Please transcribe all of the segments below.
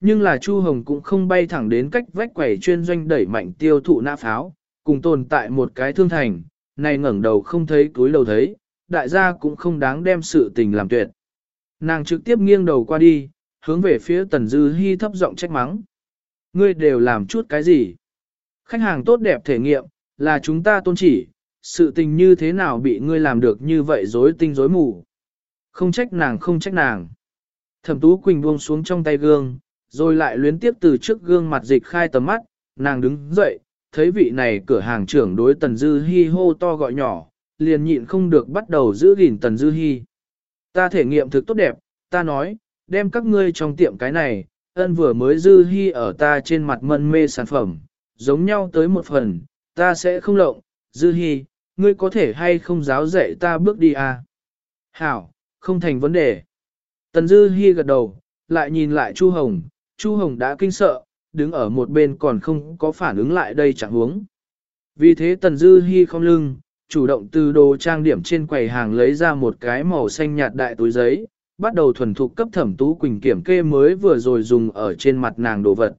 Nhưng là Chu Hồng cũng không bay thẳng đến cách vách quẩy chuyên doanh đẩy mạnh tiêu thụ nã pháo, cùng tồn tại một cái thương thành, này ngẩng đầu không thấy túi đầu thấy, đại gia cũng không đáng đem sự tình làm tuyệt. Nàng trực tiếp nghiêng đầu qua đi, hướng về phía Tần Dư Hi thấp giọng trách mắng. Ngươi đều làm chút cái gì? Khách hàng tốt đẹp thể nghiệm, là chúng ta tôn chỉ, sự tình như thế nào bị ngươi làm được như vậy rối tinh rối mù. Không trách nàng không trách nàng. Thẩm Tú Quỳnh buông xuống trong tay gương, rồi lại luyến tiếp từ trước gương mặt dịch khai tầm mắt, nàng đứng dậy, thấy vị này cửa hàng trưởng đối Tần Dư Hi hô to gọi nhỏ, liền nhịn không được bắt đầu giữ gìn Tần Dư Hi. Ta thể nghiệm thực tốt đẹp, ta nói, đem các ngươi trong tiệm cái này, ân vừa mới Dư Hi ở ta trên mặt mân mê sản phẩm, giống nhau tới một phần, ta sẽ không lộng, Dư Hi, ngươi có thể hay không giáo dạy ta bước đi à? Hảo, không thành vấn đề. Tần Dư Hi gật đầu, lại nhìn lại Chu Hồng, Chu Hồng đã kinh sợ, đứng ở một bên còn không có phản ứng lại đây chẳng huống. Vì thế Tần Dư Hi không lưng, chủ động từ đồ trang điểm trên quầy hàng lấy ra một cái màu xanh nhạt đại túi giấy, bắt đầu thuần thục cấp thẩm tú quỳnh kiểm kê mới vừa rồi dùng ở trên mặt nàng đồ vật.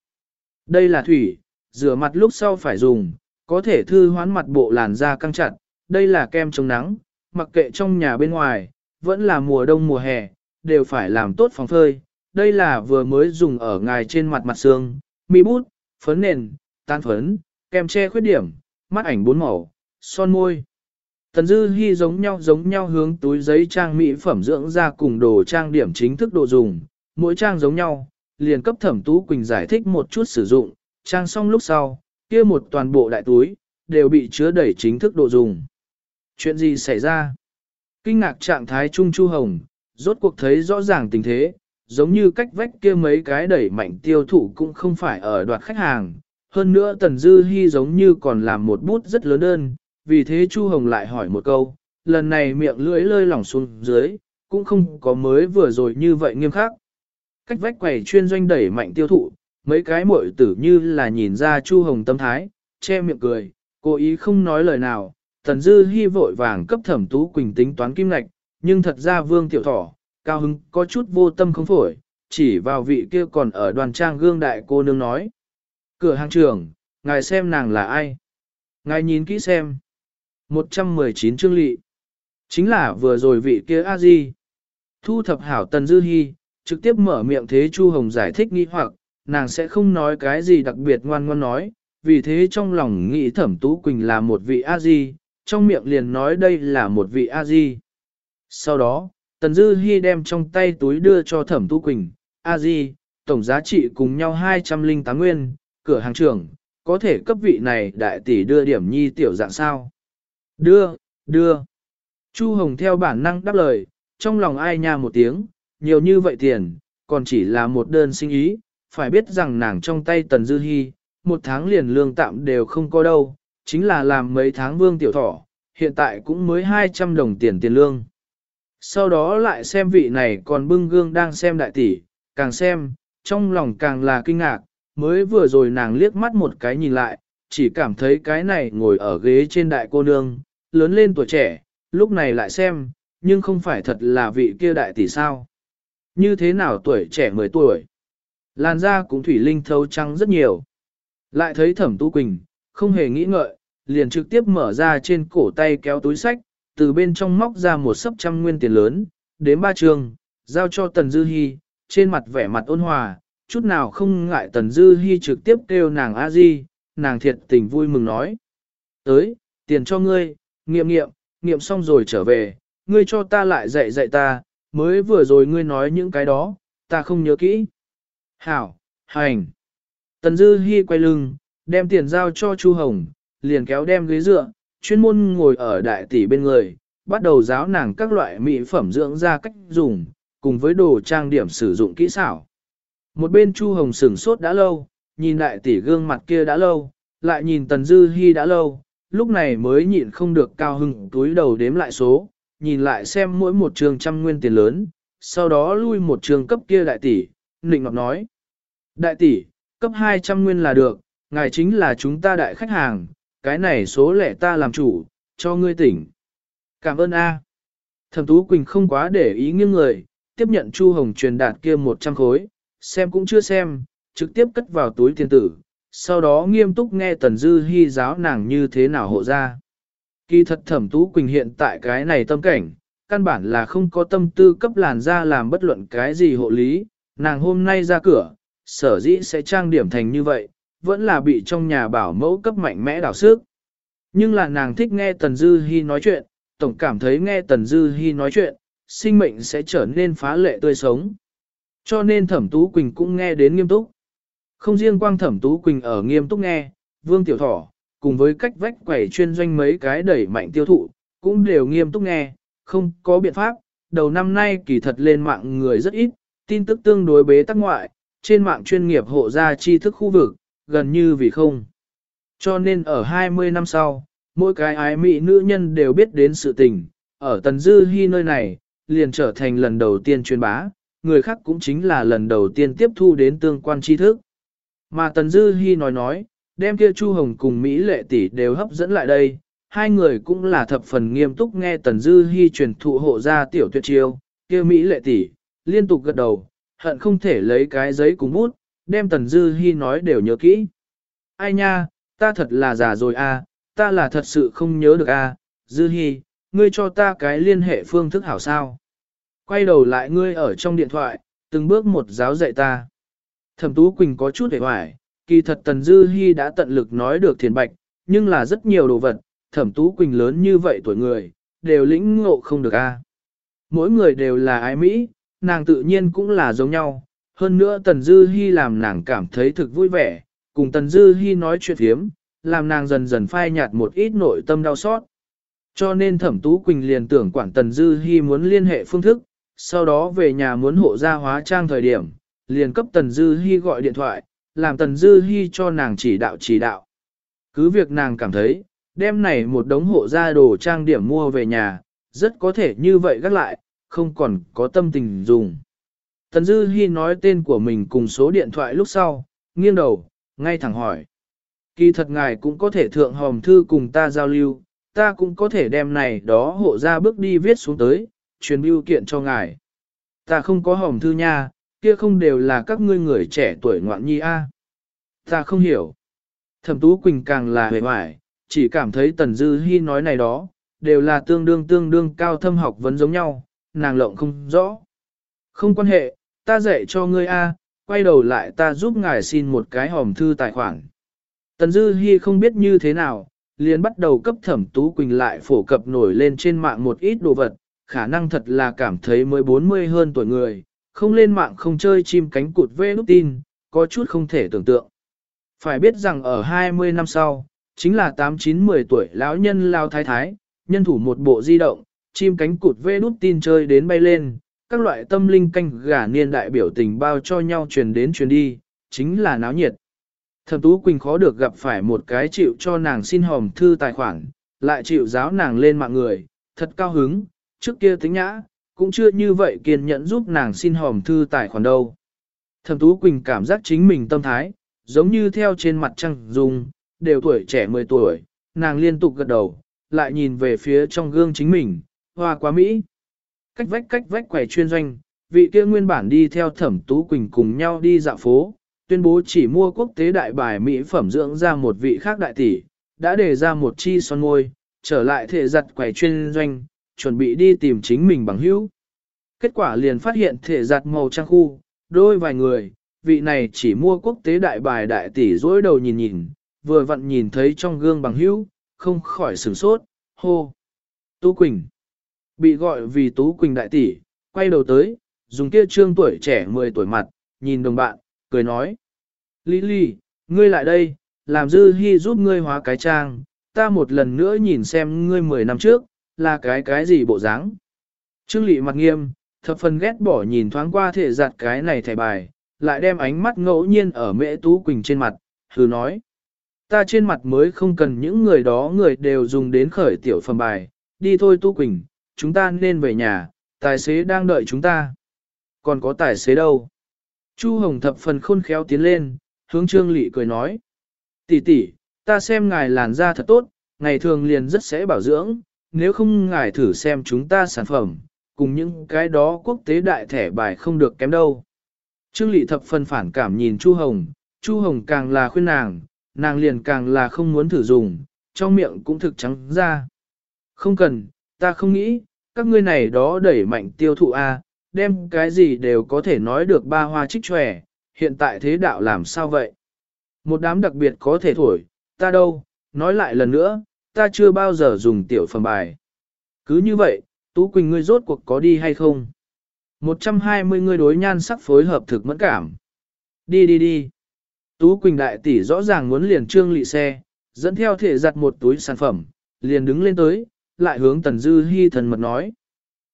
Đây là thủy, rửa mặt lúc sau phải dùng, có thể thư hoán mặt bộ làn da căng chặt, đây là kem chống nắng, mặc kệ trong nhà bên ngoài, vẫn là mùa đông mùa hè, đều phải làm tốt phòng phơi. Đây là vừa mới dùng ở ngài trên mặt mặt xương, mi bút, phấn nền, tan phấn, kem che khuyết điểm, mắt ảnh bốn màu, son môi. Tần Dư Hi giống nhau giống nhau hướng túi giấy trang mỹ phẩm dưỡng da cùng đồ trang điểm chính thức đồ dùng, mỗi trang giống nhau, liền cấp thẩm tú quỳnh giải thích một chút sử dụng, trang xong lúc sau, kia một toàn bộ đại túi, đều bị chứa đầy chính thức đồ dùng. Chuyện gì xảy ra? Kinh ngạc trạng thái Trung Chu Hồng, rốt cuộc thấy rõ ràng tình thế, giống như cách vách kia mấy cái đẩy mạnh tiêu thụ cũng không phải ở đoạt khách hàng. Hơn nữa Tần Dư Hi giống như còn làm một bút rất lớn đơn, vì thế Chu Hồng lại hỏi một câu, lần này miệng lưỡi lơi lỏng xuống dưới, cũng không có mới vừa rồi như vậy nghiêm khắc. Cách vách quầy chuyên doanh đẩy mạnh tiêu thụ, mấy cái muội tử như là nhìn ra Chu Hồng tâm thái, che miệng cười, cố ý không nói lời nào, Tần Dư Hi vội vàng cấp thẩm tú quỳnh tính toán kim ngạch, nhưng thật ra Vương Tiểu Thỏ, cao hứng có chút vô tâm không phổi, chỉ vào vị kia còn ở đoàn trang gương đại cô nương nói. Cửa hàng trưởng, ngài xem nàng là ai? Ngài nhìn kỹ xem. 119 chương lị. Chính là vừa rồi vị kia a di. Thu thập hảo Tần Dư hy, trực tiếp mở miệng thế Chu Hồng giải thích nghi hoặc, nàng sẽ không nói cái gì đặc biệt ngoan ngoan nói, vì thế trong lòng nghĩ thẩm tú quỳnh là một vị a di, trong miệng liền nói đây là một vị a di. Sau đó, Tần Dư Hi đem trong tay túi đưa cho thẩm Tu quỳnh, a di, tổng giá trị cùng nhau 208 nguyên, cửa hàng trưởng, có thể cấp vị này đại tỷ đưa điểm nhi tiểu dạng sao. Đưa, đưa. Chu Hồng theo bản năng đáp lời, trong lòng ai nha một tiếng, nhiều như vậy tiền, còn chỉ là một đơn sinh ý, phải biết rằng nàng trong tay Tần Dư Hi, một tháng liền lương tạm đều không có đâu, chính là làm mấy tháng vương tiểu thọ, hiện tại cũng mới 200 đồng tiền tiền lương. Sau đó lại xem vị này còn bưng gương đang xem đại tỷ, càng xem, trong lòng càng là kinh ngạc, mới vừa rồi nàng liếc mắt một cái nhìn lại, chỉ cảm thấy cái này ngồi ở ghế trên đại cô nương, lớn lên tuổi trẻ, lúc này lại xem, nhưng không phải thật là vị kia đại tỷ sao. Như thế nào tuổi trẻ 10 tuổi? Làn da cũng thủy linh thấu trắng rất nhiều. Lại thấy thẩm tu quỳnh, không hề nghĩ ngợi, liền trực tiếp mở ra trên cổ tay kéo túi sách, từ bên trong móc ra một sấp trăm nguyên tiền lớn, đến ba trường, giao cho Tần Dư Hi, trên mặt vẻ mặt ôn hòa, chút nào không ngại Tần Dư Hi trực tiếp kêu nàng a di, nàng thiệt tình vui mừng nói. Tới, tiền cho ngươi, nghiệm nghiệm, nghiệm xong rồi trở về, ngươi cho ta lại dạy dạy ta, mới vừa rồi ngươi nói những cái đó, ta không nhớ kỹ. Hảo, hành. Tần Dư Hi quay lưng, đem tiền giao cho Chu Hồng, liền kéo đem ghế dựa, chuyên môn ngồi ở đại tỷ bên người, bắt đầu giáo nàng các loại mỹ phẩm dưỡng da cách dùng, cùng với đồ trang điểm sử dụng kỹ xảo. Một bên Chu Hồng sửng sốt đã lâu, nhìn đại tỷ gương mặt kia đã lâu, lại nhìn Tần Dư Hi đã lâu, lúc này mới nhịn không được cao hưng túi đầu đếm lại số, nhìn lại xem mỗi một trường trăm nguyên tiền lớn, sau đó lui một trường cấp kia đại tỷ, Nịnh Ngọc nói. Đại tỷ, cấp 200 nguyên là được, ngài chính là chúng ta đại khách hàng, cái này số lẻ ta làm chủ, cho ngươi tỉnh. Cảm ơn A. Thẩm Tú Quỳnh không quá để ý nghiêng người, tiếp nhận Chu Hồng truyền đạt kia 100 khối, xem cũng chưa xem, trực tiếp cất vào túi tiền tử, sau đó nghiêm túc nghe Tần Dư Hi giáo nàng như thế nào hộ ra. Kỳ thật thẩm tú quỳnh hiện tại cái này tâm cảnh, căn bản là không có tâm tư cấp làn da làm bất luận cái gì hộ lý, nàng hôm nay ra cửa, sở dĩ sẽ trang điểm thành như vậy, vẫn là bị trong nhà bảo mẫu cấp mạnh mẽ đảo sức. Nhưng là nàng thích nghe Tần Dư Hi nói chuyện, tổng cảm thấy nghe Tần Dư Hi nói chuyện, sinh mệnh sẽ trở nên phá lệ tươi sống. Cho nên Thẩm Tú Quỳnh cũng nghe đến nghiêm túc. Không riêng quang Thẩm Tú Quỳnh ở nghiêm túc nghe, Vương Tiểu Thỏ, cùng với cách vách quẩy chuyên doanh mấy cái đẩy mạnh tiêu thụ, cũng đều nghiêm túc nghe, không có biện pháp, đầu năm nay kỳ thật lên mạng người rất ít, tin tức tương đối bế tắc ngoại, trên mạng chuyên nghiệp hộ gia tri thức khu vực, gần như vì không. Cho nên ở 20 năm sau, mỗi cái ái mỹ nữ nhân đều biết đến sự tình, ở Tần Dư Hi nơi này, liền trở thành lần đầu tiên truyền bá, người khác cũng chính là lần đầu tiên tiếp thu đến tương quan tri thức. Mà Tần Dư Hi nói nói, đem kia Chu Hồng cùng Mỹ lệ tỷ đều hấp dẫn lại đây, hai người cũng là thập phần nghiêm túc nghe Tần Dư Hi truyền thụ hộ ra tiểu tuyệt chiêu, kia Mỹ lệ tỷ liên tục gật đầu, hận không thể lấy cái giấy cùng bút, đem Tần Dư Hi nói đều nhớ kỹ. Ai nha, ta thật là già rồi a, à, ta là thật sự không nhớ được a, à. Dư Hi, ngươi cho ta cái liên hệ phương thức hảo sao. Quay đầu lại ngươi ở trong điện thoại, từng bước một giáo dạy ta. Thẩm Tú Quỳnh có chút hề hoài, kỳ thật Tần Dư Hi đã tận lực nói được thiền bạch, nhưng là rất nhiều đồ vật, Thẩm Tú Quỳnh lớn như vậy tuổi người, đều lĩnh ngộ không được a. Mỗi người đều là ái Mỹ, nàng tự nhiên cũng là giống nhau. Hơn nữa Tần Dư Hi làm nàng cảm thấy thực vui vẻ, cùng Tần Dư Hi nói chuyện hiếm làm nàng dần dần phai nhạt một ít nội tâm đau xót. Cho nên Thẩm Tú Quỳnh liền tưởng quản Tần Dư hy muốn liên hệ phương thức, sau đó về nhà muốn hộ gia hóa trang thời điểm, liền cấp Tần Dư hy gọi điện thoại, làm Tần Dư hy cho nàng chỉ đạo chỉ đạo. Cứ việc nàng cảm thấy, đêm này một đống hộ gia đồ trang điểm mua về nhà, rất có thể như vậy gác lại, không còn có tâm tình dùng. Tần Dư Hi nói tên của mình cùng số điện thoại lúc sau, nghiêng đầu, ngay thẳng hỏi. Kỳ thật ngài cũng có thể thượng hòm thư cùng ta giao lưu, ta cũng có thể đem này đó hộ ra bước đi viết xuống tới, truyền bưu kiện cho ngài. Ta không có hòm thư nha, kia không đều là các ngươi người trẻ tuổi ngoạn nhi a. Ta không hiểu. Thẩm Tú Quỳnh càng là hề hoài, chỉ cảm thấy Tần Dư Hi nói này đó, đều là tương đương tương đương cao thâm học vấn giống nhau, nàng lộng không rõ. Không quan hệ, ta dạy cho ngươi a, quay đầu lại ta giúp ngài xin một cái hòm thư tài khoản. Tần Dư Hi không biết như thế nào, liền bắt đầu cấp thẩm tú quỳnh lại phổ cập nổi lên trên mạng một ít đồ vật, khả năng thật là cảm thấy mới 40 hơn tuổi người, không lên mạng không chơi chim cánh cụt vê nút tin, có chút không thể tưởng tượng. Phải biết rằng ở 20 năm sau, chính là 8-9-10 tuổi lão nhân lao thái thái, nhân thủ một bộ di động, chim cánh cụt vê nút tin chơi đến bay lên, các loại tâm linh canh gà niên đại biểu tình bao cho nhau truyền đến truyền đi, chính là náo nhiệt. Thẩm Tú Quỳnh khó được gặp phải một cái chịu cho nàng xin hòm thư tài khoản, lại chịu giáo nàng lên mạng người, thật cao hứng, trước kia tính nhã, cũng chưa như vậy kiên nhẫn giúp nàng xin hòm thư tài khoản đâu. Thẩm Tú Quỳnh cảm giác chính mình tâm thái, giống như theo trên mặt trăng dung, đều tuổi trẻ 10 tuổi, nàng liên tục gật đầu, lại nhìn về phía trong gương chính mình, hoa quá Mỹ. Cách vách cách vách quầy chuyên doanh, vị kia nguyên bản đi theo thẩm tú quỳnh cùng nhau đi dạo phố, tuyên bố chỉ mua quốc tế đại bài Mỹ phẩm dưỡng ra một vị khác đại tỷ, đã đề ra một chi son môi, trở lại thể giặt quầy chuyên doanh, chuẩn bị đi tìm chính mình bằng hữu. Kết quả liền phát hiện thể giặt màu trang khu, đôi vài người, vị này chỉ mua quốc tế đại bài đại tỷ dối đầu nhìn nhìn, vừa vặn nhìn thấy trong gương bằng hữu, không khỏi sửng sốt, hô. Tú Quỳnh bị gọi vì Tú Quỳnh đại tỷ, quay đầu tới, dùng kia trương tuổi trẻ 10 tuổi mặt, nhìn đồng bạn, cười nói. Lý Lý, ngươi lại đây, làm dư hy giúp ngươi hóa cái trang, ta một lần nữa nhìn xem ngươi 10 năm trước, là cái cái gì bộ dáng. Trương Lị mặt nghiêm, thập phần ghét bỏ nhìn thoáng qua thể giặt cái này thẻ bài, lại đem ánh mắt ngẫu nhiên ở mễ Tú Quỳnh trên mặt, thử nói. Ta trên mặt mới không cần những người đó người đều dùng đến khởi tiểu phẩm bài, đi thôi Tú Quỳnh, chúng ta nên về nhà, tài xế đang đợi chúng ta. Còn có tài xế đâu? Chu Hồng thập phần khôn khéo tiến lên, hướng Trương Lị cười nói. Tỷ tỷ, ta xem ngài làn da thật tốt, ngày thường liền rất sẽ bảo dưỡng, nếu không ngài thử xem chúng ta sản phẩm, cùng những cái đó quốc tế đại thẻ bài không được kém đâu. Trương Lị thập phần phản cảm nhìn Chu Hồng, Chu Hồng càng là khuyên nàng, nàng liền càng là không muốn thử dùng, trong miệng cũng thực trắng ra. Không cần, ta không nghĩ, các ngươi này đó đẩy mạnh tiêu thụ A, đem cái gì đều có thể nói được ba hoa trích tròe, hiện tại thế đạo làm sao vậy? Một đám đặc biệt có thể thổi, ta đâu, nói lại lần nữa, ta chưa bao giờ dùng tiểu phẩm bài. Cứ như vậy, Tú Quỳnh ngươi rốt cuộc có đi hay không? 120 người đối nhan sắc phối hợp thực mẫn cảm. Đi đi đi. Tú Quỳnh đại tỷ rõ ràng muốn liền trương lị xe, dẫn theo thể giặt một túi sản phẩm, liền đứng lên tới, lại hướng Tần Dư Hi thần mật nói.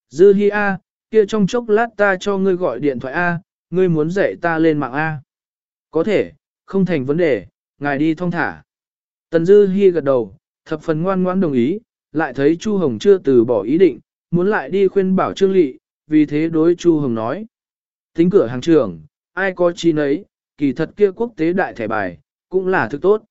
Dư Hi A, kia trong chốc lát ta cho ngươi gọi điện thoại A, ngươi muốn dạy ta lên mạng A. Có thể, không thành vấn đề, ngài đi thông thả. Tần Dư Hi gật đầu, thập phần ngoan ngoãn đồng ý, lại thấy Chu Hồng chưa từ bỏ ý định, muốn lại đi khuyên bảo Trương Lị, vì thế đối Chu Hồng nói. Tính cửa hàng trưởng, ai có chi nấy, kỳ thật kia quốc tế đại thẻ bài, cũng là thứ tốt.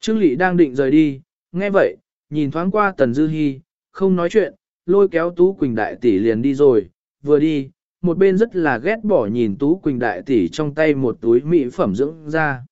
Trương Lị đang định rời đi, nghe vậy, nhìn thoáng qua Tần Dư Hi, không nói chuyện, lôi kéo Tú Quỳnh đại tỷ liền đi rồi, vừa đi, một bên rất là ghét bỏ nhìn Tú Quỳnh đại tỷ trong tay một túi mỹ phẩm dưỡng da.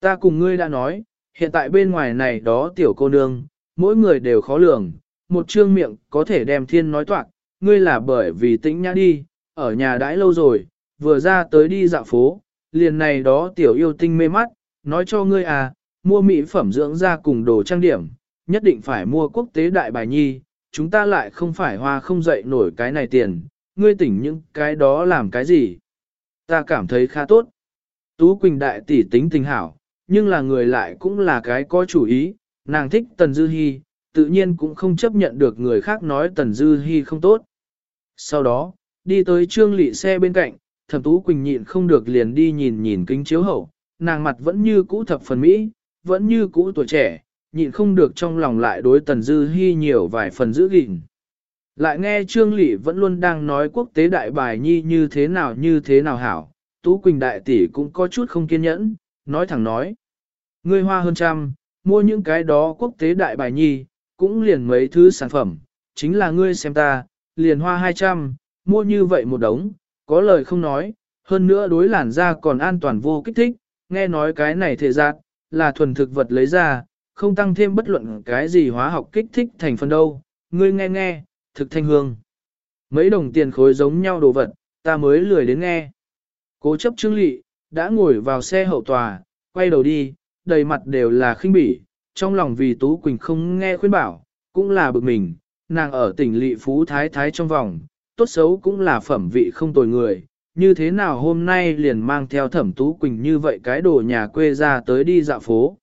Ta cùng ngươi đã nói, hiện tại bên ngoài này đó tiểu cô nương, mỗi người đều khó lường, một trương miệng có thể đem thiên nói toạc, ngươi là bởi vì tĩnh nhã đi, ở nhà đãi lâu rồi, vừa ra tới đi dạo phố, liền này đó tiểu yêu tinh mê mắt, nói cho ngươi à, mua mỹ phẩm dưỡng da cùng đồ trang điểm, nhất định phải mua quốc tế đại bài nhi, chúng ta lại không phải hoa không dậy nổi cái này tiền, ngươi tỉnh những cái đó làm cái gì. Ta cảm thấy khá tốt. Tú Quỳnh đại tỷ tính tình hảo, nhưng là người lại cũng là cái có chủ ý, nàng thích Tần Dư Hi, tự nhiên cũng không chấp nhận được người khác nói Tần Dư Hi không tốt. Sau đó, đi tới trương lị xe bên cạnh, thẩm tú quỳnh nhịn không được liền đi nhìn nhìn kính chiếu hậu, nàng mặt vẫn như cũ thập phần mỹ, vẫn như cũ tuổi trẻ, nhịn không được trong lòng lại đối Tần Dư Hi nhiều vài phần giữ gìn. Lại nghe Trương Lị vẫn luôn đang nói quốc tế đại bài nhi như thế nào như thế nào hảo, Tú Quỳnh đại tỷ cũng có chút không kiên nhẫn, nói thẳng nói. Ngươi hoa hơn trăm, mua những cái đó quốc tế đại bài nhi, cũng liền mấy thứ sản phẩm, chính là ngươi xem ta, liền hoa 200, mua như vậy một đống, có lời không nói, hơn nữa đối làn da còn an toàn vô kích thích, nghe nói cái này thể giác, là thuần thực vật lấy ra, không tăng thêm bất luận cái gì hóa học kích thích thành phần đâu, ngươi nghe nghe, thực thanh hương. Mấy đồng tiền khối giống nhau đồ vật, ta mới lười đến nghe. Cố chấp trương lị, đã ngồi vào xe hậu tòa, quay đầu đi, đầy mặt đều là khinh bỉ, trong lòng vì Tú Quỳnh không nghe khuyên bảo, cũng là bực mình, nàng ở tỉnh lị phú thái thái trong vòng, tốt xấu cũng là phẩm vị không tồi người, như thế nào hôm nay liền mang theo thẩm Tú Quỳnh như vậy cái đồ nhà quê ra tới đi dạo phố.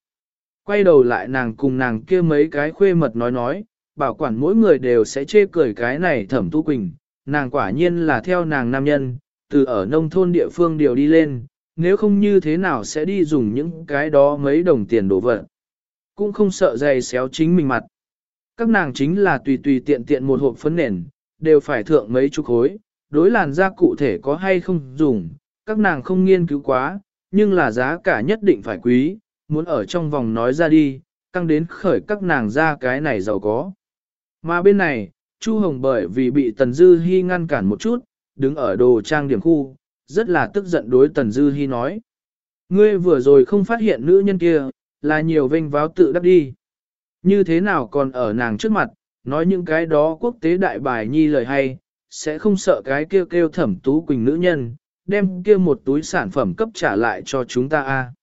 Quay đầu lại nàng cùng nàng kia mấy cái khuê mật nói nói, bảo quản mỗi người đều sẽ chê cười cái này thẩm Tu Quỳnh, nàng quả nhiên là theo nàng nam nhân, từ ở nông thôn địa phương điều đi lên, nếu không như thế nào sẽ đi dùng những cái đó mấy đồng tiền đổ vật cũng không sợ dày xéo chính mình mặt. Các nàng chính là tùy tùy tiện tiện một hộp phấn nền, đều phải thượng mấy chục khối, đối làn da cụ thể có hay không dùng, các nàng không nghiên cứu quá, nhưng là giá cả nhất định phải quý, muốn ở trong vòng nói ra đi, căng đến khởi các nàng ra cái này giàu có. Mà bên này, Chu Hồng bởi vì bị Tần Dư Hi ngăn cản một chút, đứng ở đồ trang điểm khu, rất là tức giận đối Tần Dư Hi nói. Ngươi vừa rồi không phát hiện nữ nhân kia, là nhiều vinh váo tự đắc đi. Như thế nào còn ở nàng trước mặt, nói những cái đó quốc tế đại bài nhi lời hay, sẽ không sợ cái kêu kêu thẩm tú quỳnh nữ nhân, đem kia một túi sản phẩm cấp trả lại cho chúng ta a.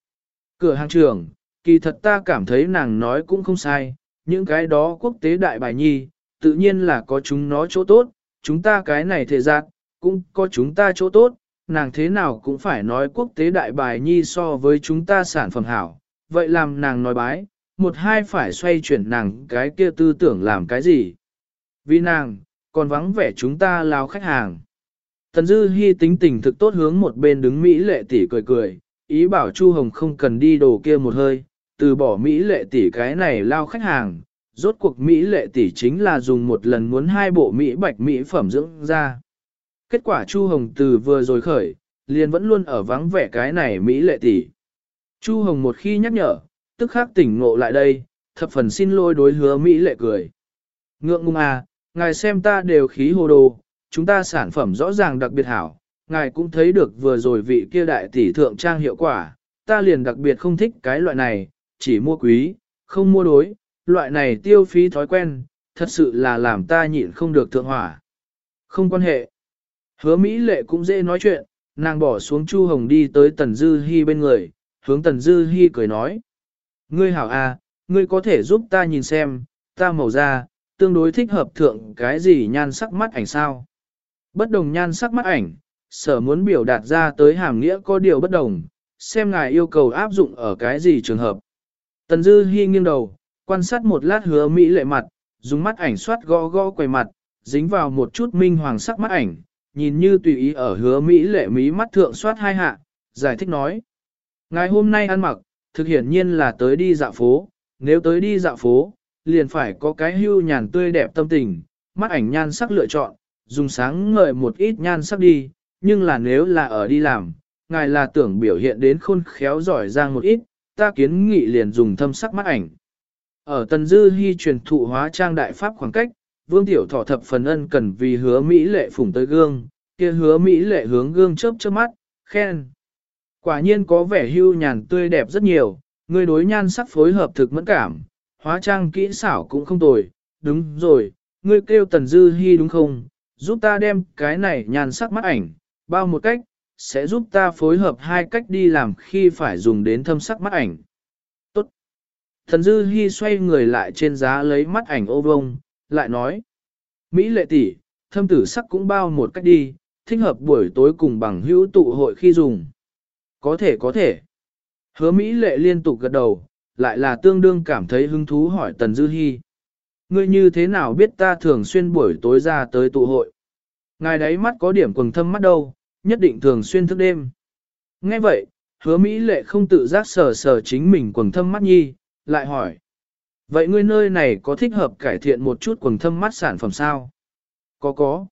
Cửa hàng trưởng, kỳ thật ta cảm thấy nàng nói cũng không sai, những cái đó quốc tế đại bài nhi, tự nhiên là có chúng nó chỗ tốt, chúng ta cái này thể giác, cũng có chúng ta chỗ tốt, nàng thế nào cũng phải nói quốc tế đại bài nhi so với chúng ta sản phẩm hảo, vậy làm nàng nói bái, một hai phải xoay chuyển nàng cái kia tư tưởng làm cái gì. Vì nàng, còn vắng vẻ chúng ta lao khách hàng. Tần Dư Hi tính tình thực tốt hướng một bên đứng Mỹ lệ tỷ cười cười, ý bảo Chu Hồng không cần đi đồ kia một hơi, từ bỏ Mỹ lệ tỷ cái này lao khách hàng. Rốt cuộc Mỹ lệ tỷ chính là dùng một lần muốn hai bộ Mỹ bạch Mỹ phẩm dưỡng ra. Kết quả Chu Hồng từ vừa rồi khởi, liền vẫn luôn ở vắng vẻ cái này Mỹ lệ tỷ. Chu Hồng một khi nhắc nhở, tức khắc tỉnh ngộ lại đây, thập phần xin lỗi đối hứa Mỹ lệ cười. Ngượng ngùng à, ngài xem ta đều khí hồ đồ, chúng ta sản phẩm rõ ràng đặc biệt hảo, ngài cũng thấy được vừa rồi vị kia đại tỷ thượng trang hiệu quả, ta liền đặc biệt không thích cái loại này, chỉ mua quý, không mua đối, loại này tiêu phí thói quen, thật sự là làm ta nhịn không được thượng hỏa. Không quan hệ. Hứa Mỹ lệ cũng dễ nói chuyện, nàng bỏ xuống Chu Hồng đi tới Tần Dư Hi bên người, hướng Tần Dư Hi cười nói. Ngươi hảo à, ngươi có thể giúp ta nhìn xem, ta màu da, tương đối thích hợp thượng cái gì nhan sắc mắt ảnh sao. Bất đồng nhan sắc mắt ảnh, sở muốn biểu đạt ra tới hàm nghĩa có điều bất đồng, xem ngài yêu cầu áp dụng ở cái gì trường hợp. Tần Dư Hi nghiêng đầu, quan sát một lát hứa Mỹ lệ mặt, dùng mắt ảnh soát gõ gõ quầy mặt, dính vào một chút minh hoàng sắc mắt ảnh, nhìn như tùy ý ở hứa Mỹ lệ mí mắt thượng soát hai hạ, giải thích nói. ngày hôm nay ăn mặc, thực hiển nhiên là tới đi dạo phố, nếu tới đi dạo phố, liền phải có cái hưu nhàn tươi đẹp tâm tình, mắt ảnh nhan sắc lựa chọn, dùng sáng ngời một ít nhan sắc đi, nhưng là nếu là ở đi làm, ngài là tưởng biểu hiện đến khôn khéo giỏi giang một ít, ta kiến nghị liền dùng thâm sắc mắt ảnh. Ở Tần Dư Hi truyền thụ hóa trang đại pháp khoảng cách, Vương Tiểu Thọ thập phần ân cần vì hứa Mỹ lệ phủng tới gương, kia hứa Mỹ lệ hướng gương chớp chớp mắt, khen. Quả nhiên có vẻ hưu nhàn tươi đẹp rất nhiều, người đối nhan sắc phối hợp thực mẫn cảm, hóa trang kỹ xảo cũng không tồi, đúng rồi, ngươi kêu Tần Dư Hi đúng không, giúp ta đem cái này nhan sắc mắt ảnh, bao một cách, sẽ giúp ta phối hợp hai cách đi làm khi phải dùng đến thâm sắc mắt ảnh. Tốt. Thần Dư Hi xoay người lại trên giá lấy mắt ảnh ô vông, lại nói. Mỹ lệ tỷ, thâm tử sắc cũng bao một cách đi, thích hợp buổi tối cùng bằng hữu tụ hội khi dùng. Có thể có thể. Hứa Mỹ lệ liên tục gật đầu, lại là tương đương cảm thấy hứng thú hỏi Tần Dư Hi. Ngươi như thế nào biết ta thường xuyên buổi tối ra tới tụ hội? Ngài đấy mắt có điểm quầng thâm mắt đâu, nhất định thường xuyên thức đêm. Nghe vậy, hứa Mỹ lệ không tự giác sờ sờ chính mình quần thâm mắt nhi, lại hỏi. Vậy ngươi nơi này có thích hợp cải thiện một chút quần thâm mắt sản phẩm sao? Có có.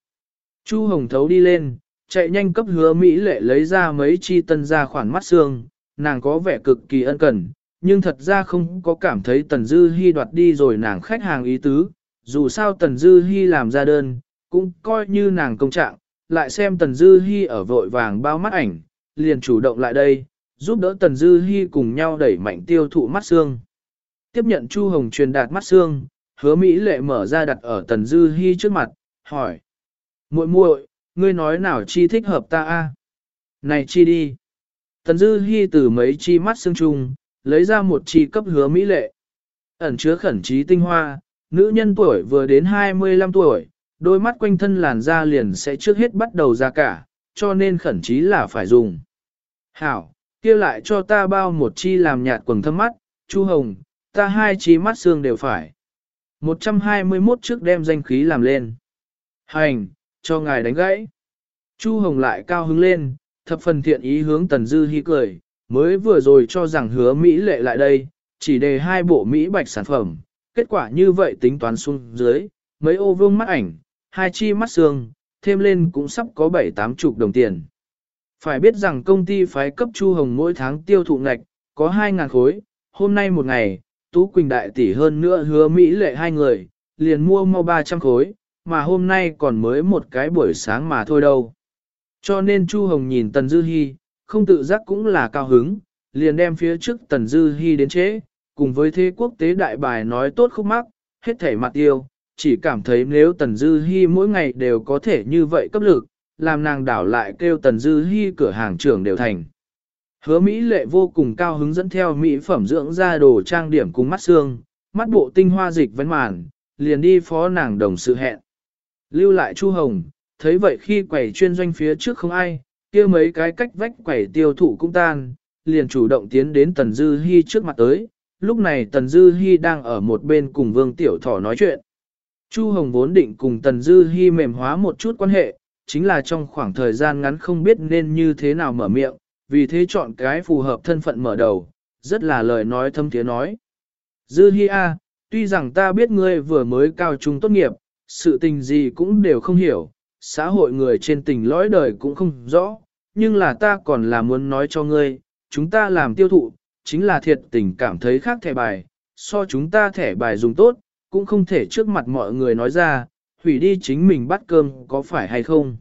Chu Hồng thấu đi lên, chạy nhanh cấp hứa Mỹ lệ lấy ra mấy chi tân ra khoản mắt xương, nàng có vẻ cực kỳ ân cần, nhưng thật ra không có cảm thấy Tần Dư Hi đoạt đi rồi nàng khách hàng ý tứ, dù sao Tần Dư Hi làm ra đơn, cũng coi như nàng công trạng, lại xem Tần Dư Hi ở vội vàng bao mắt ảnh, liền chủ động lại đây, giúp đỡ Tần Dư Hi cùng nhau đẩy mạnh tiêu thụ mắt xương. Tiếp nhận Chu Hồng truyền đạt mắt xương, hứa Mỹ lệ mở ra đặt ở Tần Dư Hi trước mặt, hỏi. muội muội, ngươi nói nào chi thích hợp ta a? Này chi đi. Tần Dư Hi từ mấy chi mắt xương chung, lấy ra một chi cấp hứa Mỹ lệ. Ẩn chứa khẩn trí tinh hoa, nữ nhân tuổi vừa đến 25 tuổi, đôi mắt quanh thân làn da liền sẽ trước hết bắt đầu ra cả, cho nên khẩn trí là phải dùng. Hảo, kia lại cho ta bao một chi làm nhạt quần thâm mắt, Chu Hồng, ta hai chi mắt xương đều phải. 121 trước đem danh khí làm lên. Hành, cho ngài đánh gãy. Chu Hồng lại cao hứng lên, thập phần thiện ý hướng Tần Dư Hi cười, mới vừa rồi cho rằng hứa Mỹ lệ lại đây, chỉ đề hai bộ Mỹ bạch sản phẩm, kết quả như vậy tính toán xuống dưới, mấy ô vương mắt ảnh, hai chi mắt xương, thêm lên cũng sắp có 7-8 chục đồng tiền. Phải biết rằng công ty phái cấp Chu Hồng mỗi tháng tiêu thụ ngạch, có 2.000 khối, hôm nay một ngày, Tú Quỳnh đại tỷ hơn nữa hứa Mỹ lệ hai người, liền mua mau 300 khối, mà hôm nay còn mới một cái buổi sáng mà thôi đâu. Cho nên Chu Hồng nhìn Tần Dư Hi, không tự giác cũng là cao hứng, liền đem phía trước Tần Dư Hi đến chế, cùng với thế quốc tế đại bài nói tốt khúc mắc, hết thảy mặt yêu, chỉ cảm thấy nếu Tần Dư Hi mỗi ngày đều có thể như vậy cấp lực, làm nàng đảo lại kêu Tần Dư Hi cửa hàng trưởng đều thành. Hứa Mỹ lệ vô cùng cao hứng dẫn theo mỹ phẩm dưỡng da đồ trang điểm cùng mắt xương, mắt bộ tinh hoa dịch vấn màn, liền đi phó nàng đồng sự hẹn. Lưu lại Chu Hồng, thấy vậy khi quầy chuyên doanh phía trước không ai, kia mấy cái cách vách quầy tiêu thụ cũng tan, liền chủ động tiến đến Tần Dư Hi trước mặt tới. Lúc này Tần Dư Hi đang ở một bên cùng Vương Tiểu Thỏ nói chuyện. Chu Hồng vốn định cùng Tần Dư Hi mềm hóa một chút quan hệ, chính là trong khoảng thời gian ngắn không biết nên như thế nào mở miệng, vì thế chọn cái phù hợp thân phận mở đầu, rất là lời nói thâm tiếng nói. Dư Hi A, tuy rằng ta biết ngươi vừa mới cao trung tốt nghiệp, sự tình gì cũng đều không hiểu, xã hội người trên tình lõi đời cũng không rõ, nhưng là ta còn là muốn nói cho ngươi, chúng ta làm tiêu thụ, chính là thiệt tình cảm thấy khác thẻ bài, so chúng ta thẻ bài dùng tốt, cũng không thể trước mặt mọi người nói ra, hủy đi chính mình bắt cơm có phải hay không.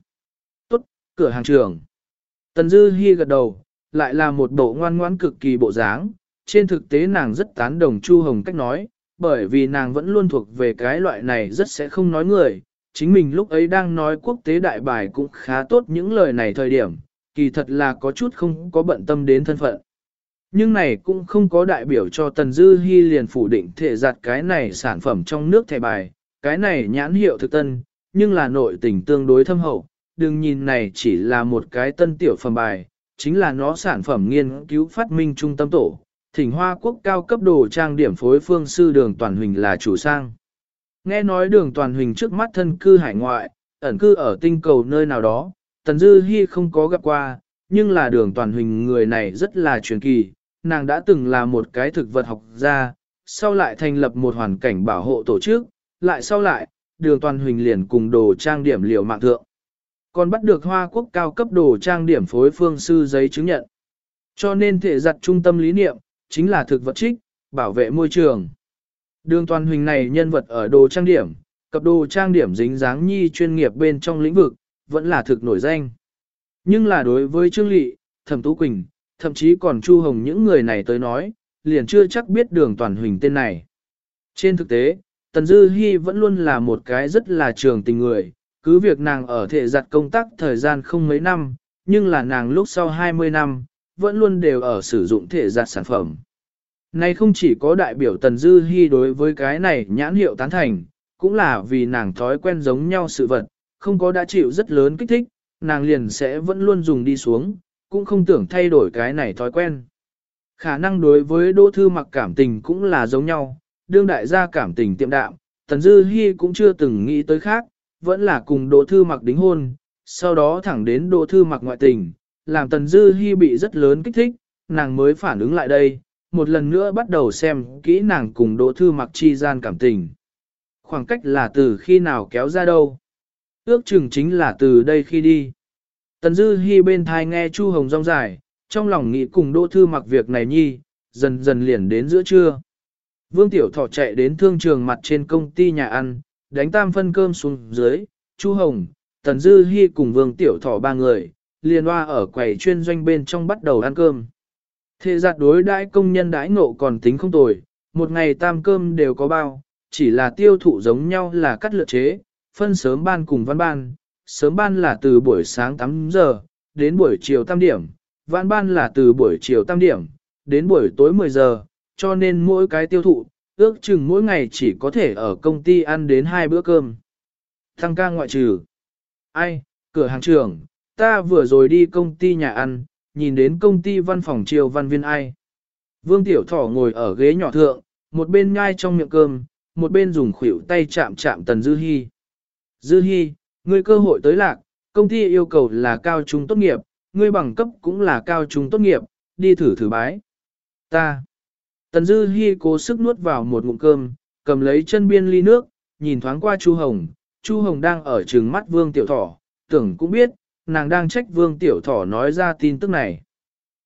Tốt, cửa hàng trưởng. Tần Dư Hi gật đầu, lại là một bộ ngoan ngoãn cực kỳ bộ dáng, trên thực tế nàng rất tán đồng Chu Hồng cách nói, bởi vì nàng vẫn luôn thuộc về cái loại này rất sẽ không nói người, chính mình lúc ấy đang nói quốc tế đại bài cũng khá tốt những lời này thời điểm, kỳ thật là có chút không có bận tâm đến thân phận. Nhưng này cũng không có đại biểu cho Tần Dư Hi liền phủ định thể giặt cái này sản phẩm trong nước thẻ bài, cái này nhãn hiệu thực tân, nhưng là nội tình tương đối thâm hậu, đừng nhìn này chỉ là một cái tân tiểu phẩm bài, chính là nó sản phẩm nghiên cứu phát minh trung tâm tổ, thỉnh hoa quốc cao cấp đồ trang điểm phối phương sư đường toàn huỳnh là chủ sang. Nghe nói đường toàn huỳnh trước mắt thân cư hải ngoại, ẩn cư ở tinh cầu nơi nào đó, Tần Dư Hi không có gặp qua, nhưng là đường toàn huỳnh người này rất là truyền kỳ, nàng đã từng là một cái thực vật học gia, sau lại thành lập một hoàn cảnh bảo hộ tổ chức, lại sau lại, đường toàn huỳnh liền cùng đồ trang điểm liều mạng thượng. Còn bắt được Hoa Quốc cao cấp đồ trang điểm phối phương sư giấy chứng nhận. Cho nên thể giặt trung tâm lý niệm, chính là thực vật trích, bảo vệ môi trường. Đường toàn huỳnh này nhân vật ở đồ trang điểm, cập đồ trang điểm dính dáng nhi chuyên nghiệp bên trong lĩnh vực, vẫn là thực nổi danh. Nhưng là đối với Trương Lị, Thẩm Tú Quỳnh, thậm chí còn Chu Hồng những người này tới nói, liền chưa chắc biết đường toàn huỳnh tên này. Trên thực tế, Tần Dư Hi vẫn luôn là một cái rất là trường tình người, cứ việc nàng ở thể giặt công tác thời gian không mấy năm, nhưng là nàng lúc sau 20 năm, vẫn luôn đều ở sử dụng thể giặt sản phẩm. Này không chỉ có đại biểu Tần Dư Hi đối với cái này nhãn hiệu tán thành, cũng là vì nàng thói quen giống nhau sự vật, không có đã chịu rất lớn kích thích, nàng liền sẽ vẫn luôn dùng đi xuống, cũng không tưởng thay đổi cái này thói quen. Khả năng đối với Đỗ Thư mặc cảm tình cũng là giống nhau, đương đại gia cảm tình tiệm đạm, Tần Dư Hi cũng chưa từng nghĩ tới khác, vẫn là cùng Đỗ Thư mặc đính hôn, sau đó thẳng đến Đỗ Thư mặc ngoại tình, làm Tần Dư Hi bị rất lớn kích thích, nàng mới phản ứng lại đây, một lần nữa bắt đầu xem kỹ nàng cùng Đỗ Thư mặc chi gian cảm tình. Khoảng cách là từ khi nào kéo ra đâu? Ước chừng chính là từ đây khi đi. Tần Dư Hi bên thai nghe Chu Hồng rong dài, trong lòng nghĩ cùng Đỗ Thư mặc việc này nhi, dần dần liền đến giữa trưa. Vương Tiểu Thọ chạy đến thương trường mặt trên công ty nhà ăn, đánh tam phân cơm xuống dưới, Chu Hồng, Tần Dư Hi cùng Vương Tiểu Thọ ba người, liền hoa ở quầy chuyên doanh bên trong bắt đầu ăn cơm. Thế giặt đối đãi công nhân đãi ngộ còn tính không tồi, một ngày tam cơm đều có bao, chỉ là tiêu thụ giống nhau là cắt lựa chế, phân sớm ban cùng văn ban, sớm ban là từ buổi sáng 8 giờ, đến buổi chiều tam điểm, vãn ban là từ buổi chiều tam điểm, đến buổi tối 10 giờ, cho nên mỗi cái tiêu thụ, ước chừng mỗi ngày chỉ có thể ở công ty ăn đến hai bữa cơm. Thăng ca ngoại trừ. Ai, cửa hàng trưởng, ta vừa rồi đi công ty nhà ăn, nhìn đến công ty văn phòng triều văn viên ai. Vương Tiểu Thỏ ngồi ở ghế nhỏ thượng, một bên nhai trong miệng cơm, một bên dùng khuỷu tay chạm chạm Tần Dư Hi. Dư Hi, ngươi cơ hội tới lạc, công ty yêu cầu là cao trung tốt nghiệp, ngươi bằng cấp cũng là cao trung tốt nghiệp, đi thử thử bái. Ta. Tần Dư Hi cố sức nuốt vào một ngụm cơm, cầm lấy chân biên ly nước, nhìn thoáng qua Chu Hồng, Chu Hồng đang ở trừng mắt Vương Tiểu Thỏ, tưởng cũng biết, nàng đang trách Vương Tiểu Thỏ nói ra tin tức này.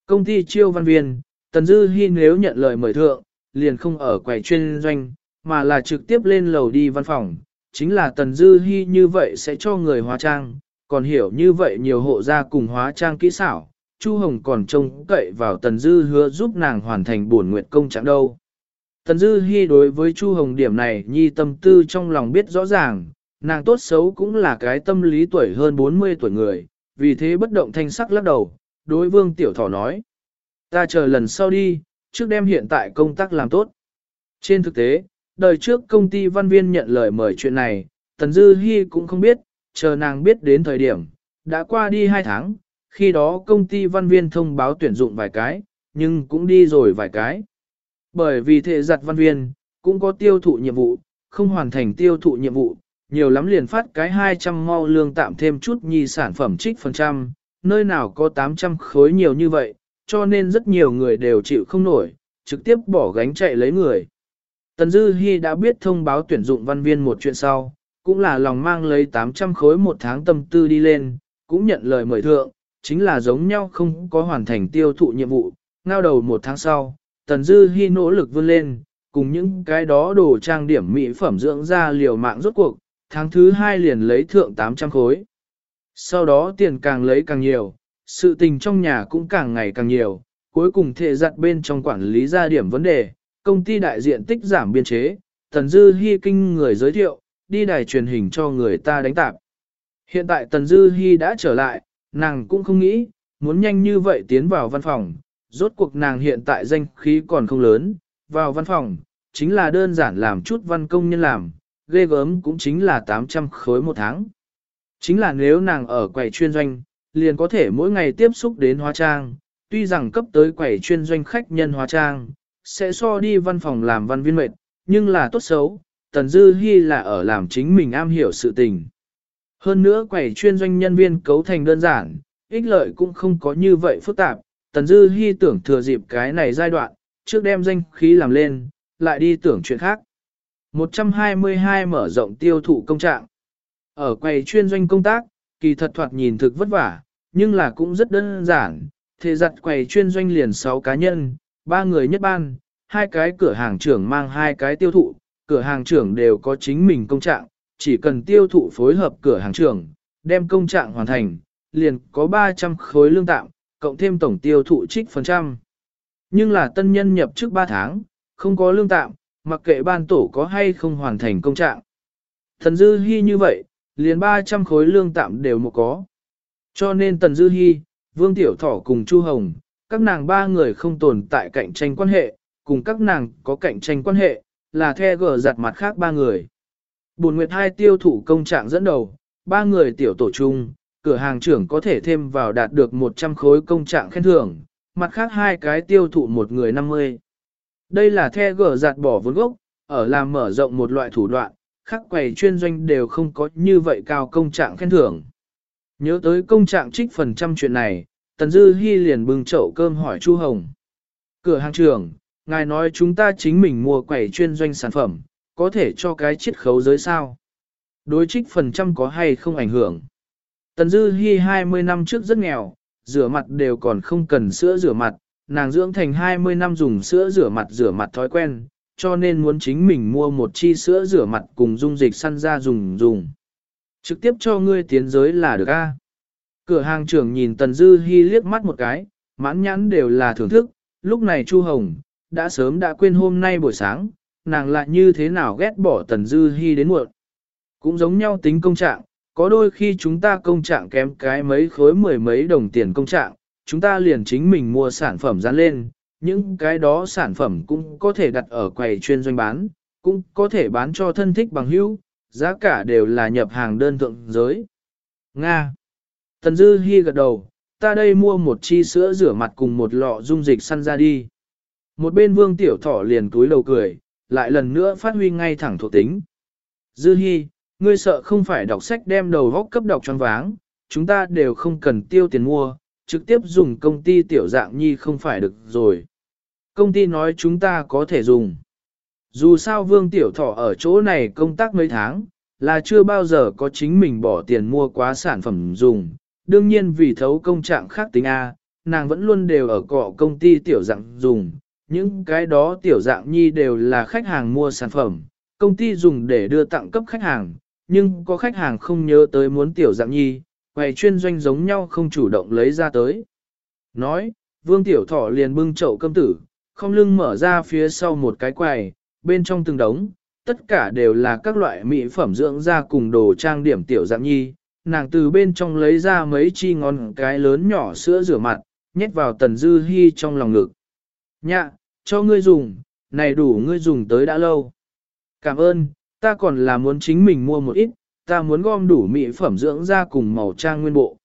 Công ty chiêu văn viên, Tần Dư Hi nếu nhận lời mời thượng, liền không ở quầy chuyên doanh, mà là trực tiếp lên lầu đi văn phòng, chính là Tần Dư Hi như vậy sẽ cho người hóa trang, còn hiểu như vậy nhiều hộ gia cùng hóa trang kỹ xảo, Chu Hồng còn trông cậy vào Tần Dư hứa giúp nàng hoàn thành buồn nguyện công trạng đâu. Tần Dư Hi đối với Chu Hồng điểm này nhi tâm tư trong lòng biết rõ ràng, nàng tốt xấu cũng là cái tâm lý tuổi hơn 40 tuổi người, vì thế bất động thanh sắc lắc đầu, đối vương tiểu thỏ nói. Ta chờ lần sau đi, trước đem hiện tại công tác làm tốt. Trên thực tế, đời trước công ty văn viên nhận lời mời chuyện này, Tần Dư Hi cũng không biết, chờ nàng biết đến thời điểm, đã qua đi 2 tháng, khi đó công ty văn viên thông báo tuyển dụng vài cái, nhưng cũng đi rồi vài cái. Bởi vì thể giặt văn viên, cũng có tiêu thụ nhiệm vụ, không hoàn thành tiêu thụ nhiệm vụ, nhiều lắm liền phát cái 200 mau lương tạm thêm chút nhi sản phẩm trích phần trăm, nơi nào có 800 khối nhiều như vậy, cho nên rất nhiều người đều chịu không nổi, trực tiếp bỏ gánh chạy lấy người. Tần Dư Hi đã biết thông báo tuyển dụng văn viên một chuyện sau, cũng là lòng mang lấy 800 khối một tháng tâm tư đi lên, cũng nhận lời mời thượng, chính là giống nhau không có hoàn thành tiêu thụ nhiệm vụ, ngao đầu một tháng sau, Tần Dư Hi nỗ lực vươn lên, cùng những cái đó đồ trang điểm mỹ phẩm dưỡng da liều mạng rốt cuộc, tháng thứ hai liền lấy thượng 800 khối. Sau đó tiền càng lấy càng nhiều, sự tình trong nhà cũng càng ngày càng nhiều, cuối cùng thệ giặt bên trong quản lý ra điểm vấn đề, công ty đại diện tích giảm biên chế, Tần Dư Hi kinh người giới thiệu, đi đài truyền hình cho người ta đánh tạp. Hiện tại Tần Dư Hi đã trở lại, nàng cũng không nghĩ, muốn nhanh như vậy tiến vào văn phòng, rốt cuộc nàng hiện tại danh khí còn không lớn, vào văn phòng, chính là đơn giản làm chút văn công nhân làm, ghê gớm cũng chính là 800 khối một tháng. Chính là nếu nàng ở quầy chuyên doanh, liền có thể mỗi ngày tiếp xúc đến hóa trang, tuy rằng cấp tới quầy chuyên doanh khách nhân hóa trang, sẽ so đi văn phòng làm văn viên mệt, nhưng là tốt xấu, Tần Dư Hi là ở làm chính mình am hiểu sự tình. Hơn nữa quầy chuyên doanh nhân viên cấu thành đơn giản, ích lợi cũng không có như vậy phức tạp, Tần Dư Hi tưởng thừa dịp cái này giai đoạn, trước đem danh khí làm lên, lại đi tưởng chuyện khác. 122 mở rộng tiêu thụ công trạng. Ở quầy chuyên doanh công tác, kỳ thật thoạt nhìn thực vất vả, nhưng là cũng rất đơn giản. Thế giặt quầy chuyên doanh liền 6 cá nhân, Ba người nhất ban, hai cái cửa hàng trưởng mang hai cái tiêu thụ, cửa hàng trưởng đều có chính mình công trạng, chỉ cần tiêu thụ phối hợp cửa hàng trưởng, đem công trạng hoàn thành, liền có 300 khối lương tạm, cộng thêm tổng tiêu thụ trích phần trăm. Nhưng là tân nhân nhập trước 3 tháng, không có lương tạm, mặc kệ ban tổ có hay không hoàn thành công trạng. Thần Dư Hi như vậy, liền 300 khối lương tạm đều một có. Cho nên Tần Dư Hi, Vương Tiểu Thỏ cùng Chu Hồng, các nàng ba người không tồn tại cạnh tranh quan hệ, cùng các nàng có cạnh tranh quan hệ, là the gở giặt mặt khác ba người. Bùn Nguyệt hai tiêu thụ công trạng dẫn đầu, ba người tiểu tổ chung, cửa hàng trưởng có thể thêm vào đạt được 100 khối công trạng khen thưởng, mặt khác hai cái tiêu thụ một người 50. Đây là the gở giặt bỏ vốn gốc, ở làm mở rộng một loại thủ đoạn, khác quầy chuyên doanh đều không có như vậy cao công trạng khen thưởng. Nhớ tới công trạng trích phần trăm chuyện này, Tần Dư Hi liền bưng chậu cơm hỏi Chu Hồng. Cửa hàng trưởng, ngài nói chúng ta chính mình mua quẩy chuyên doanh sản phẩm, có thể cho cái chiết khấu giới sao? Đối trích phần trăm có hay không ảnh hưởng? Tần Dư Hi 20 năm trước rất nghèo, rửa mặt đều còn không cần sữa rửa mặt, nàng dưỡng thành 20 năm dùng sữa rửa mặt rửa mặt thói quen, cho nên muốn chính mình mua một chi sữa rửa mặt cùng dung dịch săn ra dùng dùng. Trực tiếp cho ngươi tiến giới là được a. Cửa hàng trưởng nhìn Tần Dư Hi liếc mắt một cái, mãn nhãn đều là thưởng thức, lúc này Chu Hồng, đã sớm đã quên hôm nay buổi sáng, nàng lại như thế nào ghét bỏ Tần Dư Hi đến muộn. Cũng giống nhau tính công trạng, có đôi khi chúng ta công trạng kém cái mấy khối mười mấy đồng tiền công trạng, chúng ta liền chính mình mua sản phẩm dán lên, những cái đó sản phẩm cũng có thể đặt ở quầy chuyên doanh bán, cũng có thể bán cho thân thích bằng hữu, giá cả đều là nhập hàng đơn thượng giới. Nga Tần Dư Hi gật đầu, ta đây mua một chi sữa rửa mặt cùng một lọ dung dịch săn ra đi. Một bên vương tiểu thỏ liền túi đầu cười, lại lần nữa phát huy ngay thẳng thuộc tính. Dư Hi, ngươi sợ không phải đọc sách đem đầu góc cấp đọc choáng váng, chúng ta đều không cần tiêu tiền mua, trực tiếp dùng công ty tiểu dạng nhi không phải được rồi. Công ty nói chúng ta có thể dùng. Dù sao vương tiểu thọ ở chỗ này công tác mấy tháng, là chưa bao giờ có chính mình bỏ tiền mua quá sản phẩm dùng. Đương nhiên vì thấu công trạng khác tính A, nàng vẫn luôn đều ở cọ công ty tiểu dạng dùng. Những cái đó tiểu dạng nhi đều là khách hàng mua sản phẩm, công ty dùng để đưa tặng cấp khách hàng, nhưng có khách hàng không nhớ tới muốn tiểu dạng nhi, quầy chuyên doanh giống nhau không chủ động lấy ra tới. Nói, vương tiểu thọ liền bưng chậu cơm tử, không lưng mở ra phía sau một cái quầy, bên trong từng đống, tất cả đều là các loại mỹ phẩm dưỡng da cùng đồ trang điểm tiểu dạng nhi. Nàng từ bên trong lấy ra mấy chi ngon cái lớn nhỏ sữa rửa mặt, nhét vào tần dư hy trong lòng ngực. Nhạ, cho ngươi dùng, này đủ ngươi dùng tới đã lâu. Cảm ơn, ta còn là muốn chính mình mua một ít, ta muốn gom đủ mỹ phẩm dưỡng da cùng màu trang nguyên bộ.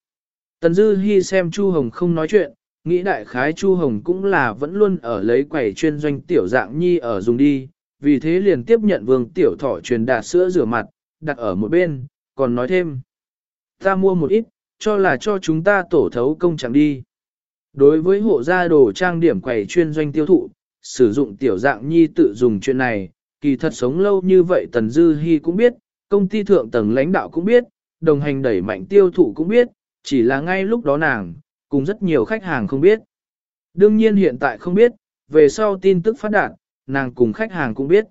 Tần Dư Hi xem Chu Hồng không nói chuyện, nghĩ đại khái Chu Hồng cũng là vẫn luôn ở lấy quầy chuyên doanh tiểu dạng nhi ở dùng đi, vì thế liền tiếp nhận vương tiểu thọ truyền đạt sữa rửa mặt, đặt ở một bên, còn nói thêm. Ta mua một ít, cho là cho chúng ta tổ thấu công chẳng đi. Đối với hộ gia đồ trang điểm quầy chuyên doanh tiêu thụ, sử dụng tiểu dạng nhi tự dùng chuyện này, kỳ thật sống lâu như vậy Tần Dư Hi cũng biết, công ty thượng tầng lãnh đạo cũng biết, đồng hành đẩy mạnh tiêu thụ cũng biết, chỉ là ngay lúc đó nàng, cùng rất nhiều khách hàng không biết. Đương nhiên hiện tại không biết, về sau tin tức phát đạt, nàng cùng khách hàng cũng biết.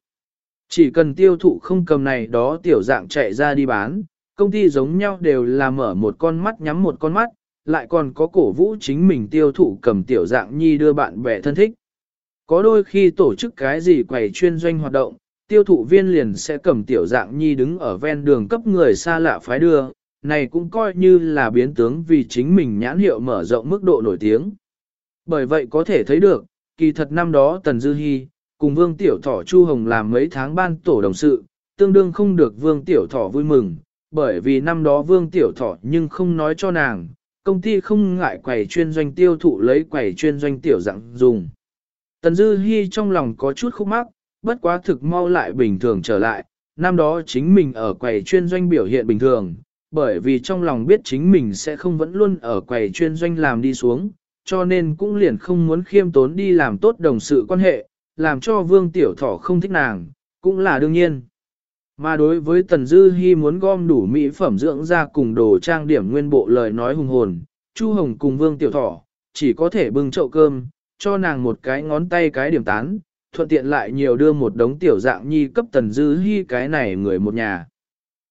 Chỉ cần tiêu thụ không cầm này đó tiểu dạng chạy ra đi bán, công ty giống nhau đều là mở một con mắt nhắm một con mắt, lại còn có cổ vũ chính mình tiêu thụ cầm tiểu dạng nhi đưa bạn bè thân thích. Có đôi khi tổ chức cái gì quầy chuyên doanh hoạt động, tiêu thụ viên liền sẽ cầm tiểu dạng nhi đứng ở ven đường cấp người xa lạ phái đưa, này cũng coi như là biến tướng vì chính mình nhãn hiệu mở rộng mức độ nổi tiếng. Bởi vậy có thể thấy được, kỳ thật năm đó Tần Dư Hi, cùng Vương Tiểu Thỏ Chu Hồng làm mấy tháng ban tổ đồng sự, tương đương không được Vương Tiểu Thỏ vui mừng, bởi vì năm đó Vương Tiểu thọ nhưng không nói cho nàng, công ty không ngại quầy chuyên doanh tiêu thụ lấy quầy chuyên doanh tiểu dạng dùng. Tần Dư Hi trong lòng có chút khúc mắc, bất quá thực mau lại bình thường trở lại, năm đó chính mình ở quầy chuyên doanh biểu hiện bình thường, bởi vì trong lòng biết chính mình sẽ không vẫn luôn ở quầy chuyên doanh làm đi xuống, cho nên cũng liền không muốn khiêm tốn đi làm tốt đồng sự quan hệ, làm cho Vương Tiểu Thỏ không thích nàng, cũng là đương nhiên. Mà đối với Tần Dư Hi muốn gom đủ mỹ phẩm dưỡng da cùng đồ trang điểm nguyên bộ lời nói hùng hồn, Chu Hồng cùng Vương Tiểu Thỏ, chỉ có thể bưng chậu cơm, cho nàng một cái ngón tay cái điểm tán, thuận tiện lại nhiều đưa một đống tiểu dạng nhi cấp Tần Dư Hi cái này người một nhà.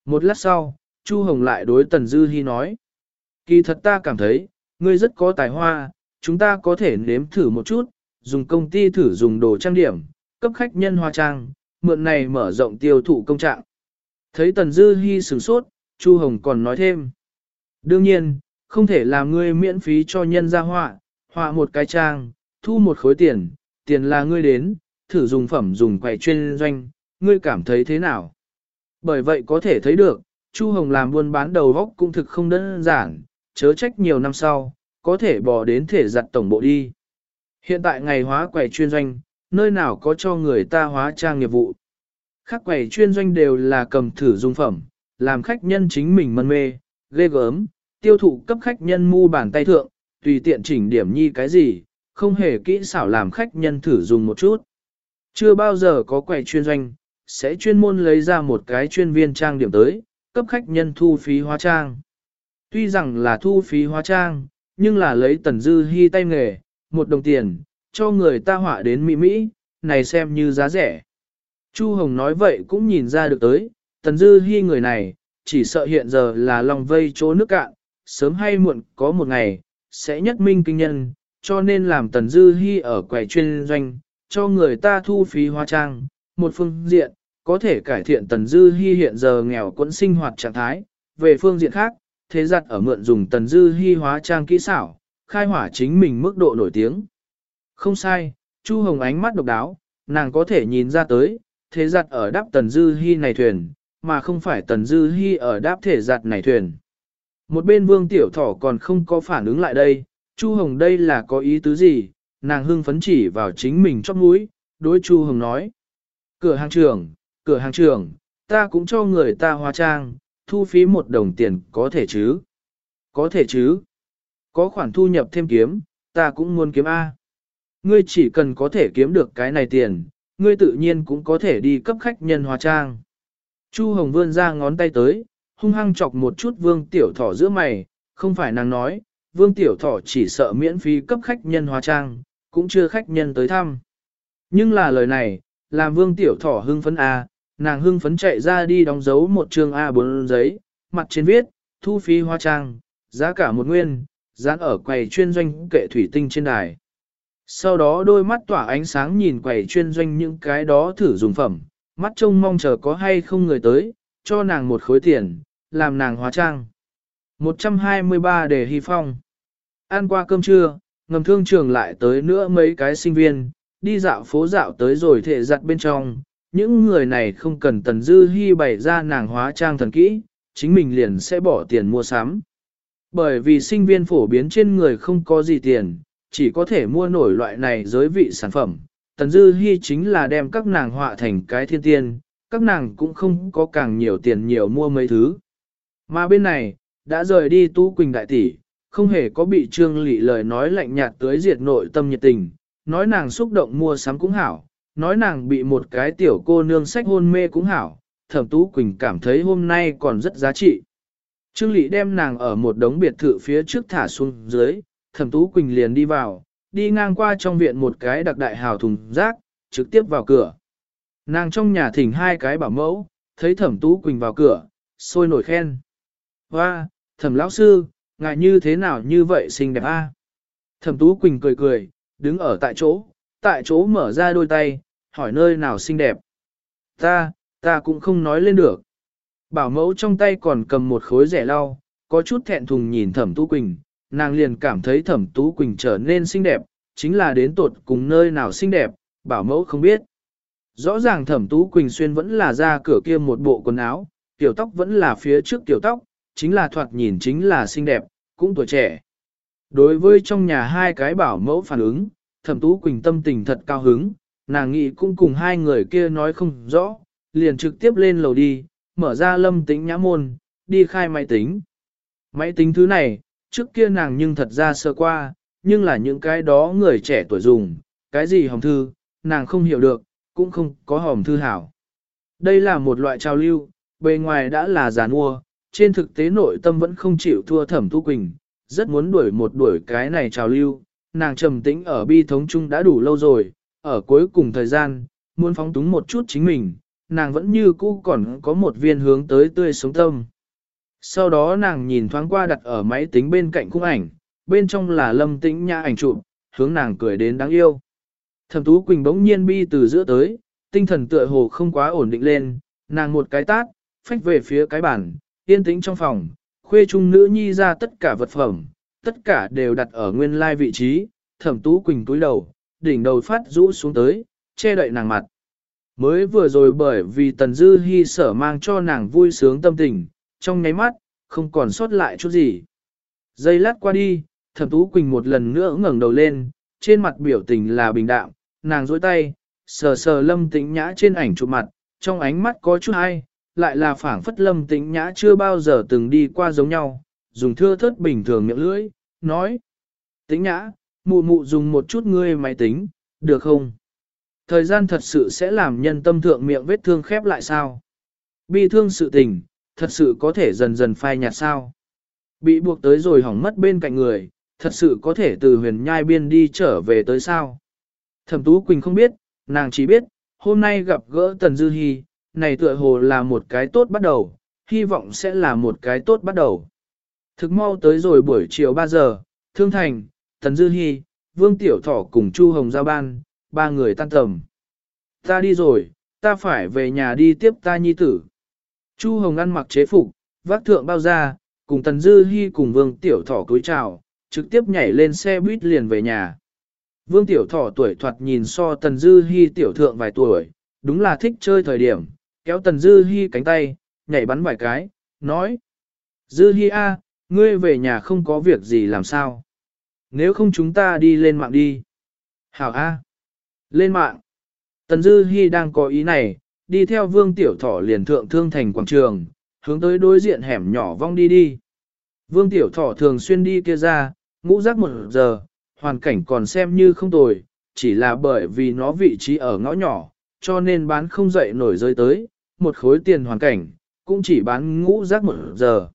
Một lát sau, Chu Hồng lại đối Tần Dư Hi nói, kỳ thật ta cảm thấy, ngươi rất có tài hoa, chúng ta có thể nếm thử một chút, dùng công ty thử dùng đồ trang điểm, cấp khách nhân hoa trang, mượn này mở rộng tiêu thụ công trạng. Thấy Tần Dư Hi sửng sốt, Chu Hồng còn nói thêm. Đương nhiên, không thể làm ngươi miễn phí cho nhân gia họa, họa một cái trang, thu một khối tiền, tiền là ngươi đến, thử dùng phẩm dùng quầy chuyên doanh, ngươi cảm thấy thế nào? Bởi vậy có thể thấy được, Chu Hồng làm buôn bán đầu góc cũng thực không đơn giản, chớ trách nhiều năm sau, có thể bỏ đến thể giặt tổng bộ đi. Hiện tại ngày hóa quầy chuyên doanh, nơi nào có cho người ta hóa trang nghiệp vụ. Khác quầy chuyên doanh đều là cầm thử dung phẩm, làm khách nhân chính mình mân mê, ghê gớm, tiêu thụ cấp khách nhân mu bàn tay thượng, tùy tiện chỉnh điểm nhi cái gì, không hề kỹ xảo làm khách nhân thử dùng một chút. Chưa bao giờ có quầy chuyên doanh, sẽ chuyên môn lấy ra một cái chuyên viên trang điểm tới, cấp khách nhân thu phí hóa trang. Tuy rằng là thu phí hóa trang, nhưng là lấy tần dư hy tay nghề, một đồng tiền, cho người ta họa đến mỹ mỹ, này xem như giá rẻ. Chu Hồng nói vậy cũng nhìn ra được tới, tần dư hy người này, chỉ sợ hiện giờ là lòng vây chỗ nước cạn, sớm hay muộn có một ngày, sẽ nhất minh kinh nhân, cho nên làm tần dư hy ở quầy chuyên doanh, cho người ta thu phí hóa trang, một phương diện, có thể cải thiện tần dư hy hiện giờ nghèo quẫn sinh hoạt trạng thái, về phương diện khác, thế giặt ở mượn dùng tần dư hy hóa trang kỹ xảo, khai hỏa chính mình mức độ nổi tiếng. Không sai, Chu Hồng ánh mắt độc đáo, nàng có thể nhìn ra tới, thế giặt ở đáp tần dư hy này thuyền, mà không phải tần dư hy ở đáp thể giặt này thuyền. Một bên vương tiểu thỏ còn không có phản ứng lại đây, Chu Hồng đây là có ý tứ gì, nàng hưng phấn chỉ vào chính mình chóp mũi, đối Chu Hồng nói. Cửa hàng trưởng, cửa hàng trưởng, ta cũng cho người ta hóa trang, thu phí một đồng tiền có thể chứ? Có thể chứ? Có khoản thu nhập thêm kiếm, ta cũng muốn kiếm A. Ngươi chỉ cần có thể kiếm được cái này tiền, ngươi tự nhiên cũng có thể đi cấp khách nhân hóa trang. Chu Hồng vươn ra ngón tay tới, hung hăng chọc một chút vương tiểu thỏ giữa mày, không phải nàng nói, vương tiểu thỏ chỉ sợ miễn phí cấp khách nhân hóa trang, cũng chưa khách nhân tới thăm. Nhưng là lời này, làm vương tiểu thỏ hưng phấn A, nàng hưng phấn chạy ra đi đóng dấu một chương A4 giấy, mặt trên viết, thu phí hóa trang, giá cả một nguyên, dán ở quầy chuyên doanh kệ thủy tinh trên đài. Sau đó đôi mắt tỏa ánh sáng nhìn quầy chuyên doanh những cái đó thử dùng phẩm, mắt trông mong chờ có hay không người tới, cho nàng một khối tiền, làm nàng hóa trang. 123 để hy phong. Ăn qua cơm trưa, ngầm thương trường lại tới nữa mấy cái sinh viên, đi dạo phố dạo tới rồi thể giặt bên trong. Những người này không cần tần dư hy bày ra nàng hóa trang thần kỹ, chính mình liền sẽ bỏ tiền mua sắm. Bởi vì sinh viên phổ biến trên người không có gì tiền, chỉ có thể mua nổi loại này giới vị sản phẩm. Tần Dư Hi chính là đem các nàng họa thành cái thiên tiên, các nàng cũng không có càng nhiều tiền nhiều mua mấy thứ. Mà bên này, đã rời đi Tu Quỳnh đại tỷ, không hề có bị Trương Lị lời nói lạnh nhạt tới diệt nội tâm nhiệt tình, nói nàng xúc động mua sắm cũng hảo, nói nàng bị một cái tiểu cô nương sách hôn mê cũng hảo, Thẩm Tú Quỳnh cảm thấy hôm nay còn rất giá trị. Trương Lị đem nàng ở một đống biệt thự phía trước thả xuống dưới, Thẩm Tú Quỳnh liền đi vào, đi ngang qua trong viện một cái đặc đại hào thùng rác, trực tiếp vào cửa. Nàng trong nhà thỉnh hai cái bảo mẫu, thấy Thẩm Tú Quỳnh vào cửa, sôi nổi khen. Hoa, Thẩm lão sư, ngài như thế nào như vậy xinh đẹp a? Thẩm Tú Quỳnh cười cười, đứng ở tại chỗ, tại chỗ mở ra đôi tay, hỏi nơi nào xinh đẹp. Ta, ta cũng không nói lên được. Bảo mẫu trong tay còn cầm một khối rẻ lau, có chút thẹn thùng nhìn Thẩm Tú Quỳnh, nàng liền cảm thấy Thẩm Tú Quỳnh trở nên xinh đẹp, chính là đến tột cùng nơi nào xinh đẹp, bảo mẫu không biết. Rõ ràng Thẩm Tú Quỳnh xuyên vẫn là ra cửa kia một bộ quần áo, tiểu tóc vẫn là phía trước tiểu tóc, chính là thoạt nhìn chính là xinh đẹp, cũng tuổi trẻ. Đối với trong nhà hai cái bảo mẫu phản ứng, thẩm tú quỳnh tâm tình thật cao hứng, nàng nghĩ cũng cùng hai người kia nói không rõ, liền trực tiếp lên lầu đi, mở ra lâm tính nhã môn, đi khai máy tính. Máy tính thứ này, trước kia nàng nhưng thật ra sơ qua, nhưng là những cái đó người trẻ tuổi dùng, cái gì hồng thư, nàng không hiểu được, cũng không có hồng thư hảo. Đây là một loại trao lưu, bề ngoài đã là giàn mua, trên thực tế nội tâm vẫn không chịu thua thẩm tu quỳnh, rất muốn đuổi một đuổi cái này trào lưu, nàng trầm tĩnh ở bi thống chung đã đủ lâu rồi, ở cuối cùng thời gian, muốn phóng túng một chút chính mình, nàng vẫn như cũ còn có một viên hướng tới tươi sống tâm. Sau đó nàng nhìn thoáng qua đặt ở máy tính bên cạnh khung ảnh, bên trong là lâm tĩnh nhã ảnh chụp, hướng nàng cười đến đáng yêu. Thẩm Tú Quỳnh bỗng nhiên bi từ giữa tới, tinh thần tựa hồ không quá ổn định lên, nàng một cái tát, phách về phía cái bàn, yên tĩnh trong phòng, khuê trung nữ nhi ra tất cả vật phẩm, tất cả đều đặt ở nguyên lai vị trí, thẩm tú quỳnh túi đầu, đỉnh đầu phát rũ xuống tới, che đậy nàng mặt. Mới vừa rồi bởi vì tần dư hy sở mang cho nàng vui sướng tâm tình, trong nháy mắt, không còn sót lại chút gì. Giây lát qua đi, thẩm tú quỳnh một lần nữa ngẩng đầu lên, trên mặt biểu tình là bình đạm, nàng dối tay, sờ sờ lâm tĩnh nhã trên ảnh chụp mặt, trong ánh mắt có chút hay, lại là phảng phất lâm tĩnh nhã chưa bao giờ từng đi qua giống nhau, dùng thưa thớt bình thường miệng lưỡi, nói. Tĩnh nhã, mụ mụ dùng một chút ngươi máy tính, được không? Thời gian thật sự sẽ làm nhân tâm thượng miệng vết thương khép lại sao? Bi thương sự tình, thật sự có thể dần dần phai nhạt sao? Bị buộc tới rồi hỏng mất bên cạnh người, thật sự có thể từ huyền nhai biên đi trở về tới sao? Thẩm Tú Quỳnh không biết, nàng chỉ biết, hôm nay gặp gỡ Tần Dư Hi, này tựa hồ là một cái tốt bắt đầu, hy vọng sẽ là một cái tốt bắt đầu. Thực mau tới rồi buổi chiều 3 giờ, Thương Thành, Tần Dư Hi, Vương Tiểu Thỏ cùng Chu Hồng giao ban, ba người tan tầm. Ta đi rồi, ta phải về nhà đi tiếp ta nhi tử. Chu Hồng ăn mặc chế phục, vác thượng bao ra, cùng Tần Dư Hi cùng Vương Tiểu Thỏ cúi chào, trực tiếp nhảy lên xe buýt liền về nhà. Vương Tiểu Thỏ tuổi thoạt nhìn so Tần Dư Hi tiểu thượng vài tuổi, đúng là thích chơi thời điểm, kéo Tần Dư Hi cánh tay, nhảy bắn vài cái, nói. Dư Hi a, ngươi về nhà không có việc gì làm sao? Nếu không chúng ta đi lên mạng đi. Hảo a. Lên mạng. Tần Dư Hi đang có ý này, đi theo Vương Tiểu Thỏ liền thượng thương thành quảng trường, hướng tới đối diện hẻm nhỏ vong đi đi. Vương Tiểu Thỏ thường xuyên đi kia ra, ngũ giác một giờ, hoàn cảnh còn xem như không tồi, chỉ là bởi vì nó vị trí ở ngõ nhỏ, cho nên bán không dậy nổi rơi tới, một khối tiền hoàn cảnh, cũng chỉ bán ngũ rác một giờ.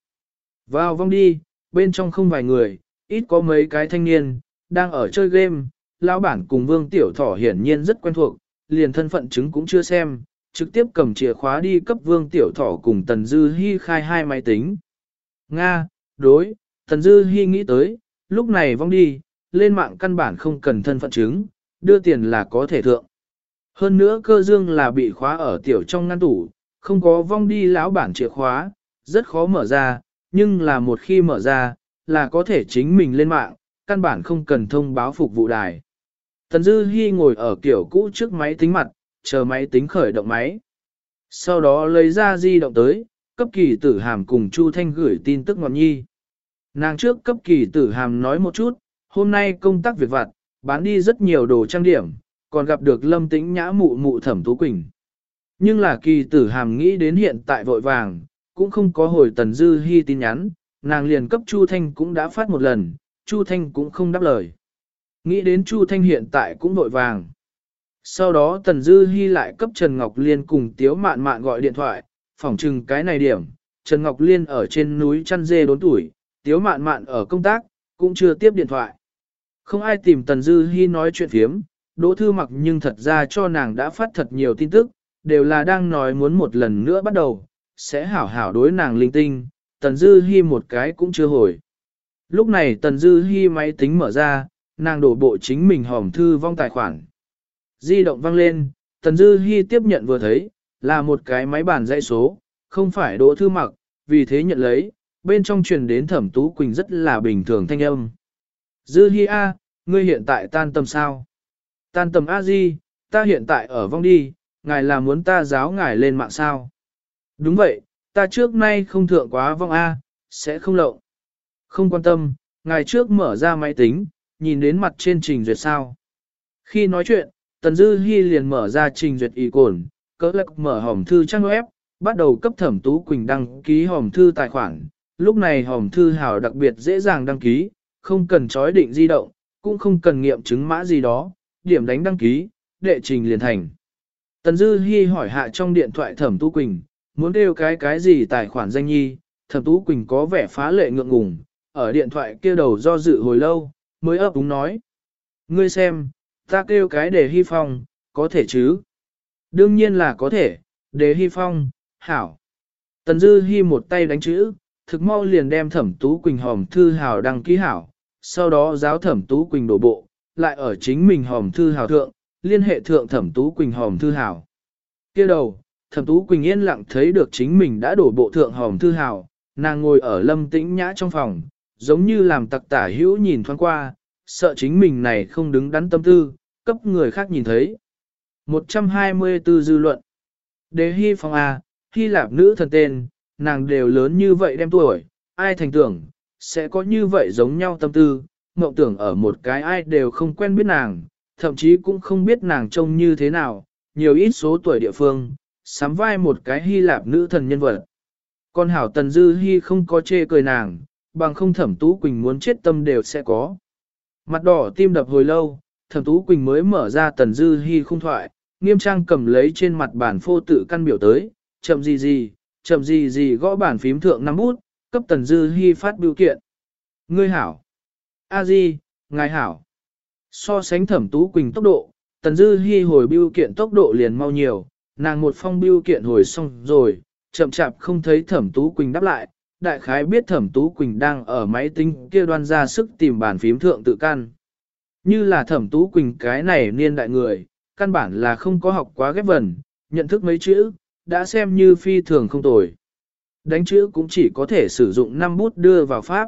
Vào vong đi, bên trong không vài người, ít có mấy cái thanh niên, đang ở chơi game, lão bản cùng vương tiểu thỏ hiển nhiên rất quen thuộc, liền thân phận chứng cũng chưa xem, trực tiếp cầm chìa khóa đi cấp vương tiểu thỏ cùng Tần Dư Hi khai hai máy tính. Nga, đối, Tần Dư Hi nghĩ tới, lúc này vong đi, lên mạng căn bản không cần thân phận chứng, đưa tiền là có thể thượng. Hơn nữa cơ dương là bị khóa ở tiểu trong ngăn tủ, không có vong đi lão bản chìa khóa, rất khó mở ra, nhưng là một khi mở ra, là có thể chính mình lên mạng, căn bản không cần thông báo phục vụ đài. Tần Dư Hi ngồi ở kiểu cũ trước máy tính mặt, chờ máy tính khởi động máy. Sau đó lấy ra di động tới, cấp kỳ tử hàm cùng Chu Thanh gửi tin tức ngọn nhi. Nàng trước cấp kỳ tử hàm nói một chút, hôm nay công tác việc vặt, bán đi rất nhiều đồ trang điểm, còn gặp được lâm tĩnh nhã mụ mụ thẩm tú quỳnh. Nhưng là kỳ tử hàm nghĩ đến hiện tại vội vàng, cũng không có hồi tần dư hy tin nhắn, nàng liền cấp Chu Thanh cũng đã phát một lần, Chu Thanh cũng không đáp lời. Nghĩ đến Chu Thanh hiện tại cũng vội vàng. Sau đó Tần Dư Hi lại cấp Trần Ngọc Liên cùng Tiếu Mạn Mạn gọi điện thoại, phỏng chừng cái này điểm, Trần Ngọc Liên ở trên núi chăn dê đốn tuổi, Tiếu Mạn Mạn ở công tác, cũng chưa tiếp điện thoại. Không ai tìm Tần Dư Hi nói chuyện phiếm, Đỗ Thư Mặc nhưng thật ra cho nàng đã phát thật nhiều tin tức, đều là đang nói muốn một lần nữa bắt đầu, sẽ hảo hảo đối nàng linh tinh, Tần Dư Hi một cái cũng chưa hồi. Lúc này Tần Dư Hi máy tính mở ra, nàng đổ bộ chính mình hòm thư vong tài khoản. Di động vang lên, Tần Dư Hi tiếp nhận vừa thấy, là một cái máy bàn dãy số, không phải đỗ thư mặc, vì thế nhận lấy, bên trong truyền đến thẩm tú quỳnh rất là bình thường thanh âm. Dư Hi A, ngươi hiện tại tan tầm sao? Tan tầm A Di, ta hiện tại ở vong đi, ngài là muốn ta giáo ngài lên mạng sao? Đúng vậy, ta trước nay không thượng quá vong A, sẽ không lộng. Không quan tâm, ngài trước mở ra máy tính, nhìn đến mặt trên trình duyệt sao. Khi nói chuyện, Tần Dư Hi liền mở ra trình duyệt y cồn, cỡ lạc mở hòm thư trang web, bắt đầu cấp thẩm tú Quỳnh đăng ký hòm thư tài khoản. Lúc này hòm thư hảo đặc biệt dễ dàng đăng ký, không cần chói định di động, cũng không cần nghiệm chứng mã gì đó, điểm đánh đăng ký, đệ trình liền thành. Tần Dư Hi hỏi hạ trong điện thoại thẩm tú Quỳnh, muốn kêu cái cái gì tài khoản danh nhi, thẩm tú Quỳnh có vẻ phá lệ ngượng ngùng, ở điện thoại kia đầu do dự hồi lâu, mới ấp úng nói. Ngươi xem, ta kêu cái để hy phong, có thể chứ? Đương nhiên là có thể, đề hy phong, hảo. Tần Dư Hi một tay đánh chữ, thực mau liền đem thẩm tú quỳnh hòm thư hào đăng ký hảo, sau đó giáo thẩm tú quỳnh đổ bộ, lại ở chính mình hòm thư hào thượng, liên hệ thượng thẩm tú quỳnh hòm thư hào. kia đầu, thẩm tú quỳnh yên lặng thấy được chính mình đã đổ bộ thượng hòm thư hào, nàng ngồi ở lâm tĩnh nhã trong phòng, giống như làm tặc tả hữu nhìn thoáng qua, sợ chính mình này không đứng đắn tâm tư, cấp người khác nhìn thấy. 124 dư luận Đế Hy Phong A, Hy Lạp nữ thần tên, nàng đều lớn như vậy đem tuổi, ai thành tưởng, sẽ có như vậy giống nhau tâm tư, mộng tưởng ở một cái ai đều không quen biết nàng, thậm chí cũng không biết nàng trông như thế nào, nhiều ít số tuổi địa phương, sắm vai một cái Hy Lạp nữ thần nhân vật. Con hảo tần dư Hy không có chê cười nàng, bằng không thẩm tú quỳnh muốn chết tâm đều sẽ có. Mặt đỏ tim đập hồi lâu, thẩm tú quỳnh mới mở ra tần dư hy khung thoại, nghiêm trang cầm lấy trên mặt bản phô tự căn biểu tới, chậm gì gì, chậm gì gì gõ bản phím thượng năm bút, cấp tần dư hy phát biểu kiện. Ngươi hảo. A di, ngài hảo. So sánh thẩm tú quỳnh tốc độ, tần dư hy hồi biểu kiện tốc độ liền mau nhiều, nàng một phong biểu kiện hồi xong rồi, chậm chạp không thấy thẩm tú quỳnh đáp lại, đại khái biết thẩm tú quỳnh đang ở máy tính kia đoan ra sức tìm bàn phím thượng tự căn. Như là thẩm tú quỳnh cái này niên đại người, căn bản là không có học quá ghép vần, nhận thức mấy chữ, đã xem như phi thường không tồi. Đánh chữ cũng chỉ có thể sử dụng 5 bút đưa vào pháp.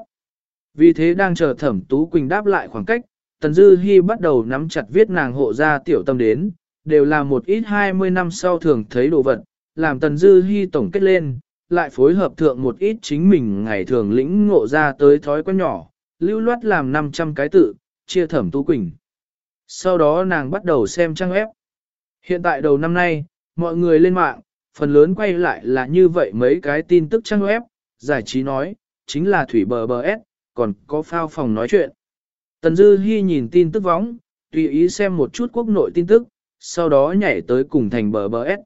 Vì thế đang chờ thẩm tú quỳnh đáp lại khoảng cách, Tần Dư Hi bắt đầu nắm chặt viết nàng hộ ra tiểu tâm đến, đều là một ít 20 năm sau thường thấy đồ vật, làm Tần Dư Hi tổng kết lên, lại phối hợp thượng một ít chính mình ngày thường lĩnh ngộ ra tới thói quen nhỏ, lưu loát làm 500 cái tự, chia thẩm tú quỳnh. Sau đó nàng bắt đầu xem trang web. Hiện tại đầu năm nay, mọi người lên mạng, phần lớn quay lại là như vậy mấy cái tin tức trang web, giải trí nói, chính là thủy bờ bờ S, còn có phao phòng nói chuyện. Tần Dư Hi nhìn tin tức vóng, tùy ý xem một chút quốc nội tin tức, sau đó nhảy tới cùng thành bờ bờ S.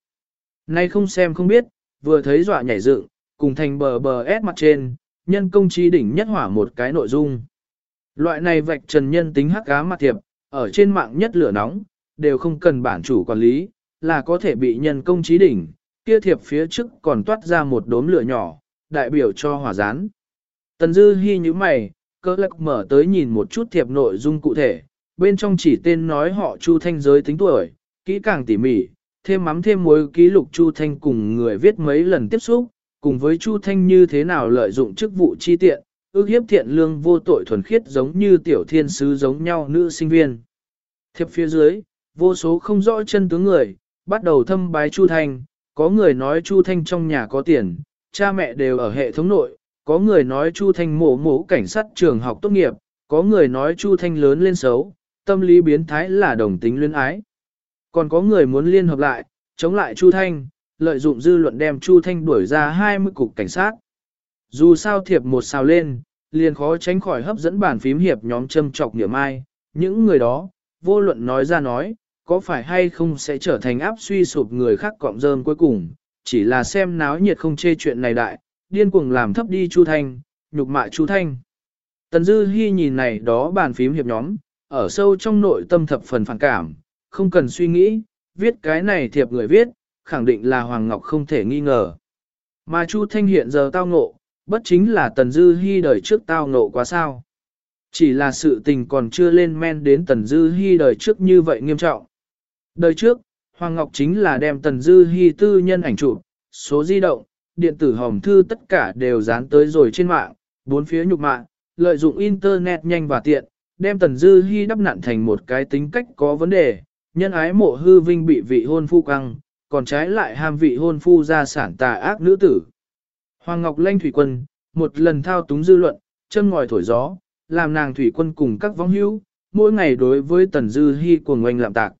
Nay không xem không biết, vừa thấy dọa nhảy dựng, cùng thành bờ bờ S mặt trên, nhân công trí đỉnh nhất hỏa một cái nội dung. Loại này vạch trần nhân tính hắc ám mặt thiệp, ở trên mạng nhất lửa nóng, đều không cần bản chủ quản lý, là có thể bị nhân công trí đỉnh, kia thiệp phía trước còn toát ra một đốm lửa nhỏ, đại biểu cho hỏa gián. Tần Dư Hi như mày, cơ lạc mở tới nhìn một chút thiệp nội dung cụ thể, bên trong chỉ tên nói họ Chu Thanh giới tính tuổi, kỹ càng tỉ mỉ, thêm mắm thêm muối ký lục Chu Thanh cùng người viết mấy lần tiếp xúc, cùng với Chu Thanh như thế nào lợi dụng chức vụ chi tiện, ước hiếp thiện lương vô tội thuần khiết giống như tiểu thiên sứ giống nhau nữ sinh viên. Thiệp phía dưới, vô số không rõ chân tướng người, bắt đầu thâm bái Chu Thanh, có người nói Chu Thanh trong nhà có tiền, cha mẹ đều ở hệ thống nội, có người nói Chu Thanh mổ mổ cảnh sát trường học tốt nghiệp, có người nói Chu Thanh lớn lên xấu, tâm lý biến thái là đồng tính luyến ái. Còn có người muốn liên hợp lại, chống lại Chu Thanh, lợi dụng dư luận đem Chu Thanh đuổi ra 20 cục cảnh sát. Dù sao thiệp một sao lên, liền khó tránh khỏi hấp dẫn bàn phím hiệp nhóm châm trọc niệm ai, những người đó, vô luận nói ra nói, có phải hay không sẽ trở thành áp suy sụp người khác cọng rơm cuối cùng, chỉ là xem náo nhiệt không chê chuyện này đại, điên cuồng làm thấp đi Chu Thanh, nhục mạ Chu Thanh. Tần Dư Hi nhìn này đó bàn phím hiệp nhóm, ở sâu trong nội tâm thập phần phản cảm, không cần suy nghĩ, viết cái này thiệp người viết, khẳng định là Hoàng Ngọc không thể nghi ngờ. Mà Chu Thanh hiện giờ tao ngộ, bất chính là Tần Dư Hi đời trước tao ngộ quá sao. Chỉ là sự tình còn chưa lên men đến Tần Dư Hi đời trước như vậy nghiêm trọng. Đời trước, Hoàng Ngọc chính là đem Tần Dư Hi tư nhân ảnh chụp, số di động, điện tử hòm thư tất cả đều dán tới rồi trên mạng, bốn phía nhục mạng, lợi dụng internet nhanh và tiện, đem Tần Dư Hi đắp nặn thành một cái tính cách có vấn đề, nhân ái mộ hư vinh bị vị hôn phu căng, còn trái lại ham vị hôn phu gia sản tà ác nữ tử. Hoàng Ngọc Lanh Thủy Quân, một lần thao túng dư luận, chân ngòi thổi gió, làm nàng Thủy Quân cùng các vong hữu, mỗi ngày đối với Tần Dư Hi cuồng ngoanh lạm tạc.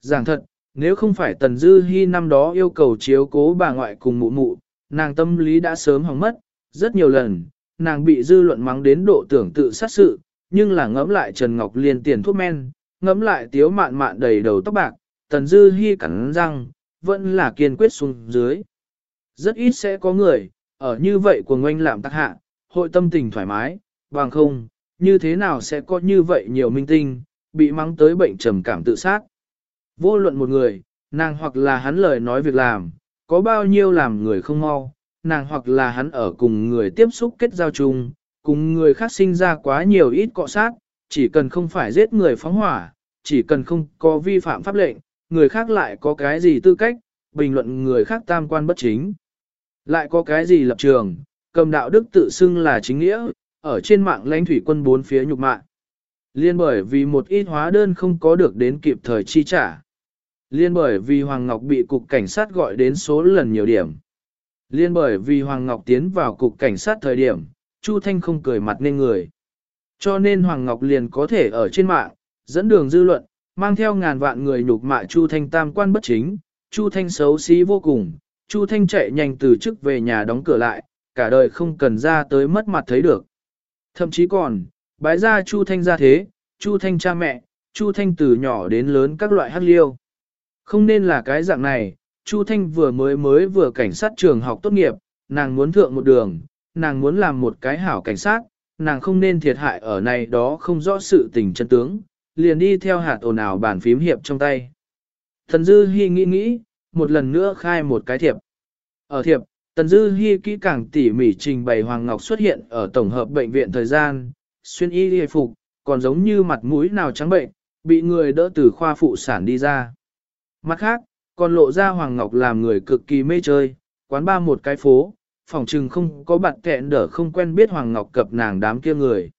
Giảng thật, nếu không phải Tần Dư Hi năm đó yêu cầu chiếu cố bà ngoại cùng mụ mụ, nàng tâm lý đã sớm hỏng mất, rất nhiều lần, nàng bị dư luận mắng đến độ tưởng tự sát sự, nhưng là ngẫm lại Trần Ngọc Liên tiền thuốc men, ngẫm lại tiếu mạn mạn đầy đầu tóc bạc, Tần Dư Hi cắn răng, vẫn là kiên quyết xuống dưới. Rất ít sẽ có người, ở như vậy của ngoanh làm tác hạ, hội tâm tình thoải mái, bằng không, như thế nào sẽ có như vậy nhiều minh tinh, bị mắng tới bệnh trầm cảm tự sát. Vô luận một người, nàng hoặc là hắn lời nói việc làm, có bao nhiêu làm người không mau, nàng hoặc là hắn ở cùng người tiếp xúc kết giao chung, cùng người khác sinh ra quá nhiều ít cọ sát, chỉ cần không phải giết người phóng hỏa, chỉ cần không có vi phạm pháp lệnh, người khác lại có cái gì tư cách, bình luận người khác tam quan bất chính. Lại có cái gì lập trường, cầm đạo đức tự xưng là chính nghĩa, ở trên mạng lãnh thủy quân bốn phía nhục mạng. Liên bởi vì một ít hóa đơn không có được đến kịp thời chi trả. Liên bởi vì Hoàng Ngọc bị cục cảnh sát gọi đến số lần nhiều điểm. Liên bởi vì Hoàng Ngọc tiến vào cục cảnh sát thời điểm, Chu Thanh không cười mặt nên người. Cho nên Hoàng Ngọc liền có thể ở trên mạng, dẫn đường dư luận, mang theo ngàn vạn người nhục mạ Chu Thanh tam quan bất chính, Chu Thanh xấu xí vô cùng, Chu Thanh chạy nhanh từ chức về nhà đóng cửa lại, cả đời không cần ra tới mất mặt thấy được. Thậm chí còn, bái ra Chu Thanh ra thế, Chu Thanh cha mẹ, Chu Thanh từ nhỏ đến lớn các loại hắc liêu. Không nên là cái dạng này, Chu Thanh vừa mới mới vừa cảnh sát trường học tốt nghiệp, nàng muốn thượng một đường, nàng muốn làm một cái hảo cảnh sát, nàng không nên thiệt hại ở này đó không rõ sự tình chân tướng, liền đi theo hạt ồn ào bàn phím hiệp trong tay. Thần Dư Hi nghĩ nghĩ, một lần nữa khai một cái thiệp. Ở thiệp, Tần Dư Hi kỹ càng tỉ mỉ trình bày Hoàng Ngọc xuất hiện ở tổng hợp bệnh viện thời gian, xuyên y y phục, còn giống như mặt mũi nào trắng bệnh, bị người đỡ từ khoa phụ sản đi ra. Mặt khác, còn lộ ra Hoàng Ngọc làm người cực kỳ mê chơi, quán ba một cái phố, phòng trừng không có bạn kẹn đỡ không quen biết Hoàng Ngọc cập nàng đám kia người.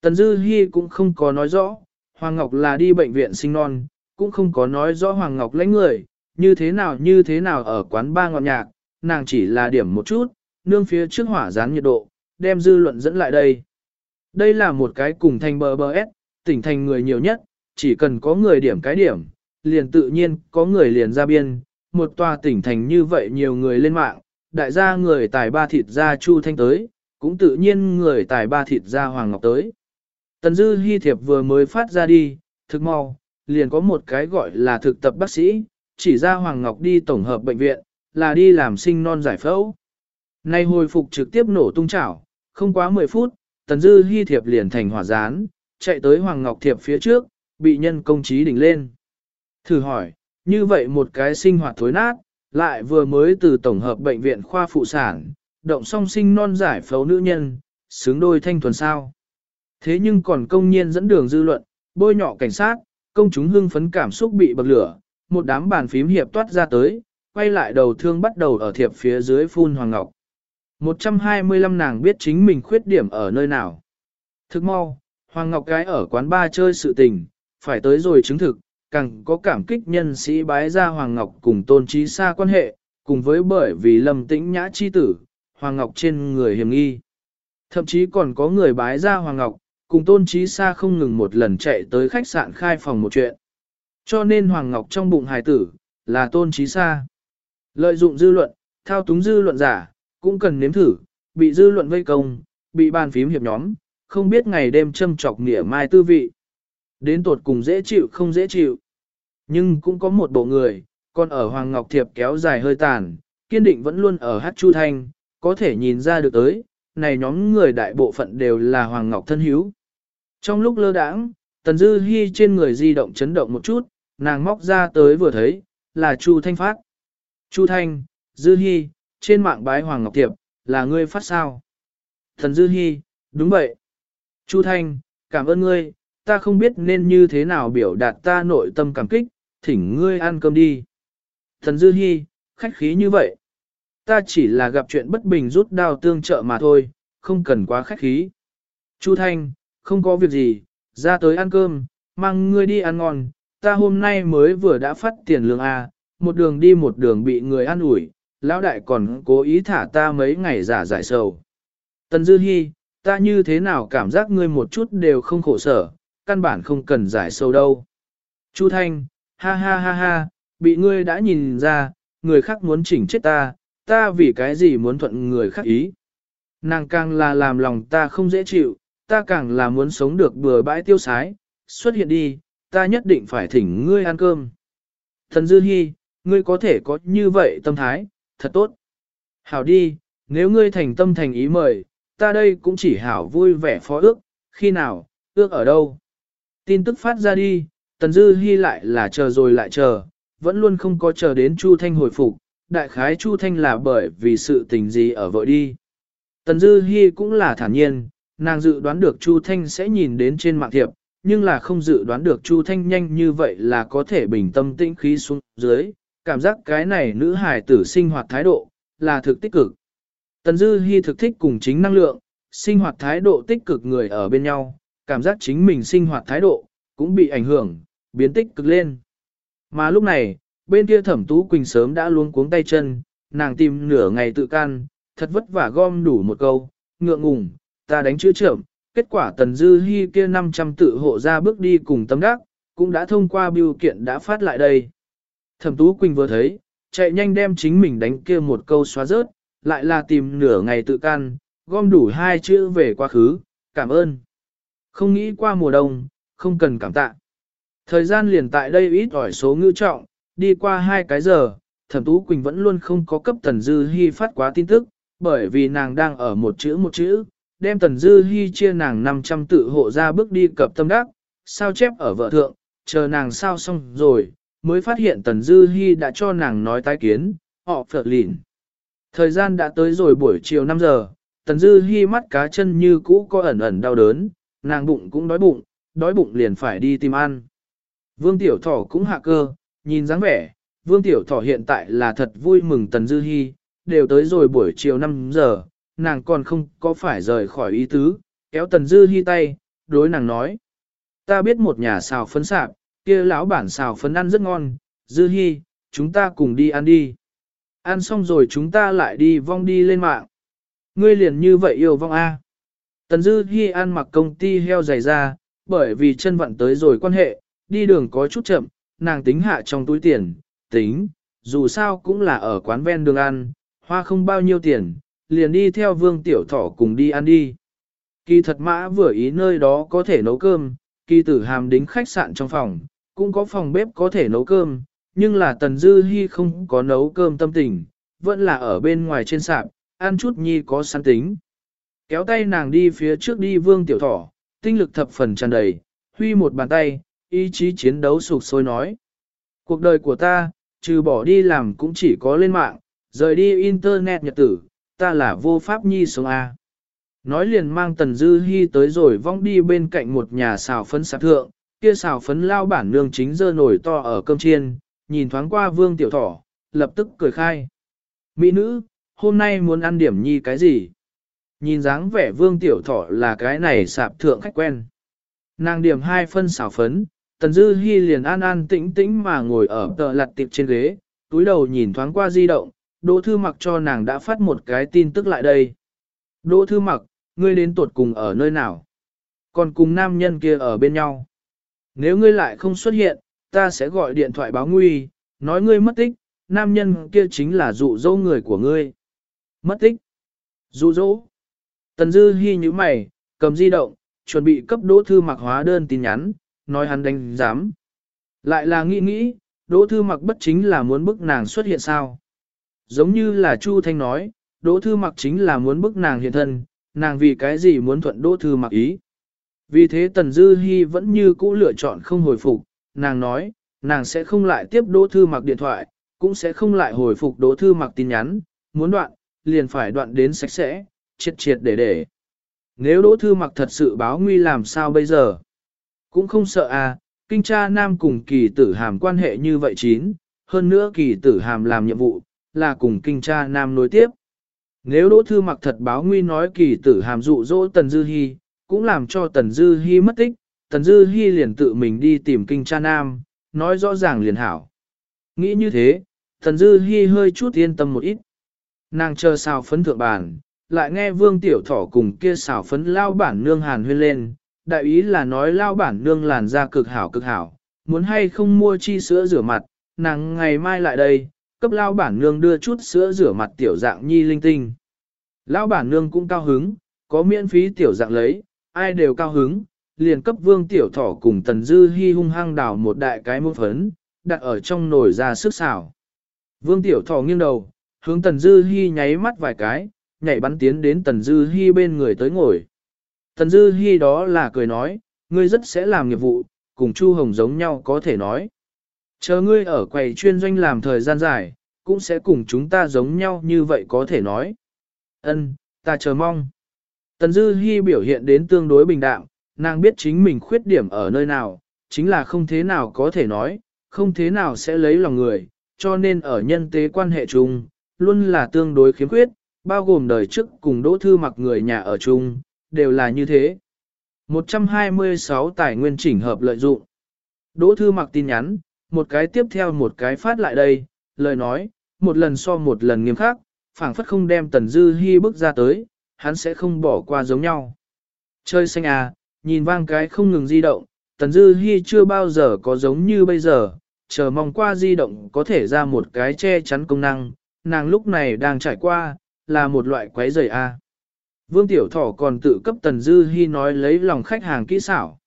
Tần Dư Hi cũng không có nói rõ, Hoàng Ngọc là đi bệnh viện sinh non, cũng không có nói rõ Hoàng Ngọc lấy người, như thế nào như thế nào ở quán ba ngọn nhạc, nàng chỉ là điểm một chút, nương phía trước hỏa rán nhiệt độ, đem dư luận dẫn lại đây. Đây là một cái cùng thành bờ bờ S, tỉnh thành người nhiều nhất, chỉ cần có người điểm cái điểm, liền tự nhiên có người liền ra biên, một tòa tỉnh thành như vậy nhiều người lên mạng, đại gia người tài ba thịt ra Chu Thanh tới, cũng tự nhiên người tài ba thịt ra Hoàng Ngọc tới. Tần Dư Hi Thiệp vừa mới phát ra đi, thực mau, liền có một cái gọi là thực tập bác sĩ, chỉ ra Hoàng Ngọc đi tổng hợp bệnh viện, là đi làm sinh non giải phẫu. Nay hồi phục trực tiếp nổ tung chảo, không quá 10 phút, Tần Dư Hi Thiệp liền thành hỏa gián, chạy tới Hoàng Ngọc Thiệp phía trước, bị nhân công trí đỉnh lên. Thử hỏi, như vậy một cái sinh hoạt thối nát, lại vừa mới từ tổng hợp bệnh viện khoa phụ sản, động song sinh non giải phẫu nữ nhân, xứng đôi thanh thuần sao. Thế nhưng còn công nhiên dẫn đường dư luận, bôi nhọ cảnh sát, công chúng hưng phấn cảm xúc bị bậc lửa, một đám bàn phím hiệp toát ra tới, quay lại đầu thương bắt đầu ở thiệp phía dưới phun Hoàng Ngọc. 125 nàng biết chính mình khuyết điểm ở nơi nào. Thức mau, Hoàng Ngọc gái ở quán ba chơi sự tình, phải tới rồi chứng thực, càng có cảm kích nhân sĩ bái ra Hoàng Ngọc cùng tôn trí xa quan hệ, cùng với bởi vì lâm tĩnh nhã chi tử, Hoàng Ngọc trên người hiểm nghi. Thậm chí còn có người bái ra Hoàng Ngọc, cùng tôn trí xa không ngừng một lần chạy tới khách sạn khai phòng một chuyện. Cho nên Hoàng Ngọc trong bụng hài tử, là tôn trí xa. Lợi dụng dư luận, thao túng dư luận giả, cũng cần nếm thử, bị dư luận vây công, bị bàn phím hiệp nhóm, không biết ngày đêm châm chọc nghĩa mai tư vị. Đến tột cùng dễ chịu không dễ chịu. Nhưng cũng có một bộ người, còn ở Hoàng Ngọc Thiệp kéo dài hơi tàn, kiên định vẫn luôn ở hát chu thanh, có thể nhìn ra được tới, này nhóm người đại bộ phận đều là Hoàng Ngọc thân hữu. Trong lúc lơ đãng, Tần Dư Hi trên người di động chấn động một chút, nàng móc ra tới vừa thấy, là Chu Thanh phát. Chu Thanh, Dư Hi, trên mạng bái Hoàng Ngọc Tiệp là ngươi phát sao? Thần Dư Hi, đúng vậy. Chu Thanh, cảm ơn ngươi, ta không biết nên như thế nào biểu đạt ta nội tâm cảm kích, thỉnh ngươi ăn cơm đi. Thần Dư Hi, khách khí như vậy. Ta chỉ là gặp chuyện bất bình rút đao tương trợ mà thôi, không cần quá khách khí. Chu Thanh, không có việc gì, ra tới ăn cơm, mang ngươi đi ăn ngon, ta hôm nay mới vừa đã phát tiền lương A, một đường đi một đường bị người ăn ủi, lão đại còn cố ý thả ta mấy ngày giả giải sầu. Tần Dư Hi, ta như thế nào cảm giác ngươi một chút đều không khổ sở, căn bản không cần giải sầu đâu. Chu Thanh, ha ha ha ha, bị ngươi đã nhìn ra, người khác muốn chỉnh chết ta, ta vì cái gì muốn thuận người khác ý. Nàng càng là làm lòng ta không dễ chịu, ta càng là muốn sống được bừa bãi tiêu sái, xuất hiện đi, ta nhất định phải thỉnh ngươi ăn cơm. Thần Dư Hi, ngươi có thể có như vậy tâm thái, thật tốt. Hảo đi, nếu ngươi thành tâm thành ý mời, ta đây cũng chỉ hảo vui vẻ phó ước, khi nào, ước ở đâu. Tin tức phát ra đi, Tần Dư Hi lại là chờ rồi lại chờ, vẫn luôn không có chờ đến Chu Thanh hồi phục, đại khái Chu Thanh là bởi vì sự tình gì ở vội đi. Tần Dư Hi cũng là thản nhiên, nàng dự đoán được Chu Thanh sẽ nhìn đến trên mạng thiệp, nhưng là không dự đoán được Chu Thanh nhanh như vậy là có thể bình tâm tĩnh khí xuống dưới, cảm giác cái này nữ hài tử sinh hoạt thái độ, là thực tích cực. Tần Dư Hi thực thích cùng chính năng lượng, sinh hoạt thái độ tích cực người ở bên nhau, cảm giác chính mình sinh hoạt thái độ, cũng bị ảnh hưởng, biến tích cực lên. Mà lúc này, bên kia thẩm tú quỳnh sớm đã luống cuống tay chân, nàng tìm nửa ngày tự can, thật vất vả gom đủ một câu, ngượng ngùng, ta đánh chữa trưởng, kết quả tần dư hy kia 500 tự hộ ra bước đi cùng tâm đắc, cũng đã thông qua biểu kiện đã phát lại đây. Thẩm tú quỳnh vừa thấy, chạy nhanh đem chính mình đánh kia một câu xóa rớt, lại là tìm nửa ngày tự can, gom đủ hai chữ về quá khứ, cảm ơn. Không nghĩ qua mùa đông, không cần cảm tạ. Thời gian liền tại đây ít ỏi số ngữ trọng, đi qua hai cái giờ, thẩm tú Quỳnh vẫn luôn không có cấp Tần Dư Hi phát quá tin tức, bởi vì nàng đang ở một chữ một chữ, đem Tần Dư Hi chia nàng 500 tự hộ ra bước đi cập tâm đắc, sao chép ở vợ thượng, chờ nàng sao xong rồi, mới phát hiện Tần Dư Hi đã cho nàng nói tái kiến, họ phở lìn. Thời gian đã tới rồi buổi chiều 5 giờ, Tần Dư Hi mắt cá chân như cũ có ẩn ẩn đau đớn, nàng bụng cũng đói bụng, đói bụng liền phải đi tìm ăn. Vương Tiểu Thỏ cũng hạ cơ, nhìn dáng vẻ, Vương Tiểu Thỏ hiện tại là thật vui mừng Tần Dư Hi, đều tới rồi buổi chiều 5 giờ, nàng còn không có phải rời khỏi ý tứ, kéo Tần Dư Hi tay, đối nàng nói. Ta biết một nhà xào phấn sạp, kia lão bản xào phấn ăn rất ngon, Dư Hi, chúng ta cùng đi ăn đi. Ăn xong rồi chúng ta lại đi vong đi lên mạng. Ngươi liền như vậy yêu vong A. Tần Dư Hi ăn mặc công ty heo dày ra, bởi vì chân vận tới rồi quan hệ, đi đường có chút chậm, nàng tính hạ trong túi tiền, tính, dù sao cũng là ở quán ven đường ăn, hoa không bao nhiêu tiền, liền đi theo vương tiểu thỏ cùng đi ăn đi. Kỳ thật mã vừa ý nơi đó có thể nấu cơm, kỳ tử hàm đính khách sạn trong phòng, cũng có phòng bếp có thể nấu cơm, nhưng là Tần Dư hy không có nấu cơm tâm tình, vẫn là ở bên ngoài trên sạp, ăn chút nhi có sẵn tính. Kéo tay nàng đi phía trước đi vương tiểu thỏ, tinh lực thập phần tràn đầy, huy một bàn tay, ý chí chiến đấu sục sôi nói. Cuộc đời của ta, trừ bỏ đi làm cũng chỉ có lên mạng, rời đi internet nhật tử, ta là vô pháp nhi sống A. Nói liền mang tần dư hy tới rồi vong đi bên cạnh một nhà xào phấn sạp thượng, kia xào phấn lao bản nương chính dơ nổi to ở cơm chiên, nhìn thoáng qua vương tiểu thỏ, lập tức cười khai. Mỹ nữ, hôm nay muốn ăn điểm nhi cái gì? Nhìn dáng vẻ vương tiểu thọ là cái này sạp thượng khách quen. Nàng điểm hai phân xào phấn, tần dư hy liền an an tĩnh tĩnh mà ngồi ở tờ lặt tiệp trên ghế, túi đầu nhìn thoáng qua di động, đỗ thư mặc cho nàng đã phát một cái tin tức lại đây. Đỗ thư mặc, ngươi đến tuột cùng ở nơi nào? Còn cùng nam nhân kia ở bên nhau. Nếu ngươi lại không xuất hiện, ta sẽ gọi điện thoại báo nguy, nói ngươi mất tích, nam nhân kia chính là dụ dỗ người của ngươi. Mất tích. Dụ dỗ. Tần Dư Hi nhíu mày, cầm di động, chuẩn bị cấp Đỗ Thư Mặc hóa đơn tin nhắn, nói hắn đánh giám. Lại là nghĩ nghĩ, Đỗ Thư Mặc bất chính là muốn bức nàng xuất hiện sao. Giống như là Chu Thanh nói, Đỗ Thư Mặc chính là muốn bức nàng hiện thân, nàng vì cái gì muốn thuận Đỗ Thư Mặc ý. Vì thế Tần Dư Hi vẫn như cũ lựa chọn không hồi phục, nàng nói, nàng sẽ không lại tiếp Đỗ Thư Mặc điện thoại, cũng sẽ không lại hồi phục Đỗ Thư Mặc tin nhắn, muốn đoạn, liền phải đoạn đến sạch sẽ, triệt triệt để để. Nếu đỗ thư mặc thật sự báo nguy làm sao bây giờ? Cũng không sợ à, kinh tra nam cùng kỳ tử hàm quan hệ như vậy chín, hơn nữa kỳ tử hàm làm nhiệm vụ, là cùng kinh cha nam nối tiếp. Nếu đỗ thư mặc thật báo nguy nói kỳ tử hàm dụ dỗ Tần Dư Hi, cũng làm cho Tần Dư Hi mất tích, Tần Dư Hi liền tự mình đi tìm kinh cha nam, nói rõ ràng liền hảo. Nghĩ như thế, Tần Dư Hi hơi chút yên tâm một ít. Nàng chờ xào phấn thượng bàn, lại nghe vương tiểu thỏ cùng kia xào phấn lao bản nương hàn huyên lên, đại ý là nói lao bản nương làn da cực hảo cực hảo, muốn hay không mua chi sữa rửa mặt, nàng ngày mai lại đây, cấp lao bản nương đưa chút sữa rửa mặt tiểu dạng nhi linh tinh. Lao bản nương cũng cao hứng, có miễn phí tiểu dạng lấy, ai đều cao hứng, liền cấp vương tiểu thỏ cùng tần dư hy hung hăng đào một đại cái muỗng phấn, đặt ở trong nồi ra sức xào. Vương tiểu thỏ nghiêng đầu, hướng tần dư hy nháy mắt vài cái, nhảy bắn tiến đến tần dư hy bên người tới ngồi. Tần dư hy đó là cười nói, ngươi rất sẽ làm nghiệp vụ, cùng Chu Hồng giống nhau có thể nói. Chờ ngươi ở quầy chuyên doanh làm thời gian dài, cũng sẽ cùng chúng ta giống nhau như vậy có thể nói. Ân, ta chờ mong. Tần Dư Hi biểu hiện đến tương đối bình đạm, nàng biết chính mình khuyết điểm ở nơi nào, chính là không thế nào có thể nói, không thế nào sẽ lấy lòng người, cho nên ở nhân tế quan hệ chung, luôn là tương đối khiếm khuyết, bao gồm đời trước cùng đỗ thư mặc người nhà ở chung, đều là như thế. 126 tài nguyên chỉnh hợp lợi dụng. Đỗ thư mặc tin nhắn, một cái tiếp theo một cái phát lại đây, lời nói, một lần so một lần nghiêm khắc, phảng phất không đem Tần Dư Hi bước ra tới, hắn sẽ không bỏ qua giống nhau. Chơi xanh à, nhìn vang cái không ngừng di động, Tần Dư Hi chưa bao giờ có giống như bây giờ, chờ mong qua di động có thể ra một cái che chắn công năng, nàng lúc này đang trải qua, là một loại quấy rầy a. À. Vương Tiểu Thỏ còn tự cấp Tần Dư Hi nói lấy lòng khách hàng kỹ xảo.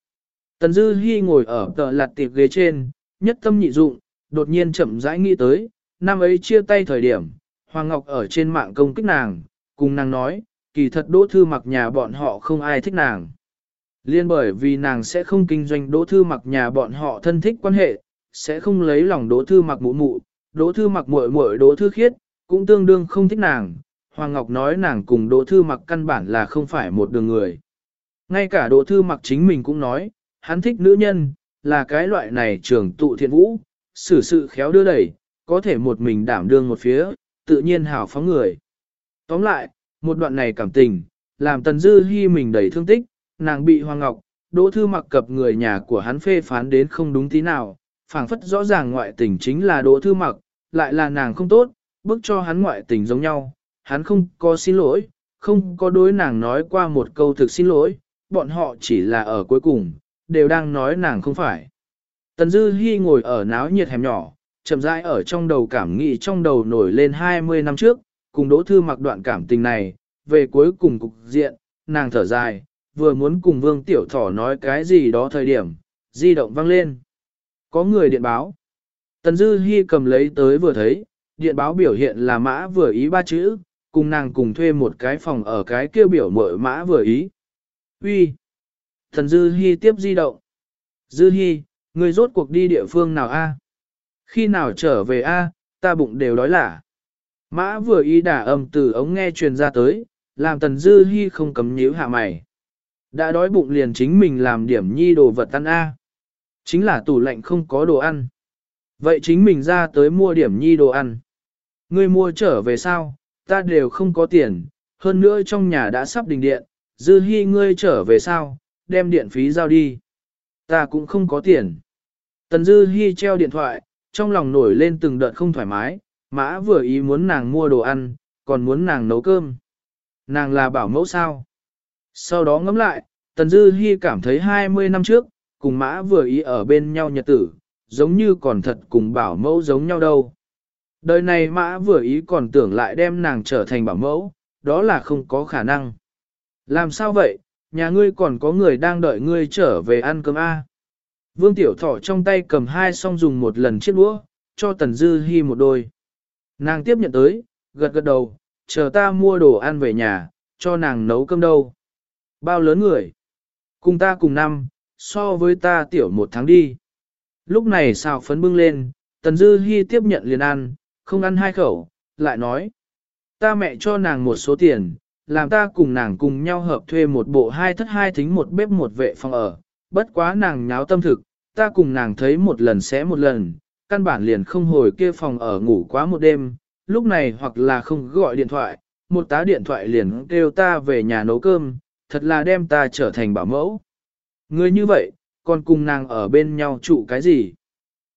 Tần Dư Hi ngồi ở tờ lạt tiệp ghế trên, nhất tâm nhị dụng, đột nhiên chậm rãi nghĩ tới, năm ấy chia tay thời điểm, Hoàng Ngọc ở trên mạng công kích nàng, cùng nàng nói, kỳ thật đỗ thư mặc nhà bọn họ không ai thích nàng. Liên bởi vì nàng sẽ không kinh doanh đỗ thư mặc nhà bọn họ thân thích quan hệ, sẽ không lấy lòng đỗ thư mặc mụ mụ, đỗ thư mặc muội muội đỗ thư khiết, cũng tương đương không thích nàng. Hoàng Ngọc nói nàng cùng đỗ thư mặc căn bản là không phải một đường người. Ngay cả đỗ thư mặc chính mình cũng nói, hắn thích nữ nhân, là cái loại này trường tụ thiện vũ, xử sự khéo đưa đẩy, có thể một mình đảm đương một phía, tự nhiên hảo phóng người. Tóm lại, một đoạn này cảm tình, làm Tần Dư Hi mình đầy thương tích, nàng bị Hoàng Ngọc, Đỗ Thư mặc cập người nhà của hắn phê phán đến không đúng tí nào, phảng phất rõ ràng ngoại tình chính là Đỗ Thư mặc, lại là nàng không tốt, bức cho hắn ngoại tình giống nhau, hắn không có xin lỗi, không có đối nàng nói qua một câu thực xin lỗi, bọn họ chỉ là ở cuối cùng, đều đang nói nàng không phải. Tần Dư Hi ngồi ở náo nhiệt hẻm nhỏ, chậm rãi ở trong đầu cảm nghĩ trong đầu nổi lên 20 năm trước, cùng Đỗ Thư mặc đoạn cảm tình này, về cuối cùng cục diện, nàng thở dài, vừa muốn cùng Vương Tiểu Thỏ nói cái gì đó thời điểm, di động vang lên. Có người điện báo. Tần Dư Hi cầm lấy tới vừa thấy, điện báo biểu hiện là mã vừa ý ba chữ, cùng nàng cùng thuê một cái phòng ở cái kia biểu mội mã vừa ý. Uy thần Dư Hi tiếp di động. Dư Hi, ngươi rốt cuộc đi địa phương nào a? Khi nào trở về a, ta bụng đều đói lả. Mã vừa ý đả âm từ ống nghe truyền ra tới, làm tần dư hy không cấm nhíu hạ mày. Đã đói bụng liền chính mình làm điểm nhi đồ vật ăn a. Chính là tủ lạnh không có đồ ăn. Vậy chính mình ra tới mua điểm nhi đồ ăn. Ngươi mua trở về sao, ta đều không có tiền, hơn nữa trong nhà đã sắp đình điện, dư hy ngươi trở về sao, đem điện phí giao đi. Ta cũng không có tiền. Tần dư Hi treo điện thoại, trong lòng nổi lên từng đợt không thoải mái, mã vừa ý muốn nàng mua đồ ăn, còn muốn nàng nấu cơm. Nàng là bảo mẫu sao? Sau đó ngẫm lại, Tần Dư Hi cảm thấy 20 năm trước, cùng mã vừa ý ở bên nhau nhật tử, giống như còn thật cùng bảo mẫu giống nhau đâu. Đời này mã vừa ý còn tưởng lại đem nàng trở thành bảo mẫu, đó là không có khả năng. Làm sao vậy, nhà ngươi còn có người đang đợi ngươi trở về ăn cơm A. Vương Tiểu Thỏ trong tay cầm hai song dùng một lần chiếc đũa, cho Tần Dư Hi một đôi. Nàng tiếp nhận tới, gật gật đầu, chờ ta mua đồ ăn về nhà, cho nàng nấu cơm đâu. Bao lớn người? Cùng ta cùng năm, so với ta tiểu một tháng đi. Lúc này xào phấn bưng lên, Tần Dư Hi tiếp nhận liền ăn, không ăn hai khẩu, lại nói. Ta mẹ cho nàng một số tiền, làm ta cùng nàng cùng nhau hợp thuê một bộ hai thất hai thính một bếp một vệ phòng ở, bất quá nàng nháo tâm thực, ta cùng nàng thấy một lần sẽ một lần, căn bản liền không hồi kia phòng ở ngủ quá một đêm, lúc này hoặc là không gọi điện thoại, một tá điện thoại liền kêu ta về nhà nấu cơm, thật là đem ta trở thành bảo mẫu. Người như vậy, còn cùng nàng ở bên nhau trụ cái gì?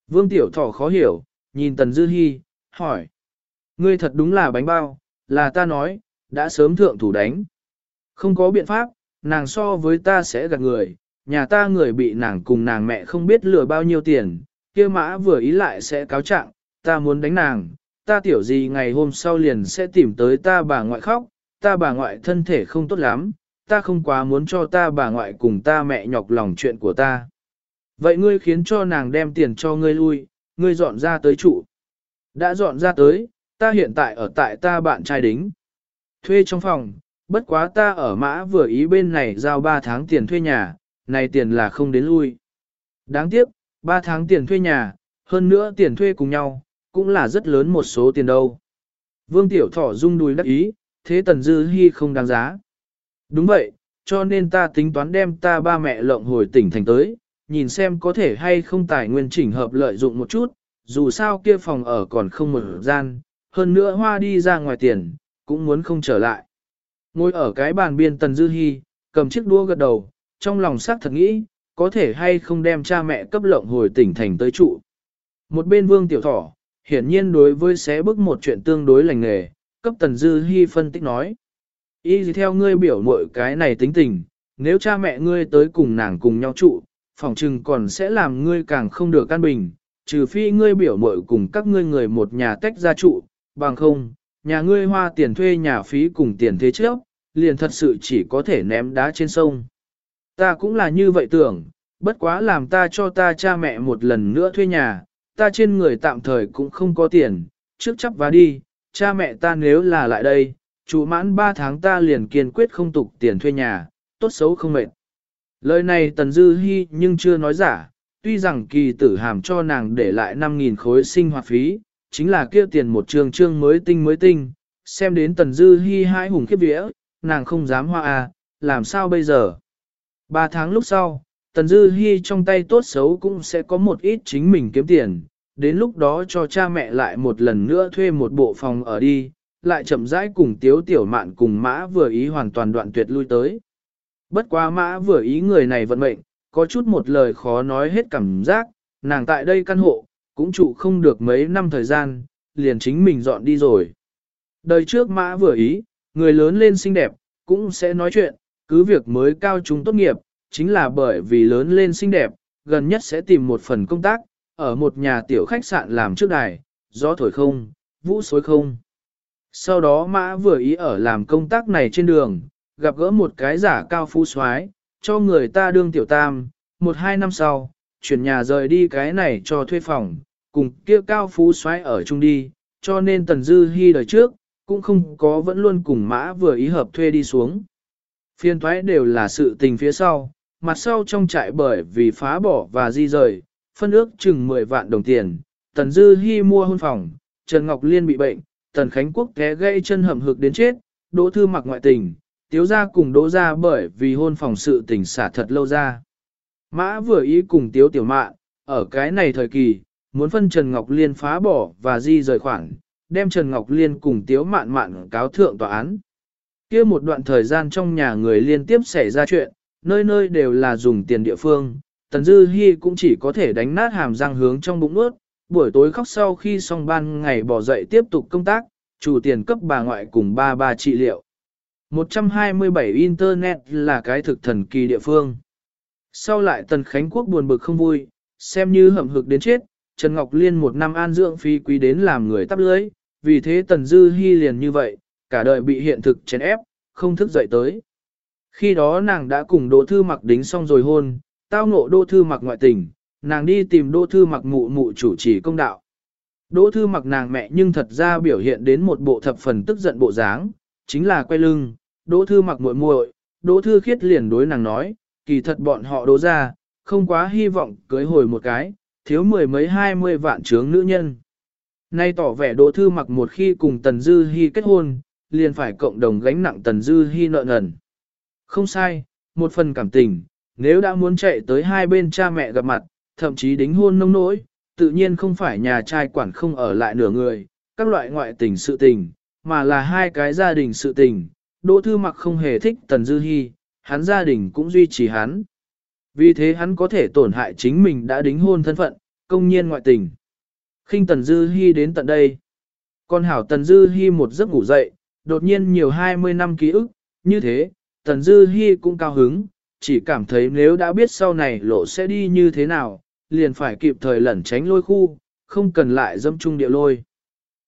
Vương Tiểu Thỏ khó hiểu, nhìn Tần Dư Hi, hỏi. Ngươi thật đúng là bánh bao, là ta nói, đã sớm thượng thủ đánh. Không có biện pháp, nàng so với ta sẽ gạt người, nhà ta người bị nàng cùng nàng mẹ không biết lừa bao nhiêu tiền, kia mã vừa ý lại sẽ cáo trạng, ta muốn đánh nàng, ta tiểu gì ngày hôm sau liền sẽ tìm tới ta bà ngoại khóc, ta bà ngoại thân thể không tốt lắm, ta không quá muốn cho ta bà ngoại cùng ta mẹ nhọc lòng chuyện của ta. Vậy ngươi khiến cho nàng đem tiền cho ngươi lui, ngươi dọn ra tới trụ. Đã dọn ra tới, ta hiện tại ở tại ta bạn trai đính. Thuê trong phòng, bất quá ta ở mã vừa ý bên này giao 3 tháng tiền thuê nhà, này tiền là không đến lui. Đáng tiếc, 3 tháng tiền thuê nhà, hơn nữa tiền thuê cùng nhau, cũng là rất lớn một số tiền đâu. Vương Tiểu Thỏ rung đùi đắc ý, thế Tần Dư Hi không đáng giá. Đúng vậy, cho nên ta tính toán đem ta ba mẹ lộng hồi tỉnh thành tới, nhìn xem có thể hay không tài nguyên chỉnh hợp lợi dụng một chút, dù sao kia phòng ở còn không mở gian, hơn nữa hoa đi ra ngoài tiền, cũng muốn không trở lại. Ngồi ở cái bàn biên Tần Dư Hi, cầm chiếc đũa gật đầu, trong lòng xác thật nghĩ, có thể hay không đem cha mẹ cấp lộng hồi tỉnh thành tới trụ. Một bên vương tiểu thỏ, hiển nhiên đối với xé bức một chuyện tương đối lành nghề, cấp Tần Dư Hi phân tích nói. Ý gì theo ngươi biểu mội cái này tính tình, nếu cha mẹ ngươi tới cùng nàng cùng nhau trụ, phòng trừng còn sẽ làm ngươi càng không được căn bình, trừ phi ngươi biểu mội cùng các ngươi người một nhà tách ra trụ, bằng không, nhà ngươi hoa tiền thuê nhà phí cùng tiền thế trước, liền thật sự chỉ có thể ném đá trên sông. Ta cũng là như vậy tưởng, bất quá làm ta cho ta cha mẹ một lần nữa thuê nhà, ta trên người tạm thời cũng không có tiền, trước chấp và đi, cha mẹ ta nếu là lại đây, chủ mãn 3 tháng ta liền kiên quyết không tục tiền thuê nhà, tốt xấu không mệt. Lời này Tần Dư Hi nhưng chưa nói giả, tuy rằng kỳ tử hàm cho nàng để lại 5.000 khối sinh hoạt phí, chính là kia tiền một trường trương mới tinh mới tinh, xem đến Tần Dư Hi hai hùng khiếp vía, nàng không dám hoa à, làm sao bây giờ? Ba tháng lúc sau, Tần Dư Hi trong tay tốt xấu cũng sẽ có một ít chính mình kiếm tiền, đến lúc đó cho cha mẹ lại một lần nữa thuê một bộ phòng ở đi, lại chậm rãi cùng tiếu tiểu mạn cùng mã vừa ý hoàn toàn đoạn tuyệt lui tới. Bất quá mã vừa ý người này vận mệnh, có chút một lời khó nói hết cảm giác, nàng tại đây căn hộ, cũng trụ không được mấy năm thời gian, liền chính mình dọn đi rồi. Đời trước mã vừa ý, người lớn lên xinh đẹp, cũng sẽ nói chuyện, cứ việc mới cao trung tốt nghiệp, chính là bởi vì lớn lên xinh đẹp, gần nhất sẽ tìm một phần công tác, ở một nhà tiểu khách sạn làm trước đài, gió thổi không, vũ xối không. Sau đó mã vừa ý ở làm công tác này trên đường, gặp gỡ một cái giả cao phú soái cho người ta đương tiểu tam, một hai năm sau, chuyển nhà rời đi cái này cho thuê phòng, cùng kia cao phú xoáy ở chung đi, cho nên Tần Dư Hi đời trước, cũng không có vẫn luôn cùng mã vừa ý hợp thuê đi xuống. Phiên thoái đều là sự tình phía sau, mặt sau trong trại bởi vì phá bỏ và di rời, phân ước chừng 10 vạn đồng tiền, Tần Dư Hi mua hôn phòng, Trần Ngọc Liên bị bệnh, Tần Khánh Quốc té gãy chân hầm hực đến chết, Đỗ Thư mặc ngoại tình, Tiếu gia cùng Đỗ gia bởi vì hôn phòng sự tình xả thật lâu ra. Mã vừa ý cùng Tiếu Tiểu Mạn, ở cái này thời kỳ, muốn phân Trần Ngọc Liên phá bỏ và di rời khoản, đem Trần Ngọc Liên cùng Tiếu Mạn Mạn cáo thượng tòa án. kia một đoạn thời gian trong nhà người liên tiếp xảy ra chuyện, nơi nơi đều là dùng tiền địa phương, Tần Dư Hi cũng chỉ có thể đánh nát hàm răng hướng trong bụng nuốt, buổi tối khóc sau khi xong ban ngày bỏ dậy tiếp tục công tác, chủ tiền cấp bà ngoại cùng ba ba trị liệu. 127 Internet là cái thực thần kỳ địa phương. Sau lại Tần Khánh Quốc buồn bực không vui, xem như hậm hực đến chết, Trần Ngọc Liên một năm an dưỡng phi quý đến làm người tắp lưới, vì thế Tần Dư Hi liền như vậy, cả đời bị hiện thực chèn ép, không thức dậy tới. Khi đó nàng đã cùng Đỗ Thư mặc đính xong rồi hôn, tao ngộ Đỗ Thư mặc ngoại tình, nàng đi tìm Đỗ Thư mặc mụ mụ chủ trì công đạo. Đỗ Thư mặc nàng mẹ nhưng thật ra biểu hiện đến một bộ thập phần tức giận bộ dáng, chính là quay lưng, Đỗ Thư mặc muội muội, Đỗ Thư khiết liền đối nàng nói, kỳ thật bọn họ đỗ ra, không quá hy vọng cưới hồi một cái, thiếu mười mấy hai mươi vạn trướng nữ nhân. Nay tỏ vẻ Đỗ Thư mặc một khi cùng Tần Dư Hi kết hôn, liền phải cộng đồng gánh nặng Tần Dư Hi nợ nần. Không sai, một phần cảm tình, nếu đã muốn chạy tới hai bên cha mẹ gặp mặt, thậm chí đính hôn nông nỗi, tự nhiên không phải nhà trai quản không ở lại nửa người, các loại ngoại tình sự tình, mà là hai cái gia đình sự tình. Đỗ Thư Mặc không hề thích Tần Dư Hi, hắn gia đình cũng duy trì hắn. Vì thế hắn có thể tổn hại chính mình đã đính hôn thân phận, công nhiên ngoại tình. khinh Tần Dư Hi đến tận đây. Con hảo Tần Dư Hi một giấc ngủ dậy, đột nhiên nhiều 20 năm ký ức, như thế, Tần Dư Hi cũng cao hứng, chỉ cảm thấy nếu đã biết sau này lộ sẽ đi như thế nào, liền phải kịp thời lẩn tránh lôi khu, không cần lại dâm trung địa lôi.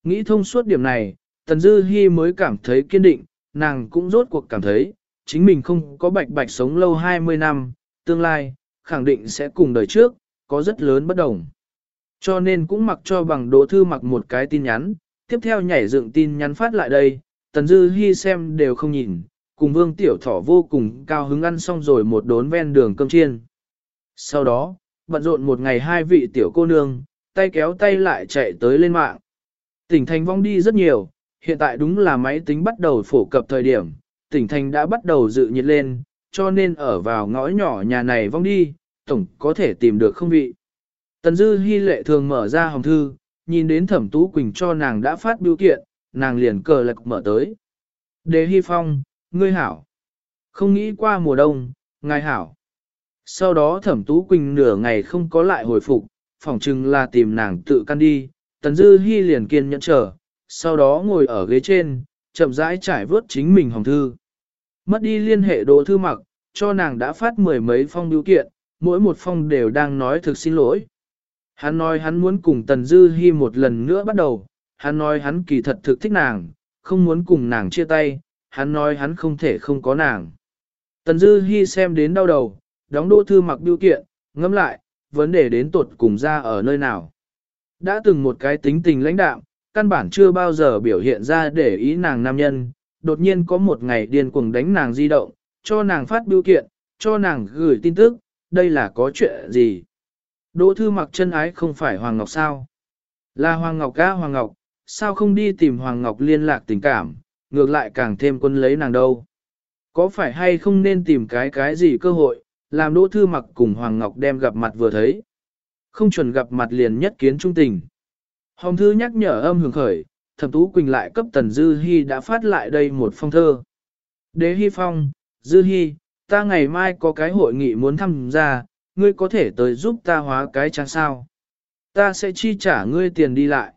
Nghĩ thông suốt điểm này, Tần Dư Hi mới cảm thấy kiên định, nàng cũng rốt cuộc cảm thấy, chính mình không có bạch bạch sống lâu 20 năm, tương lai, khẳng định sẽ cùng đời trước, có rất lớn bất đồng. Cho nên cũng mặc cho bằng đỗ thư mặc một cái tin nhắn, tiếp theo nhảy dựng tin nhắn phát lại đây, Tần Dư Hi xem đều không nhìn, cùng Vương Tiểu Thỏ vô cùng cao hứng ăn xong rồi một đốn ven đường cơm chiên. Sau đó, bận rộn một ngày hai vị tiểu cô nương, tay kéo tay lại chạy tới lên mạng. Tỉnh thành vong đi rất nhiều, hiện tại đúng là máy tính bắt đầu phổ cập thời điểm, tỉnh thành đã bắt đầu dự nhiệt lên, cho nên ở vào ngõ nhỏ nhà này vong đi, tổng có thể tìm được không vị. Tần Dư Hi lệ thường mở ra hồng thư, nhìn đến thẩm tú quỳnh cho nàng đã phát biểu kiện, nàng liền cờ lạc mở tới. Đề Hi Phong, ngươi hảo. Không nghĩ qua mùa đông, ngài hảo. Sau đó thẩm tú quỳnh nửa ngày không có lại hồi phục, phỏng chừng là tìm nàng tự căn đi, tần dư hy liền kiên nhẫn chờ, sau đó ngồi ở ghế trên, chậm rãi trải vớt chính mình hồng thư. Mất đi liên hệ đỗ thư mặc, cho nàng đã phát mười mấy phong biểu kiện, mỗi một phong đều đang nói thực xin lỗi. Hắn nói hắn muốn cùng Tần Dư Hi một lần nữa bắt đầu, hắn nói hắn kỳ thật thực thích nàng, không muốn cùng nàng chia tay, hắn nói hắn không thể không có nàng. Tần Dư Hi xem đến đau đầu, đóng đỗ thư mặc biểu kiện, ngẫm lại, vấn đề đến tuột cùng ra ở nơi nào. Đã từng một cái tính tình lãnh đạm, căn bản chưa bao giờ biểu hiện ra để ý nàng nam nhân, đột nhiên có một ngày điên cuồng đánh nàng di động, cho nàng phát biểu kiện, cho nàng gửi tin tức, đây là có chuyện gì. Đỗ thư mặc chân ái không phải Hoàng Ngọc sao? Là Hoàng Ngọc ca Hoàng Ngọc, sao không đi tìm Hoàng Ngọc liên lạc tình cảm, ngược lại càng thêm quân lấy nàng đâu. Có phải hay không nên tìm cái cái gì cơ hội, làm Đỗ Thư Mặc cùng Hoàng Ngọc đem gặp mặt vừa thấy. Không chuẩn gặp mặt liền nhất kiến trung tình. Hồng Thư nhắc nhở âm hưởng khởi, Thẩm Tú Quỳnh lại cấp Tần Dư Hi đã phát lại đây một phong thơ. Đế Hi Phong, Dư Hi, ta ngày mai có cái hội nghị muốn tham gia, ngươi có thể tới giúp ta hóa cái trang sao. Ta sẽ chi trả ngươi tiền đi lại.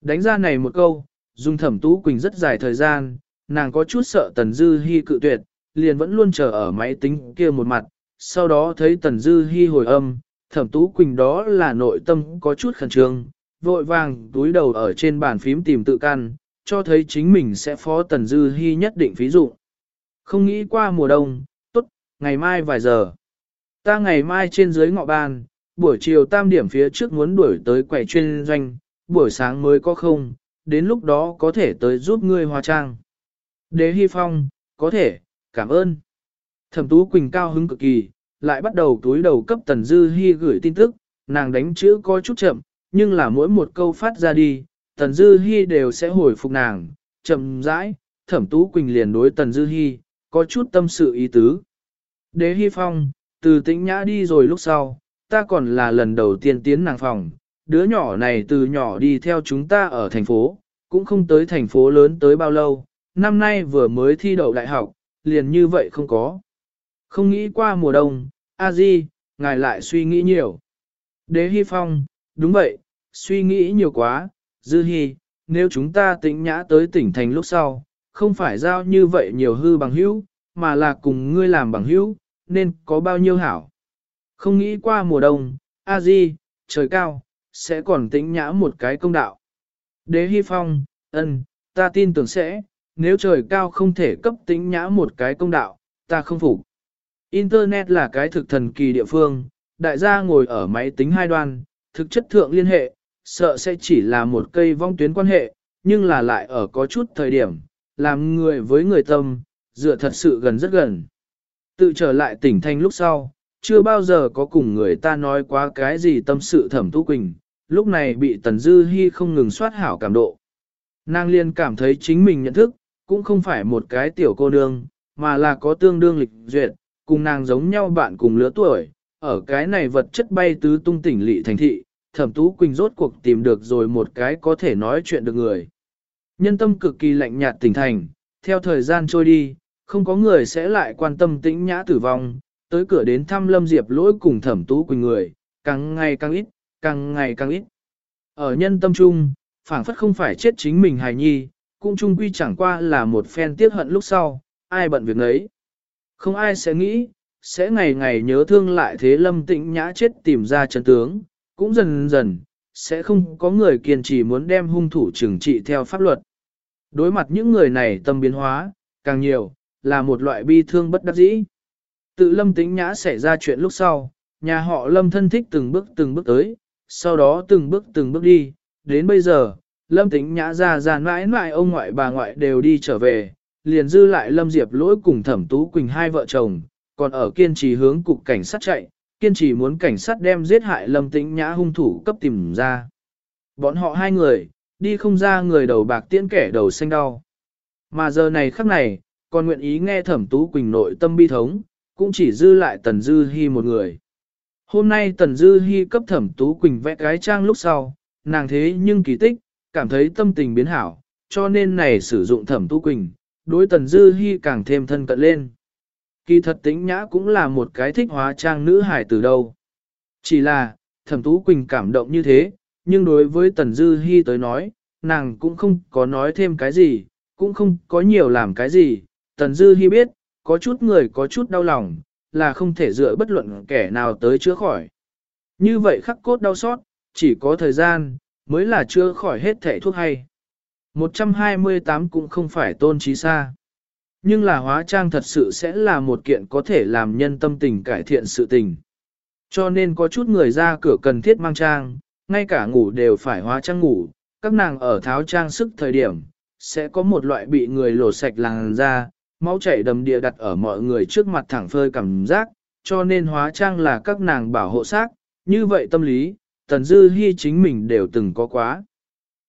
Đánh ra này một câu, dùng Thẩm Tú Quỳnh rất dài thời gian, nàng có chút sợ Tần Dư Hi cự tuyệt, liền vẫn luôn chờ ở máy tính kia một mặt, sau đó thấy Tần Dư Hi hồi âm, thẩm tú quỳnh đó là nội tâm có chút khẩn trương, vội vàng túi đầu ở trên bàn phím tìm tự căn, cho thấy chính mình sẽ phó Tần Dư Hi nhất định phí dụ. Không nghĩ qua mùa đông, tốt, ngày mai vài giờ. Ta ngày mai trên dưới ngọ ban, buổi chiều tam điểm phía trước muốn đuổi tới quầy chuyên doanh, buổi sáng mới có không, đến lúc đó có thể tới giúp ngươi hóa trang. Đế Hi Phong, có thể, cảm ơn. Thẩm Tú Quỳnh cao hứng cực kỳ, lại bắt đầu túi đầu cấp Tần Dư Hi gửi tin tức, nàng đánh chữ có chút chậm, nhưng là mỗi một câu phát ra đi, Tần Dư Hi đều sẽ hồi phục nàng, chậm rãi, Thẩm Tú Quỳnh liền đối Tần Dư Hi, có chút tâm sự ý tứ. Đế Hi Phong, từ tĩnh nhã đi rồi lúc sau, ta còn là lần đầu tiên tiến nàng phòng, đứa nhỏ này từ nhỏ đi theo chúng ta ở thành phố, cũng không tới thành phố lớn tới bao lâu, năm nay vừa mới thi đậu đại học, liền như vậy không có. Không nghĩ qua mùa đông, a di, ngài lại suy nghĩ nhiều. Đế Hi Phong, đúng vậy, suy nghĩ nhiều quá, dư hy, nếu chúng ta tĩnh nhã tới tỉnh thành lúc sau, không phải giao như vậy nhiều hư bằng hữu, mà là cùng ngươi làm bằng hữu, nên có bao nhiêu hảo. Không nghĩ qua mùa đông, a di, trời cao, sẽ còn tĩnh nhã một cái công đạo. Đế hy Phong, ân, ta tin tưởng sẽ, nếu trời cao không thể cấp tĩnh nhã một cái công đạo, ta không phục. Internet là cái thực thần kỳ địa phương, đại gia ngồi ở máy tính hai đoan, thực chất thượng liên hệ, sợ sẽ chỉ là một cây vong tuyến quan hệ, nhưng là lại ở có chút thời điểm, làm người với người tâm, dựa thật sự gần rất gần. Tự trở lại tỉnh thanh lúc sau, chưa bao giờ có cùng người ta nói quá cái gì tâm sự thẩm thu quỳnh, lúc này bị Tần Dư Hi không ngừng soát hảo cảm độ. Nàng liên cảm thấy chính mình nhận thức, cũng không phải một cái tiểu cô nương, mà là có tương đương lịch duyệt, cùng nàng giống nhau bạn cùng lứa tuổi, ở cái này vật chất bay tứ tung tỉnh lỵ thành thị, thẩm tú quỳnh rốt cuộc tìm được rồi một cái có thể nói chuyện được người. Nhân tâm cực kỳ lạnh nhạt tỉnh thành, theo thời gian trôi đi, không có người sẽ lại quan tâm tĩnh nhã tử vong, tới cửa đến thăm lâm diệp lỗi cùng thẩm tú quỳnh người, càng ngày càng ít, càng ngày càng ít. Ở nhân tâm trung, phảng phất không phải chết chính mình hài nhi, cũng chung quy chẳng qua là một phen tiếc hận lúc sau, ai bận việc nấy. Không ai sẽ nghĩ, sẽ ngày ngày nhớ thương lại thế lâm tĩnh nhã chết tìm ra chân tướng, cũng dần dần, sẽ không có người kiên trì muốn đem hung thủ trừng trị theo pháp luật. Đối mặt những người này tâm biến hóa, càng nhiều, là một loại bi thương bất đắc dĩ. Tự lâm tĩnh nhã xảy ra chuyện lúc sau, nhà họ lâm thân thích từng bước từng bước tới, sau đó từng bước từng bước đi, đến bây giờ, lâm tĩnh nhã ra ra mãi mãi ông ngoại bà ngoại đều đi trở về, liền dư lại lâm diệp lỗi cùng thẩm tú quỳnh hai vợ chồng, còn ở kiên trì hướng cục cảnh sát chạy, kiên trì muốn cảnh sát đem giết hại lâm tĩnh nhã hung thủ cấp tìm ra. Bọn họ hai người, đi không ra người đầu bạc tiễn kẻ đầu xanh đau. Mà giờ này khắc này, còn nguyện ý nghe thẩm tú quỳnh nội tâm bi thống, cũng chỉ dư lại Tần Dư Hi một người. Hôm nay Tần Dư Hi cấp thẩm tú quỳnh vẽ cái trang lúc sau, nàng thế nhưng kỳ tích, cảm thấy tâm tình biến hảo, cho nên này sử dụng thẩm tú quỳnh, đối Tần Dư Hi càng thêm thân cận lên. Kỳ thật tĩnh nhã cũng là một cái thích hóa trang nữ hải từ đâu. Chỉ là, thẩm tú quỳnh cảm động như thế, nhưng đối với Tần Dư Hi tới nói, nàng cũng không có nói thêm cái gì, cũng không có nhiều làm cái gì. Tần Dư Hi biết, có chút người có chút đau lòng, là không thể dựa bất luận kẻ nào tới chữa khỏi. Như vậy khắc cốt đau xót, chỉ có thời gian, mới là chữa khỏi hết thể thuốc hay. 128 cũng không phải tôn trí xa. Nhưng là hóa trang thật sự sẽ là một kiện có thể làm nhân tâm tình cải thiện sự tình. Cho nên có chút người ra cửa cần thiết mang trang, ngay cả ngủ đều phải hóa trang ngủ, các nàng ở tháo trang sức thời điểm, sẽ có một loại bị người lột sạch làn da, máu chảy đầm địa đặt ở mọi người trước mặt thẳng phơi cảm giác, cho nên hóa trang là các nàng bảo hộ xác, như vậy tâm lý, Tần Dư Hi chính mình đều từng có quá.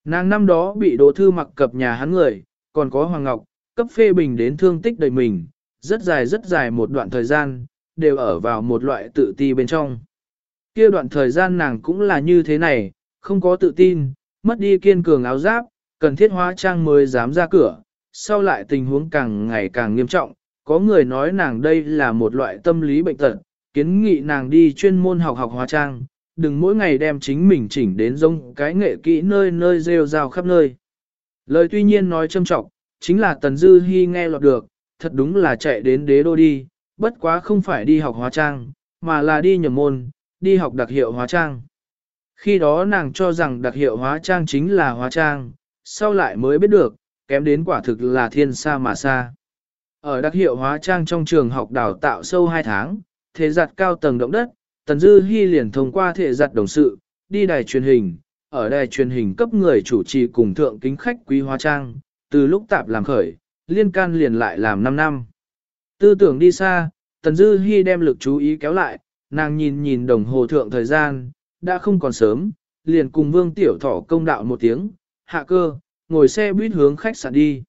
Nàng năm đó bị Đỗ Thư mặc cập nhà hắn người, còn có Hoàng Ngọc, cấp phê bình đến thương tích đầy mình, rất dài rất dài một đoạn thời gian, đều ở vào một loại tự ti bên trong. Kia đoạn thời gian nàng cũng là như thế này, không có tự tin, mất đi kiên cường áo giáp, cần thiết hóa trang mới dám ra cửa, sau lại tình huống càng ngày càng nghiêm trọng, có người nói nàng đây là một loại tâm lý bệnh tật, kiến nghị nàng đi chuyên môn học học hóa trang, đừng mỗi ngày đem chính mình chỉnh đến giống cái nghệ kỹ nơi nơi rêu rao khắp nơi. Lời tuy nhiên nói châm trọng, chính là Tần Dư Hi nghe lọt được, thật đúng là chạy đến đế đô đi, bất quá không phải đi học hóa trang, mà là đi nhầm môn, đi học đặc hiệu hóa trang. Khi đó nàng cho rằng đặc hiệu hóa trang chính là hóa trang, sau lại mới biết được, kém đến quả thực là thiên xa mà xa. Ở đặc hiệu hóa trang trong trường học đào tạo sâu 2 tháng, thế giặt cao tầng động đất, Tần Dư Hi liền thông qua thể giặt đồng sự, đi đài truyền hình, ở đài truyền hình cấp người chủ trì cùng thượng kính khách quý hóa trang, từ lúc tạp làm khởi, liên can liền lại làm 5 năm. Tư tưởng đi xa, Tần Dư Hi đem lực chú ý kéo lại, nàng nhìn nhìn đồng hồ thượng thời gian, đã không còn sớm, liền cùng Vương Tiểu Thỏ công đạo một tiếng, hạ cơ, ngồi xe buýt hướng khách sạn đi.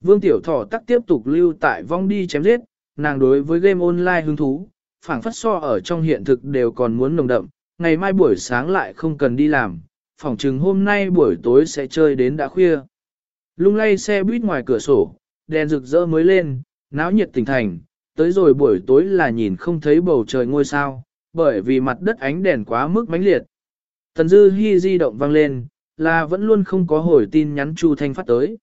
Vương Tiểu Thỏ tắc tiếp tục lưu tại vong đi chém giết, nàng đối với game online hứng thú, phảng phất so ở trong hiện thực đều còn muốn nồng đậm, ngày mai buổi sáng lại không cần đi làm, phỏng chừng hôm nay buổi tối sẽ chơi đến đã khuya. Lung lay xe buýt ngoài cửa sổ, đèn rực rỡ mới lên, náo nhiệt tỉnh thành, tới rồi buổi tối là nhìn không thấy bầu trời ngôi sao, bởi vì mặt đất ánh đèn quá mức mãnh liệt. Tần Dư Hi di động vang lên, là vẫn luôn không có hồi tin nhắn Chu Thanh phát tới.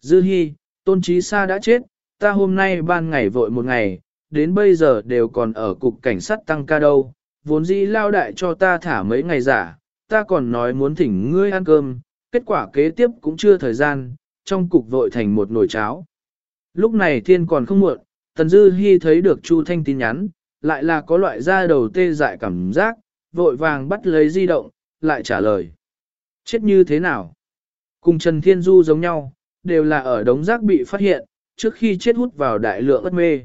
Dư Hi, Tôn trí xa đã chết, ta hôm nay ban ngày vội một ngày, đến bây giờ đều còn ở cục cảnh sát tăng ca đâu, vốn dĩ lao đại cho ta thả mấy ngày giả, ta còn nói muốn thỉnh ngươi ăn cơm, kết quả kế tiếp cũng chưa thời gian, trong cục vội thành một nồi cháo. Lúc này thiên còn không muộn, Tần Dư Hi thấy được Chu Thanh tin nhắn, lại là có loại da đầu tê dại cảm giác, vội vàng bắt lấy di động, lại trả lời. Chết như thế nào? Cùng Trần Thiên Du giống nhau, đều là ở đống rác bị phát hiện, trước khi chết hút vào đại lượng ất mê.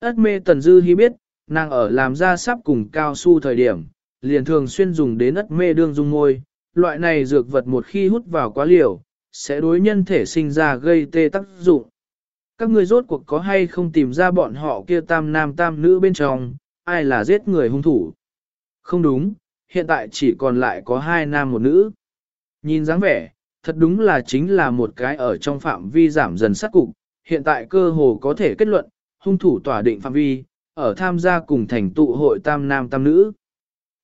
Ất mê Tần Dư Hi biết, nàng ở làm ra sắp cùng cao su thời điểm, liền thường xuyên dùng đến ất mê đương dung môi, loại này dược vật một khi hút vào quá liều, sẽ đối nhân thể sinh ra gây tê tác dụng. Các ngươi rốt cuộc có hay không tìm ra bọn họ kia tam nam tam nữ bên trong, ai là giết người hung thủ? Không đúng, hiện tại chỉ còn lại có hai nam một nữ. Nhìn dáng vẻ, thật đúng là chính là một cái ở trong phạm vi giảm dần sát cục, hiện tại cơ hồ có thể kết luận, hung thủ tỏa định phạm vi, ở tham gia cùng thành tụ hội tam nam tam nữ.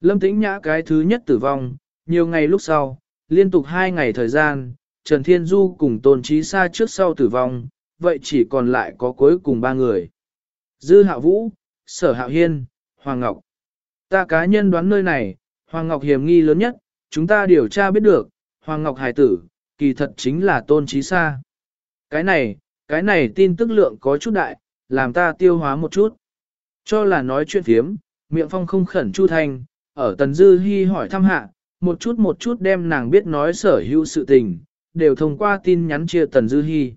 Lâm tĩnh nhã cái thứ nhất tử vong, nhiều ngày lúc sau, liên tục hai ngày thời gian, Trần Thiên Du cùng Tôn Trí Sa trước sau tử vong, vậy chỉ còn lại có cuối cùng ba người. Dư Hạ Vũ, Sở Hạo Hiên, Hoàng Ngọc. Ta cá nhân đoán nơi này, Hoàng Ngọc hiểm nghi lớn nhất, chúng ta điều tra biết được, Hoàng Ngọc hài tử, kỳ thật chính là Tôn Trí Sa. Cái này, cái này tin tức lượng có chút đại, làm ta tiêu hóa một chút. Cho là nói chuyện phiếm, miệng phong không khẩn chu thành, ở Tần Dư Hi hỏi thăm hạ, một chút một chút đem nàng biết nói sở hữu sự tình, đều thông qua tin nhắn chia Tần Dư Hi.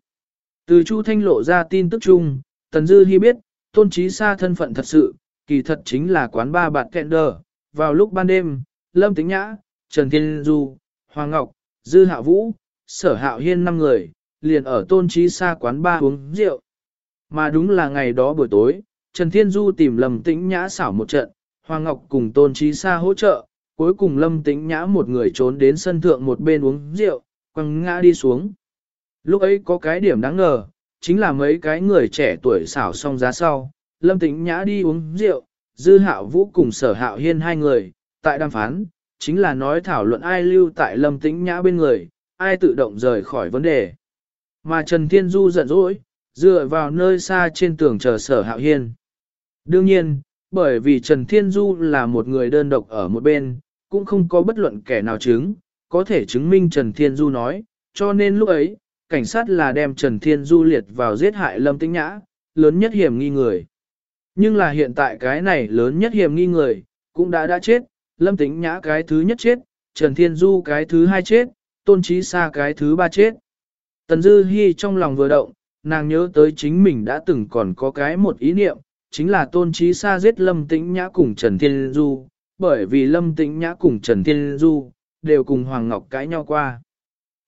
Từ Chu Thanh lộ ra tin tức chung, Tần Dư Hi biết, tôn trí xa thân phận thật sự, kỳ thật chính là quán ba bạt kẹn đờ. Vào lúc ban đêm, Lâm Tĩnh Nhã, Trần Thiên Du, Hoàng Ngọc, Dư Hạ Vũ, Sở Hạo Hiên năm người, liền ở tôn trí xa quán ba uống rượu. Mà đúng là ngày đó buổi tối, Trần Thiên Du tìm Lâm Tĩnh Nhã xảo một trận, Hoàng Ngọc cùng tôn trí xa hỗ trợ, cuối cùng Lâm Tĩnh Nhã một người trốn đến sân thượng một bên uống rượu, quăng ngã đi xuống. Lúc ấy có cái điểm đáng ngờ, chính là mấy cái người trẻ tuổi xảo xong giá sau, Lâm Tĩnh Nhã đi uống rượu, Dư Hạo Vũ cùng Sở Hạo Hiên hai người, tại đàm phán, chính là nói thảo luận ai lưu tại Lâm Tĩnh Nhã bên người, ai tự động rời khỏi vấn đề. Mà Trần Thiên Du giận dỗi, dựa vào nơi xa trên tường chờ Sở Hạo Hiên. Đương nhiên, bởi vì Trần Thiên Du là một người đơn độc ở một bên, cũng không có bất luận kẻ nào chứng, có thể chứng minh Trần Thiên Du nói, cho nên lúc ấy, cảnh sát là đem Trần Thiên Du liệt vào giết hại Lâm Tĩnh Nhã, lớn nhất hiểm nghi người. Nhưng là hiện tại cái này lớn nhất hiểm nghi người, cũng đã đã chết, Lâm Tĩnh Nhã cái thứ nhất chết, Trần Thiên Du cái thứ hai chết, Tôn Trí Sa cái thứ ba chết. Tần Dư Hi trong lòng vừa động, nàng nhớ tới chính mình đã từng còn có cái một ý niệm, chính là Tôn Trí Sa giết Lâm Tĩnh Nhã cùng Trần Thiên Du, bởi vì Lâm Tĩnh Nhã cùng Trần Thiên Du, đều cùng Hoàng Ngọc cãi nhau qua.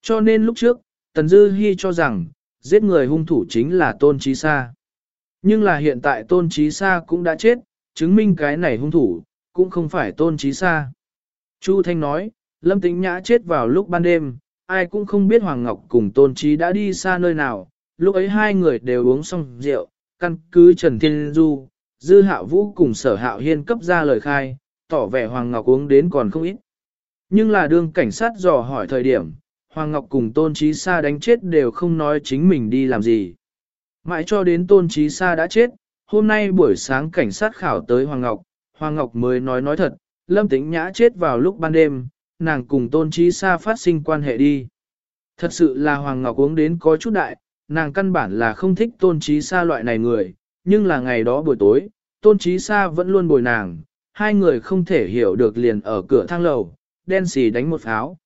Cho nên lúc trước, Tần Dư Hi cho rằng, giết người hung thủ chính là Tôn Chí Sa. Nhưng là hiện tại Tôn Chí Sa cũng đã chết, chứng minh cái này hung thủ, cũng không phải Tôn Chí Sa. Chu Thanh nói, Lâm Tĩnh Nhã chết vào lúc ban đêm, ai cũng không biết Hoàng Ngọc cùng Tôn Chí đã đi xa nơi nào, lúc ấy hai người đều uống xong rượu, căn cứ Trần Thiên Du, Dư Hạo Vũ cùng Sở Hạo Hiên cấp ra lời khai, tỏ vẻ Hoàng Ngọc uống đến còn không ít. Nhưng là đương cảnh sát dò hỏi thời điểm, Hoàng Ngọc cùng Tôn Trí Sa đánh chết đều không nói chính mình đi làm gì. Mãi cho đến Tôn Trí Sa đã chết, hôm nay buổi sáng cảnh sát khảo tới Hoàng Ngọc, Hoàng Ngọc mới nói nói thật, Lâm Tĩnh Nhã chết vào lúc ban đêm, nàng cùng Tôn Trí Sa phát sinh quan hệ đi. Thật sự là Hoàng Ngọc uống đến có chút đại, nàng căn bản là không thích Tôn Trí Sa loại này người, nhưng là ngày đó buổi tối, Tôn Trí Sa vẫn luôn bồi nàng, hai người không thể hiểu được liền ở cửa thang lầu, đen xì đánh một pháo.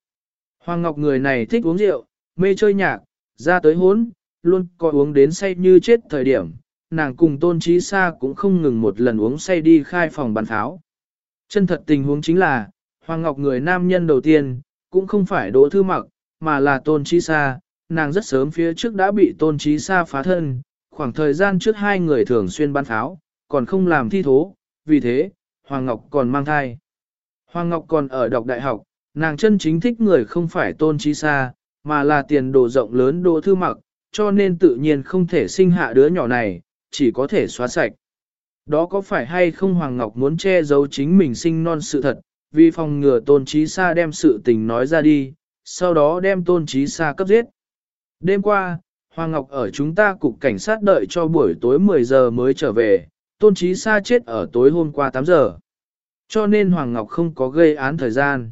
Hoàng Ngọc người này thích uống rượu, mê chơi nhạc, ra tới hốn, luôn có uống đến say như chết thời điểm, nàng cùng tôn trí xa cũng không ngừng một lần uống say đi khai phòng bàn pháo. Chân thật tình huống chính là, Hoàng Ngọc người nam nhân đầu tiên, cũng không phải đỗ thư mặc, mà là tôn trí xa, nàng rất sớm phía trước đã bị tôn trí xa phá thân, khoảng thời gian trước hai người thường xuyên bàn pháo, còn không làm thi thố, vì thế, Hoàng Ngọc còn mang thai. Hoàng Ngọc còn ở đọc đại học, nàng chân chính thích người không phải tôn trí xa, mà là tiền đồ rộng lớn đồ thư mặc, cho nên tự nhiên không thể sinh hạ đứa nhỏ này, chỉ có thể xóa sạch. Đó có phải hay không Hoàng Ngọc muốn che giấu chính mình sinh non sự thật, vì phòng ngừa tôn trí xa đem sự tình nói ra đi, sau đó đem tôn trí xa cấp giết. Đêm qua, Hoàng Ngọc ở chúng ta cục cảnh sát đợi cho buổi tối 10 giờ mới trở về, tôn trí xa chết ở tối hôm qua 8 giờ. Cho nên Hoàng Ngọc không có gây án thời gian.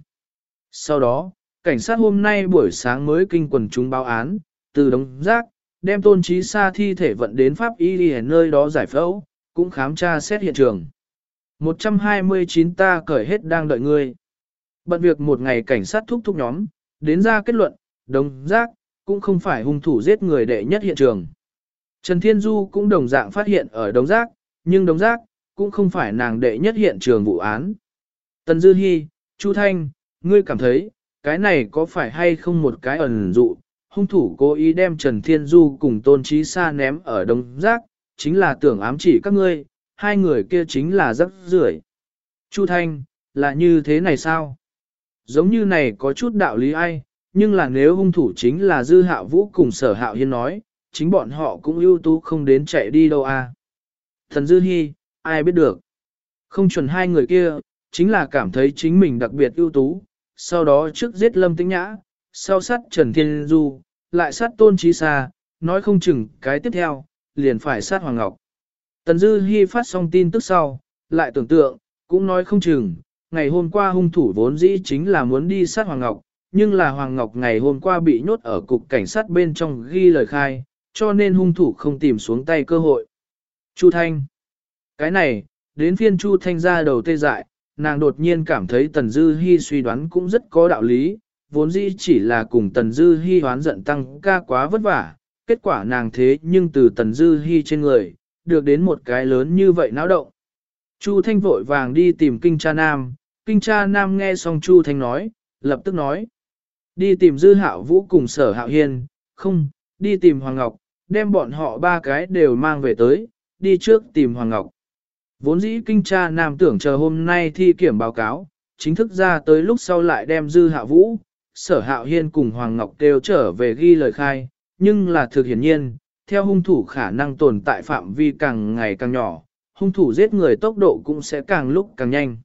Sau đó, cảnh sát hôm nay buổi sáng mới kinh quần chúng báo án, từ đống rác, đem tôn trí xa thi thể vận đến Pháp Y đi nơi đó giải phẫu, cũng khám tra xét hiện trường. 129 ta cởi hết đang đợi ngươi. Bận việc một ngày cảnh sát thúc thúc nhóm, đến ra kết luận, đống rác, cũng không phải hung thủ giết người đệ nhất hiện trường. Trần Thiên Du cũng đồng dạng phát hiện ở đống rác, nhưng đống rác, cũng không phải nàng đệ nhất hiện trường vụ án. Tần Dư Hi, Chu Thanh, ngươi cảm thấy, cái này có phải hay không một cái ẩn dụ, hung thủ cố ý đem Trần Thiên Du cùng Tôn Trí Sa ném ở đông rác, chính là tưởng ám chỉ các ngươi, hai người kia chính là rắc rưởi. Chu Thanh, là như thế này sao? Giống như này có chút đạo lý ai, nhưng là nếu hung thủ chính là Dư Hạo Vũ cùng Sở Hạo Hiên nói, chính bọn họ cũng ưu tú không đến chạy đi đâu à. Thần Dư Hi, ai biết được. Không chuẩn hai người kia, chính là cảm thấy chính mình đặc biệt ưu tú, sau đó trước giết Lâm Tĩnh Nhã, sau sát Trần Thiên Du, lại sát Tôn Trí Sa, nói không chừng cái tiếp theo, liền phải sát Hoàng Ngọc. Tần Dư Hi phát xong tin tức sau, lại tưởng tượng, cũng nói không chừng, ngày hôm qua hung thủ vốn dĩ chính là muốn đi sát Hoàng Ngọc, nhưng là Hoàng Ngọc ngày hôm qua bị nhốt ở cục cảnh sát bên trong ghi lời khai, cho nên hung thủ không tìm xuống tay cơ hội. Chu Thanh cái này, đến phiên Chu Thanh ra đầu tê dại, nàng đột nhiên cảm thấy Tần Dư Hi suy đoán cũng rất có đạo lý, vốn dĩ chỉ là cùng Tần Dư Hi hoán giận tăng ca quá vất vả, kết quả nàng thế nhưng từ Tần Dư Hi trên người, được đến một cái lớn như vậy náo động. Chu Thanh vội vàng đi tìm Kinh Cha Nam, Kinh Cha Nam nghe xong Chu Thanh nói, lập tức nói, đi tìm Dư Hạo Vũ cùng Sở Hạo Hiên, không, đi tìm Hoàng Ngọc, đem bọn họ ba cái đều mang về tới, đi trước tìm Hoàng Ngọc. Vốn dĩ Kinh Cha Nam tưởng chờ hôm nay thi kiểm báo cáo, chính thức ra tới lúc sau lại đem Dư hạ Vũ, Sở Hạo Hiên cùng Hoàng Ngọc đều trở về ghi lời khai, nhưng là thực hiển nhiên, theo hung thủ khả năng tồn tại phạm vi càng ngày càng nhỏ, hung thủ giết người tốc độ cũng sẽ càng lúc càng nhanh.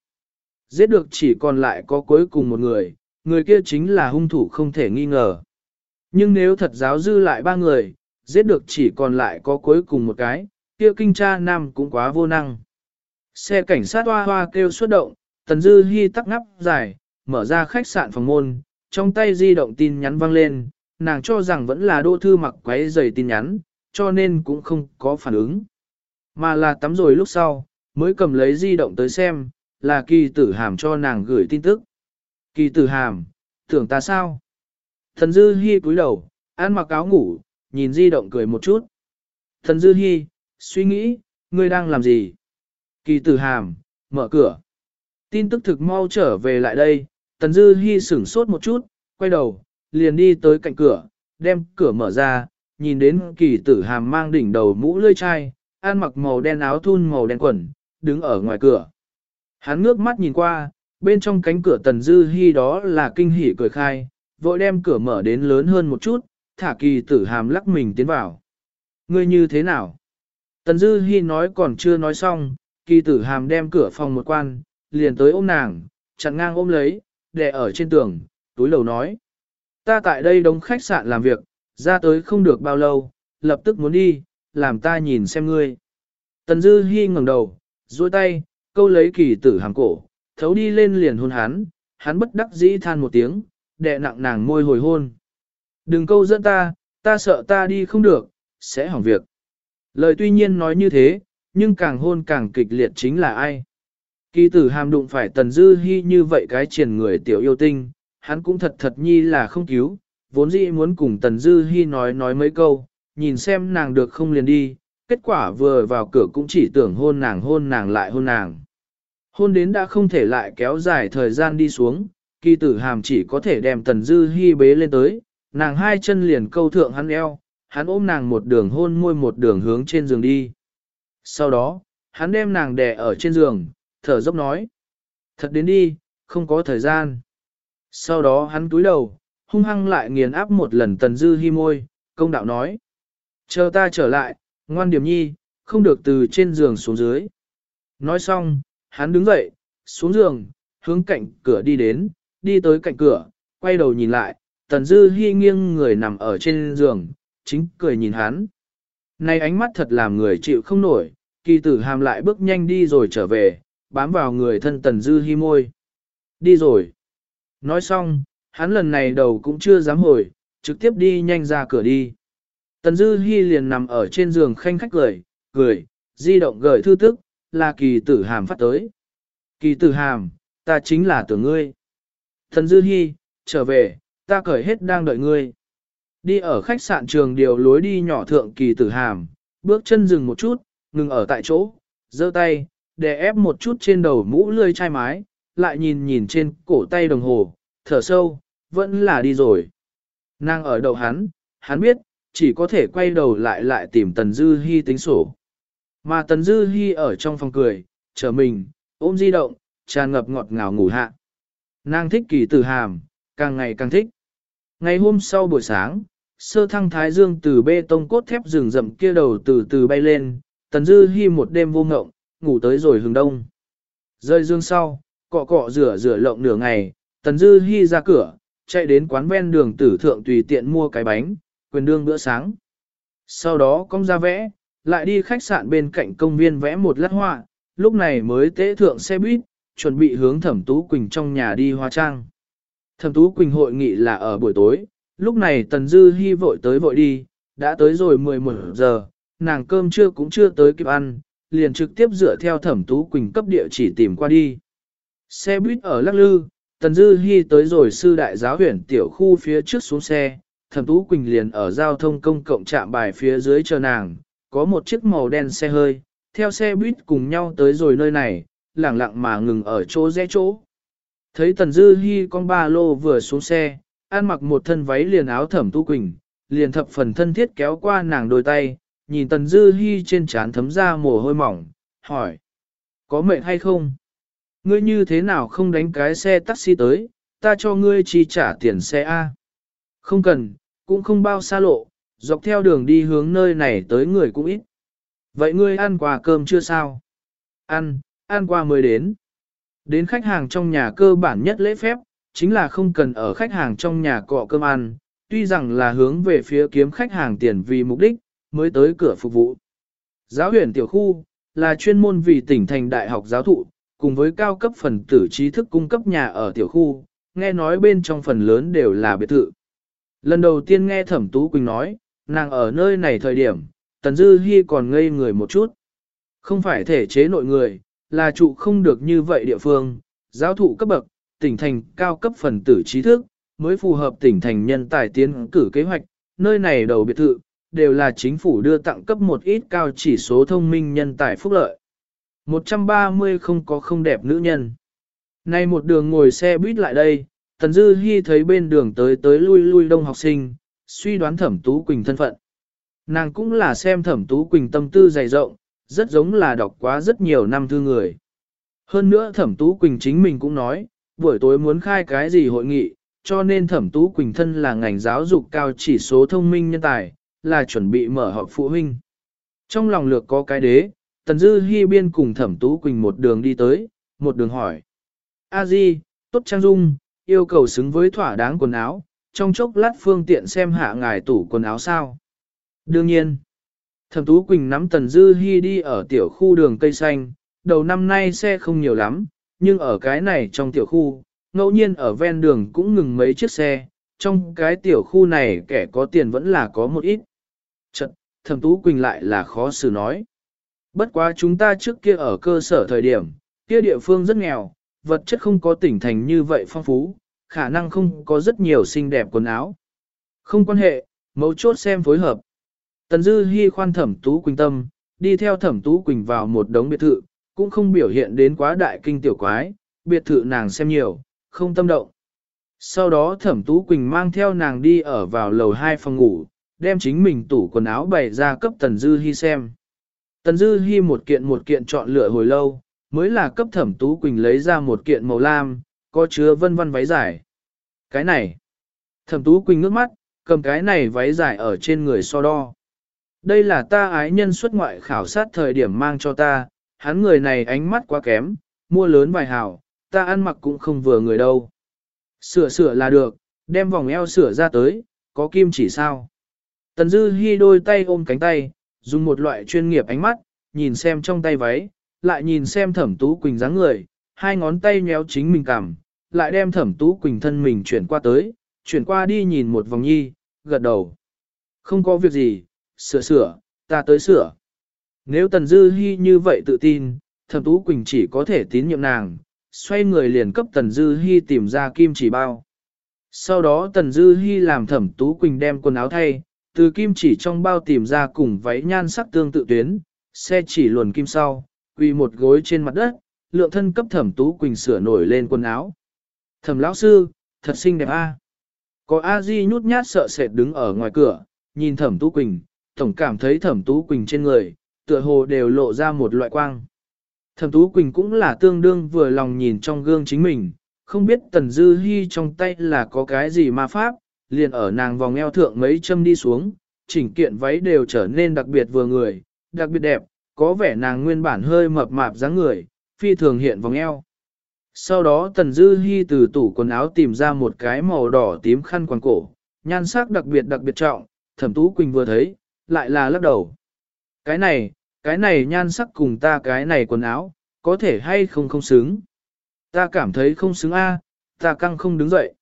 Giết được chỉ còn lại có cuối cùng một người, người kia chính là hung thủ không thể nghi ngờ. Nhưng nếu thật giáo dư lại ba người, giết được chỉ còn lại có cuối cùng một cái, kia kinh tra nam cũng quá vô năng. Xe cảnh sát hoa hoa kêu xuất động, tần dư hy tắc ngắp dài, mở ra khách sạn phòng môn, trong tay di động tin nhắn vang lên, nàng cho rằng vẫn là đô thư mặc quấy giày tin nhắn, cho nên cũng không có phản ứng. Mà là tắm rồi lúc sau, mới cầm lấy di động tới xem, là kỳ tử hàm cho nàng gửi tin tức. Kỳ tử hàm, tưởng ta sao? Thần dư hy cúi đầu, ăn mặc áo ngủ, nhìn di động cười một chút. Thần dư hy, suy nghĩ, ngươi đang làm gì? Kỳ tử hàm, mở cửa. Tin tức thực mau trở về lại đây, Tần Dư Hi sửng sốt một chút, quay đầu, liền đi tới cạnh cửa, đem cửa mở ra, nhìn đến kỳ tử hàm mang đỉnh đầu mũ lưỡi chai, ăn mặc màu đen áo thun màu đen quần, đứng ở ngoài cửa. Hắn ngước mắt nhìn qua, bên trong cánh cửa Tần Dư Hi đó là kinh hỉ cười khai, vội đem cửa mở đến lớn hơn một chút, thả kỳ tử hàm lắc mình tiến vào. Ngươi như thế nào? Tần Dư Hi nói còn chưa nói xong, kỳ tử hàm đem cửa phòng một quan, liền tới ôm nàng, chặn ngang ôm lấy, đè ở trên tường, túi lầu nói. Ta tại đây đóng khách sạn làm việc, ra tới không được bao lâu, lập tức muốn đi, làm ta nhìn xem ngươi. Tần Dư Hi ngẩng đầu, duỗi tay, câu lấy kỳ tử hàm cổ, thấu đi lên liền hôn hắn, hắn bất đắc dĩ than một tiếng, đè nặng nàng môi hồi hôn. Đừng câu dẫn ta, ta sợ ta đi không được, sẽ hỏng việc. Lời tuy nhiên nói như thế, nhưng càng hôn càng kịch liệt chính là ai. Kỳ tử hàm đụng phải tần dư hy như vậy cái triển người tiểu yêu tinh, hắn cũng thật thật nhi là không cứu, vốn dĩ muốn cùng tần dư hy nói nói mấy câu, nhìn xem nàng được không liền đi, kết quả vừa vào cửa cũng chỉ tưởng hôn nàng hôn nàng lại hôn nàng. Hôn đến đã không thể lại kéo dài thời gian đi xuống, kỳ tử hàm chỉ có thể đem tần dư hy bế lên tới, nàng hai chân liền câu thượng hắn eo, hắn ôm nàng một đường hôn môi một đường hướng trên giường đi. Sau đó, hắn đem nàng đè ở trên giường, thở dốc nói. Thật đến đi, không có thời gian. Sau đó hắn túi đầu, hung hăng lại nghiền áp một lần tần dư hi môi, công đạo nói. Chờ ta trở lại, ngoan điểm nhi, không được từ trên giường xuống dưới. Nói xong, hắn đứng dậy, xuống giường, hướng cạnh cửa đi đến, đi tới cạnh cửa, quay đầu nhìn lại, tần dư hi nghiêng người nằm ở trên giường, chính cười nhìn hắn. Này ánh mắt thật làm người chịu không nổi, kỳ tử hàm lại bước nhanh đi rồi trở về, bám vào người thân tần dư hi môi. Đi rồi. Nói xong, hắn lần này đầu cũng chưa dám hồi, trực tiếp đi nhanh ra cửa đi. Tần dư hi liền nằm ở trên giường khanh khách cười, cười, di động gửi thư tức, là kỳ tử hàm phát tới. Kỳ tử hàm, ta chính là tưởng ngươi. Tần dư hi, trở về, ta cởi hết đang đợi ngươi. Đi ở khách sạn trường điều lối đi nhỏ thượng kỳ tử hàm, bước chân dừng một chút, ngừng ở tại chỗ, giơ tay, để ép một chút trên đầu mũ lươi chai mái, lại nhìn nhìn trên cổ tay đồng hồ, thở sâu, vẫn là đi rồi. Nàng ở đầu hắn, hắn biết, chỉ có thể quay đầu lại lại tìm Tần Dư Hi tính sổ. Mà Tần Dư Hi ở trong phòng cười, chờ mình, ôm di động, tràn ngập ngọt ngào ngủ hạ. Nàng thích kỳ tử hàm, càng ngày càng thích. Ngày hôm sau buổi sáng, sơ thăng thái dương từ bê tông cốt thép rừng rậm kia đầu từ từ bay lên, Tần Dư Hi một đêm vô ngộng, ngủ tới rồi hướng đông. Rơi dương sau, cọ cọ rửa rửa lộng nửa ngày, Tần Dư Hi ra cửa, chạy đến quán ven đường tử thượng tùy tiện mua cái bánh, quyền đương bữa sáng. Sau đó cong ra vẽ, lại đi khách sạn bên cạnh công viên vẽ một lát họa, lúc này mới tế thượng xe buýt, chuẩn bị hướng Thẩm Tú Quỳnh trong nhà đi hóa trang. Thẩm Tú Quỳnh hội nghị là ở buổi tối, lúc này Tần Dư Hi vội tới vội đi, đã tới rồi 11 giờ, nàng cơm trưa cũng chưa tới kịp ăn, liền trực tiếp dựa theo Thẩm Tú Quỳnh cấp địa chỉ tìm qua đi. Xe buýt ở Lắc Lư, Tần Dư Hi tới rồi sư đại giáo huyện tiểu khu phía trước xuống xe, Thẩm Tú Quỳnh liền ở giao thông công cộng trạm bài phía dưới chờ nàng, có một chiếc màu đen xe hơi, theo xe buýt cùng nhau tới rồi nơi này, lẳng lặng mà ngừng ở chỗ rẽ chỗ. Thấy Tần Dư Hi con ba lô vừa xuống xe, ăn mặc một thân váy liền áo Thẩm tu Quỳnh, liền thập phần thân thiết kéo qua nàng đôi tay, nhìn Tần Dư hy trên trán thấm ra mồ hôi mỏng, hỏi: "Có mệt hay không?" Ngươi như thế nào không đánh cái xe taxi tới, ta cho ngươi chi trả tiền xe A. Không cần, cũng không bao xa lộ, dọc theo đường đi hướng nơi này tới người cũng ít. Vậy ngươi ăn quà cơm chưa sao? Ăn, ăn qua mới đến. Đến khách hàng trong nhà cơ bản nhất lễ phép, chính là không cần ở khách hàng trong nhà cọ cơm ăn, tuy rằng là hướng về phía kiếm khách hàng tiền vì mục đích, mới tới cửa phục vụ. Giáo huyền tiểu khu, là chuyên môn vì tỉnh thành đại học giáo thụ, cùng với cao cấp phần tử trí thức cung cấp nhà ở tiểu khu, nghe nói bên trong phần lớn đều là biệt thự. Lần đầu tiên nghe Thẩm Tú Quỳnh nói, nàng ở nơi này thời điểm, Tần Dư Hi còn ngây người một chút. Không phải thể chế nội người, là trụ không được như vậy địa phương, giáo thụ cấp bậc, tỉnh thành cao cấp phần tử trí thức, mới phù hợp tỉnh thành nhân tài tiến cử kế hoạch, nơi này đầu biệt thự, đều là chính phủ đưa tặng cấp một ít cao chỉ số thông minh nhân tài phúc lợi. 130 không có không đẹp nữ nhân. Nay một đường ngồi xe buýt lại đây, Tần Dư Hi thấy bên đường tới tới lui lui đông học sinh, suy đoán Thẩm Tú Quỳnh thân phận. Nàng cũng là xem Thẩm Tú Quỳnh tâm tư dày rộng, rất giống là đọc quá rất nhiều năm thư người. Hơn nữa Thẩm Tú Quỳnh chính mình cũng nói, buổi tối muốn khai cái gì hội nghị, cho nên Thẩm Tú Quỳnh thân là ngành giáo dục cao chỉ số thông minh nhân tài, là chuẩn bị mở họp phụ huynh. Trong lòng lược có cái đế, Tần Dư Hi biên cùng Thẩm Tú Quỳnh một đường đi tới, một đường hỏi. A Di, tốt trang dung, yêu cầu xứng với thỏa đáng quần áo, trong chốc lát phương tiện xem hạ ngài tủ quần áo sao. Đương nhiên, Thẩm Tú Quỳnh nắm Tần Dư Hi đi ở tiểu khu đường cây xanh, đầu năm nay xe không nhiều lắm, nhưng ở cái này trong tiểu khu, ngẫu nhiên ở ven đường cũng ngừng mấy chiếc xe, trong cái tiểu khu này kẻ có tiền vẫn là có một ít. Chật, Thẩm Tú Quỳnh lại là khó xử nói. Bất quá chúng ta trước kia ở cơ sở thời điểm, kia địa phương rất nghèo, vật chất không có tỉnh thành như vậy phong phú, khả năng không có rất nhiều xinh đẹp quần áo. Không quan hệ, mấu chốt xem phối hợp. Tần Dư Hi khoan thẩm Tú Quỳnh tâm, đi theo thẩm Tú Quỳnh vào một đống biệt thự, cũng không biểu hiện đến quá đại kinh tiểu quái, biệt thự nàng xem nhiều, không tâm động. Sau đó thẩm Tú Quỳnh mang theo nàng đi ở vào lầu hai phòng ngủ, đem chính mình tủ quần áo bày ra cấp Tần Dư Hi xem. Tần Dư Hi một kiện một kiện chọn lựa hồi lâu, mới là cấp thẩm tú quỳnh lấy ra một kiện màu lam, có chứa vân vân váy dài. Cái này, thẩm tú quỳnh ngước mắt, cầm cái này váy dài ở trên người so đo. Đây là ta ái nhân xuất ngoại khảo sát thời điểm mang cho ta, hắn người này ánh mắt quá kém, mua lớn vài hào, ta ăn mặc cũng không vừa người đâu. Sửa sửa là được, đem vòng eo sửa ra tới, có kim chỉ sao. Tần Dư Hi đôi tay ôm cánh tay, dùng một loại chuyên nghiệp ánh mắt, nhìn xem trong tay váy, lại nhìn xem thẩm tú quỳnh dáng người, hai ngón tay nhéo chính mình cằm, lại đem thẩm tú quỳnh thân mình chuyển qua tới, chuyển qua đi nhìn một vòng nhi, gật đầu. Không có việc gì, sửa sửa, ta tới sửa. Nếu Tần Dư Hi như vậy tự tin, thẩm tú quỳnh chỉ có thể tín nhiệm nàng, xoay người liền cấp Tần Dư Hi tìm ra kim chỉ bao. Sau đó Tần Dư Hi làm thẩm tú quỳnh đem quần áo thay, từ kim chỉ trong bao tìm ra cùng váy nhan sắc tương tự tuyến, xe chỉ luồn kim sau, quỳ một gối trên mặt đất, lượng thân cấp thẩm tú quỳnh sửa nổi lên quần áo. Thẩm lão sư, thật xinh đẹp a. Có A Di nhút nhát sợ sệt đứng ở ngoài cửa, nhìn thẩm tú quỳnh, tổng cảm thấy thẩm tú quỳnh trên người, tựa hồ đều lộ ra một loại quang. Thẩm tú quỳnh cũng là tương đương vừa lòng nhìn trong gương chính mình, không biết tần dư Hi trong tay là có cái gì ma pháp, liền ở nàng vòng eo thượng mấy châm đi xuống, chỉnh kiện váy đều trở nên đặc biệt vừa người, đặc biệt đẹp, có vẻ nàng nguyên bản hơi mập mạp dáng người, phi thường hiện vòng eo. Sau đó Tần Dư Hi từ tủ quần áo tìm ra một cái màu đỏ tím khăn quàng cổ, nhan sắc đặc biệt đặc biệt trọng, thẩm tú quỳnh vừa thấy, lại là lắc đầu. Cái này, cái này nhan sắc cùng ta cái này quần áo, có thể hay không không xứng. Ta cảm thấy không xứng a, ta căng không đứng dậy.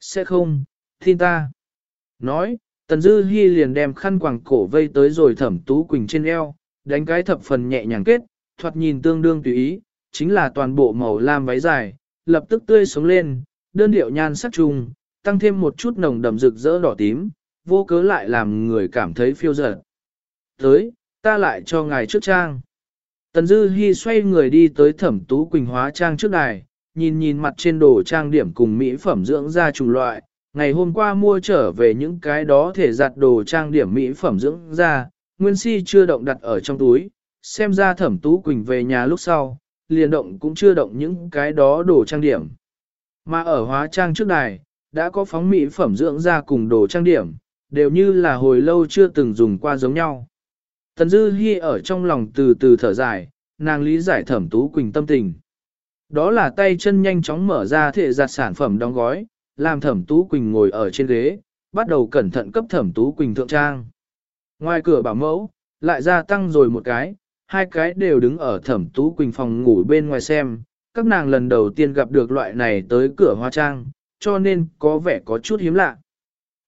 Sẽ không, tin ta. Nói, Tần Dư Hi liền đem khăn quàng cổ vây tới rồi thẩm tú quỳnh trên eo, đánh cái thập phần nhẹ nhàng kết, thoạt nhìn tương đương tùy ý, chính là toàn bộ màu lam váy dài, lập tức tươi sống lên, đơn điệu nhan sắc trùng, tăng thêm một chút nồng đậm rực rỡ đỏ tím, vô cớ lại làm người cảm thấy phiêu dở. Tới, ta lại cho ngài trước trang. Tần Dư Hi xoay người đi tới thẩm tú quỳnh hóa trang trước đài, nhìn nhìn mặt trên đồ trang điểm cùng mỹ phẩm dưỡng da chủng loại. Ngày hôm qua mua trở về những cái đó thể giặt đồ trang điểm mỹ phẩm dưỡng da, Nguyên Si chưa động đặt ở trong túi, xem ra thẩm tú quỳnh về nhà lúc sau, liền động cũng chưa động những cái đó đồ trang điểm. Mà ở hóa trang trước đài, đã có phóng mỹ phẩm dưỡng da cùng đồ trang điểm, đều như là hồi lâu chưa từng dùng qua giống nhau. Tần Dư Hi ở trong lòng từ từ thở dài, nàng lý giải thẩm tú quỳnh tâm tình. Đó là tay chân nhanh chóng mở ra thể giặt sản phẩm đóng gói, làm thẩm tú quỳnh ngồi ở trên ghế, bắt đầu cẩn thận cấp thẩm tú quỳnh thượng trang. Ngoài cửa bảo mẫu, lại gia tăng rồi một cái, hai cái đều đứng ở thẩm tú quỳnh phòng ngủ bên ngoài xem, các nàng lần đầu tiên gặp được loại này tới cửa hoa trang, cho nên có vẻ có chút hiếm lạ.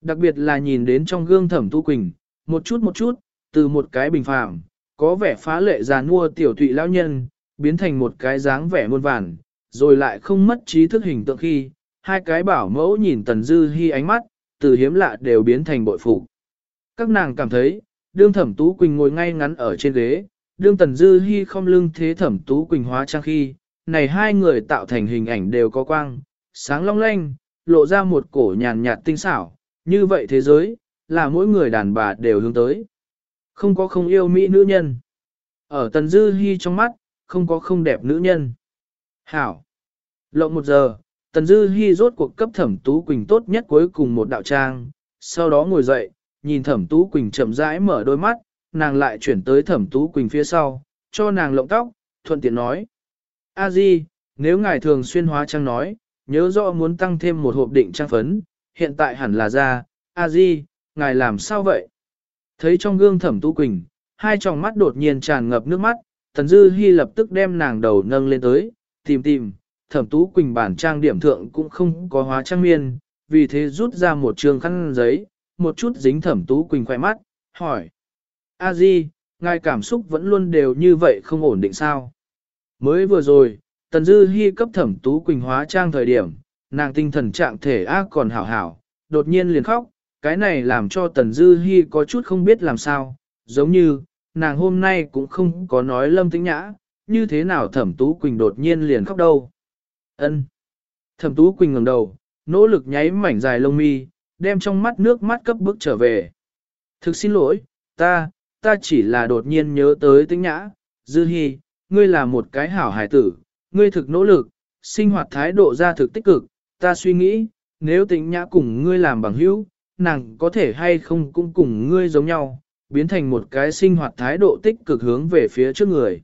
Đặc biệt là nhìn đến trong gương thẩm tú quỳnh, một chút một chút, từ một cái bình phàm, có vẻ phá lệ già nua tiểu thụy lão nhân, biến thành một cái dáng vẻ muôn vàn, rồi lại không mất trí thức hình tượng khi, hai cái bảo mẫu nhìn tần dư hy ánh mắt, từ hiếm lạ đều biến thành bội phụ. Các nàng cảm thấy, đương thẩm tú quỳnh ngồi ngay ngắn ở trên ghế, đương tần dư hy không lưng thế thẩm tú quỳnh hóa trang khi, này hai người tạo thành hình ảnh đều có quang, sáng long lanh, lộ ra một cổ nhàn nhạt tinh xảo, như vậy thế giới, là mỗi người đàn bà đều hướng tới. Không có không yêu mỹ nữ nhân. Ở tần dư hy trong mắt, không có không đẹp nữ nhân. Hảo. Lộng một giờ, tần dư hy rốt cuộc cấp thẩm tú quỳnh tốt nhất cuối cùng một đạo trang, sau đó ngồi dậy, nhìn thẩm tú quỳnh chậm rãi mở đôi mắt, nàng lại chuyển tới thẩm tú quỳnh phía sau, cho nàng lộng tóc, thuận tiện nói. A Di, nếu ngài thường xuyên hóa trang nói, nhớ rõ muốn tăng thêm một hộp định trang phấn, hiện tại hẳn là ra, A Di, ngài làm sao vậy? Thấy trong gương thẩm tú quỳnh, hai tròng mắt đột nhiên tràn ngập nước mắt, Tần Dư Hi lập tức đem nàng đầu nâng lên tới, tìm tìm, thẩm tú quỳnh bản trang điểm thượng cũng không có hóa trang miên, vì thế rút ra một trường khăn giấy, một chút dính thẩm tú quỳnh khỏe mắt, hỏi. A Di, ngài cảm xúc vẫn luôn đều như vậy không ổn định sao? Mới vừa rồi, Tần Dư Hi cấp thẩm tú quỳnh hóa trang thời điểm, nàng tinh thần trạng thể ác còn hảo hảo, đột nhiên liền khóc, cái này làm cho Tần Dư Hi có chút không biết làm sao, giống như, nàng hôm nay cũng không có nói lâm tĩnh nhã, như thế nào thẩm tú quỳnh đột nhiên liền khóc đâu. Ân. Thẩm tú quỳnh ngẩng đầu, nỗ lực nháy mảnh dài lông mi, đem trong mắt nước mắt cấp bước trở về. Thực xin lỗi, ta, ta chỉ là đột nhiên nhớ tới tĩnh nhã, Dư Hi, ngươi là một cái hảo hải tử, ngươi thực nỗ lực, sinh hoạt thái độ ra thực tích cực, ta suy nghĩ, nếu tĩnh nhã cùng ngươi làm bằng hữu, nàng có thể hay không cũng cùng ngươi giống nhau, biến thành một cái sinh hoạt thái độ tích cực hướng về phía trước người.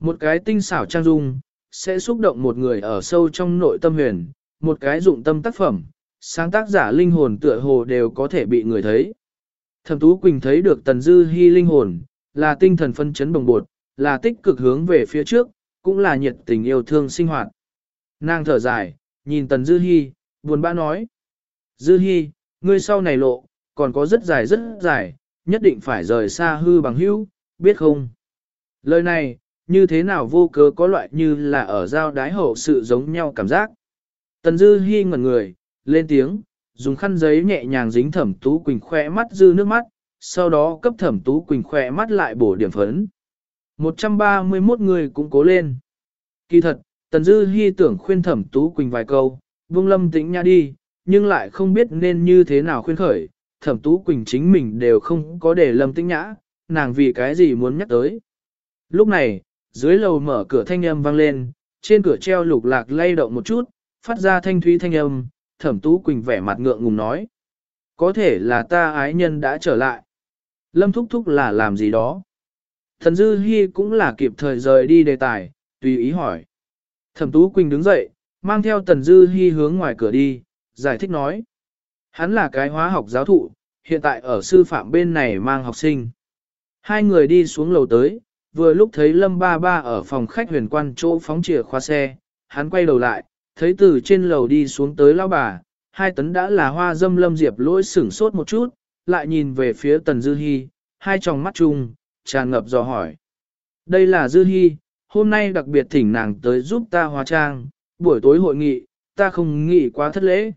Một cái tinh xảo trang dung, sẽ xúc động một người ở sâu trong nội tâm huyền, một cái dụng tâm tác phẩm, sáng tác giả linh hồn tựa hồ đều có thể bị người thấy. Thẩm Tú Quỳnh thấy được Tần Dư Hi linh hồn, là tinh thần phân chấn bồng bột, là tích cực hướng về phía trước, cũng là nhiệt tình yêu thương sinh hoạt. Nàng thở dài, nhìn Tần Dư Hi, buồn bã nói. Dư Hi, ngươi sau này lộ, còn có rất dài rất dài, nhất định phải rời xa hư bằng hữu, biết không? Lời này, như thế nào vô cớ có loại như là ở giao đái hậu sự giống nhau cảm giác. Tần Dư Hi ngẩn người, lên tiếng, dùng khăn giấy nhẹ nhàng dính thẩm tú quỳnh khoe mắt dư nước mắt, sau đó cấp thẩm tú quỳnh khoe mắt lại bổ điểm phấn. 131 người cũng cố lên. Kỳ thật, Tần Dư Hi tưởng khuyên thẩm tú quỳnh vài câu, vương lâm tĩnh nha đi, nhưng lại không biết nên như thế nào khuyên khởi, thẩm tú quỳnh chính mình đều không có để lâm tĩnh nhã, nàng vì cái gì muốn nhắc tới. Lúc này, dưới lầu mở cửa thanh âm vang lên, trên cửa treo lục lạc lay động một chút, phát ra thanh thúy thanh âm, thẩm tú quỳnh vẻ mặt ngượng ngùng nói. Có thể là ta ái nhân đã trở lại. Lâm thúc thúc là làm gì đó. Thần Dư Hi cũng là kịp thời rời đi đề tài, tùy ý hỏi. Thẩm Tú Quỳnh đứng dậy, mang theo Tần Dư Hi hướng ngoài cửa đi, giải thích nói. Hắn là cái hóa học giáo thụ, hiện tại ở sư phạm bên này mang học sinh. Hai người đi xuống lầu tới, vừa lúc thấy Lâm Ba Ba ở phòng khách huyền quan chỗ phóng chìa khóa xe, hắn quay đầu lại, thấy từ trên lầu đi xuống tới lão bà, hai tấn đã là hoa dâm Lâm Diệp lỗi sửng sốt một chút, lại nhìn về phía Tần Dư Hi, hai tròng mắt chung, tràn ngập dò hỏi. Đây là Dư Hi, hôm nay đặc biệt thỉnh nàng tới giúp ta hóa trang, buổi tối hội nghị, ta không nghĩ quá thất lễ.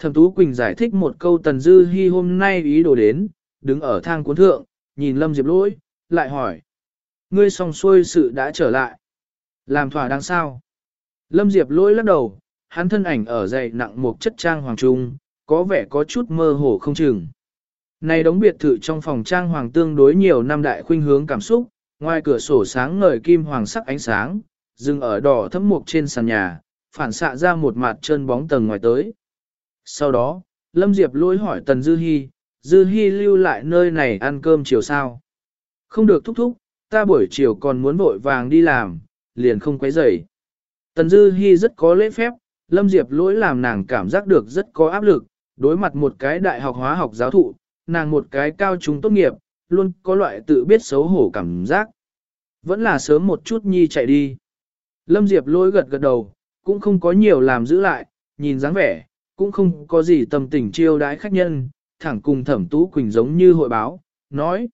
Thẩm Tú Quỳnh giải thích một câu Tần Dư Hi hôm nay ý đồ đến, đứng ở thang cuốn thượng, nhìn Lâm Diệp lỗi, lại hỏi. Ngươi xong xuôi sự đã trở lại. Làm thỏa đáng sao? Lâm Diệp lỗi lắc đầu, hắn thân ảnh ở dày nặng một chất trang hoàng trung, có vẻ có chút mơ hồ không chừng. Này đóng biệt thự trong phòng trang hoàng tương đối nhiều năm đại khuynh hướng cảm xúc, ngoài cửa sổ sáng ngời kim hoàng sắc ánh sáng, dừng ở đỏ thấm mục trên sàn nhà, phản xạ ra một mặt chân bóng tầng ngoài tới. Sau đó, Lâm Diệp lôi hỏi Tần Dư Hi, Dư Hi lưu lại nơi này ăn cơm chiều sao? Không được thúc thúc, ta buổi chiều còn muốn vội vàng đi làm, liền không quấy rầy. Tần Dư Hi rất có lễ phép, Lâm Diệp lỗi làm nàng cảm giác được rất có áp lực, đối mặt một cái đại học hóa học giáo thụ, nàng một cái cao trung tốt nghiệp, luôn có loại tự biết xấu hổ cảm giác. Vẫn là sớm một chút nhi chạy đi. Lâm Diệp lỗi gật gật đầu, cũng không có nhiều làm giữ lại, nhìn dáng vẻ, cũng không có gì tâm tình chiêu đãi khách nhân, thẳng cùng thẩm tú quỳnh giống như hội báo, nói.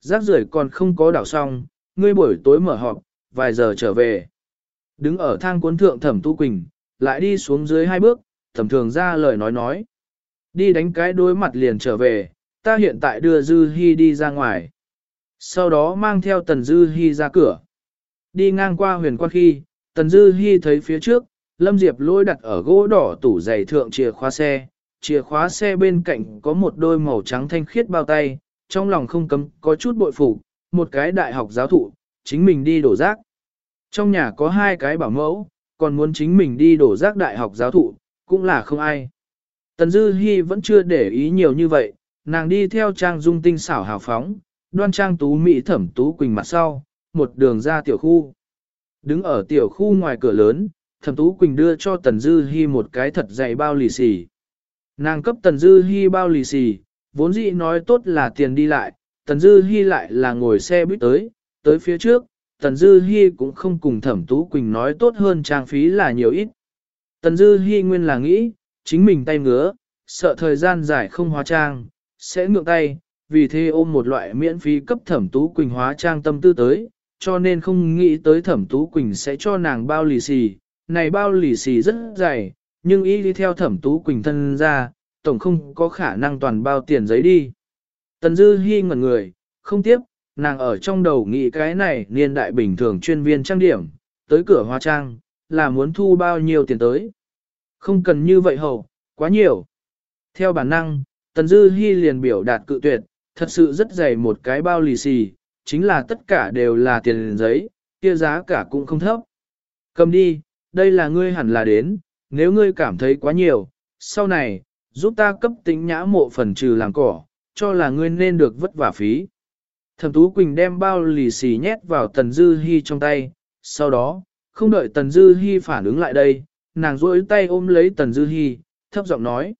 Rác rưởi còn không có đảo xong, ngươi buổi tối mở họp, vài giờ trở về. Đứng ở thang cuốn thượng thẩm tú quỳnh, lại đi xuống dưới hai bước, thẩm thường ra lời nói nói. Đi đánh cái đối mặt liền trở về, ta hiện tại đưa Dư Hi đi ra ngoài. Sau đó mang theo Tần Dư Hi ra cửa. Đi ngang qua huyền quan khi, Tần Dư Hi thấy phía trước, Lâm Diệp lôi đặt ở gỗ đỏ tủ giày thượng chìa khóa xe, chìa khóa xe bên cạnh có một đôi màu trắng thanh khiết bao tay, trong lòng không cấm có chút bội phục, một cái đại học giáo thụ, chính mình đi đổ rác. Trong nhà có hai cái bảo mẫu, còn muốn chính mình đi đổ rác đại học giáo thụ, cũng là không ai. Tần Dư Hi vẫn chưa để ý nhiều như vậy, nàng đi theo trang dung tinh xảo hào phóng, đoan trang tú mỹ thẩm tú quỳnh mặt sau, một đường ra tiểu khu. Đứng ở tiểu khu ngoài cửa lớn, thẩm tú quỳnh đưa cho Tần Dư Hi một cái thật dày bao lì xì. Nàng cấp Tần Dư Hi bao lì xì, vốn dĩ nói tốt là tiền đi lại, Tần Dư Hi lại là ngồi xe buýt tới, tới phía trước, Tần Dư Hi cũng không cùng Thẩm Tú Quỳnh nói tốt hơn trang phí là nhiều ít. Tần Dư Hi nguyên là nghĩ, chính mình tay ngứa, sợ thời gian dài không hóa trang, sẽ ngượng tay, vì thế ôm một loại miễn phí cấp Thẩm Tú Quỳnh hóa trang tâm tư tới, cho nên không nghĩ tới Thẩm Tú Quỳnh sẽ cho nàng bao lì xì, này bao lì xì rất dày, nhưng ý đi theo Thẩm Tú Quỳnh thân ra, tổng không có khả năng toàn bao tiền giấy đi. Tần Dư Hi ngẩn người, không tiếp, nàng ở trong đầu nghĩ cái này niên đại bình thường chuyên viên trang điểm, tới cửa hóa trang, là muốn thu bao nhiêu tiền tới. Không cần như vậy hầu, quá nhiều. Theo bản năng, Tần Dư Hi liền biểu đạt cự tuyệt, thật sự rất dày một cái bao lì xì, chính là tất cả đều là tiền giấy, kia giá cả cũng không thấp. Cầm đi, đây là ngươi hẳn là đến, nếu ngươi cảm thấy quá nhiều, sau này, giúp ta cấp tính nhã mộ phần trừ làng cỏ, cho là ngươi nên được vất vả phí. Thẩm Tú Quỳnh đem bao lì xì nhét vào Tần Dư Hi trong tay, sau đó, không đợi Tần Dư Hi phản ứng lại đây, nàng duỗi tay ôm lấy Tần Dư Hi, thấp giọng nói.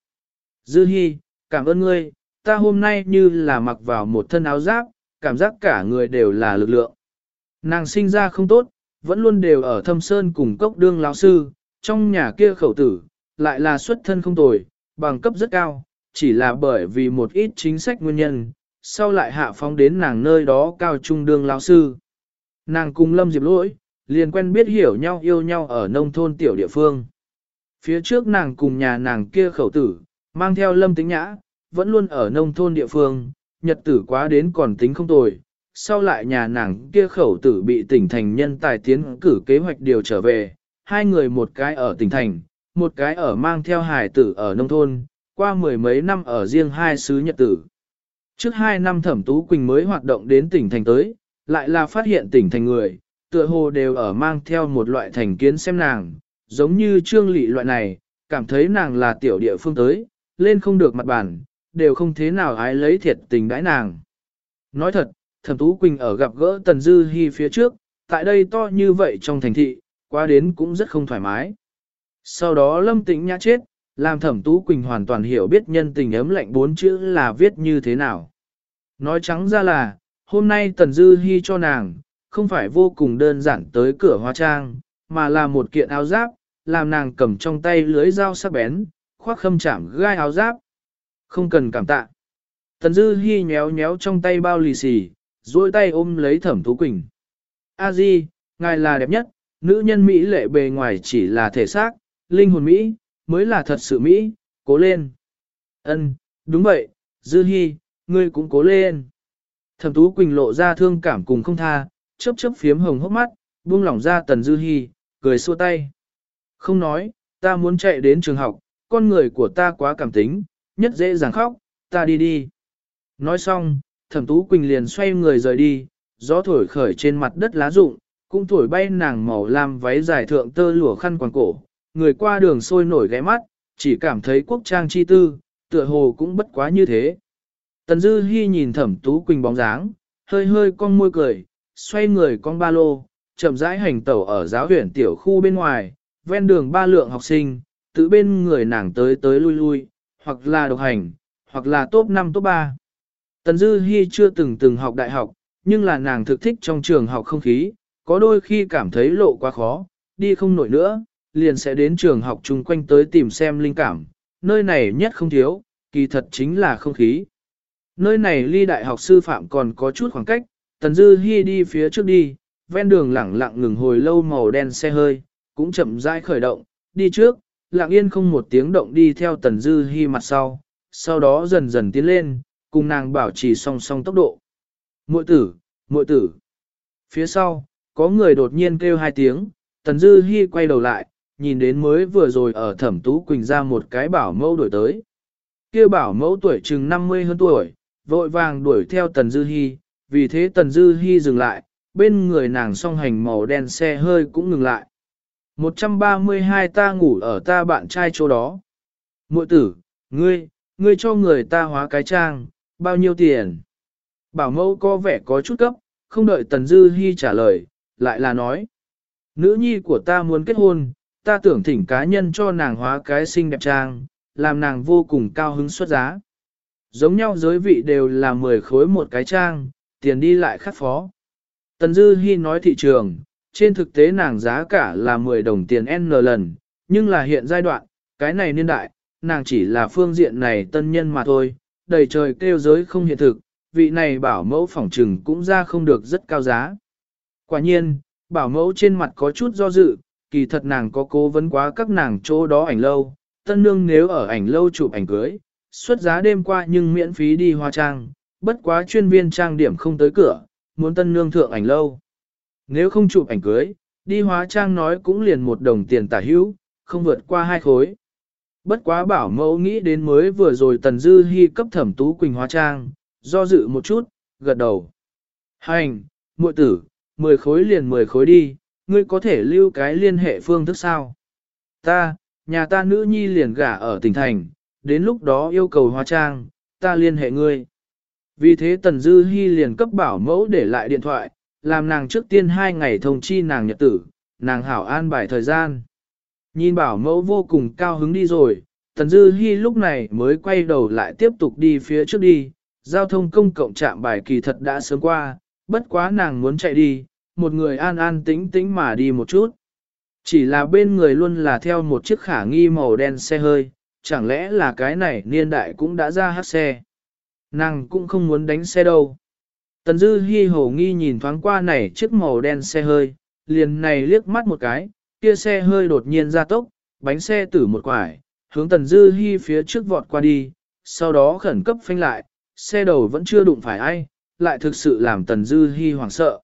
Dư Hi, cảm ơn ngươi, ta hôm nay như là mặc vào một thân áo giáp, cảm giác cả người đều là lực lượng. Nàng sinh ra không tốt, vẫn luôn đều ở thâm sơn cùng cốc đương lão sư, trong nhà kia khẩu tử, lại là xuất thân không tồi, bằng cấp rất cao, chỉ là bởi vì một ít chính sách nguyên nhân, sau lại hạ phóng đến nàng nơi đó cao trung đương lão sư. Nàng cùng Lâm Diệp lỗi, liền quen biết hiểu nhau yêu nhau ở nông thôn tiểu địa phương. Phía trước nàng cùng nhà nàng kia khẩu tử, mang theo Lâm Tính Nhã, vẫn luôn ở nông thôn địa phương, nhật tử quá đến còn tính không tồi. Sau lại nhà nàng kia khẩu tử bị tỉnh thành nhân tài tiến cử kế hoạch điều trở về, hai người một cái ở tỉnh thành, một cái ở mang theo hải tử ở nông thôn, qua mười mấy năm ở riêng hai xứ nhật tử. Trước hai năm thẩm tú quỳnh mới hoạt động đến tỉnh thành tới, lại là phát hiện tỉnh thành người, tựa hồ đều ở mang theo một loại thành kiến xem nàng, giống như trương lị loại này, cảm thấy nàng là tiểu địa phương tới, lên không được mặt bản, đều không thế nào ái lấy thiệt tình đãi nàng. Nói thật, thẩm tú quỳnh ở gặp gỡ tần dư Hi phía trước, tại đây to như vậy trong thành thị, qua đến cũng rất không thoải mái. Sau đó lâm tĩnh nhã chết, làm thẩm tú quỳnh hoàn toàn hiểu biết nhân tình ấm lạnh bốn chữ là viết như thế nào. Nói trắng ra là, hôm nay tần dư Hi cho nàng, không phải vô cùng đơn giản tới cửa hoa trang, mà là một kiện áo giáp, làm nàng cầm trong tay lưới dao sắc bén, khoác khâm chạm gai áo giáp. Không cần cảm tạ. Tần dư Hi nhéo nhéo trong tay bao lì xì, duỗi tay ôm lấy thẩm tú quỳnh. A di, ngài là đẹp nhất, nữ nhân Mỹ lệ bề ngoài chỉ là thể xác, linh hồn Mỹ, mới là thật sự Mỹ, cố lên. Ân, đúng vậy, Dư Hi, ngươi cũng cố lên. Thẩm Tú Quỳnh lộ ra thương cảm cùng không tha, chớp chớp phiếm hồng hốc mắt, buông lỏng ra Tần Dư Hi, cười xua tay. Không nói, ta muốn chạy đến trường học, con người của ta quá cảm tính, nhất dễ dàng khóc, ta đi đi. Nói xong, Thẩm Tú Quỳnh liền xoay người rời đi, gió thổi khởi trên mặt đất lá rụng, cũng thổi bay nàng màu lam váy dài thượng tơ lụa khăn quàng cổ, người qua đường sôi nổi ghé mắt, chỉ cảm thấy quốc trang chi tư, tựa hồ cũng bất quá như thế. Tần Dư Hi nhìn Thẩm Tú Quỳnh bóng dáng, hơi hơi cong môi cười, xoay người con ba lô, chậm rãi hành tẩu ở giáo huyện tiểu khu bên ngoài, ven đường ba lượng học sinh, tự bên người nàng tới tới lui lui, hoặc là độc hành, hoặc là top 5 top 3. Tần Dư Hi chưa từng từng học đại học, nhưng là nàng thực thích trong trường học không khí, có đôi khi cảm thấy lộ quá khó, đi không nổi nữa, liền sẽ đến trường học chung quanh tới tìm xem linh cảm, nơi này nhất không thiếu, kỳ thật chính là không khí. Nơi này ly đại học sư phạm còn có chút khoảng cách, Tần Dư Hi đi phía trước đi, ven đường lẳng lặng ngừng hồi lâu màu đen xe hơi, cũng chậm rãi khởi động, đi trước, lặng yên không một tiếng động đi theo Tần Dư Hi mặt sau, sau đó dần dần tiến lên, cùng nàng bảo trì song song tốc độ. Muội tử, muội tử. Phía sau, có người đột nhiên kêu hai tiếng, Tần Dư Hi quay đầu lại, nhìn đến mới vừa rồi ở thẩm tú quỳnh ra một cái bảo mẫu đuổi tới. kia bảo mẫu tuổi chừng 50 hơn tuổi, vội vàng đuổi theo Tần Dư Hi, vì thế Tần Dư Hi dừng lại, bên người nàng song hành màu đen xe hơi cũng ngừng lại. 132 ta ngủ ở ta bạn trai chỗ đó. Muội tử, ngươi, ngươi cho người ta hóa cái trang, bao nhiêu tiền? Bảo mẫu có vẻ có chút cấp, không đợi Tần Dư Hi trả lời, lại là nói. Nữ nhi của ta muốn kết hôn, ta tưởng thỉnh cá nhân cho nàng hóa cái xinh đẹp trang, làm nàng vô cùng cao hứng xuất giá. Giống nhau giới vị đều là 10 khối một cái trang, tiền đi lại khắc phó. Tần Dư Hi nói thị trường, trên thực tế nàng giá cả là 10 đồng tiền N lần, nhưng là hiện giai đoạn, cái này niên đại, nàng chỉ là phương diện này tân nhân mà thôi, đầy trời kêu giới không hiện thực, vị này bảo mẫu phỏng trừng cũng ra không được rất cao giá. Quả nhiên, bảo mẫu trên mặt có chút do dự, kỳ thật nàng có cố vấn quá các nàng chỗ đó ảnh lâu, tân nương nếu ở ảnh lâu chụp ảnh cưới, xuất giá đêm qua nhưng miễn phí đi hoa trang, bất quá chuyên viên trang điểm không tới cửa, muốn tân nương thượng ảnh lâu. Nếu không chụp ảnh cưới, đi hóa trang nói cũng liền một đồng tiền tả hữu, không vượt qua hai khối. Bất quá bảo mẫu nghĩ đến mới vừa rồi tần dư hy cấp thẩm tú quỳnh hóa trang, do dự một chút, gật đầu. Hành, muội tử, 10 khối liền 10 khối đi, ngươi có thể lưu cái liên hệ phương thức sao? Ta, nhà ta nữ nhi liền gả ở tỉnh thành, đến lúc đó yêu cầu hóa trang, ta liên hệ ngươi. Vì thế Tần Dư Hi liền cấp bảo mẫu để lại điện thoại, làm nàng trước tiên hai ngày thông chi nàng nhật tử, nàng hảo an bài thời gian. Nhìn bảo mẫu vô cùng cao hứng đi rồi, Tần Dư Hi lúc này mới quay đầu lại tiếp tục đi phía trước đi, giao thông công cộng trạm bài kỳ thật đã sớm qua, bất quá nàng muốn chạy đi, một người an an tĩnh tĩnh mà đi một chút. Chỉ là bên người luôn là theo một chiếc khả nghi màu đen xe hơi, chẳng lẽ là cái này niên đại cũng đã ra hát xe. Nàng cũng không muốn đánh xe đâu. Tần Dư Hi hồ nghi nhìn thoáng qua này chiếc màu đen xe hơi, liền này liếc mắt một cái, kia xe hơi đột nhiên ra tốc, bánh xe tử một quải, hướng Tần Dư Hi phía trước vọt qua đi, sau đó khẩn cấp phanh lại, xe đầu vẫn chưa đụng phải ai, lại thực sự làm Tần Dư Hi hoảng sợ.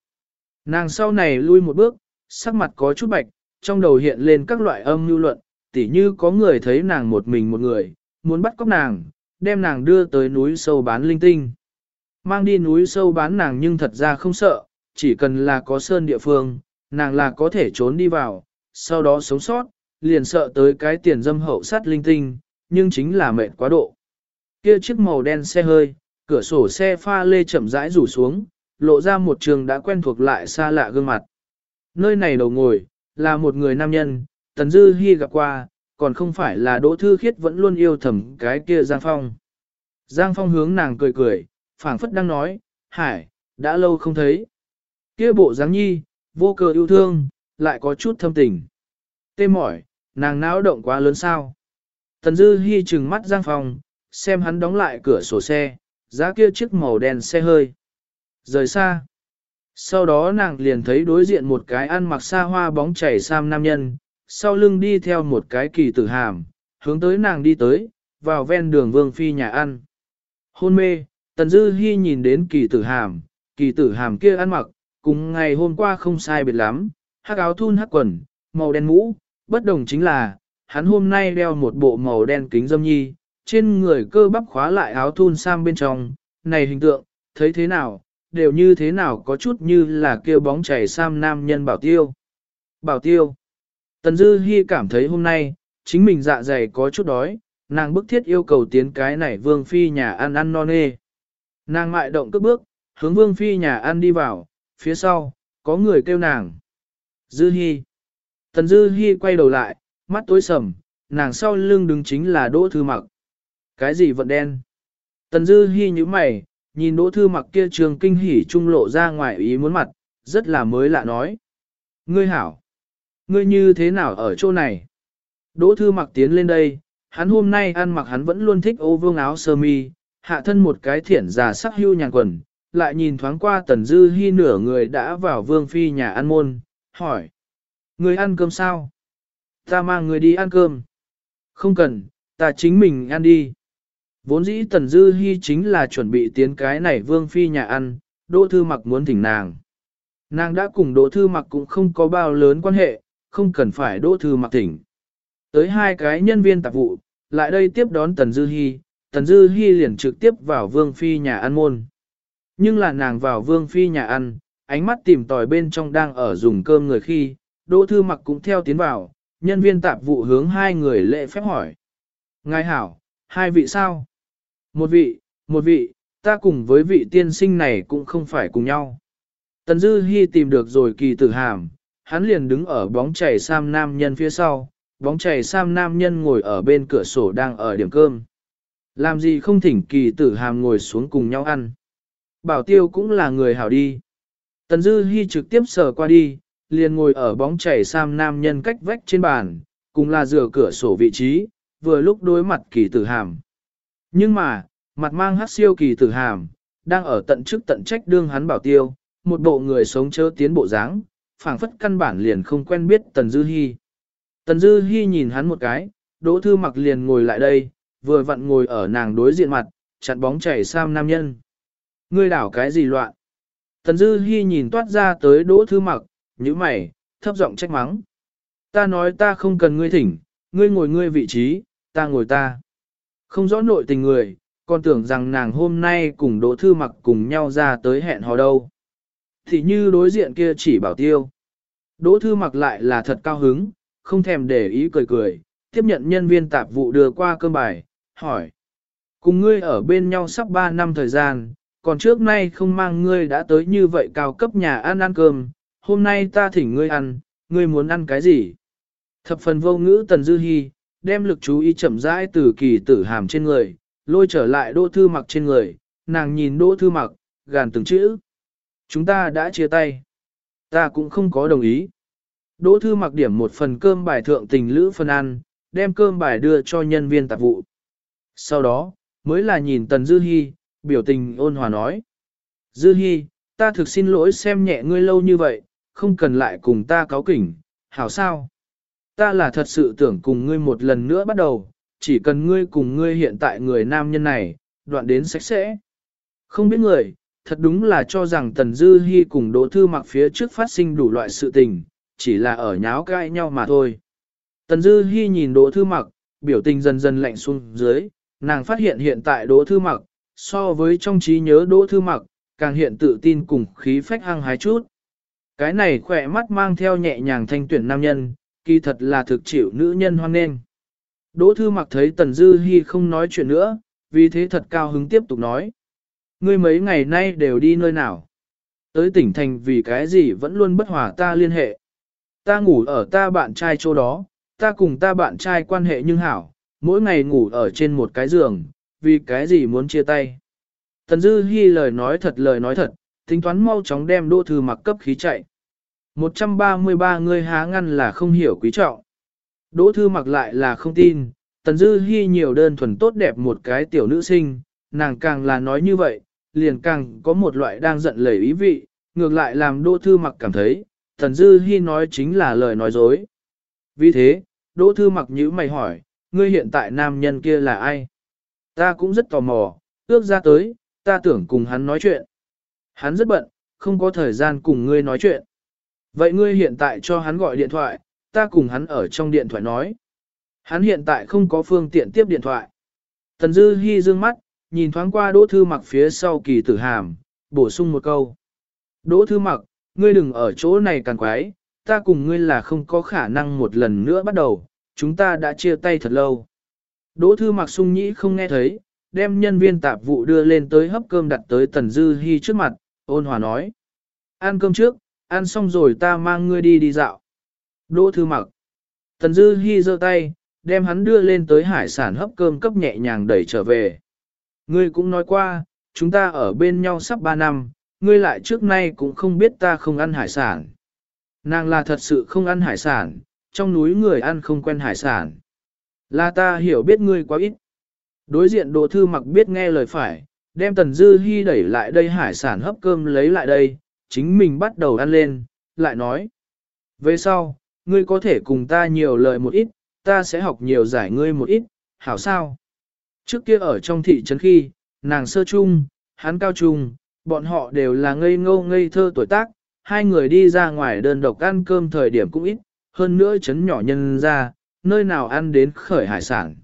Nàng sau này lui một bước, sắc mặt có chút bạch, trong đầu hiện lên các loại âm mưu luận, tỉ như có người thấy nàng một mình một người, muốn bắt cóc nàng, đem nàng đưa tới núi sâu bán linh tinh. Mang đi núi sâu bán nàng nhưng thật ra không sợ, chỉ cần là có sơn địa phương, nàng là có thể trốn đi vào, sau đó sống sót, liền sợ tới cái tiền dâm hậu sát linh tinh, nhưng chính là mệt quá độ. Kia chiếc màu đen xe hơi, cửa sổ xe pha lê chậm rãi rủ xuống, lộ ra một trường đã quen thuộc lại xa lạ gương mặt. Nơi này đầu ngồi, là một người nam nhân, Tần Dư Hi gặp qua, còn không phải là Đỗ Thư Khiết vẫn luôn yêu thầm cái kia Giang Phong. Giang Phong hướng nàng cười cười, phảng phất đang nói, Hải, đã lâu không thấy. Kia bộ dáng nhi, vô cờ yêu thương, lại có chút thâm tình. Tê mỏi, nàng não động quá lớn sao. Tần Dư Hi trừng mắt Giang Phong, xem hắn đóng lại cửa sổ xe, giá kia chiếc màu đen xe hơi. Rời xa. Sau đó nàng liền thấy đối diện một cái ăn mặc xa hoa bóng chảy sam nam nhân, sau lưng đi theo một cái kỳ tử hàm, hướng tới nàng đi tới, vào ven đường vương phi nhà ăn. Hôn mê, Tần Dư Hi nhìn đến kỳ tử hàm, kỳ tử hàm kia ăn mặc, cùng ngày hôm qua không sai biệt lắm, hắc áo thun hắc quần, màu đen mũ, bất đồng chính là, hắn hôm nay đeo một bộ màu đen kính dâm nhi, trên người cơ bắp khóa lại áo thun sam bên trong, này hình tượng, thấy thế nào, đều như thế nào có chút như là kêu bóng chảy sam nam nhân bảo tiêu. Bảo tiêu. Tần Dư Hi cảm thấy hôm nay, chính mình dạ dày có chút đói, nàng bức thiết yêu cầu tiến cái này vương phi nhà ăn ăn non nê. Nàng mại động cước bước, hướng vương phi nhà ăn đi vào, phía sau, có người kêu nàng. Dư Hi. Tần Dư Hi quay đầu lại, mắt tối sầm, nàng sau lưng đứng chính là Đỗ Thư Mặc. Cái gì vận đen? Tần Dư Hi nhíu mày, nhìn Đỗ Thư Mặc kia trường kinh hỉ trung lộ ra ngoài ý muốn mặt, rất là mới lạ nói. Ngươi hảo. Ngươi như thế nào ở chỗ này? Đỗ Thư Mặc tiến lên đây, hắn hôm nay ăn mặc hắn vẫn luôn thích ô vương áo sơ mi, hạ thân một cái thiển già sắc hưu nhàn quần, lại nhìn thoáng qua Tần Dư Hi nửa người đã vào vương phi nhà ăn môn, hỏi. Người ăn cơm sao? Ta mang người đi ăn cơm. Không cần, ta chính mình ăn đi. Vốn dĩ Tần Dư Hi chính là chuẩn bị tiến cái này vương phi nhà ăn, Đỗ Thư Mặc muốn thỉnh nàng. Nàng đã cùng Đỗ Thư Mặc cũng không có bao lớn quan hệ, không cần phải Đỗ Thư Mặc thỉnh. Tới hai cái nhân viên tạp vụ, lại đây tiếp đón Tần Dư Hi, Tần Dư Hi liền trực tiếp vào vương phi nhà ăn môn. Nhưng là nàng vào vương phi nhà ăn, ánh mắt tìm tòi bên trong đang ở dùng cơm người khi, Đỗ Thư Mặc cũng theo tiến vào, nhân viên tạp vụ hướng hai người lễ phép hỏi. Ngài hảo, hai vị sao? Một vị, một vị, ta cùng với vị tiên sinh này cũng không phải cùng nhau. Tần Dư Hi tìm được rồi kỳ tử hàm, hắn liền đứng ở bóng chảy sam nam nhân phía sau, bóng chảy sam nam nhân ngồi ở bên cửa sổ đang ở điểm cơm. Làm gì không thỉnh kỳ tử hàm ngồi xuống cùng nhau ăn. Bảo tiêu cũng là người hảo đi. Tần Dư Hi trực tiếp sờ qua đi, liền ngồi ở bóng chảy sam nam nhân cách vách trên bàn, cùng là rửa cửa sổ vị trí, vừa lúc đối mặt kỳ tử hàm. Nhưng mà, mặt mang hát siêu kỳ tử hàm, đang ở tận trước tận trách đương hắn bảo tiêu, một bộ người sống chớ tiến bộ dáng, phảng phất căn bản liền không quen biết Tần Dư Hi. Tần Dư Hi nhìn hắn một cái, Đỗ Thư Mặc liền ngồi lại đây, vừa vặn ngồi ở nàng đối diện mặt, chặn bóng chảy sam nam nhân. Ngươi đảo cái gì loạn? Tần Dư Hi nhìn toát ra tới Đỗ Thư Mặc, nhíu mày, thấp giọng trách mắng. Ta nói ta không cần ngươi thỉnh, ngươi ngồi ngươi vị trí, ta ngồi ta. Không rõ nội tình người, còn tưởng rằng nàng hôm nay cùng Đỗ Thư Mặc cùng nhau ra tới hẹn hò đâu. Thì như đối diện kia chỉ bảo tiêu. Đỗ Thư Mặc lại là thật cao hứng, không thèm để ý cười cười, tiếp nhận nhân viên tạp vụ đưa qua cơm bài, hỏi. Cùng ngươi ở bên nhau sắp 3 năm thời gian, còn trước nay không mang ngươi đã tới như vậy cao cấp nhà ăn ăn cơm, hôm nay ta thỉnh ngươi ăn, ngươi muốn ăn cái gì? Thập phần vô ngữ Tần Dư Hi, đem lực chú ý chậm rãi từ kỳ tử hàm trên người, lôi trở lại đỗ thư mặc trên người, nàng nhìn đỗ thư mặc, gàn từng chữ. Chúng ta đã chia tay. Ta cũng không có đồng ý. Đỗ thư mặc điểm một phần cơm bài thượng tình lữ phân ăn, đem cơm bài đưa cho nhân viên tạp vụ. Sau đó, mới là nhìn Tần Dư Hi, biểu tình ôn hòa nói. Dư Hi, ta thực xin lỗi xem nhẹ ngươi lâu như vậy, không cần lại cùng ta cáo kỉnh, hảo sao? Ta là thật sự tưởng cùng ngươi một lần nữa bắt đầu, chỉ cần ngươi cùng ngươi hiện tại người nam nhân này, đoạn đến sạch sẽ. Không biết người, thật đúng là cho rằng Tần Dư Hi cùng Đỗ Thư mặc phía trước phát sinh đủ loại sự tình, chỉ là ở nháo cãi nhau mà thôi. Tần Dư Hi nhìn Đỗ Thư Mặc, biểu tình dần dần lạnh xuống dưới, nàng phát hiện hiện tại Đỗ Thư Mặc, so với trong trí nhớ Đỗ Thư Mặc, càng hiện tự tin cùng khí phách hăng hái chút. Cái này khỏe mắt mang theo nhẹ nhàng thanh tuyển nam nhân, kỳ thật là thực chịu nữ nhân hoan nghênh. Đỗ Thư Mặc thấy Tần Dư Hi không nói chuyện nữa, vì thế thật cao hứng tiếp tục nói. Ngươi mấy ngày nay đều đi nơi nào? Tới tỉnh thành vì cái gì vẫn luôn bất hòa ta liên hệ. Ta ngủ ở ta bạn trai chỗ đó, ta cùng ta bạn trai quan hệ nhưng hảo, mỗi ngày ngủ ở trên một cái giường, vì cái gì muốn chia tay. Tần Dư Hi lời nói thật lời nói thật, tính toán mau chóng đem đỗ thư mặc cấp khí chạy. 133 người há ngăn là không hiểu quý trọng. Đỗ thư mặc lại là không tin, Tần Dư Hi nhiều đơn thuần tốt đẹp một cái tiểu nữ sinh, nàng càng là nói như vậy, liền càng có một loại đang giận lời ý vị, ngược lại làm Đỗ Thư Mặc cảm thấy, Tần Dư Hi nói chính là lời nói dối. Vì thế, Đỗ Thư Mặc nhíu mày hỏi, ngươi hiện tại nam nhân kia là ai? Ta cũng rất tò mò, ước ra tới, ta tưởng cùng hắn nói chuyện. Hắn rất bận, không có thời gian cùng ngươi nói chuyện. Vậy ngươi hiện tại cho hắn gọi điện thoại, ta cùng hắn ở trong điện thoại nói. Hắn hiện tại không có phương tiện tiếp điện thoại. Tần Dư Hi dương mắt, nhìn thoáng qua Đỗ Thư Mặc phía sau kỳ tử hàm, bổ sung một câu. Đỗ Thư Mặc, ngươi đừng ở chỗ này càng quái, ta cùng ngươi là không có khả năng một lần nữa bắt đầu, chúng ta đã chia tay thật lâu. Đỗ Thư Mặc sung nhĩ không nghe thấy, đem nhân viên tạp vụ đưa lên tới hấp cơm đặt tới Tần Dư Hi trước mặt, ôn hòa nói. Ăn cơm trước, ăn xong rồi ta mang ngươi đi đi dạo. Đỗ Thư Mặc. Tần Dư Hi giơ tay, đem hắn đưa lên tới hải sản hấp cơm cấp nhẹ nhàng đẩy trở về. Ngươi cũng nói qua, chúng ta ở bên nhau sắp 3 năm, ngươi lại trước nay cũng không biết ta không ăn hải sản. Nàng là thật sự không ăn hải sản, trong núi người ăn không quen hải sản. Là ta hiểu biết ngươi quá ít. Đối diện đồ thư mặc biết nghe lời phải, đem tần dư hy đẩy lại đây hải sản hấp cơm lấy lại đây, chính mình bắt đầu ăn lên, lại nói. Về sau, ngươi có thể cùng ta nhiều lời một ít, ta sẽ học nhiều giải ngươi một ít, hảo sao? Trước kia ở trong thị trấn khi, nàng sơ trung, hắn cao trung, bọn họ đều là ngây ngô ngây thơ tuổi tác, hai người đi ra ngoài đơn độc ăn cơm thời điểm cũng ít, hơn nữa trấn nhỏ nhân ra, nơi nào ăn đến khởi hải sản.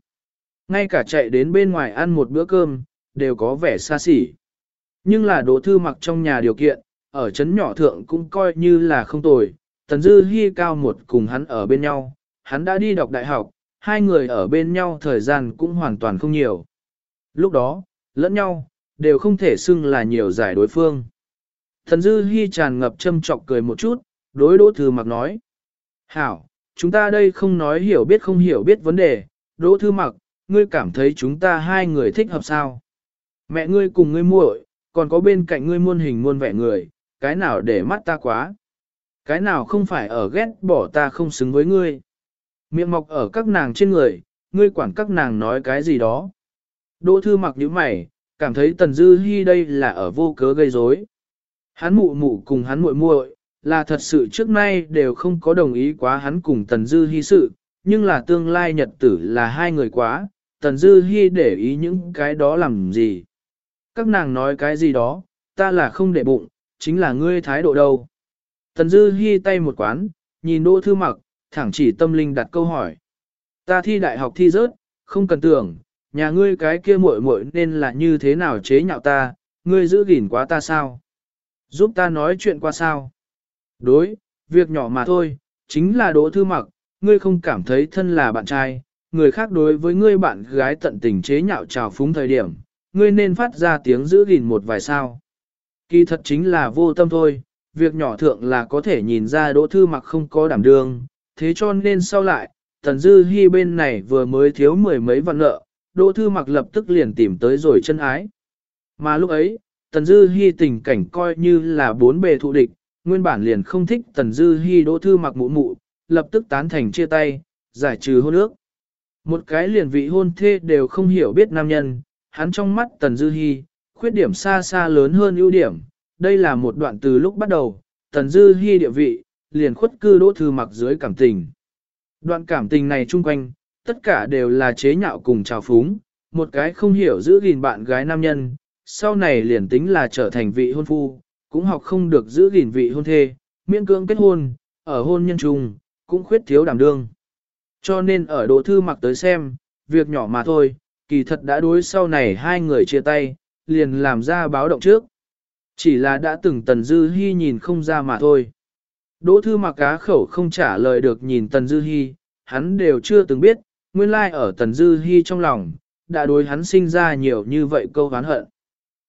Ngay cả chạy đến bên ngoài ăn một bữa cơm, đều có vẻ xa xỉ. Nhưng là đỗ thư mặc trong nhà điều kiện, ở chấn nhỏ thượng cũng coi như là không tồi, tần dư hy cao một cùng hắn ở bên nhau, hắn đã đi đọc đại học, hai người ở bên nhau thời gian cũng hoàn toàn không nhiều. Lúc đó, lẫn nhau, đều không thể xưng là nhiều giải đối phương. Thần Dư Hi tràn ngập châm trọc cười một chút, đối Đỗ Thư Mặc nói. Hảo, chúng ta đây không nói hiểu biết không hiểu biết vấn đề, Đỗ Thư Mặc, ngươi cảm thấy chúng ta hai người thích hợp sao? Mẹ ngươi cùng ngươi muội, còn có bên cạnh ngươi muôn hình muôn vẻ người, cái nào để mắt ta quá? Cái nào không phải ở ghét bỏ ta không xứng với ngươi? Miệng mọc ở các nàng trên người, ngươi quản các nàng nói cái gì đó. Đỗ thư mặc nhíu mày, cảm thấy tần dư hy đây là ở vô cớ gây rối. Hắn mụ mụ cùng hắn muội muội là thật sự trước nay đều không có đồng ý quá hắn cùng tần dư Hi sự, nhưng là tương lai nhật tử là hai người quá, tần dư Hi để ý những cái đó làm gì. Các nàng nói cái gì đó, ta là không để bụng, chính là ngươi thái độ đâu. Tần dư Hi tay một quán, nhìn đỗ thư mặc, thẳng chỉ tâm linh đặt câu hỏi. Ta thi đại học thi rớt, không cần tưởng, nhà ngươi cái kia muội muội nên là như thế nào chế nhạo ta, ngươi giữ gìn quá ta sao? Giúp ta nói chuyện qua sao? Đối, việc nhỏ mà thôi, chính là đỗ thư mặc, ngươi không cảm thấy thân là bạn trai, người khác đối với ngươi bạn gái tận tình chế nhạo trào phúng thời điểm, ngươi nên phát ra tiếng giữ gìn một vài sao. Kỳ thật chính là vô tâm thôi, việc nhỏ thượng là có thể nhìn ra đỗ thư mặc không có đảm đương, thế cho nên sau lại, Tần Dư hy bên này vừa mới thiếu mười mấy vạn nợ, Đỗ Thư Mặc lập tức liền tìm tới rồi chân ái. Mà lúc ấy, Tần Dư Hi tình cảnh coi như là bốn bề thụ địch, nguyên bản liền không thích Tần Dư Hi Đỗ Thư Mặc mụ mụ, lập tức tán thành chia tay, giải trừ hôn ước. Một cái liền vị hôn thê đều không hiểu biết nam nhân, hắn trong mắt Tần Dư Hi, khuyết điểm xa xa lớn hơn ưu điểm. Đây là một đoạn từ lúc bắt đầu, Tần Dư Hi địa vị, liền khuất cư đỗ thư mặc dưới cảm tình. Đoạn cảm tình này chung quanh, tất cả đều là chế nhạo cùng trào phúng, một cái không hiểu giữ gìn bạn gái nam nhân, sau này liền tính là trở thành vị hôn phu, cũng học không được giữ gìn vị hôn thê, miễn cưỡng kết hôn, ở hôn nhân chung, cũng khuyết thiếu đảm đương. Cho nên ở Đỗ Thư Mặc tới xem, việc nhỏ mà thôi, kỳ thật đã đối sau này hai người chia tay, liền làm ra báo động trước. Chỉ là đã từng Tần Dư Hi nhìn không ra mà thôi. Đỗ Thư Mặc cá khẩu không trả lời được nhìn Tần Dư Hi, hắn đều chưa từng biết, nguyên lai like ở Tần Dư Hi trong lòng, đã đối hắn sinh ra nhiều như vậy câu hán hận.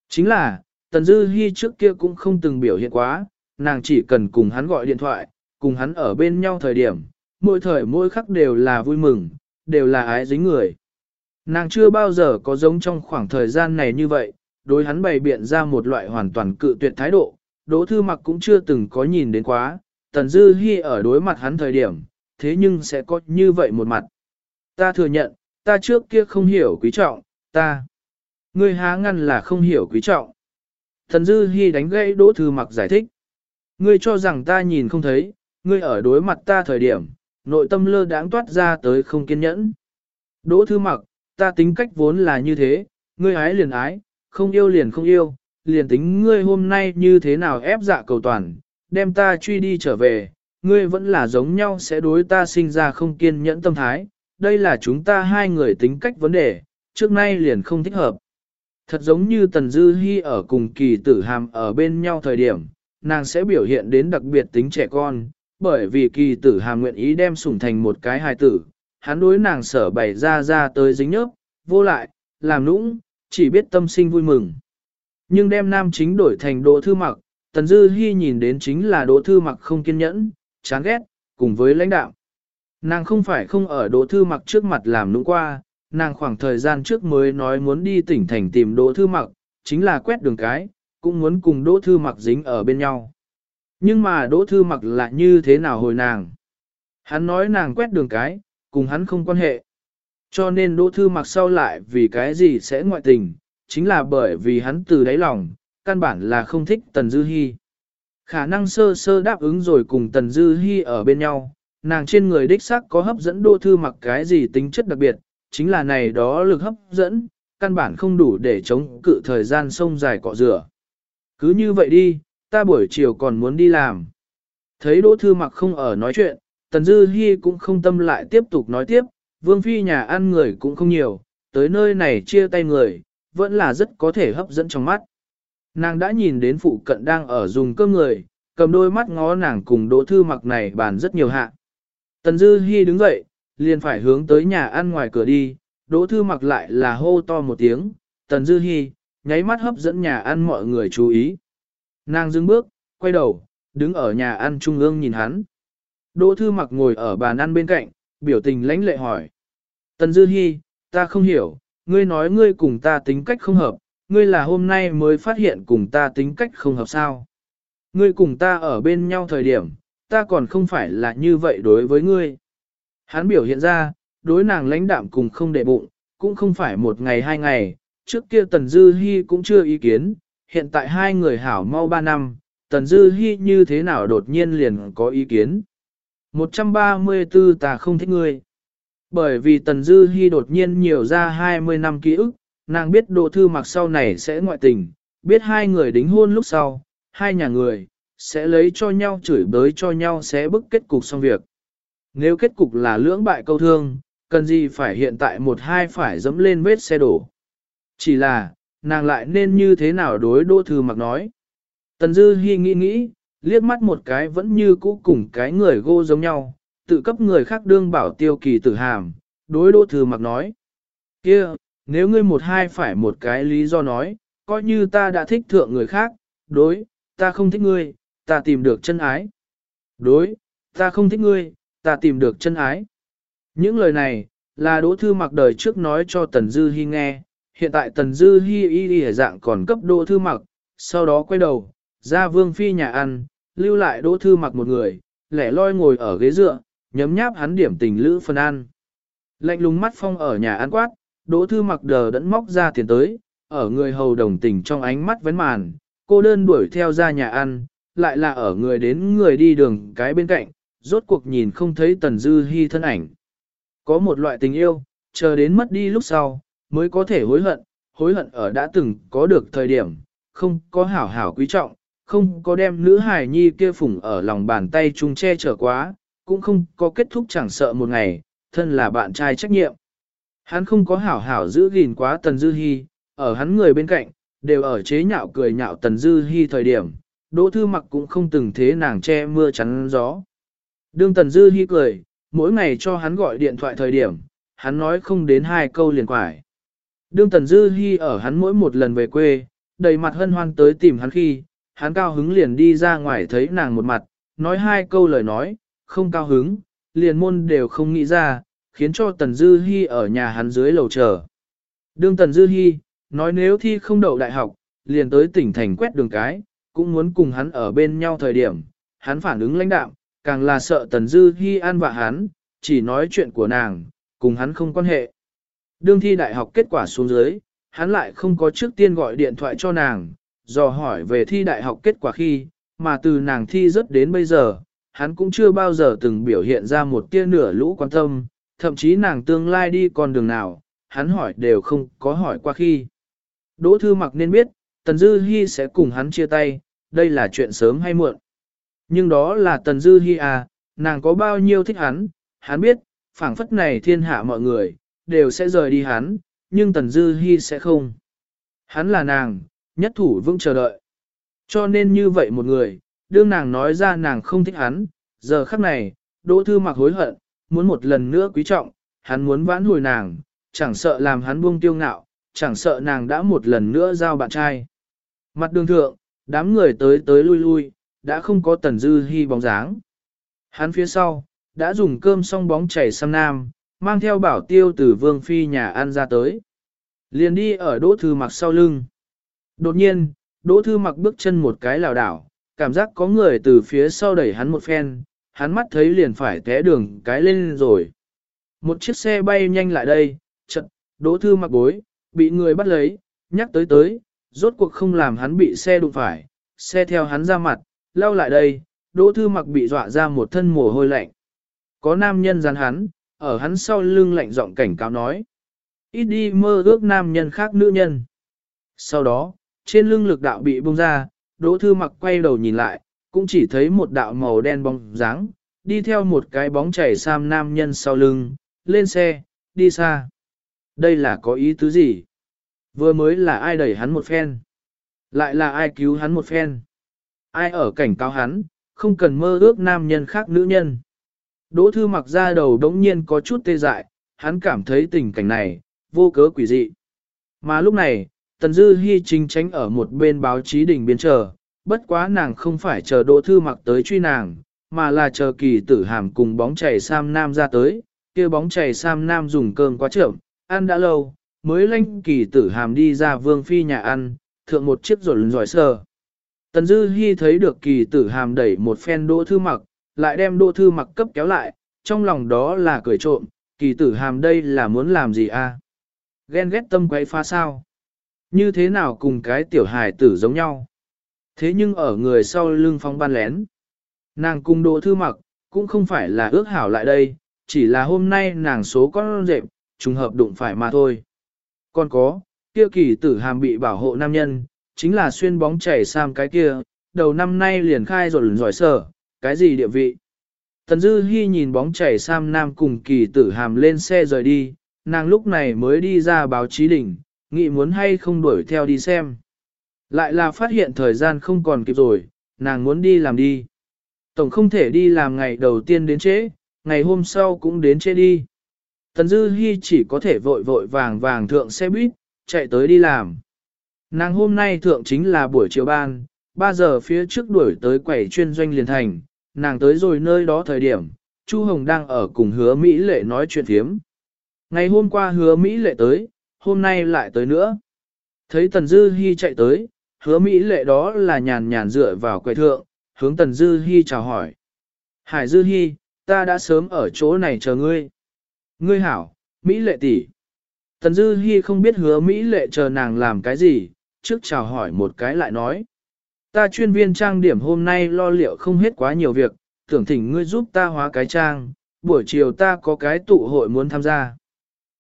Chính là, Tần Dư Hi trước kia cũng không từng biểu hiện quá, nàng chỉ cần cùng hắn gọi điện thoại, cùng hắn ở bên nhau thời điểm, mỗi thời mỗi khắc đều là vui mừng, đều là ái dính người. Nàng chưa bao giờ có giống trong khoảng thời gian này như vậy, đối hắn bày biện ra một loại hoàn toàn cự tuyệt thái độ, Đỗ Thư Mặc cũng chưa từng có nhìn đến quá, Tần Dư Hi ở đối mặt hắn thời điểm, thế nhưng sẽ có như vậy một mặt. Ta thừa nhận, ta trước kia không hiểu quý trọng, ta. Ngươi há ngăn là không hiểu quý trọng. Thần Dư Hi đánh gãy Đỗ Thư Mặc giải thích. Ngươi cho rằng ta nhìn không thấy, ngươi ở đối mặt ta thời điểm, nội tâm lơ đãng toát ra tới không kiên nhẫn. Đỗ Thư Mặc, ta tính cách vốn là như thế, ngươi ái liền ái, không yêu liền không yêu, liền tính ngươi hôm nay như thế nào ép dạ cầu toàn, đem ta truy đi trở về, ngươi vẫn là giống nhau sẽ đối ta sinh ra không kiên nhẫn tâm thái, đây là chúng ta hai người tính cách vấn đề, trước nay liền không thích hợp. Thật giống như Tần Dư Hi ở cùng kỳ tử hàm ở bên nhau thời điểm, nàng sẽ biểu hiện đến đặc biệt tính trẻ con, bởi vì kỳ tử hàm nguyện ý đem sủng thành một cái hài tử, hắn đối nàng sở bày ra ra tới dính nhớp, vô lại, làm nũng, chỉ biết tâm sinh vui mừng. Nhưng đem nam chính đổi thành đỗ thư mặc, tần dư Hi nhìn đến chính là đỗ thư mặc không kiên nhẫn, chán ghét, cùng với lãnh đạo. Nàng không phải không ở đỗ thư mặc trước mặt làm nũng qua, nàng khoảng thời gian trước mới nói muốn đi tỉnh thành tìm đỗ thư mặc, chính là quét đường cái, cũng muốn cùng đỗ thư mặc dính ở bên nhau. Nhưng mà đỗ thư mặc lại như thế nào hồi nàng? Hắn nói nàng quét đường cái, cùng hắn không quan hệ. Cho nên Đỗ Thư mặc sau lại vì cái gì sẽ ngoại tình, chính là bởi vì hắn từ đáy lòng, căn bản là không thích Tần Dư Hi. Khả năng sơ sơ đáp ứng rồi cùng Tần Dư Hi ở bên nhau, nàng trên người đích xác có hấp dẫn Đỗ Thư mặc cái gì tính chất đặc biệt, chính là này đó lực hấp dẫn, căn bản không đủ để chống cự thời gian sông dài cọ rửa. Cứ như vậy đi, ta buổi chiều còn muốn đi làm. Thấy Đỗ Thư mặc không ở nói chuyện, Tần Dư Hi cũng không tâm lại tiếp tục nói tiếp, Vương Phi nhà ăn người cũng không nhiều, tới nơi này chia tay người, vẫn là rất có thể hấp dẫn trong mắt. Nàng đã nhìn đến phụ cận đang ở dùng cơm người, cầm đôi mắt ngó nàng cùng đỗ thư mặc này bàn rất nhiều hạ. Tần Dư Hi đứng dậy, liền phải hướng tới nhà ăn ngoài cửa đi, đỗ thư mặc lại là hô to một tiếng, Tần Dư Hi, nháy mắt hấp dẫn nhà ăn mọi người chú ý. Nàng dừng bước, quay đầu, đứng ở nhà ăn trung ương nhìn hắn. Đỗ thư mặc ngồi ở bàn ăn bên cạnh, biểu tình lãnh lệ hỏi. Tần Dư Hi, ta không hiểu, ngươi nói ngươi cùng ta tính cách không hợp, ngươi là hôm nay mới phát hiện cùng ta tính cách không hợp sao. Ngươi cùng ta ở bên nhau thời điểm, ta còn không phải là như vậy đối với ngươi. Hắn biểu hiện ra, đối nàng lãnh đạm cùng không để bụng, cũng không phải một ngày hai ngày, trước kia Tần Dư Hi cũng chưa ý kiến, hiện tại hai người hảo mau ba năm, Tần Dư Hi như thế nào đột nhiên liền có ý kiến. 134 ta không thích ngươi. Bởi vì Tần Dư Hi đột nhiên nhiều ra 20 năm ký ức, nàng biết đồ Thư Mặc sau này sẽ ngoại tình, biết hai người đính hôn lúc sau, hai nhà người, sẽ lấy cho nhau chửi bới cho nhau sẽ bức kết cục xong việc. Nếu kết cục là lưỡng bại câu thương, cần gì phải hiện tại một hai phải dẫm lên vết xe đổ. Chỉ là, nàng lại nên như thế nào đối Đỗ Thư Mặc nói. Tần Dư Hi nghĩ nghĩ, liếc mắt một cái vẫn như cũ cùng cái người gô giống nhau, tự cấp người khác đương bảo tiêu kỳ tử hàm, đối đỗ thư mặc nói. kia nếu ngươi một hai phải một cái lý do nói, coi như ta đã thích thượng người khác, đối, ta không thích ngươi, ta tìm được chân ái. Đối, ta không thích ngươi, ta tìm được chân ái. Những lời này, là Đỗ Thư Mặc đời trước nói cho Tần Dư Hi nghe, hiện tại Tần Dư Hi y y dạng còn cấp Đỗ Thư Mặc, sau đó quay đầu, ra Vương Phi nhà ăn, lưu lại Đỗ Thư Mặc một người, lẻ loi ngồi ở ghế dựa, nhấm nháp hắn điểm tình lữ phân ăn. Lạnh lùng mắt phong ở nhà ăn quát, đỗ thư mặc đờ đẫn móc ra tiền tới, ở người hầu đồng tình trong ánh mắt vấn màn, cô đơn đuổi theo ra nhà ăn, lại là ở người đến người đi đường cái bên cạnh, rốt cuộc nhìn không thấy tần dư hy thân ảnh. Có một loại tình yêu, chờ đến mất đi lúc sau, mới có thể hối hận, hối hận ở đã từng có được thời điểm, không có hảo hảo quý trọng, không có đem nữ hài nhi kia phủng ở lòng bàn tay chung che chở quá, cũng không có kết thúc chẳng sợ một ngày, thân là bạn trai trách nhiệm. Hắn không có hảo hảo giữ gìn quá Tần Dư Hi, ở hắn người bên cạnh, đều ở chế nhạo cười nhạo Tần Dư Hi thời điểm, Đỗ Thư Mặc cũng không từng thế nàng che mưa chắn gió. Đương Tần Dư Hi cười, mỗi ngày cho hắn gọi điện thoại thời điểm, hắn nói không đến hai câu liền quải. Đương Tần Dư Hi ở hắn mỗi một lần về quê, đầy mặt hân hoan tới tìm hắn khi, hắn cao hứng liền đi ra ngoài thấy nàng một mặt, nói hai câu lời nói, không cao hứng, liền môn đều không nghĩ ra, khiến cho Tần Dư Hi ở nhà hắn dưới lầu chờ. Đương Tần Dư Hi, nói nếu thi không đậu đại học, liền tới tỉnh thành quét đường cái, cũng muốn cùng hắn ở bên nhau thời điểm, hắn phản ứng lãnh đạm, càng là sợ Tần Dư Hi an vạ hắn, chỉ nói chuyện của nàng, cùng hắn không quan hệ. Đương thi đại học kết quả xuống dưới, hắn lại không có trước tiên gọi điện thoại cho nàng, dò hỏi về thi đại học kết quả khi, mà từ nàng thi rất đến bây giờ, hắn cũng chưa bao giờ từng biểu hiện ra một tia nửa lũ quan tâm, thậm chí nàng tương lai đi con đường nào, hắn hỏi đều không có hỏi qua khi. Đỗ Thư Mặc nên biết, Tần Dư Hi sẽ cùng hắn chia tay, đây là chuyện sớm hay muộn. Nhưng đó là Tần Dư Hi à, nàng có bao nhiêu thích hắn, hắn biết, phảng phất này thiên hạ mọi người, đều sẽ rời đi hắn, nhưng Tần Dư Hi sẽ không. Hắn là nàng, nhất thủ vững chờ đợi. Cho nên như vậy một người, đương nàng nói ra nàng không thích hắn, giờ khắc này, Đỗ Thư Mặc hối hận, muốn một lần nữa quý trọng, hắn muốn vãn hồi nàng, chẳng sợ làm hắn buông tiêu ngạo, chẳng sợ nàng đã một lần nữa giao bạn trai. Mặt đường thượng, đám người tới tới lui lui, đã không có tần dư hy bóng dáng. Hắn phía sau, đã dùng cơm xong bóng chảy xăm nam, mang theo bảo tiêu từ vương phi nhà ăn ra tới. Liền đi ở đỗ thư mặc sau lưng. Đột nhiên, đỗ thư mặc bước chân một cái lảo đảo, cảm giác có người từ phía sau đẩy hắn một phen, hắn mắt thấy liền phải té đường cái lên rồi. Một chiếc xe bay nhanh lại đây, chật, đỗ thư mặc bối, bị người bắt lấy, nhắc tới tới, rốt cuộc không làm hắn bị xe đụng phải, xe theo hắn ra mặt, lao lại đây, đỗ thư mặc bị dọa ra một thân mồ hôi lạnh. Có nam nhân dán hắn, ở hắn sau lưng lạnh giọng cảnh cáo nói. Ít đi mơ ước nam nhân khác nữ nhân. Sau đó, trên lưng lực đạo bị bung ra, đỗ thư mặc quay đầu nhìn lại, cũng chỉ thấy một đạo màu đen bóng dáng, đi theo một cái bóng chảy sam nam nhân sau lưng, lên xe, đi xa. Đây là có ý tứ gì? Vừa mới là ai đẩy hắn một phen? Lại là ai cứu hắn một phen? Ai ở cảnh cáo hắn, không cần mơ ước nam nhân khác nữ nhân? Đỗ thư mặc ra đầu đống nhiên có chút tê dại, hắn cảm thấy tình cảnh này, vô cớ quỷ dị. Mà lúc này, Tần Dư Hi chính tránh ở một bên báo chí đỉnh biên chờ, bất quá nàng không phải chờ Đỗ Thư Mặc tới truy nàng, mà là chờ kỳ tử hàm cùng bóng chảy Sam Nam ra tới, kia bóng chảy Sam Nam dùng cơm quá chậm, ăn đã lâu, mới lanh kỳ tử hàm đi ra vương phi nhà ăn, thượng một chiếc rồi giỏi sờ. Tần Dư Hi thấy được kỳ tử hàm đẩy một phen Đỗ Thư Mặc, lại đem Đỗ Thư Mặc cấp kéo lại, trong lòng đó là cười trộm, kỳ tử hàm đây là muốn làm gì a? Ghen ghét tâm quấy phá sao? Như thế nào cùng cái tiểu hài tử giống nhau? Thế nhưng ở người sau lưng phong ban lén. Nàng cung Đỗ Thư Mặc, cũng không phải là ước hảo lại đây, chỉ là hôm nay nàng số con rệp, trùng hợp đụng phải mà thôi. Còn có, kia kỳ tử hàm bị bảo hộ nam nhân, chính là xuyên bóng chảy sam cái kia, đầu năm nay liền khai rồi giỏi sở, cái gì địa vị. Tần Dư Hi nhìn bóng chảy sam nam cùng kỳ tử hàm lên xe rời đi, nàng lúc này mới đi ra báo chí đỉnh, nghĩ muốn hay không đuổi theo đi xem. Lại là phát hiện thời gian không còn kịp rồi, nàng muốn đi làm đi. Tổng không thể đi làm ngày đầu tiên đến trễ, ngày hôm sau cũng đến trễ đi. Tần Dư Hi chỉ có thể vội vội vàng vàng thượng xe buýt, chạy tới đi làm. Nàng hôm nay thượng chính là buổi chiều ban, 3 giờ phía trước đuổi tới quầy chuyên doanh liền thành, nàng tới rồi nơi đó thời điểm, Chu Hồng đang ở cùng hứa Mỹ lệ nói chuyện thiếm. Ngày hôm qua hứa Mỹ lệ tới, hôm nay lại tới nữa. Thấy Tần Dư Hi chạy tới, hứa Mỹ lệ đó là nhàn nhàn dựa vào quầy thượng, hướng Tần Dư Hi chào hỏi. Hải Dư Hi, ta đã sớm ở chỗ này chờ ngươi. Ngươi hảo, Mỹ lệ tỷ. Tần Dư Hi không biết hứa Mỹ lệ chờ nàng làm cái gì, trước chào hỏi một cái lại nói. Ta chuyên viên trang điểm hôm nay lo liệu không hết quá nhiều việc, tưởng thỉnh ngươi giúp ta hóa cái trang, buổi chiều ta có cái tụ hội muốn tham gia.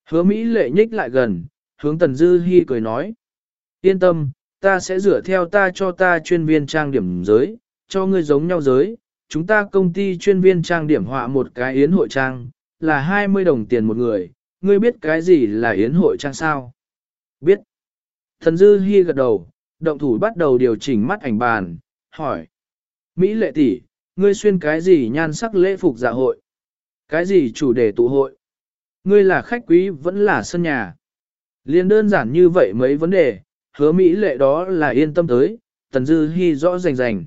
Hứa Mỹ lệ nhích lại gần, hướng Tần Dư Hi cười nói. Yên tâm, ta sẽ rửa theo ta cho ta chuyên viên trang điểm giới, cho ngươi giống nhau giới. Chúng ta công ty chuyên viên trang điểm họa một cái yến hội trang, là 20 đồng tiền một người, ngươi biết cái gì là yến hội trang sao? Biết. Thần Dư Hi gật đầu, động thủ bắt đầu điều chỉnh mắt ảnh bàn, hỏi. Mỹ lệ tỷ, ngươi xuyên cái gì nhan sắc lễ phục dạ hội? Cái gì chủ đề tụ hội? Ngươi là khách quý vẫn là sân nhà? Liên đơn giản như vậy mấy vấn đề, hứa Mỹ lệ đó là yên tâm tới, Tần Dư Hi rõ rành rành.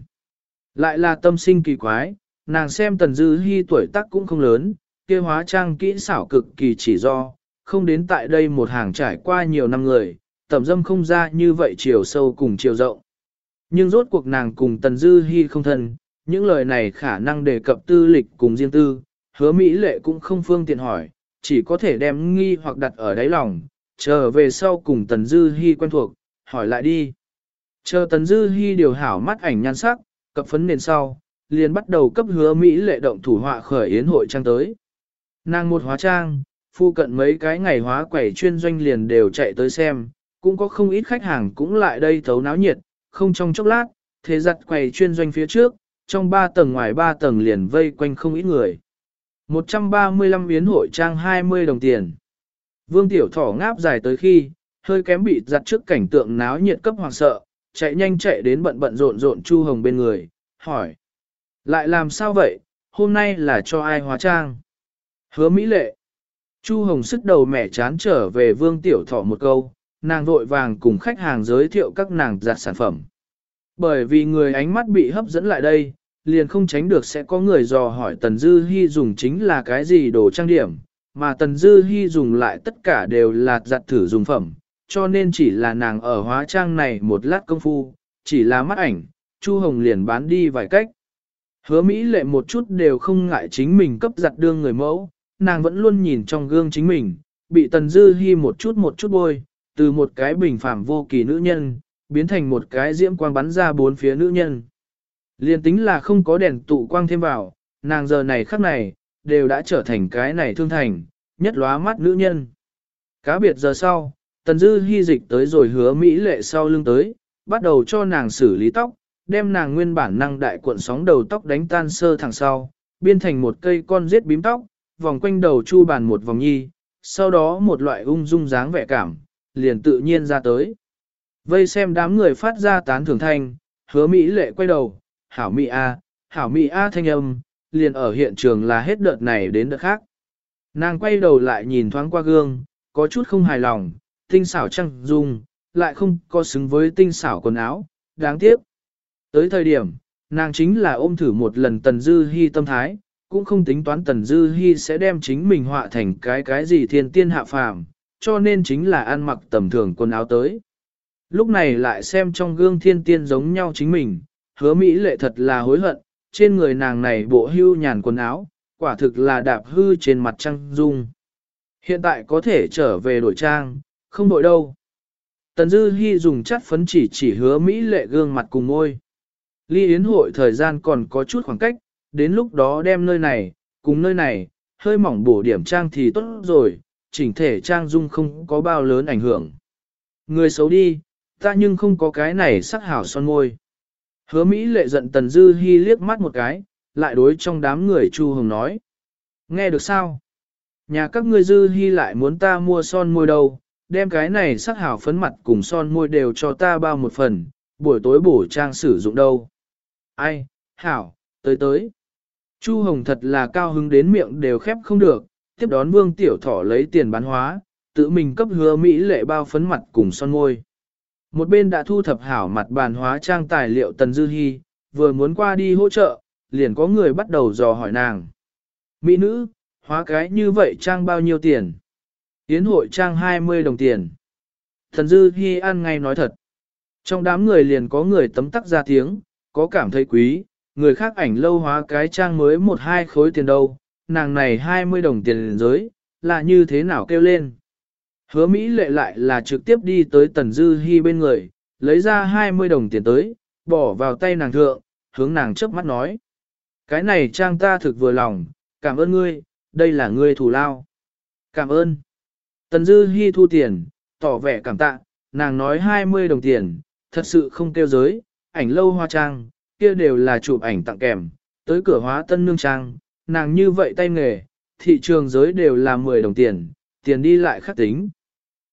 Lại là tâm sinh kỳ quái, nàng xem Tần Dư Hi tuổi tác cũng không lớn, kia hóa trang kỹ xảo cực kỳ chỉ do, không đến tại đây một hàng trải qua nhiều năm người, tẩm dâm không ra như vậy chiều sâu cùng chiều rộng. Nhưng rốt cuộc nàng cùng Tần Dư Hi không thân, những lời này khả năng đề cập tư lịch cùng riêng tư, hứa Mỹ lệ cũng không phương tiện hỏi, chỉ có thể đem nghi hoặc đặt ở đáy lòng, chờ về sau cùng Tần Dư Hi quen thuộc, hỏi lại đi. Chờ Tần Dư Hi điều hảo mắt ảnh nhan sắc, cập phấn nền sau, liền bắt đầu cấp hứa Mỹ lệ động thủ họa khởi yến hội trang tới. Nàng một hóa trang, phu cận mấy cái ngày hóa quẩy chuyên doanh liền đều chạy tới xem, cũng có không ít khách hàng cũng lại đây thấu náo nhiệt, không trong chốc lát, thế giặt quầy chuyên doanh phía trước, trong ba tầng ngoài ba tầng liền vây quanh không ít người. 135 yến hội trang 20 đồng tiền. Vương Tiểu Thỏ ngáp dài tới khi, hơi kém bị giặt trước cảnh tượng náo nhiệt cấp hoàng sợ, chạy nhanh chạy đến bận bận rộn rộn Chu Hồng bên người, hỏi. Lại làm sao vậy, hôm nay là cho ai hóa trang? Hứa Mỹ Lệ. Chu Hồng sức đầu mẻ chán trở về Vương Tiểu Thỏ một câu, nàng vội vàng cùng khách hàng giới thiệu các nàng giặt sản phẩm. Bởi vì người ánh mắt bị hấp dẫn lại đây, liền không tránh được sẽ có người dò hỏi Tần Dư Hi dùng chính là cái gì đồ trang điểm, mà Tần Dư Hi dùng lại tất cả đều là giặt thử dùng phẩm, cho nên chỉ là nàng ở hóa trang này một lát công phu, chỉ là mắt ảnh, Chu Hồng liền bán đi vài cách. Hứa Mỹ lệ một chút đều không ngại chính mình cấp giặt đương người mẫu, nàng vẫn luôn nhìn trong gương chính mình, bị Tần Dư Hi một chút một chút bôi, từ một cái bình phàm vô kỳ nữ nhân, biến thành một cái diễm quang bắn ra bốn phía nữ nhân. Liên tính là không có đèn tụ quang thêm vào, nàng giờ này khắc này, đều đã trở thành cái này thương thành, nhất lóa mắt nữ nhân. Cá biệt giờ sau, Tần Dư hy dịch tới rồi hứa Mỹ lệ sau lưng tới, bắt đầu cho nàng xử lý tóc, đem nàng nguyên bản năng đại cuộn sóng đầu tóc đánh tan sơ thẳng sau, biên thành một cây con giết bím tóc, vòng quanh đầu chu bàn một vòng nhi, sau đó một loại ung dung dáng vẻ cảm, liền tự nhiên ra tới. Vây xem đám người phát ra tán thưởng thanh, hứa Mỹ lệ quay đầu, hảo Mỹ A, hảo Mỹ A thanh âm, liền ở hiện trường là hết đợt này đến đợt khác. Nàng quay đầu lại nhìn thoáng qua gương, có chút không hài lòng, tinh xảo trăng dung, lại không có xứng với tinh xảo quần áo, đáng tiếc. Tới thời điểm, nàng chính là ôm thử một lần Tần Dư Hi tâm thái, cũng không tính toán Tần Dư Hi sẽ đem chính mình họa thành cái cái gì thiên tiên hạ phàm, cho nên chính là ăn mặc tầm thường quần áo tới. Lúc này lại xem trong gương thiên tiên giống nhau chính mình, hứa Mỹ lệ thật là hối hận, trên người nàng này bộ hưu nhàn quần áo, quả thực là đạp hư trên mặt trăng dung. Hiện tại có thể trở về đổi trang, không đổi đâu. Tần Dư Hi dùng chất phấn chỉ chỉ hứa Mỹ lệ gương mặt cùng môi Ly Yến hội thời gian còn có chút khoảng cách, đến lúc đó đem nơi này, cùng nơi này, hơi mỏng bổ điểm trang thì tốt rồi, chỉnh thể trang dung không có bao lớn ảnh hưởng. Người xấu đi, ta nhưng không có cái này sắc hảo son môi. Hứa Mỹ lệ giận Tần Dư Hi liếc mắt một cái, lại đối trong đám người Chu Hồng nói. Nghe được sao? Nhà các ngươi Dư Hi lại muốn ta mua son môi đâu, đem cái này sắc hảo phấn mặt cùng son môi đều cho ta bao một phần, buổi tối bổ trang sử dụng đâu. Ai, hảo, tới tới. Chu Hồng thật là cao hứng đến miệng đều khép không được, tiếp đón Vương Tiểu Thỏ lấy tiền bán hóa, tự mình cấp hứa Mỹ lệ bao phấn mặt cùng son môi. Một bên đã thu thập hảo mặt bàn hóa trang tài liệu Tần Dư Hi, vừa muốn qua đi hỗ trợ, liền có người bắt đầu dò hỏi nàng. Mỹ nữ, hóa cái như vậy trang bao nhiêu tiền? Yến hội trang 20 đồng tiền. Tần Dư Hi ăn ngay nói thật. Trong đám người liền có người tấm tắc ra tiếng, có cảm thấy quý, người khác ảnh lâu hóa cái trang mới một hai khối tiền đâu, nàng này 20 đồng tiền giới, là như thế nào kêu lên. Hứa Mỹ lệ lại là trực tiếp đi tới Tần Dư Hi bên người, lấy ra 20 đồng tiền tới, bỏ vào tay nàng thượng, hướng nàng chớp mắt nói. Cái này trang ta thực vừa lòng, cảm ơn ngươi, đây là ngươi thù lao. Cảm ơn. Tần Dư Hi thu tiền, tỏ vẻ cảm tạ, nàng nói 20 đồng tiền, thật sự không kêu giới, ảnh lâu hoa trang, kia đều là chụp ảnh tặng kèm, tới cửa hóa tân nương trang, nàng như vậy tay nghề, thị trường giới đều là 10 đồng tiền, tiền đi lại khắc tính.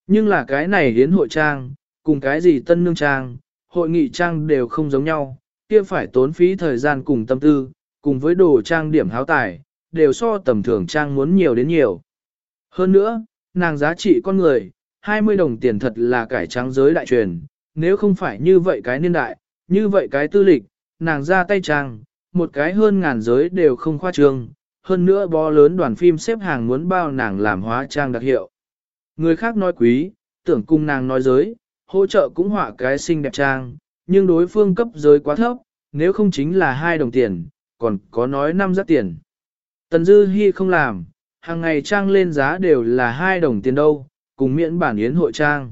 Nhưng là cái này hiến hội trang, cùng cái gì tân nương trang, hội nghị trang đều không giống nhau, kia phải tốn phí thời gian cùng tâm tư, cùng với đồ trang điểm háo tài, đều so tầm thường trang muốn nhiều đến nhiều. Hơn nữa, nàng giá trị con người, 20 đồng tiền thật là cải trắng giới đại truyền, nếu không phải như vậy cái niên đại, như vậy cái tư lịch, nàng ra tay trang, một cái hơn ngàn giới đều không khoa trương, hơn nữa bó lớn đoàn phim xếp hàng muốn bao nàng làm hóa trang đặc hiệu. Người khác nói quý, tưởng cung nàng nói giới, hỗ trợ cũng họa cái xinh đẹp trang, nhưng đối phương cấp giới quá thấp, nếu không chính là hai đồng tiền, còn có nói năm giá tiền. Tần Dư Hi không làm, hàng ngày trang lên giá đều là hai đồng tiền đâu, cùng miễn bản yến hội trang.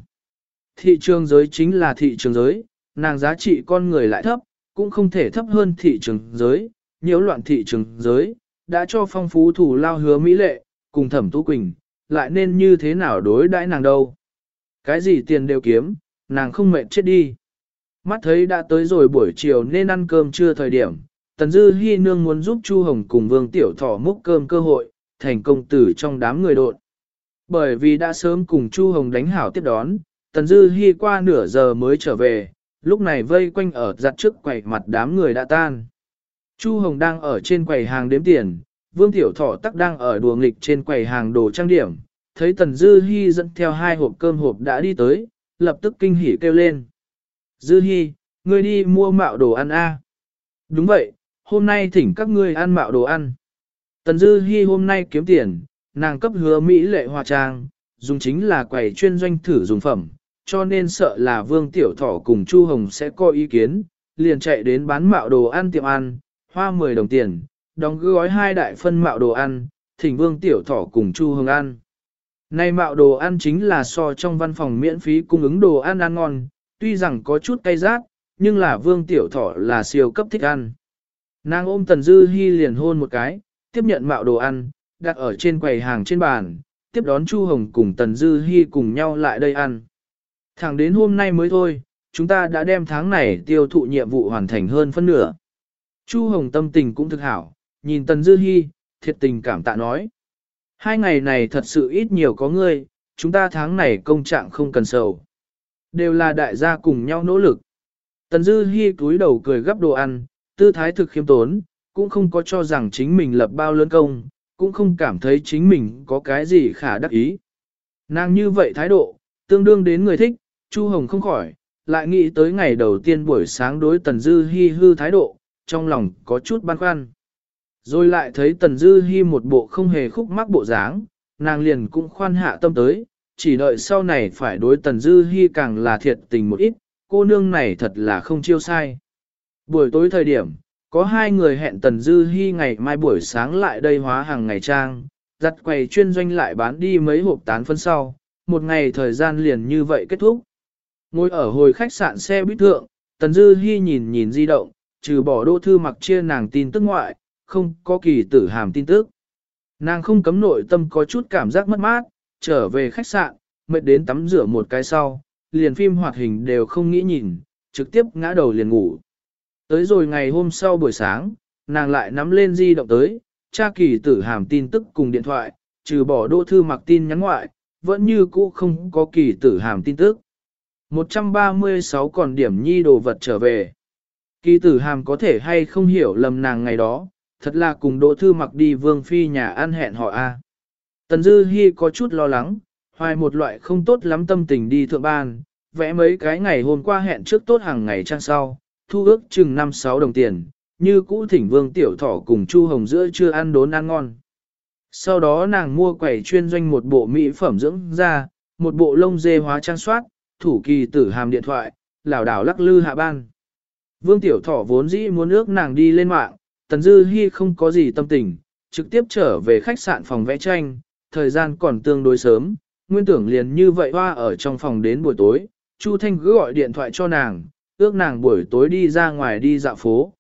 Thị trường giới chính là thị trường giới, nàng giá trị con người lại thấp, cũng không thể thấp hơn thị trường giới, nhiễu loạn thị trường giới, đã cho phong phú thủ lao hứa Mỹ lệ, cùng thẩm tú quỳnh, lại nên như thế nào đối đãi nàng đâu. Cái gì tiền đều kiếm, nàng không mệt chết đi. Mắt thấy đã tới rồi buổi chiều nên ăn cơm trưa thời điểm, Tần Dư Hi Nương muốn giúp Chu Hồng cùng Vương Tiểu Thỏ múc cơm cơ hội, thành công tử trong đám người đột. Bởi vì đã sớm cùng Chu Hồng đánh hảo tiếp đón, Tần Dư Hi qua nửa giờ mới trở về, lúc này vây quanh ở giặt trước quầy mặt đám người đã tan. Chu Hồng đang ở trên quầy hàng đếm tiền, Vương Tiểu Thỏ tắc đang ở đùa nghịch trên quầy hàng đồ trang điểm, thấy Tần Dư Hi dẫn theo hai hộp cơm hộp đã đi tới, lập tức kinh hỉ kêu lên. Dư Hi, ngươi đi mua mạo đồ ăn a? Đúng vậy, hôm nay thỉnh các ngươi ăn mạo đồ ăn. Tần Dư Hi hôm nay kiếm tiền, nàng cấp hứa Mỹ lệ hoa trang, dùng chính là quầy chuyên doanh thử dùng phẩm, cho nên sợ là Vương Tiểu Thỏ cùng Chu Hồng sẽ có ý kiến, liền chạy đến bán mạo đồ ăn tiệm ăn, hoa 10 đồng tiền, đóng gói hai đại phân mạo đồ ăn, thỉnh Vương Tiểu Thỏ cùng Chu Hồng ăn. Nay mạo đồ ăn chính là so trong văn phòng miễn phí cung ứng đồ ăn ăn ngon, tuy rằng có chút cay rát, nhưng là Vương Tiểu Thỏ là siêu cấp thích ăn. Nàng ôm Tần Dư Hi liền hôn một cái, tiếp nhận mạo đồ ăn, đặt ở trên quầy hàng trên bàn, tiếp đón Chu Hồng cùng Tần Dư Hi cùng nhau lại đây ăn. Thẳng đến hôm nay mới thôi, chúng ta đã đem tháng này tiêu thụ nhiệm vụ hoàn thành hơn phân nửa. Chu Hồng tâm tình cũng thực hảo, nhìn Tần Dư Hi, thiệt tình cảm tạ nói. Hai ngày này thật sự ít nhiều có ngươi, chúng ta tháng này công trạng không cần sầu. Đều là đại gia cùng nhau nỗ lực. Tần Dư Hi cúi đầu cười gấp đồ ăn, tư thái thực khiêm tốn, cũng không có cho rằng chính mình lập bao lớn công, cũng không cảm thấy chính mình có cái gì khả đắc ý. Nàng như vậy thái độ, tương đương đến người thích, Chu Hồng không khỏi, lại nghĩ tới ngày đầu tiên buổi sáng đối Tần Dư Hi hư thái độ, trong lòng có chút băn khoăn. Rồi lại thấy Tần Dư Hi một bộ không hề khúc mắc bộ dáng, nàng liền cũng khoan hạ tâm tới, chỉ đợi sau này phải đối Tần Dư Hi càng là thiệt tình một ít, cô nương này thật là không chiêu sai. Buổi tối thời điểm, có hai người hẹn Tần Dư Hi ngày mai buổi sáng lại đây hóa hàng ngày trang, giặt quầy chuyên doanh lại bán đi mấy hộp tán phân sau, một ngày thời gian liền như vậy kết thúc. Ngồi ở hồi khách sạn xe buýt thượng, Tần Dư Hi nhìn nhìn di động, trừ bỏ đô thư mặc chia nàng tin tức ngoại, không có kỳ tử hàm tin tức. Nàng không cấm nội tâm có chút cảm giác mất mát, trở về khách sạn, mệt đến tắm rửa một cái sau, liền phim hoạt hình đều không nghĩ nhìn, trực tiếp ngã đầu liền ngủ. Tới rồi ngày hôm sau buổi sáng, nàng lại nắm lên di động tới, tra kỳ tử hàm tin tức cùng điện thoại, trừ bỏ đô thư mặc tin nhắn ngoại, vẫn như cũ không có kỳ tử hàm tin tức. 136 còn điểm nhi đồ vật trở về. Kỳ tử hàm có thể hay không hiểu lầm nàng ngày đó, thật là cùng đỗ thư mặc đi vương phi nhà ăn hẹn họ a. Tần Dư Hi có chút lo lắng, hoài một loại không tốt lắm tâm tình đi thượng ban, vẽ mấy cái ngày hôm qua hẹn trước tốt hàng ngày trang sau, thu ước chừng 5-6 đồng tiền, như cũ thỉnh vương tiểu thỏ cùng Chu Hồng giữa chưa ăn đốn ăn ngon. Sau đó nàng mua quẩy chuyên doanh một bộ mỹ phẩm dưỡng da, một bộ lông dê hóa trang soát, thủ kỳ tử hàm điện thoại, lảo đảo lắc lư hạ ban. Vương tiểu thỏ vốn dĩ muốn ước nàng đi lên mạng, Tần Dư Hi không có gì tâm tình, trực tiếp trở về khách sạn phòng vẽ tranh, thời gian còn tương đối sớm, nguyên tưởng liền như vậy hoa ở trong phòng đến buổi tối, Chu Thanh cứ gọi điện thoại cho nàng, ước nàng buổi tối đi ra ngoài đi dạo phố.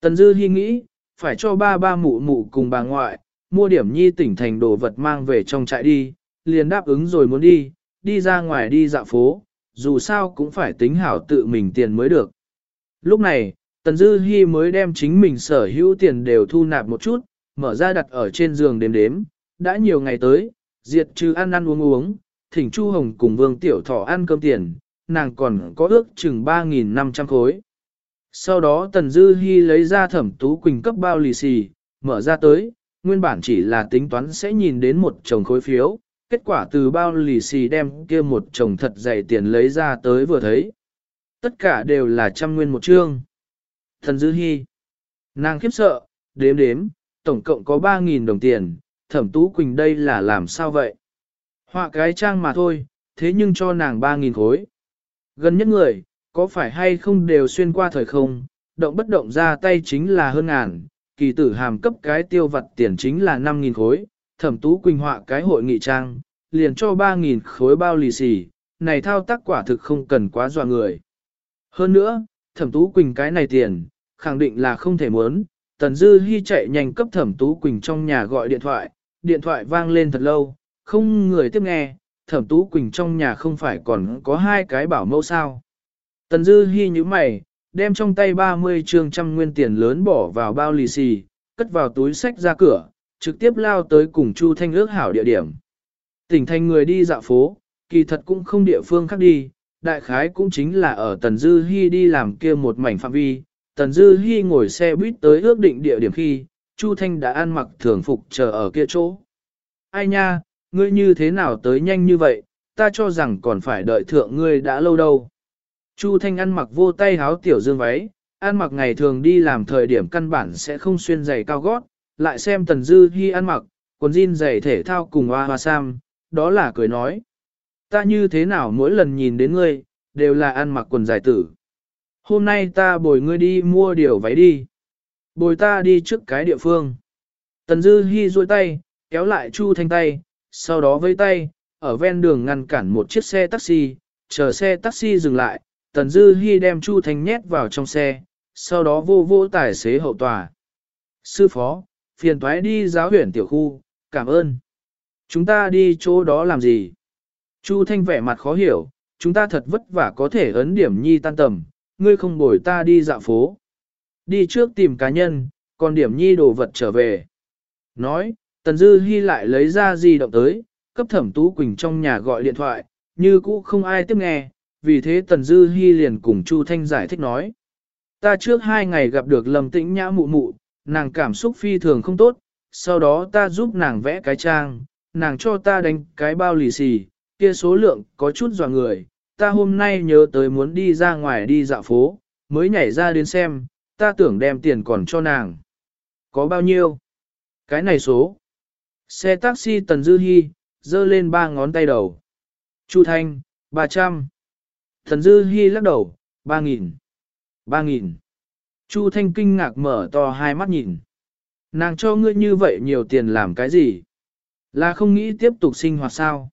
Tần Dư Hi nghĩ, phải cho ba ba mụ mụ cùng bà ngoại, mua điểm nhi tỉnh thành đồ vật mang về trong trại đi, liền đáp ứng rồi muốn đi, đi ra ngoài đi dạo phố, dù sao cũng phải tính hảo tự mình tiền mới được. Lúc này, Tần Dư Hi mới đem chính mình sở hữu tiền đều thu nạp một chút, mở ra đặt ở trên giường đếm đếm, đã nhiều ngày tới, diệt trừ ăn ăn uống uống, thỉnh Chu Hồng cùng Vương Tiểu Thỏ ăn cơm tiền, nàng còn có ước chừng 3.500 khối. Sau đó Tần Dư Hi lấy ra thẩm tú quỳnh cấp bao lì xì, mở ra tới, nguyên bản chỉ là tính toán sẽ nhìn đến một chồng khối phiếu, kết quả từ bao lì xì đem kia một chồng thật dày tiền lấy ra tới vừa thấy. Tất cả đều là trăm nguyên một trương. Thần Dư Hi. Nàng khiếp sợ, đếm đếm, tổng cộng có 3.000 đồng tiền, thẩm tú quỳnh đây là làm sao vậy? Họa cái trang mà thôi, thế nhưng cho nàng 3.000 khối. Gần nhất người, có phải hay không đều xuyên qua thời không, động bất động ra tay chính là hơn ngàn, kỳ tử hàm cấp cái tiêu vật tiền chính là 5.000 khối, thẩm tú quỳnh họa cái hội nghị trang, liền cho 3.000 khối bao lì xì, này thao tác quả thực không cần quá dọa người. Hơn nữa, thẩm tú quỳnh cái này tiền, khẳng định là không thể muốn, tần dư hy chạy nhanh cấp thẩm tú quỳnh trong nhà gọi điện thoại, điện thoại vang lên thật lâu, không người tiếp nghe, thẩm tú quỳnh trong nhà không phải còn có hai cái bảo mẫu sao. Tần dư hy như mày, đem trong tay 30 trương trăm nguyên tiền lớn bỏ vào bao lì xì, cất vào túi sách ra cửa, trực tiếp lao tới cùng Chu Thanh ước hảo địa điểm. Tỉnh thành người đi dạo phố, kỳ thật cũng không địa phương khác đi, đại khái cũng chính là ở Tần Dư Hi đi làm kia một mảnh phạm vi. Tần Dư Hi ngồi xe buýt tới ước định địa điểm khi, Chu Thanh đã ăn mặc thường phục chờ ở kia chỗ. Ai nha, ngươi như thế nào tới nhanh như vậy, ta cho rằng còn phải đợi thượng ngươi đã lâu đâu. Chu Thanh ăn mặc vô tay háo tiểu dương váy, ăn mặc ngày thường đi làm thời điểm căn bản sẽ không xuyên giày cao gót, lại xem Tần Dư Hi ăn mặc, quần jean giày thể thao cùng hoa hoa sam, đó là cười nói. Ta như thế nào mỗi lần nhìn đến ngươi, đều là ăn mặc quần dài tử. Hôm nay ta bồi ngươi đi mua điều váy đi. Bồi ta đi trước cái địa phương. Tần Dư Hi duỗi tay, kéo lại Chu Thanh tay, sau đó với tay, ở ven đường ngăn cản một chiếc xe taxi, chờ xe taxi dừng lại, Tần Dư Hi đem Chu Thanh nhét vào trong xe, sau đó vô vô tài xế hậu tòa. Sư phó, phiền toái đi giáo huyển tiểu khu, cảm ơn. Chúng ta đi chỗ đó làm gì? Chu Thanh vẻ mặt khó hiểu, chúng ta thật vất vả có thể ấn điểm nhi tan tầm, ngươi không bồi ta đi dạo phố. Đi trước tìm cá nhân, còn điểm nhi đồ vật trở về. Nói, Tần Dư Hi lại lấy ra di động tới, cấp thẩm tú quỳnh trong nhà gọi điện thoại, như cũ không ai tiếp nghe, vì thế Tần Dư Hi liền cùng Chu Thanh giải thích nói. Ta trước hai ngày gặp được Lâm Tĩnh Nhã mụ mụ, nàng cảm xúc phi thường không tốt, sau đó ta giúp nàng vẽ cái trang, nàng cho ta đánh cái bao lì xì, kia số lượng có chút dò người, ta hôm nay nhớ tới muốn đi ra ngoài đi dạo phố, mới nhảy ra đến xem, ta tưởng đem tiền còn cho nàng. Có bao nhiêu? Cái này số. Xe taxi Tần Dư Hi, dơ lên ba ngón tay đầu. Chu Thanh, 300. Tần Dư Hi lắc đầu, 3.000. 3.000. Chu Thanh kinh ngạc mở to hai mắt nhìn. Nàng cho ngươi như vậy nhiều tiền làm cái gì? Là không nghĩ tiếp tục sinh hoạt sao?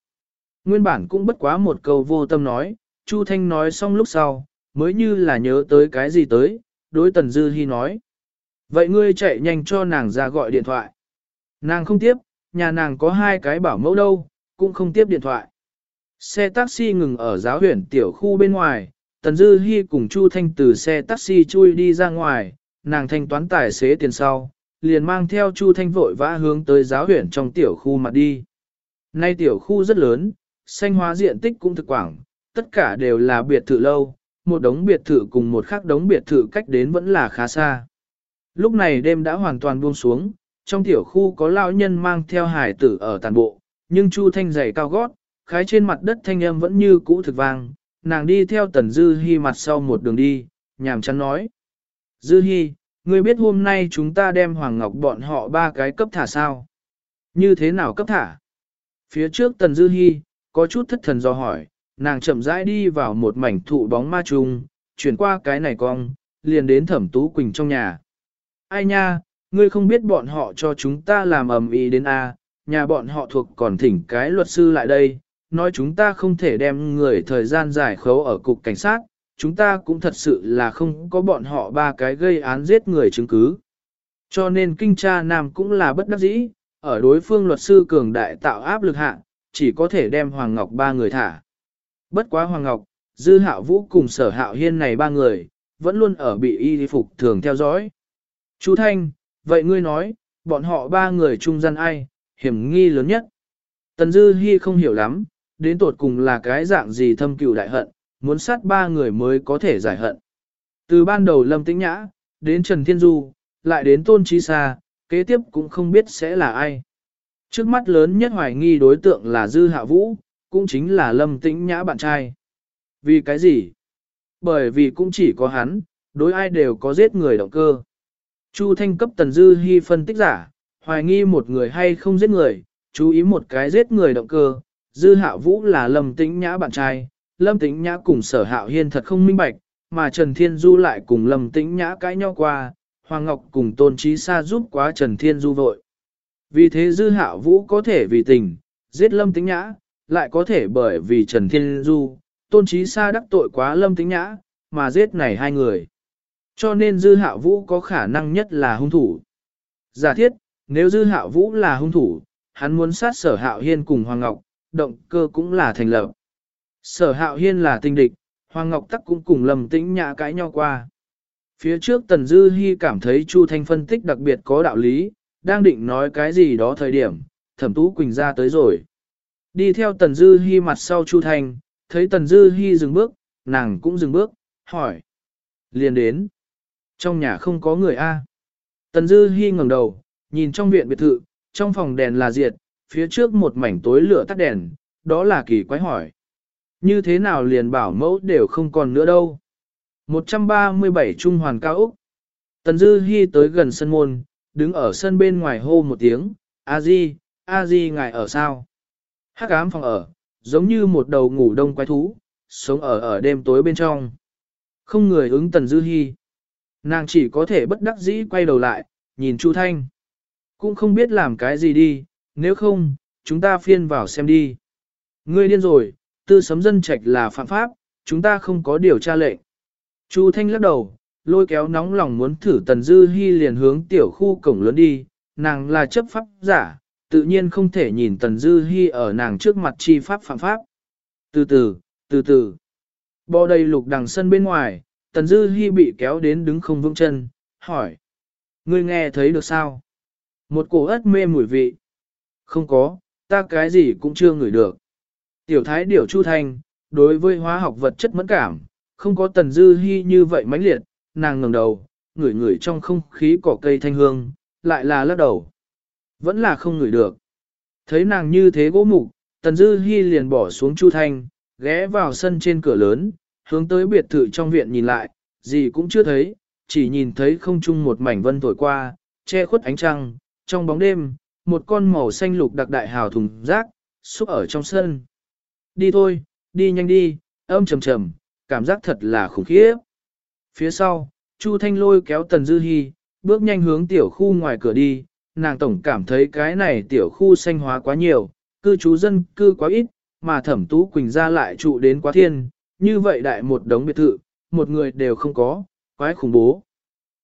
Nguyên bản cũng bất quá một câu vô tâm nói, Chu Thanh nói xong lúc sau, mới như là nhớ tới cái gì tới, đối Tần Dư Hi nói. Vậy ngươi chạy nhanh cho nàng ra gọi điện thoại. Nàng không tiếp, nhà nàng có hai cái bảo mẫu đâu, cũng không tiếp điện thoại. Xe taxi ngừng ở giáo huyện tiểu khu bên ngoài, Tần Dư Hi cùng Chu Thanh từ xe taxi chui đi ra ngoài, nàng thanh toán tài xế tiền sau, liền mang theo Chu Thanh vội vã hướng tới giáo huyện trong tiểu khu mặt đi. Nay tiểu khu rất lớn, xanh hóa diện tích cũng thực quảng, tất cả đều là biệt thự lâu, một đống biệt thự cùng một khác đống biệt thự cách đến vẫn là khá xa. Lúc này đêm đã hoàn toàn buông xuống, trong tiểu khu có lão nhân mang theo hải tử ở tàn bộ, nhưng Chu Thanh giày cao gót, khái trên mặt đất thanh âm vẫn như cũ thực vang, nàng đi theo Tần Dư Hi mặt sau một đường đi, nhàm chán nói. Dư Hi, ngươi biết hôm nay chúng ta đem Hoàng Ngọc bọn họ ba cái cấp thả sao? Như thế nào cấp thả? Phía trước Tần Dư Hi, có chút thất thần do hỏi, nàng chậm rãi đi vào một mảnh thụ bóng ma trùng, chuyển qua cái này cong, liền đến thẩm tú quỳnh trong nhà. Ai nha, ngươi không biết bọn họ cho chúng ta làm ầm ĩ đến A, nhà bọn họ thuộc còn thỉnh cái luật sư lại đây, nói chúng ta không thể đem người thời gian giải khấu ở cục cảnh sát, chúng ta cũng thật sự là không có bọn họ ba cái gây án giết người chứng cứ. Cho nên kinh tra nam cũng là bất đắc dĩ, ở đối phương luật sư cường đại tạo áp lực hạ, chỉ có thể đem Hoàng Ngọc ba người thả. Bất quá Hoàng Ngọc, Dư Hạo Vũ cùng Sở Hạo Hiên này ba người, vẫn luôn ở bị y phục thường theo dõi. Chú Thanh, vậy ngươi nói, bọn họ ba người trung gian ai, hiểm nghi lớn nhất. Tần Dư Hi không hiểu lắm, đến tột cùng là cái dạng gì thâm cừu đại hận, muốn sát ba người mới có thể giải hận. Từ ban đầu Lâm Tĩnh Nhã, đến Trần Thiên Du, lại đến Tôn Trí Sa, kế tiếp cũng không biết sẽ là ai. Trước mắt lớn nhất hoài nghi đối tượng là Dư Hạ Vũ, cũng chính là Lâm Tĩnh Nhã bạn trai. Vì cái gì? Bởi vì cũng chỉ có hắn, đối ai đều có giết người động cơ. Chu Thanh cấp Tần Dư Hi phân tích giả, hoài nghi một người hay không giết người, chú ý một cái giết người động cơ. Dư Hạo Vũ là Lâm Tĩnh Nhã bạn trai, Lâm Tĩnh Nhã cùng Sở Hạo Hiên thật không minh bạch, mà Trần Thiên Du lại cùng Lâm Tĩnh Nhã cãi nhau qua, Hoàng Ngọc cùng Tôn Trí Sa giúp quá Trần Thiên Du vội. Vì thế Dư Hạo Vũ có thể vì tình, giết Lâm Tĩnh Nhã, lại có thể bởi vì Trần Thiên Du, Tôn Trí Sa đắc tội quá Lâm Tĩnh Nhã, mà giết này hai người. Cho nên Dư Hạo Vũ có khả năng nhất là hung thủ. Giả thiết, nếu Dư Hạo Vũ là hung thủ, hắn muốn sát sở Hạo Hiên cùng Hoàng Ngọc, động cơ cũng là thành lập. Sở Hạo Hiên là tinh địch, Hoàng Ngọc Tắc cũng cùng lầm Tĩnh Nhã cãi nhau qua. Phía trước Tần Dư Hi cảm thấy Chu Thanh phân tích đặc biệt có đạo lý, đang định nói cái gì đó thời điểm, Thẩm Tú Quỳnh ra tới rồi. Đi theo Tần Dư Hi mặt sau Chu Thanh, thấy Tần Dư Hi dừng bước, nàng cũng dừng bước, hỏi. Liền đến. Trong nhà không có người A. Tần Dư Hi ngẩng đầu, nhìn trong viện biệt thự, trong phòng đèn là diệt, phía trước một mảnh tối lửa tắt đèn, đó là kỳ quái hỏi. Như thế nào liền bảo mẫu đều không còn nữa đâu. 137 Trung Hoàn Cao Úc. Tần Dư Hi tới gần sân môn, đứng ở sân bên ngoài hô một tiếng, A Di, A Di ngài ở sao? Hắc ám phòng ở, giống như một đầu ngủ đông quái thú, sống ở ở đêm tối bên trong. Không người ứng Tần Dư Hi. Nàng chỉ có thể bất đắc dĩ quay đầu lại, nhìn Chu Thanh. Cũng không biết làm cái gì đi, nếu không, chúng ta phiên vào xem đi. Ngươi điên rồi, tư sấm dân trạch là phạm pháp, chúng ta không có điều tra lệnh. Chu Thanh lắc đầu, lôi kéo nóng lòng muốn thử Tần Dư Hi liền hướng tiểu khu cổng lớn đi, nàng là chấp pháp giả, tự nhiên không thể nhìn Tần Dư Hi ở nàng trước mặt chi pháp phạm pháp. Từ từ, từ từ. Bò đầy lục đằng sân bên ngoài, Tần Dư Hi bị kéo đến đứng không vững chân, hỏi. Ngươi nghe thấy được sao? Một cổ ớt mê mùi vị. Không có, ta cái gì cũng chưa ngửi được. Tiểu thái điểu Chu Thanh, đối với hóa học vật chất mẫn cảm, không có Tần Dư Hi như vậy mãnh liệt, nàng ngẩng đầu, ngửi ngửi trong không khí cỏ cây thanh hương, lại là lắc đầu. Vẫn là không ngửi được. Thấy nàng như thế gỗ mục, Tần Dư Hi liền bỏ xuống Chu Thanh, ghé vào sân trên cửa lớn, hướng tới biệt thự trong viện nhìn lại, gì cũng chưa thấy, chỉ nhìn thấy không trung một mảnh vân thổi qua, che khuất ánh trăng, trong bóng đêm, một con màu xanh lục đặc đại hào thùng rác, xúc ở trong sân. Đi thôi, đi nhanh đi, âm trầm trầm, cảm giác thật là khủng khiếp. Phía sau, Chu Thanh lôi kéo Tần Dư Hi, bước nhanh hướng tiểu khu ngoài cửa đi, nàng tổng cảm thấy cái này tiểu khu xanh hóa quá nhiều, cư trú dân cư quá ít, mà thẩm tú Quỳnh ra lại trụ đến quá thiên, như vậy đại một đống biệt thự, một người đều không có, quái khủng bố.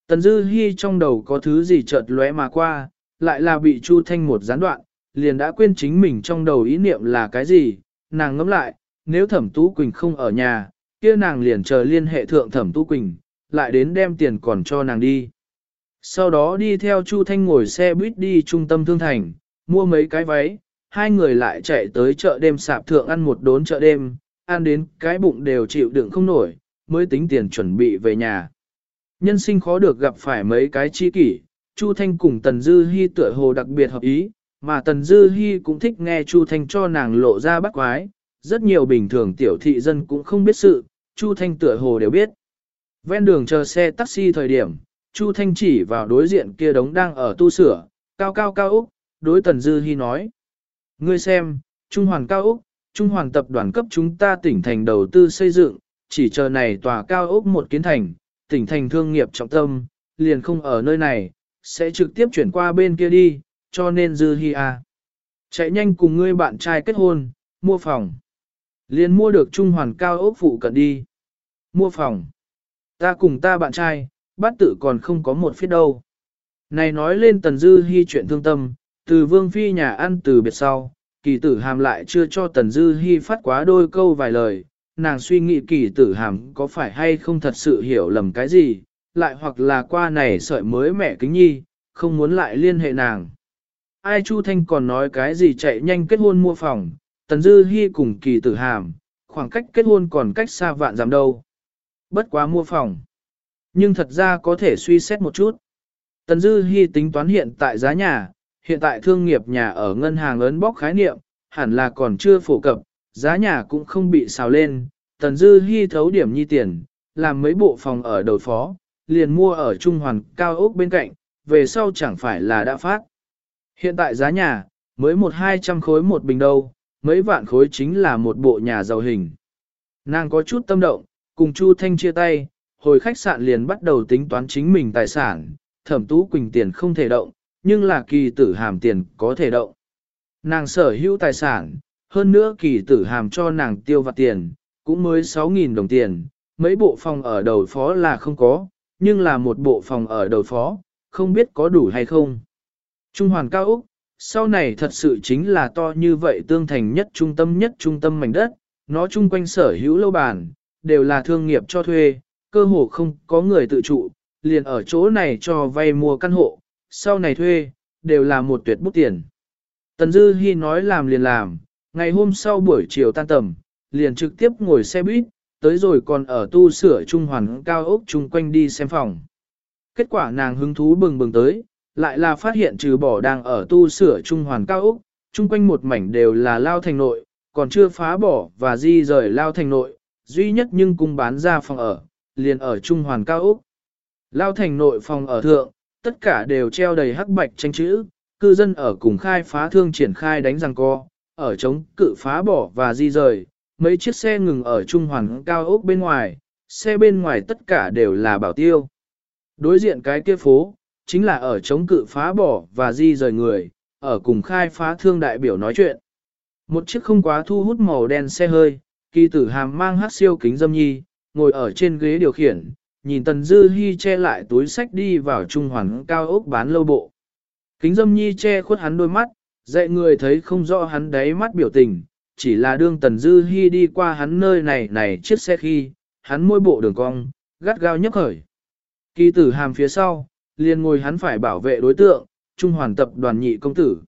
Tần Dư Hi trong đầu có thứ gì chợt lóe mà qua, lại là bị Chu Thanh một gián đoạn, liền đã quên chính mình trong đầu ý niệm là cái gì, nàng ngẫm lại, nếu thẩm tú Quỳnh không ở nhà, kia nàng liền chờ liên hệ thượng thẩm tú Quỳnh, lại đến đem tiền còn cho nàng đi. Sau đó đi theo Chu Thanh ngồi xe buýt đi trung tâm thương thành, mua mấy cái váy, hai người lại chạy tới chợ đêm sạp thượng ăn một đốn chợ đêm, ăn đến cái bụng đều chịu đựng không nổi, mới tính tiền chuẩn bị về nhà. Nhân sinh khó được gặp phải mấy cái chi kỷ, Chu Thanh cùng Tần Dư Hi tựa hồ đặc biệt hợp ý, mà Tần Dư Hi cũng thích nghe Chu Thanh cho nàng lộ ra bắt quái, rất nhiều bình thường tiểu thị dân cũng không biết sự, Chu Thanh tựa hồ đều biết. Ven đường chờ xe taxi thời điểm, Chu Thanh chỉ vào đối diện kia đống đang ở tu sửa, cao cao cao Úc, đối Tần Dư Hi nói. Ngươi xem, Trung Hoàng cao Úc, Trung Hoàng tập đoàn cấp chúng ta tỉnh thành đầu tư xây dựng, chỉ chờ này tòa cao Úc một kiến thành, tỉnh thành thương nghiệp trọng tâm, liền không ở nơi này, sẽ trực tiếp chuyển qua bên kia đi, cho nên Dư Hi à. Chạy nhanh cùng ngươi bạn trai kết hôn, mua phòng. Liền mua được Trung Hoàn cao ốc phụ cận đi. Mua phòng. Ta cùng ta bạn trai, bát tự còn không có một phía đâu. Này nói lên Tần Dư Hi chuyện thương tâm, từ Vương Phi nhà ăn từ biệt sau, kỳ tử hàm lại chưa cho Tần Dư Hi phát quá đôi câu vài lời, nàng suy nghĩ kỳ tử hàm có phải hay không thật sự hiểu lầm cái gì, lại hoặc là qua này sợi mới mẹ kính nhi, không muốn lại liên hệ nàng. ai Chu Thanh còn nói cái gì chạy nhanh kết hôn mua phòng, Tần Dư Hi cùng kỳ tử hàm, khoảng cách kết hôn còn cách xa vạn giảm đâu. Bất quá mua phòng. Nhưng thật ra có thể suy xét một chút. Tần Dư Hi tính toán hiện tại giá nhà, hiện tại thương nghiệp nhà ở ngân hàng ấn bóc khái niệm, hẳn là còn chưa phổ cập, giá nhà cũng không bị xào lên. Tần Dư Hi thấu điểm nhi tiền, làm mấy bộ phòng ở đầu phó, liền mua ở Trung Hoàn cao ốc bên cạnh, về sau chẳng phải là đã phát. Hiện tại giá nhà, mới một hai trăm khối một bình đâu, mấy vạn khối chính là một bộ nhà giàu hình. Nàng có chút tâm động, cùng Chu Thanh chia tay, hồi khách sạn liền bắt đầu tính toán chính mình tài sản, thẩm tú quỳnh tiền không thể động, nhưng là kỳ tử hàm tiền có thể động. Nàng sở hữu tài sản, hơn nữa kỳ tử hàm cho nàng tiêu vặt tiền, cũng mới 6.000 đồng tiền, mấy bộ phòng ở đầu phó là không có, nhưng là một bộ phòng ở đầu phó, không biết có đủ hay không. Trung hoàn cao Úc, sau này thật sự chính là to như vậy tương thành nhất trung tâm nhất trung tâm mảnh đất, nó chung quanh sở hữu lâu bàn, đều là thương nghiệp cho thuê, cơ hồ không có người tự trụ, liền ở chỗ này cho vay mua căn hộ, sau này thuê, đều là một tuyệt bút tiền. Tần Dư Hi nói làm liền làm, ngày hôm sau buổi chiều tan tầm, liền trực tiếp ngồi xe buýt, tới rồi còn ở tu sửa trung hoàn cao ốc chung quanh đi xem phòng. Kết quả nàng hứng thú bừng bừng tới, lại là phát hiện trừ bỏ đang ở tu sửa trung hoàn cao ốc, chung quanh một mảnh đều là lao thành nội, còn chưa phá bỏ và di rời lao thành nội, duy nhất nhưng cung bán ra phòng ở, liền ở trung hoàn cao ốc. Lao thành nội phòng ở thượng, tất cả đều treo đầy hắc bạch tranh chữ, cư dân ở cùng khai phá thương triển khai đánh răng co, ở chống cự phá bỏ và di rời, mấy chiếc xe ngừng ở trung hoàn cao ốc bên ngoài, xe bên ngoài tất cả đều là bảo tiêu. Đối diện cái kia phố, chính là ở chống cự phá bỏ và di rời người, ở cùng khai phá thương đại biểu nói chuyện. Một chiếc không quá thu hút màu đen xe hơi, kỳ tử hàm mang hát siêu kính dâm nhi, ngồi ở trên ghế điều khiển, nhìn Tần Dư Hi che lại túi sách đi vào trung hoàn cao ốc bán lâu bộ. Kính dâm nhi che khuất hắn đôi mắt, dạy người thấy không rõ hắn đáy mắt biểu tình, chỉ là đương Tần Dư Hi đi qua hắn nơi này này chiếc xe khi, hắn môi bộ đường cong, gắt gao nhấc khởi. Kỳ tử hàm phía sau, liền ngồi hắn phải bảo vệ đối tượng, Trung Hoàn tập đoàn nhị công tử.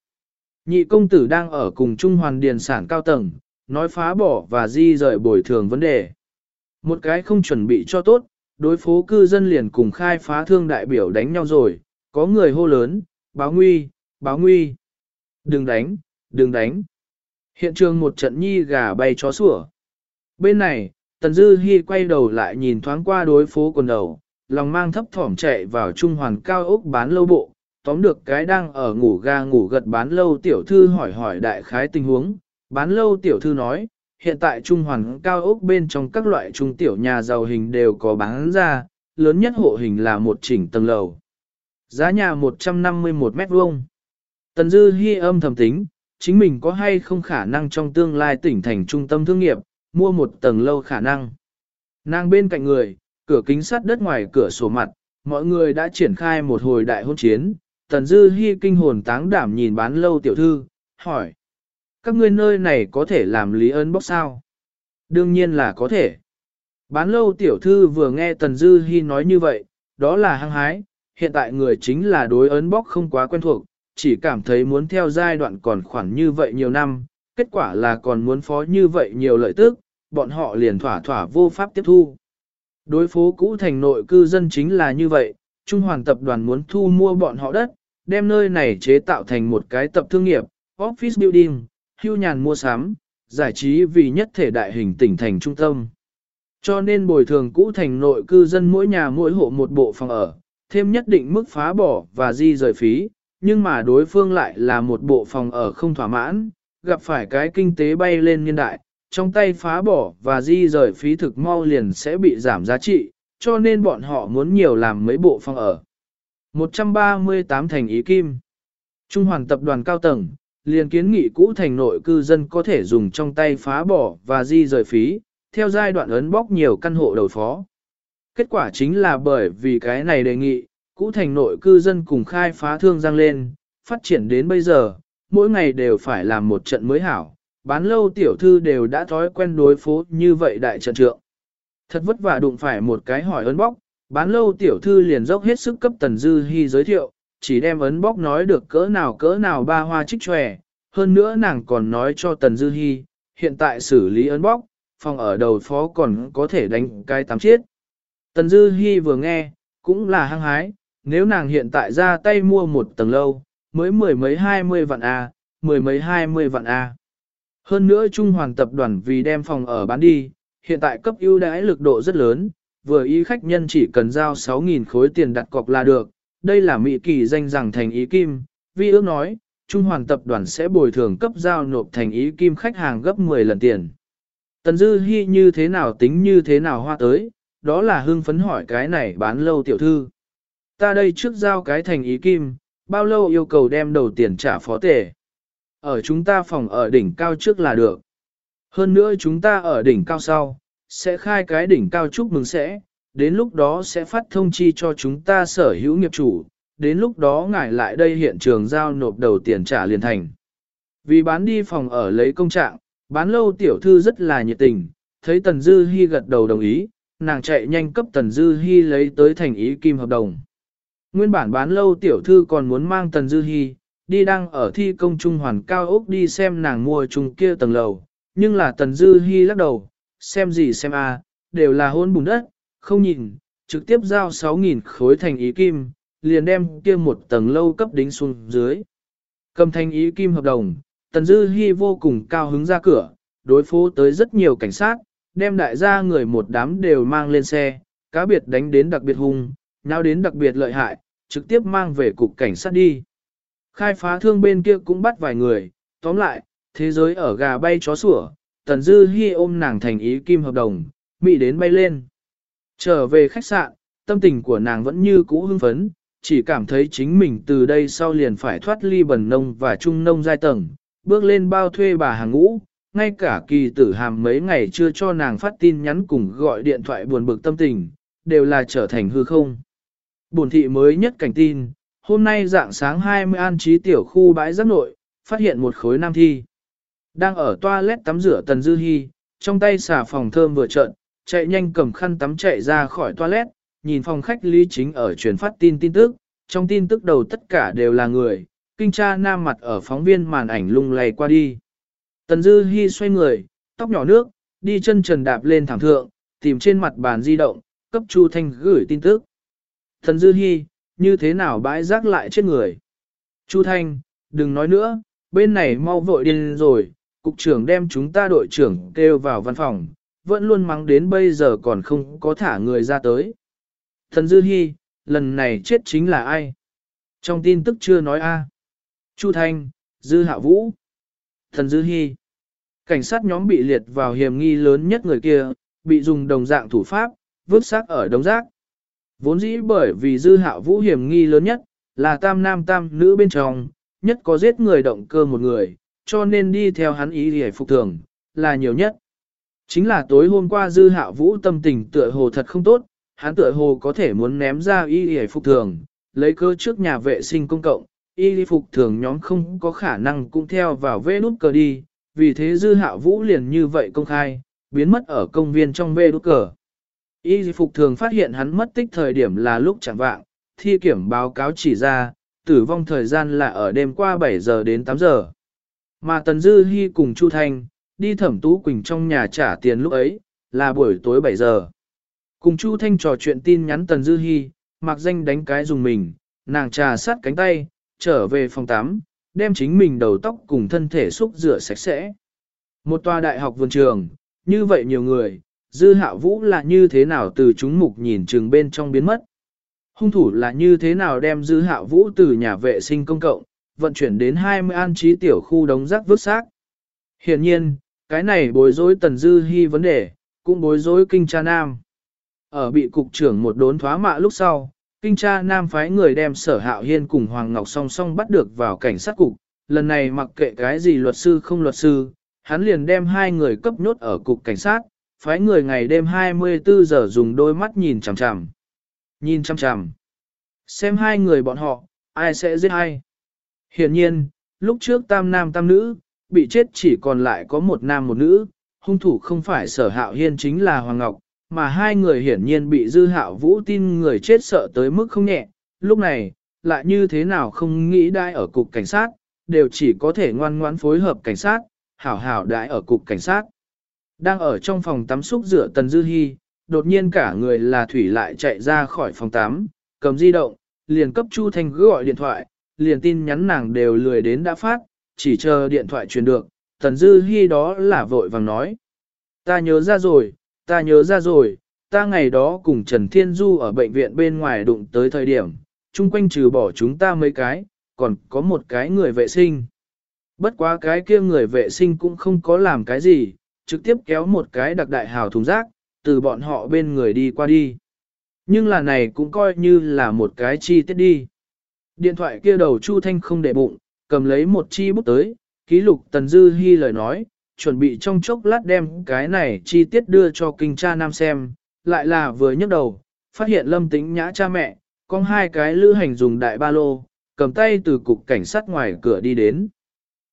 Nhị công tử đang ở cùng Trung Hoàn điền sản cao tầng, nói phá bỏ và di rời bồi thường vấn đề. Một cái không chuẩn bị cho tốt, đối phố cư dân liền cùng khai phá thương đại biểu đánh nhau rồi, có người hô lớn, báo nguy, báo nguy. Đừng đánh, đừng đánh. Hiện trường một trận nhi gà bay chó sủa. Bên này, Tần Dư Hi quay đầu lại nhìn thoáng qua đối phố quần đầu, lòng mang thấp thỏm chạy vào trung hoàn cao ốc bán lâu bộ, tóm được cái đang ở ngủ ga ngủ gật bán lâu tiểu thư hỏi hỏi đại khái tình huống. Bán lâu tiểu thư nói, hiện tại trung hoàn cao ốc bên trong các loại trung tiểu nhà giàu hình đều có bán ra, lớn nhất hộ hình là một chỉnh tầng lầu. Giá nhà 151 mét vuông. Tần Dư Hi âm thầm tính, chính mình có hay không khả năng trong tương lai tỉnh thành trung tâm thương nghiệp, mua một tầng lâu khả năng. Nàng bên cạnh người, cửa kính sắt đất ngoài cửa sổ mặt, mọi người đã triển khai một hồi đại hôn chiến. Tần Dư Hi kinh hồn táng đảm nhìn bán lâu tiểu thư, hỏi. Các ngươi nơi này có thể làm lý ơn bốc sao? Đương nhiên là có thể. Bán lâu tiểu thư vừa nghe Tần Dư Hi nói như vậy, đó là hăng hái, hiện tại người chính là đối ấn bóc không quá quen thuộc, chỉ cảm thấy muốn theo giai đoạn còn khoảng như vậy nhiều năm, kết quả là còn muốn phó như vậy nhiều lợi tức, bọn họ liền thỏa thỏa vô pháp tiếp thu. Đối phố cũ thành nội cư dân chính là như vậy, Trung Hoàn tập đoàn muốn thu mua bọn họ đất, đem nơi này chế tạo thành một cái tập thương nghiệp, office building, hưu nhàn mua sắm, giải trí vì nhất thể đại hình tỉnh thành trung tâm. Cho nên bồi thường cũ thành nội cư dân mỗi nhà mỗi hộ một bộ phòng ở, thêm nhất định mức phá bỏ và di rời phí, nhưng mà đối phương lại là một bộ phòng ở không thỏa mãn, gặp phải cái kinh tế bay lên niên đại, trong tay phá bỏ và di rời phí thực mau liền sẽ bị giảm giá trị, cho nên bọn họ muốn nhiều làm mấy bộ phòng ở. 138 thành ý kim Trung hoàn tập đoàn cao tầng, liền kiến nghị cũ thành nội cư dân có thể dùng trong tay phá bỏ và di rời phí, theo giai đoạn ấn bóc nhiều căn hộ đầu phó. Kết quả chính là bởi vì cái này đề nghị, cũ thành nội cư dân cùng khai phá thương giang lên, phát triển đến bây giờ, mỗi ngày đều phải làm một trận mới hảo, bán lâu tiểu thư đều đã thói quen đối phố như vậy đại trận trượng. Thật vất vả đụng phải một cái hỏi ấn bóc, bán lâu tiểu thư liền dốc hết sức cấp Tần Dư Hi giới thiệu, chỉ đem ấn bóc nói được cỡ nào cỡ nào ba hoa trích tròe, hơn nữa nàng còn nói cho Tần Dư Hi, hiện tại xử lý ấn bóc, phòng ở đầu phó còn có thể đánh cái tám chiết. Tần Dư Hi vừa nghe, cũng là hăng hái, nếu nàng hiện tại ra tay mua một tầng lâu, mới mười mấy hai mươi vạn A, mười mấy hai mươi vạn A. Hơn nữa Trung Hoàng tập đoàn vì đem phòng ở bán đi, hiện tại cấp ưu đãi lực độ rất lớn, vừa ý khách nhân chỉ cần giao 6.000 khối tiền đặt cọc là được, đây là Mỹ kỳ danh rằng thành ý kim, vi ước nói, Trung Hoàng tập đoàn sẽ bồi thường cấp giao nộp thành ý kim khách hàng gấp 10 lần tiền. Tần Dư Hi như thế nào tính như thế nào hoa tới, đó là hưng phấn hỏi cái này bán lâu tiểu thư. Ta đây trước giao cái thành ý kim, bao lâu yêu cầu đem đầu tiền trả phó tể. Ở chúng ta phòng ở đỉnh cao trước là được. Hơn nữa chúng ta ở đỉnh cao sau, sẽ khai cái đỉnh cao chúc mừng sẽ, đến lúc đó sẽ phát thông chi cho chúng ta sở hữu nghiệp chủ, đến lúc đó ngài lại đây hiện trường giao nộp đầu tiền trả liền thành. Vì bán đi phòng ở lấy công trạng, bán lâu tiểu thư rất là nhiệt tình, thấy Tần Dư Hi gật đầu đồng ý, nàng chạy nhanh cấp Tần Dư Hi lấy tới thành ý kim hợp đồng. Nguyên bản bán lâu tiểu thư còn muốn mang Tần Dư Hi, đi đang ở thi công trung hoàn cao ốc đi xem nàng mua chung kia tầng lầu, nhưng là Tần Dư Hi lắc đầu, xem gì xem a, đều là hôn bùn đất, không nhìn, trực tiếp giao 6.000 khối thành ý kim, liền đem kia một tầng lâu cấp đính xuống dưới. Cầm thành ý kim hợp đồng, Tần Dư Hi vô cùng cao hứng ra cửa, đối phố tới rất nhiều cảnh sát, đem đại gia người một đám đều mang lên xe, cá biệt đánh đến đặc biệt hung, nhau đến đặc biệt lợi hại, trực tiếp mang về cục cảnh sát đi. Khai phá thương bên kia cũng bắt vài người, tóm lại, thế giới ở gà bay chó sủa, Tần Dư Hi ôm nàng thành ý kim hợp đồng, mị đến bay lên. Trở về khách sạn, tâm tình của nàng vẫn như cũ hưng phấn, chỉ cảm thấy chính mình từ đây sau liền phải thoát ly bần nông và trung nông giai tầng, bước lên bao thuê bà hàng ngũ, ngay cả kỳ tử hàm mấy ngày chưa cho nàng phát tin nhắn cùng gọi điện thoại buồn bực tâm tình, đều là trở thành hư không. Bổn thị mới nhất cảnh tin, hôm nay dạng sáng 20 an trí tiểu khu bãi rác nội, phát hiện một khối nam thi. Đang ở toilet tắm rửa Tần Dư Hi, trong tay xà phòng thơm vừa trợn, chạy nhanh cầm khăn tắm chạy ra khỏi toilet, nhìn phòng khách lý chính ở truyền phát tin tin tức, trong tin tức đầu tất cả đều là người, kinh tra nam mặt ở phóng viên màn ảnh lung lay qua đi. Tần Dư Hi xoay người, tóc nhỏ nước, đi chân trần đạp lên thảm thượng, tìm trên mặt bàn di động, cấp Chu Thanh gửi tin tức. Thần Dư Hi, như thế nào bãi rác lại chết người? Chu Thanh, đừng nói nữa, bên này mau vội điên rồi, cục trưởng đem chúng ta đội trưởng kêu vào văn phòng, vẫn luôn mắng đến bây giờ còn không có thả người ra tới. Thần Dư Hi, lần này chết chính là ai? Trong tin tức chưa nói a. Chu Thanh, Dư Hạ Vũ. Thần Dư Hi. Cảnh sát nhóm bị liệt vào hiểm nghi lớn nhất người kia, bị dùng đồng dạng thủ pháp, vứt xác ở đống rác. Vốn dĩ bởi vì Dư Hạ Vũ hiểm nghi lớn nhất, là tam nam tam nữ bên trong, nhất có giết người động cơ một người, cho nên đi theo hắn ý để phục thường, là nhiều nhất. Chính là tối hôm qua Dư Hạ Vũ tâm tình tựa hồ thật không tốt, hắn tựa hồ có thể muốn ném ra y để phục thường, lấy cơ trước nhà vệ sinh công cộng, y y phục thường nhóm không có khả năng cũng theo vào vê nút cờ đi, vì thế Dư Hạ Vũ liền như vậy công khai, biến mất ở công viên trong vê nút cờ. Y phục thường phát hiện hắn mất tích thời điểm là lúc chẳng vạng, thi kiểm báo cáo chỉ ra, tử vong thời gian là ở đêm qua 7 giờ đến 8 giờ. Mà Tần Dư Hi cùng Chu Thanh, đi thẩm tú quỳnh trong nhà trả tiền lúc ấy, là buổi tối 7 giờ. Cùng Chu Thanh trò chuyện tin nhắn Tần Dư Hi, mặc danh đánh cái dùng mình, nàng trà sát cánh tay, trở về phòng tắm, đem chính mình đầu tóc cùng thân thể xúc rửa sạch sẽ. Một tòa đại học vườn trường, như vậy nhiều người, Dư Hạo Vũ là như thế nào từ chúng mục nhìn trường bên trong biến mất. Hung thủ là như thế nào đem Dư Hạo Vũ từ nhà vệ sinh công cộng, vận chuyển đến 20 an trí tiểu khu đống rác vứt xác. Hiện nhiên, cái này bối rối Tần Dư Hi vấn đề, cũng bối rối Kinh Cha Nam. Ở bị cục trưởng một đốn thoá mạ lúc sau, Kinh Cha Nam phái người đem Sở Hạo Hiên cùng Hoàng Ngọc song song bắt được vào cảnh sát cục, lần này mặc kệ cái gì luật sư không luật sư, hắn liền đem hai người cấp nhốt ở cục cảnh sát, phái người ngày đêm 24 giờ dùng đôi mắt nhìn chằm chằm. Nhìn chằm chằm. Xem hai người bọn họ, ai sẽ giết ai. Hiện nhiên, lúc trước tam nam tam nữ, bị chết chỉ còn lại có một nam một nữ, hung thủ không phải sở hạo hiên chính là Hoàng Ngọc, mà hai người hiển nhiên bị dư hạo vũ tin người chết sợ tới mức không nhẹ. Lúc này, lại như thế nào không nghĩ đai ở cục cảnh sát, đều chỉ có thể ngoan ngoãn phối hợp cảnh sát, hảo hảo đãi ở cục cảnh sát. Đang ở trong phòng tắm xúc rửa Tần Dư Hi, đột nhiên cả người là thủy lại chạy ra khỏi phòng tắm, cầm di động, liền cấp Chu Thanh gọi điện thoại, liền tin nhắn nàng đều lười đến đã phát, chỉ chờ điện thoại truyền được, Tần Dư Hi đó là vội vàng nói. Ta nhớ ra rồi, ta nhớ ra rồi, ta ngày đó cùng Trần Thiên Du ở bệnh viện bên ngoài đụng tới thời điểm, chung quanh trừ bỏ chúng ta mấy cái, còn có một cái người vệ sinh. Bất quá cái kia người vệ sinh cũng không có làm cái gì, trực tiếp kéo một cái đặc đại hào thùng rác, từ bọn họ bên người đi qua đi. Nhưng là này cũng coi như là một cái chi tiết đi. Điện thoại kia đầu Chu Thanh không để bụng, cầm lấy một chi bút tới, ký lục Tần Dư Hi lời nói, chuẩn bị trong chốc lát đem cái này chi tiết đưa cho kinh cha nam xem, lại là vừa nhấc đầu, phát hiện lâm tính nhã cha mẹ, con hai cái lữ hành dùng đại ba lô, cầm tay từ cục cảnh sát ngoài cửa đi đến.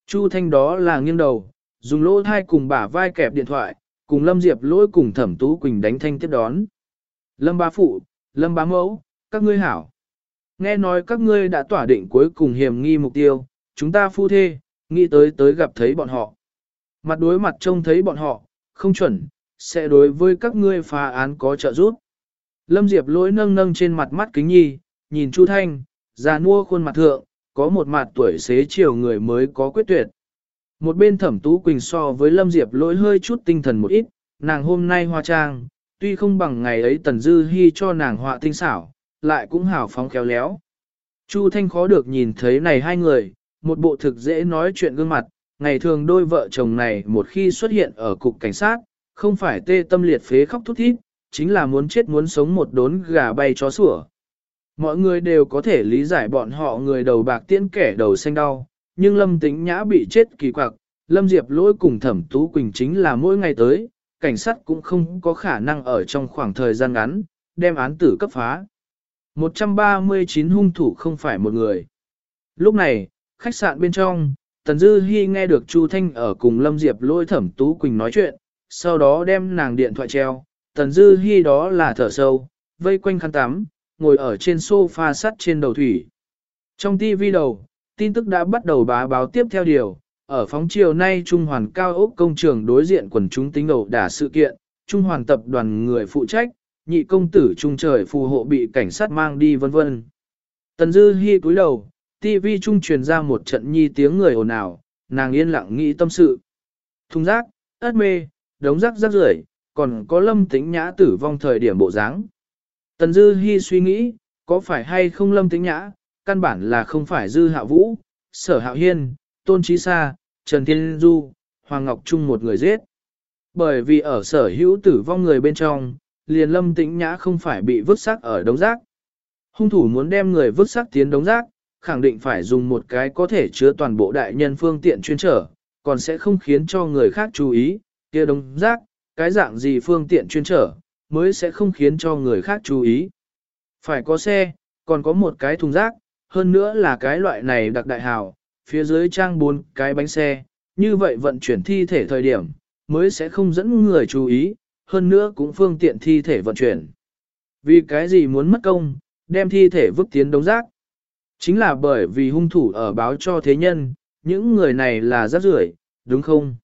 Chu Thanh đó là nghiêng đầu, dùng lỗ thai cùng bả vai kẹp điện thoại, cùng Lâm Diệp lỗi cùng Thẩm Tú Quỳnh đánh thanh tiếp đón. Lâm bá phụ, Lâm bá mẫu, các ngươi hảo. Nghe nói các ngươi đã tỏa định cuối cùng hiểm nghi mục tiêu, chúng ta phu thê, nghĩ tới tới gặp thấy bọn họ. Mặt đối mặt trông thấy bọn họ, không chuẩn, sẽ đối với các ngươi phá án có trợ giúp. Lâm Diệp lỗi nâng nâng trên mặt mắt kính nhi, nhìn Chu Thanh, già nua khuôn mặt thượng, có một mặt tuổi xế chiều người mới có quyết tuyệt. Một bên thẩm tú quỳnh so với Lâm Diệp lỗi hơi chút tinh thần một ít, nàng hôm nay hoa trang, tuy không bằng ngày ấy tần dư hy cho nàng họa tinh xảo, lại cũng hào phóng khéo léo. Chu Thanh khó được nhìn thấy này hai người, một bộ thực dễ nói chuyện gương mặt, ngày thường đôi vợ chồng này một khi xuất hiện ở cục cảnh sát, không phải tê tâm liệt phế khóc thút thít, chính là muốn chết muốn sống một đốn gà bay chó sủa. Mọi người đều có thể lý giải bọn họ người đầu bạc tiễn kẻ đầu xanh đau, nhưng Lâm Tĩnh Nhã bị chết kỳ quặc, Lâm Diệp lỗi cùng Thẩm Tú Quỳnh chính là mỗi ngày tới, cảnh sát cũng không có khả năng ở trong khoảng thời gian ngắn, đem án tử cấp phá. 139 hung thủ không phải một người. Lúc này, khách sạn bên trong, Tần Dư Hi nghe được Chu Thanh ở cùng Lâm Diệp lôi Thẩm Tú Quỳnh nói chuyện, sau đó đem nàng điện thoại treo, Tần Dư Hi đó là thở sâu, vây quanh khăn tắm, ngồi ở trên sofa sắt trên đầu thủy. Trong TV đầu, tin tức đã bắt đầu bá báo tiếp theo điều, ở phóng chiều nay Trung Hoàn cao ốc công trường đối diện quần chúng tính ẩu đả sự kiện, Trung Hoàn tập đoàn người phụ trách, nhị công tử trung trời phù hộ bị cảnh sát mang đi vân vân. Tần Dư Hi cúi đầu, TV trung truyền ra một trận nhi tiếng người ồn ào, nàng yên lặng nghĩ tâm sự. Thùng rác, ớt mê, đống rác rác rưởi, còn có lâm tĩnh nhã tử vong thời điểm bộ dáng. Tần Dư Hi suy nghĩ, có phải hay không lâm tĩnh nhã, căn bản là không phải Dư Hạ Vũ, Sở Hạo Hiên, Tôn Trí Sa, Trần Thiên Du, Hoàng Ngọc Trung một người giết. Bởi vì ở sở hữu tử vong người bên trong, liền lâm tĩnh nhã không phải bị vứt xác ở đống rác. Hung thủ muốn đem người vứt xác tiến đống rác, khẳng định phải dùng một cái có thể chứa toàn bộ đại nhân phương tiện chuyên trở, còn sẽ không khiến cho người khác chú ý, kia đống rác, cái dạng gì phương tiện chuyên trở, mới sẽ không khiến cho người khác chú ý. Phải có xe, còn có một cái thùng rác, hơn nữa là cái loại này đặc đại hào, phía dưới trang bốn cái bánh xe, như vậy vận chuyển thi thể thời điểm, mới sẽ không dẫn người chú ý, hơn nữa cũng phương tiện thi thể vận chuyển. Vì cái gì muốn mất công, đem thi thể vứt tiến đống rác? Chính là bởi vì hung thủ ở báo cho thế nhân, những người này là rác rưởi, đúng không?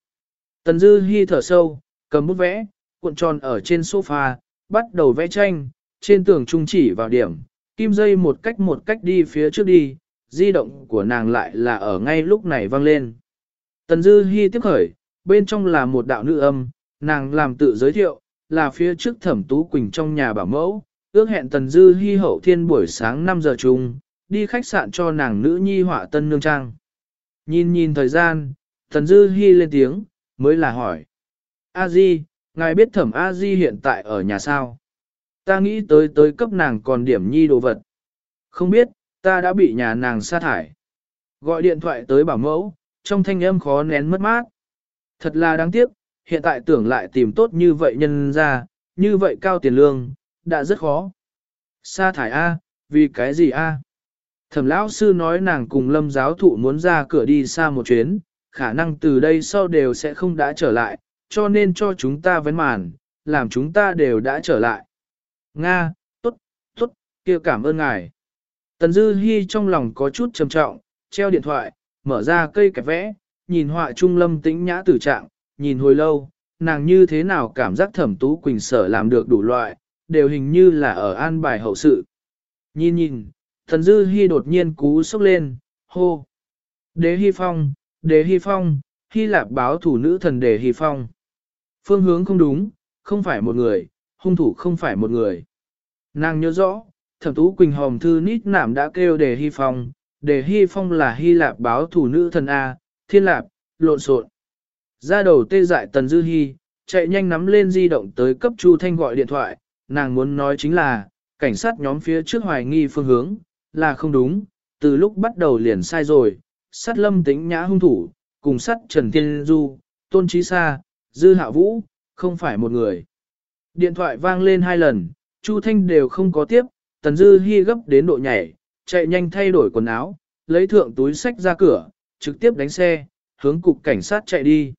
Tần Dư Hi thở sâu, cầm bút vẽ, cuộn tròn ở trên sofa, bắt đầu vẽ tranh, trên tường trung chỉ vào điểm, kim dây một cách một cách đi phía trước đi, di động của nàng lại là ở ngay lúc này vang lên. Tần Dư Hi tiếp khởi, bên trong là một đạo nữ âm, nàng làm tự giới thiệu, là phía trước thẩm tú quỳnh trong nhà bảo mẫu, ước hẹn Tần Dư Hi hậu thiên buổi sáng 5 giờ chung, đi khách sạn cho nàng nữ nhi họa tân nương trang. Nhìn nhìn thời gian, Tần Dư Hi lên tiếng, mới là hỏi. A Di, ngài biết thẩm A Di hiện tại ở nhà sao? Ta nghĩ tới tới cấp nàng còn điểm nhi đồ vật. Không biết, ta đã bị nhà nàng sa thải. Gọi điện thoại tới bảo mẫu, trong thanh âm khó nén mất mát. Thật là đáng tiếc, hiện tại tưởng lại tìm tốt như vậy nhân ra, như vậy cao tiền lương, đã rất khó. Sa thải A, vì cái gì A? Thẩm lão sư nói nàng cùng lâm giáo thụ muốn ra cửa đi xa một chuyến, khả năng từ đây sau đều sẽ không đã trở lại, cho nên cho chúng ta vấn màn, làm chúng ta đều đã trở lại. Nga, tốt, tốt, kia cảm ơn ngài. Tần Dư Hi trong lòng có chút trầm trọng, treo điện thoại, mở ra cây kẹp vẽ, nhìn họa trung lâm tĩnh nhã tử trạng, nhìn hồi lâu, nàng như thế nào cảm giác thẩm tú quỳnh sở làm được đủ loại, đều hình như là ở an bài hậu sự. Nhìn nhìn, Tần dư Hi đột nhiên cú sốc lên, hô. Đế Hi phong, đế Hi phong, hy lạp báo thủ nữ thần đế Hi phong. Phương hướng không đúng, không phải một người, hung thủ không phải một người. Nàng nhớ rõ, thẩm tú quỳnh hòm thư nít nảm đã kêu đề hy phong, đề hy phong là hy lạp báo thủ nữ thần A, thiên lạp, lộn xộn. Ra đầu tê dại tần dư hy, chạy nhanh nắm lên di động tới cấp Chu Thanh gọi điện thoại, nàng muốn nói chính là, cảnh sát nhóm phía trước hoài nghi phương hướng, là không đúng, từ lúc bắt đầu liền sai rồi, sát lâm tính nhã hung thủ, cùng sát Trần Thiên Du, Tôn Trí Sa, Dư Hạ Vũ, không phải một người. Điện thoại vang lên hai lần, Chu Thanh đều không có tiếp, Tần Dư Hi gấp đến độ nhảy, chạy nhanh thay đổi quần áo, lấy thượng túi sách ra cửa, trực tiếp đánh xe, hướng cục cảnh sát chạy đi.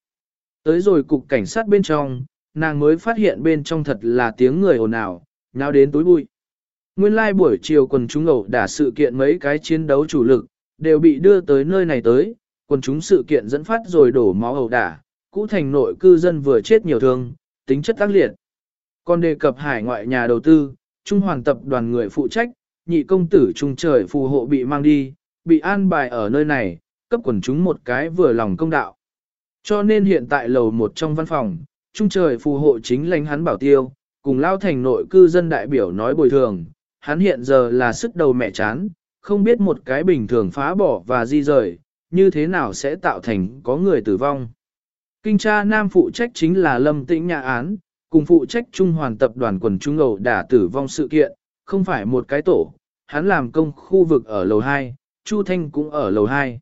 Tới rồi cục cảnh sát bên trong, nàng mới phát hiện bên trong thật là tiếng người ồn ào, nháo đến túi bụi. Nguyên lai like buổi chiều quần chúng ẩu đả sự kiện mấy cái chiến đấu chủ lực, đều bị đưa tới nơi này tới, quần chúng sự kiện dẫn phát rồi đổ máu ẩu đả, cũ thành nội cư dân vừa chết nhiều thương, tính chất tác liệt. Còn đề cập hải ngoại nhà đầu tư, Trung Hoàn tập đoàn người phụ trách, nhị công tử Trung Trời phù hộ bị mang đi, bị an bài ở nơi này, cấp quần chúng một cái vừa lòng công đạo. Cho nên hiện tại lầu một trong văn phòng, Trung Trời phù hộ chính lãnh hắn bảo tiêu, cùng lao thành nội cư dân đại biểu nói bồi thường, hắn hiện giờ là sức đầu mẹ chán, không biết một cái bình thường phá bỏ và di rời, như thế nào sẽ tạo thành có người tử vong. Kinh tra nam phụ trách chính là Lâm Tĩnh Nhà án, cùng phụ trách Trung Hoàn tập đoàn quần Trung ẩu đã tử vong sự kiện, không phải một cái tổ, hắn làm công khu vực ở lầu 2, Chu Thanh cũng ở lầu 2.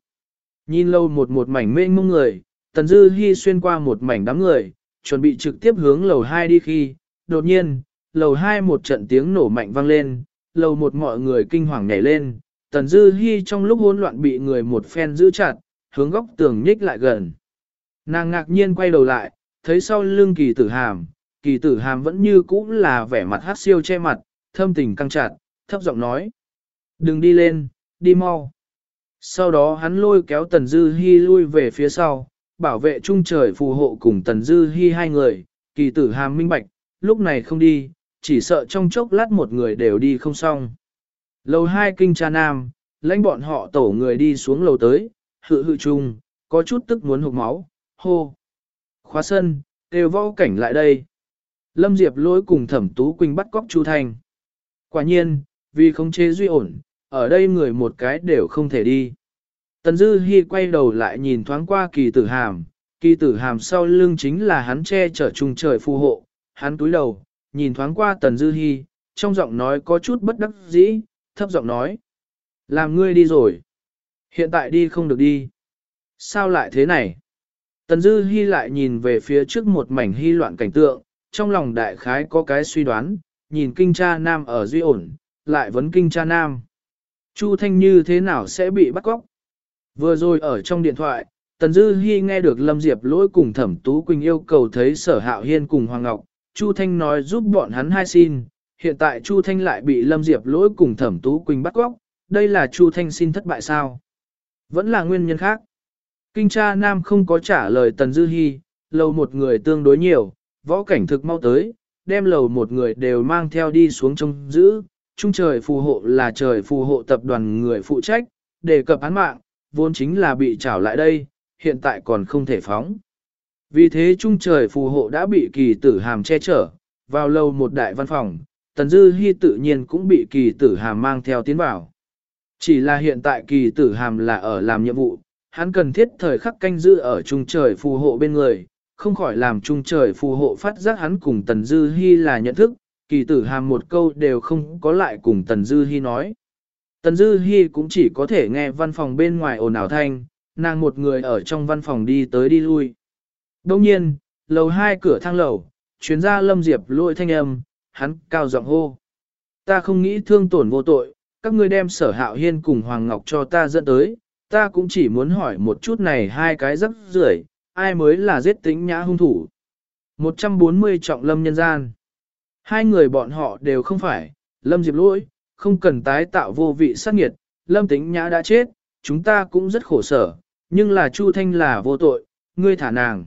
Nhìn lâu một một mảnh mênh mông người, Tần Dư Hi xuyên qua một mảnh đám người, chuẩn bị trực tiếp hướng lầu 2 đi khi, đột nhiên, lầu 2 một trận tiếng nổ mạnh vang lên, lầu một mọi người kinh hoàng nhảy lên, Tần Dư Hi trong lúc hỗn loạn bị người một phen giữ chặt, hướng góc tường nhích lại gần. Nàng ngạc nhiên quay đầu lại, thấy sau lưng kỳ tử hàm, kỳ tử hàm vẫn như cũ là vẻ mặt hát siêu che mặt, thâm tình căng chặt, thấp giọng nói. Đừng đi lên, đi mau. Sau đó hắn lôi kéo Tần Dư Hi lui về phía sau, bảo vệ trung trời phù hộ cùng Tần Dư Hi hai người, kỳ tử hàm minh bạch, lúc này không đi, chỉ sợ trong chốc lát một người đều đi không xong. Lầu hai kinh cha nam, lãnh bọn họ tổ người đi xuống lầu tới, hự hự chung, có chút tức muốn hụt máu, hô. Khóa sân, đều võ cảnh lại đây. Lâm Diệp lỗi cùng thẩm tú quỳnh bắt cóc Chu Thành. Quả nhiên, vì không chế duy ổn, ở đây người một cái đều không thể đi. Tần Dư Hi quay đầu lại nhìn thoáng qua kỳ tử hàm, kỳ tử hàm sau lưng chính là hắn che chở trùng trời phù hộ, hắn túi đầu, nhìn thoáng qua Tần Dư Hi, trong giọng nói có chút bất đắc dĩ, thấp giọng nói. Làm ngươi đi rồi. Hiện tại đi không được đi. Sao lại thế này? Tần Dư Hi lại nhìn về phía trước một mảnh hy loạn cảnh tượng, trong lòng đại khái có cái suy đoán, nhìn kinh cha nam ở duy ổn, lại vấn kinh cha nam. Chu Thanh như thế nào sẽ bị bắt cóc? Vừa rồi ở trong điện thoại, Tần Dư Hi nghe được Lâm Diệp lỗi cùng Thẩm Tú Quỳnh yêu cầu thấy Sở Hạo Hiên cùng Hoàng Ngọc, Chu Thanh nói giúp bọn hắn hai xin, hiện tại Chu Thanh lại bị Lâm Diệp lỗi cùng Thẩm Tú Quỳnh bắt cóc, đây là Chu Thanh xin thất bại sao? Vẫn là nguyên nhân khác. Kinh cha nam không có trả lời Tần Dư Hi, lâu một người tương đối nhiều, võ cảnh thực mau tới, đem lầu một người đều mang theo đi xuống trong giữ, trung trời phù hộ là trời phù hộ tập đoàn người phụ trách, đề cập án mạng, vốn chính là bị trảo lại đây, hiện tại còn không thể phóng. Vì thế trung trời phù hộ đã bị kỳ tử hàm che chở, vào lầu một đại văn phòng, Tần Dư Hi tự nhiên cũng bị kỳ tử hàm mang theo tiến vào. Chỉ là hiện tại kỳ tử hàm là ở làm nhiệm vụ, hắn cần thiết thời khắc canh giữ ở trung trời phù hộ bên người, không khỏi làm trung trời phù hộ phát giác hắn cùng Tần Dư Hi là nhận thức, kỳ tử hàm một câu đều không có lại cùng Tần Dư Hi nói. Tần Dư Hi cũng chỉ có thể nghe văn phòng bên ngoài ồn ào thanh, nàng một người ở trong văn phòng đi tới đi lui. Đồng nhiên, lầu hai cửa thang lầu, chuyến ra Lâm Diệp lôi thanh âm, hắn cao giọng hô. Ta không nghĩ thương tổn vô tội, các ngươi đem sở hạo hiên cùng Hoàng Ngọc cho ta dẫn tới, ta cũng chỉ muốn hỏi một chút này hai cái rất rưởi, ai mới là giết tính nhã hung thủ. 140 trọng lâm nhân gian. Hai người bọn họ đều không phải, lâm diệp lỗi, không cần tái tạo vô vị sát nghiệt, lâm tính nhã đã chết, chúng ta cũng rất khổ sở, nhưng là Chu Thanh là vô tội, ngươi thả nàng.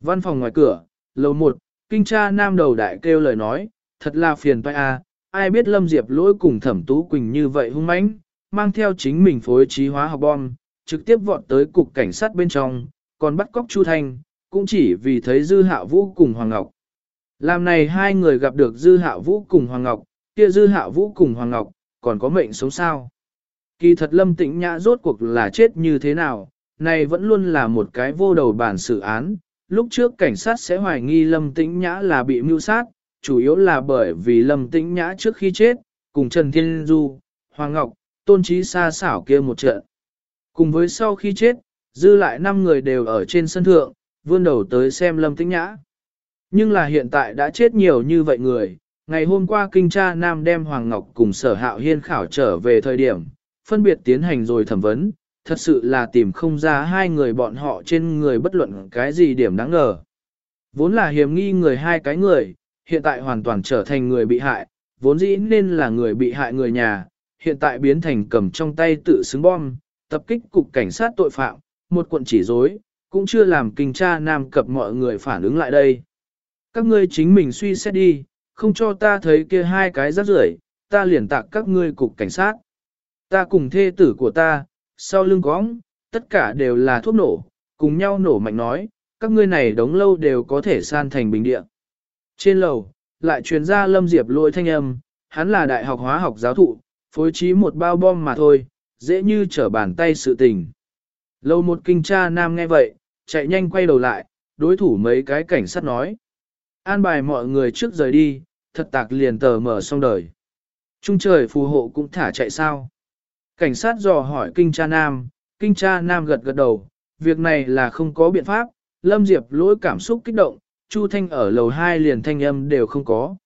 Văn phòng ngoài cửa, lầu một, kinh tra nam đầu đại kêu lời nói, thật là phiền toái a, ai biết Lâm Diệp lỗi cùng thẩm tú quỳnh như vậy hung mãnh, mang theo chính mình phối trí hóa học bom, trực tiếp vọt tới cục cảnh sát bên trong, còn bắt cóc Chu Thanh, cũng chỉ vì thấy Dư Hạ Vũ cùng Hoàng Ngọc. Làm này hai người gặp được Dư Hạ Vũ cùng Hoàng Ngọc, kia Dư Hạ Vũ cùng Hoàng Ngọc, còn có mệnh sống sao. Kỳ thật Lâm Tĩnh Nhã rốt cuộc là chết như thế nào, này vẫn luôn là một cái vô đầu bản xử án. Lúc trước cảnh sát sẽ hoài nghi Lâm Tĩnh Nhã là bị mưu sát, chủ yếu là bởi vì Lâm Tĩnh Nhã trước khi chết, cùng Trần Thiên Du, Hoàng Ngọc, Tôn Trí Sa xảo kia một trận. Cùng với sau khi chết, dư lại 5 người đều ở trên sân thượng, vươn đầu tới xem Lâm Tĩnh Nhã. Nhưng là hiện tại đã chết nhiều như vậy người, ngày hôm qua kinh tra Nam đem Hoàng Ngọc cùng sở hạo hiên khảo trở về thời điểm, phân biệt tiến hành rồi thẩm vấn, thật sự là tìm không ra hai người bọn họ trên người bất luận cái gì điểm đáng ngờ. Vốn là hiểm nghi người hai cái người, hiện tại hoàn toàn trở thành người bị hại, vốn dĩ nên là người bị hại người nhà, hiện tại biến thành cầm trong tay tự xứng bom, tập kích cục cảnh sát tội phạm, một cuộn chỉ dối, cũng chưa làm kinh tra nam cập mọi người phản ứng lại đây. Các ngươi chính mình suy xét đi, không cho ta thấy kia hai cái rác rưởi, ta liền tặng các ngươi cục cảnh sát. Ta cùng thê tử của ta, sau lưng cóng, tất cả đều là thuốc nổ, cùng nhau nổ mạnh nói, các ngươi này đống lâu đều có thể san thành bình địa. Trên lầu, lại truyền ra Lâm Diệp lôi thanh âm, hắn là đại học hóa học giáo thụ, phối trí một bao bom mà thôi, dễ như trở bàn tay sự tình. Lâu một kinh tra nam nghe vậy, chạy nhanh quay đầu lại, đối thủ mấy cái cảnh sát nói. An bài mọi người trước rời đi, thật tạc liền tờ mở xong đời. Trung trời phù hộ cũng thả chạy sao. Cảnh sát dò hỏi kinh tra nam, kinh tra nam gật gật đầu, việc này là không có biện pháp, Lâm Diệp lỗi cảm xúc kích động, Chu Thanh ở lầu 2 liền thanh âm đều không có.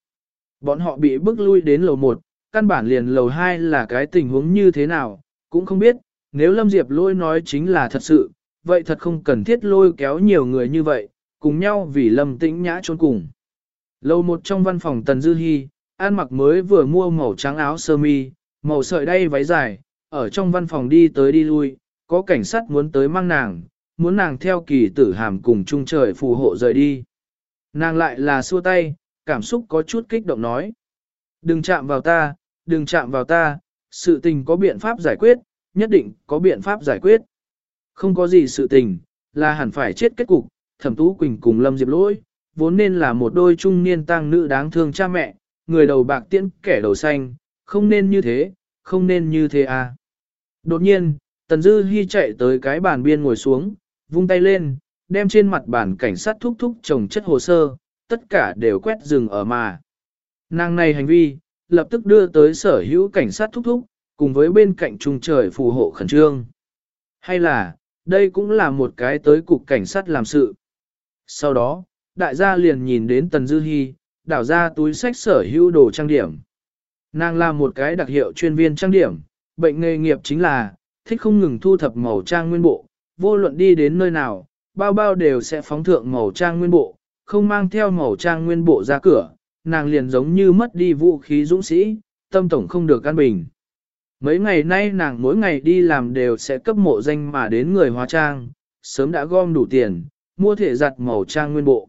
Bọn họ bị bước lui đến lầu 1, căn bản liền lầu 2 là cái tình huống như thế nào, cũng không biết, nếu Lâm Diệp lôi nói chính là thật sự, vậy thật không cần thiết lôi kéo nhiều người như vậy, cùng nhau vì Lâm Tĩnh Nhã trốn cùng. Lầu một trong văn phòng Tần Dư Hi, An mặc mới vừa mua màu trắng áo sơ mi, màu sợi đay váy dài, ở trong văn phòng đi tới đi lui, có cảnh sát muốn tới mang nàng, muốn nàng theo kỳ tử hàm cùng chung trời phù hộ rời đi. Nàng lại là xua tay, cảm xúc có chút kích động nói. Đừng chạm vào ta, đừng chạm vào ta, sự tình có biện pháp giải quyết, nhất định có biện pháp giải quyết. Không có gì sự tình, là hẳn phải chết kết cục, thẩm tú quỳnh cùng lâm diệp lỗi, vốn nên là một đôi trung niên tăng nữ đáng thương cha mẹ, người đầu bạc tiễn kẻ đầu xanh, không nên như thế, không nên như thế à. Đột nhiên, Tần Dư Hi chạy tới cái bàn biên ngồi xuống, vung tay lên, đem trên mặt bàn cảnh sát thúc thúc chồng chất hồ sơ, tất cả đều quét dừng ở mà. Nàng này hành vi, lập tức đưa tới sở hữu cảnh sát thúc thúc, cùng với bên cạnh trung trời phù hộ khẩn trương. Hay là, đây cũng là một cái tới cục cảnh sát làm sự. Sau đó, đại gia liền nhìn đến Tần Dư Hi, đảo ra túi sách sở hữu đồ trang điểm. Nàng là một cái đặc hiệu chuyên viên trang điểm, bệnh nghề nghiệp chính là, thích không ngừng thu thập màu trang nguyên bộ, vô luận đi đến nơi nào, bao bao đều sẽ phóng thượng màu trang nguyên bộ, không mang theo màu trang nguyên bộ ra cửa, nàng liền giống như mất đi vũ khí dũng sĩ, tâm tổng không được căn bình. Mấy ngày nay nàng mỗi ngày đi làm đều sẽ cấp mộ danh mà đến người hóa trang, sớm đã gom đủ tiền, mua thể giặt màu trang nguyên bộ.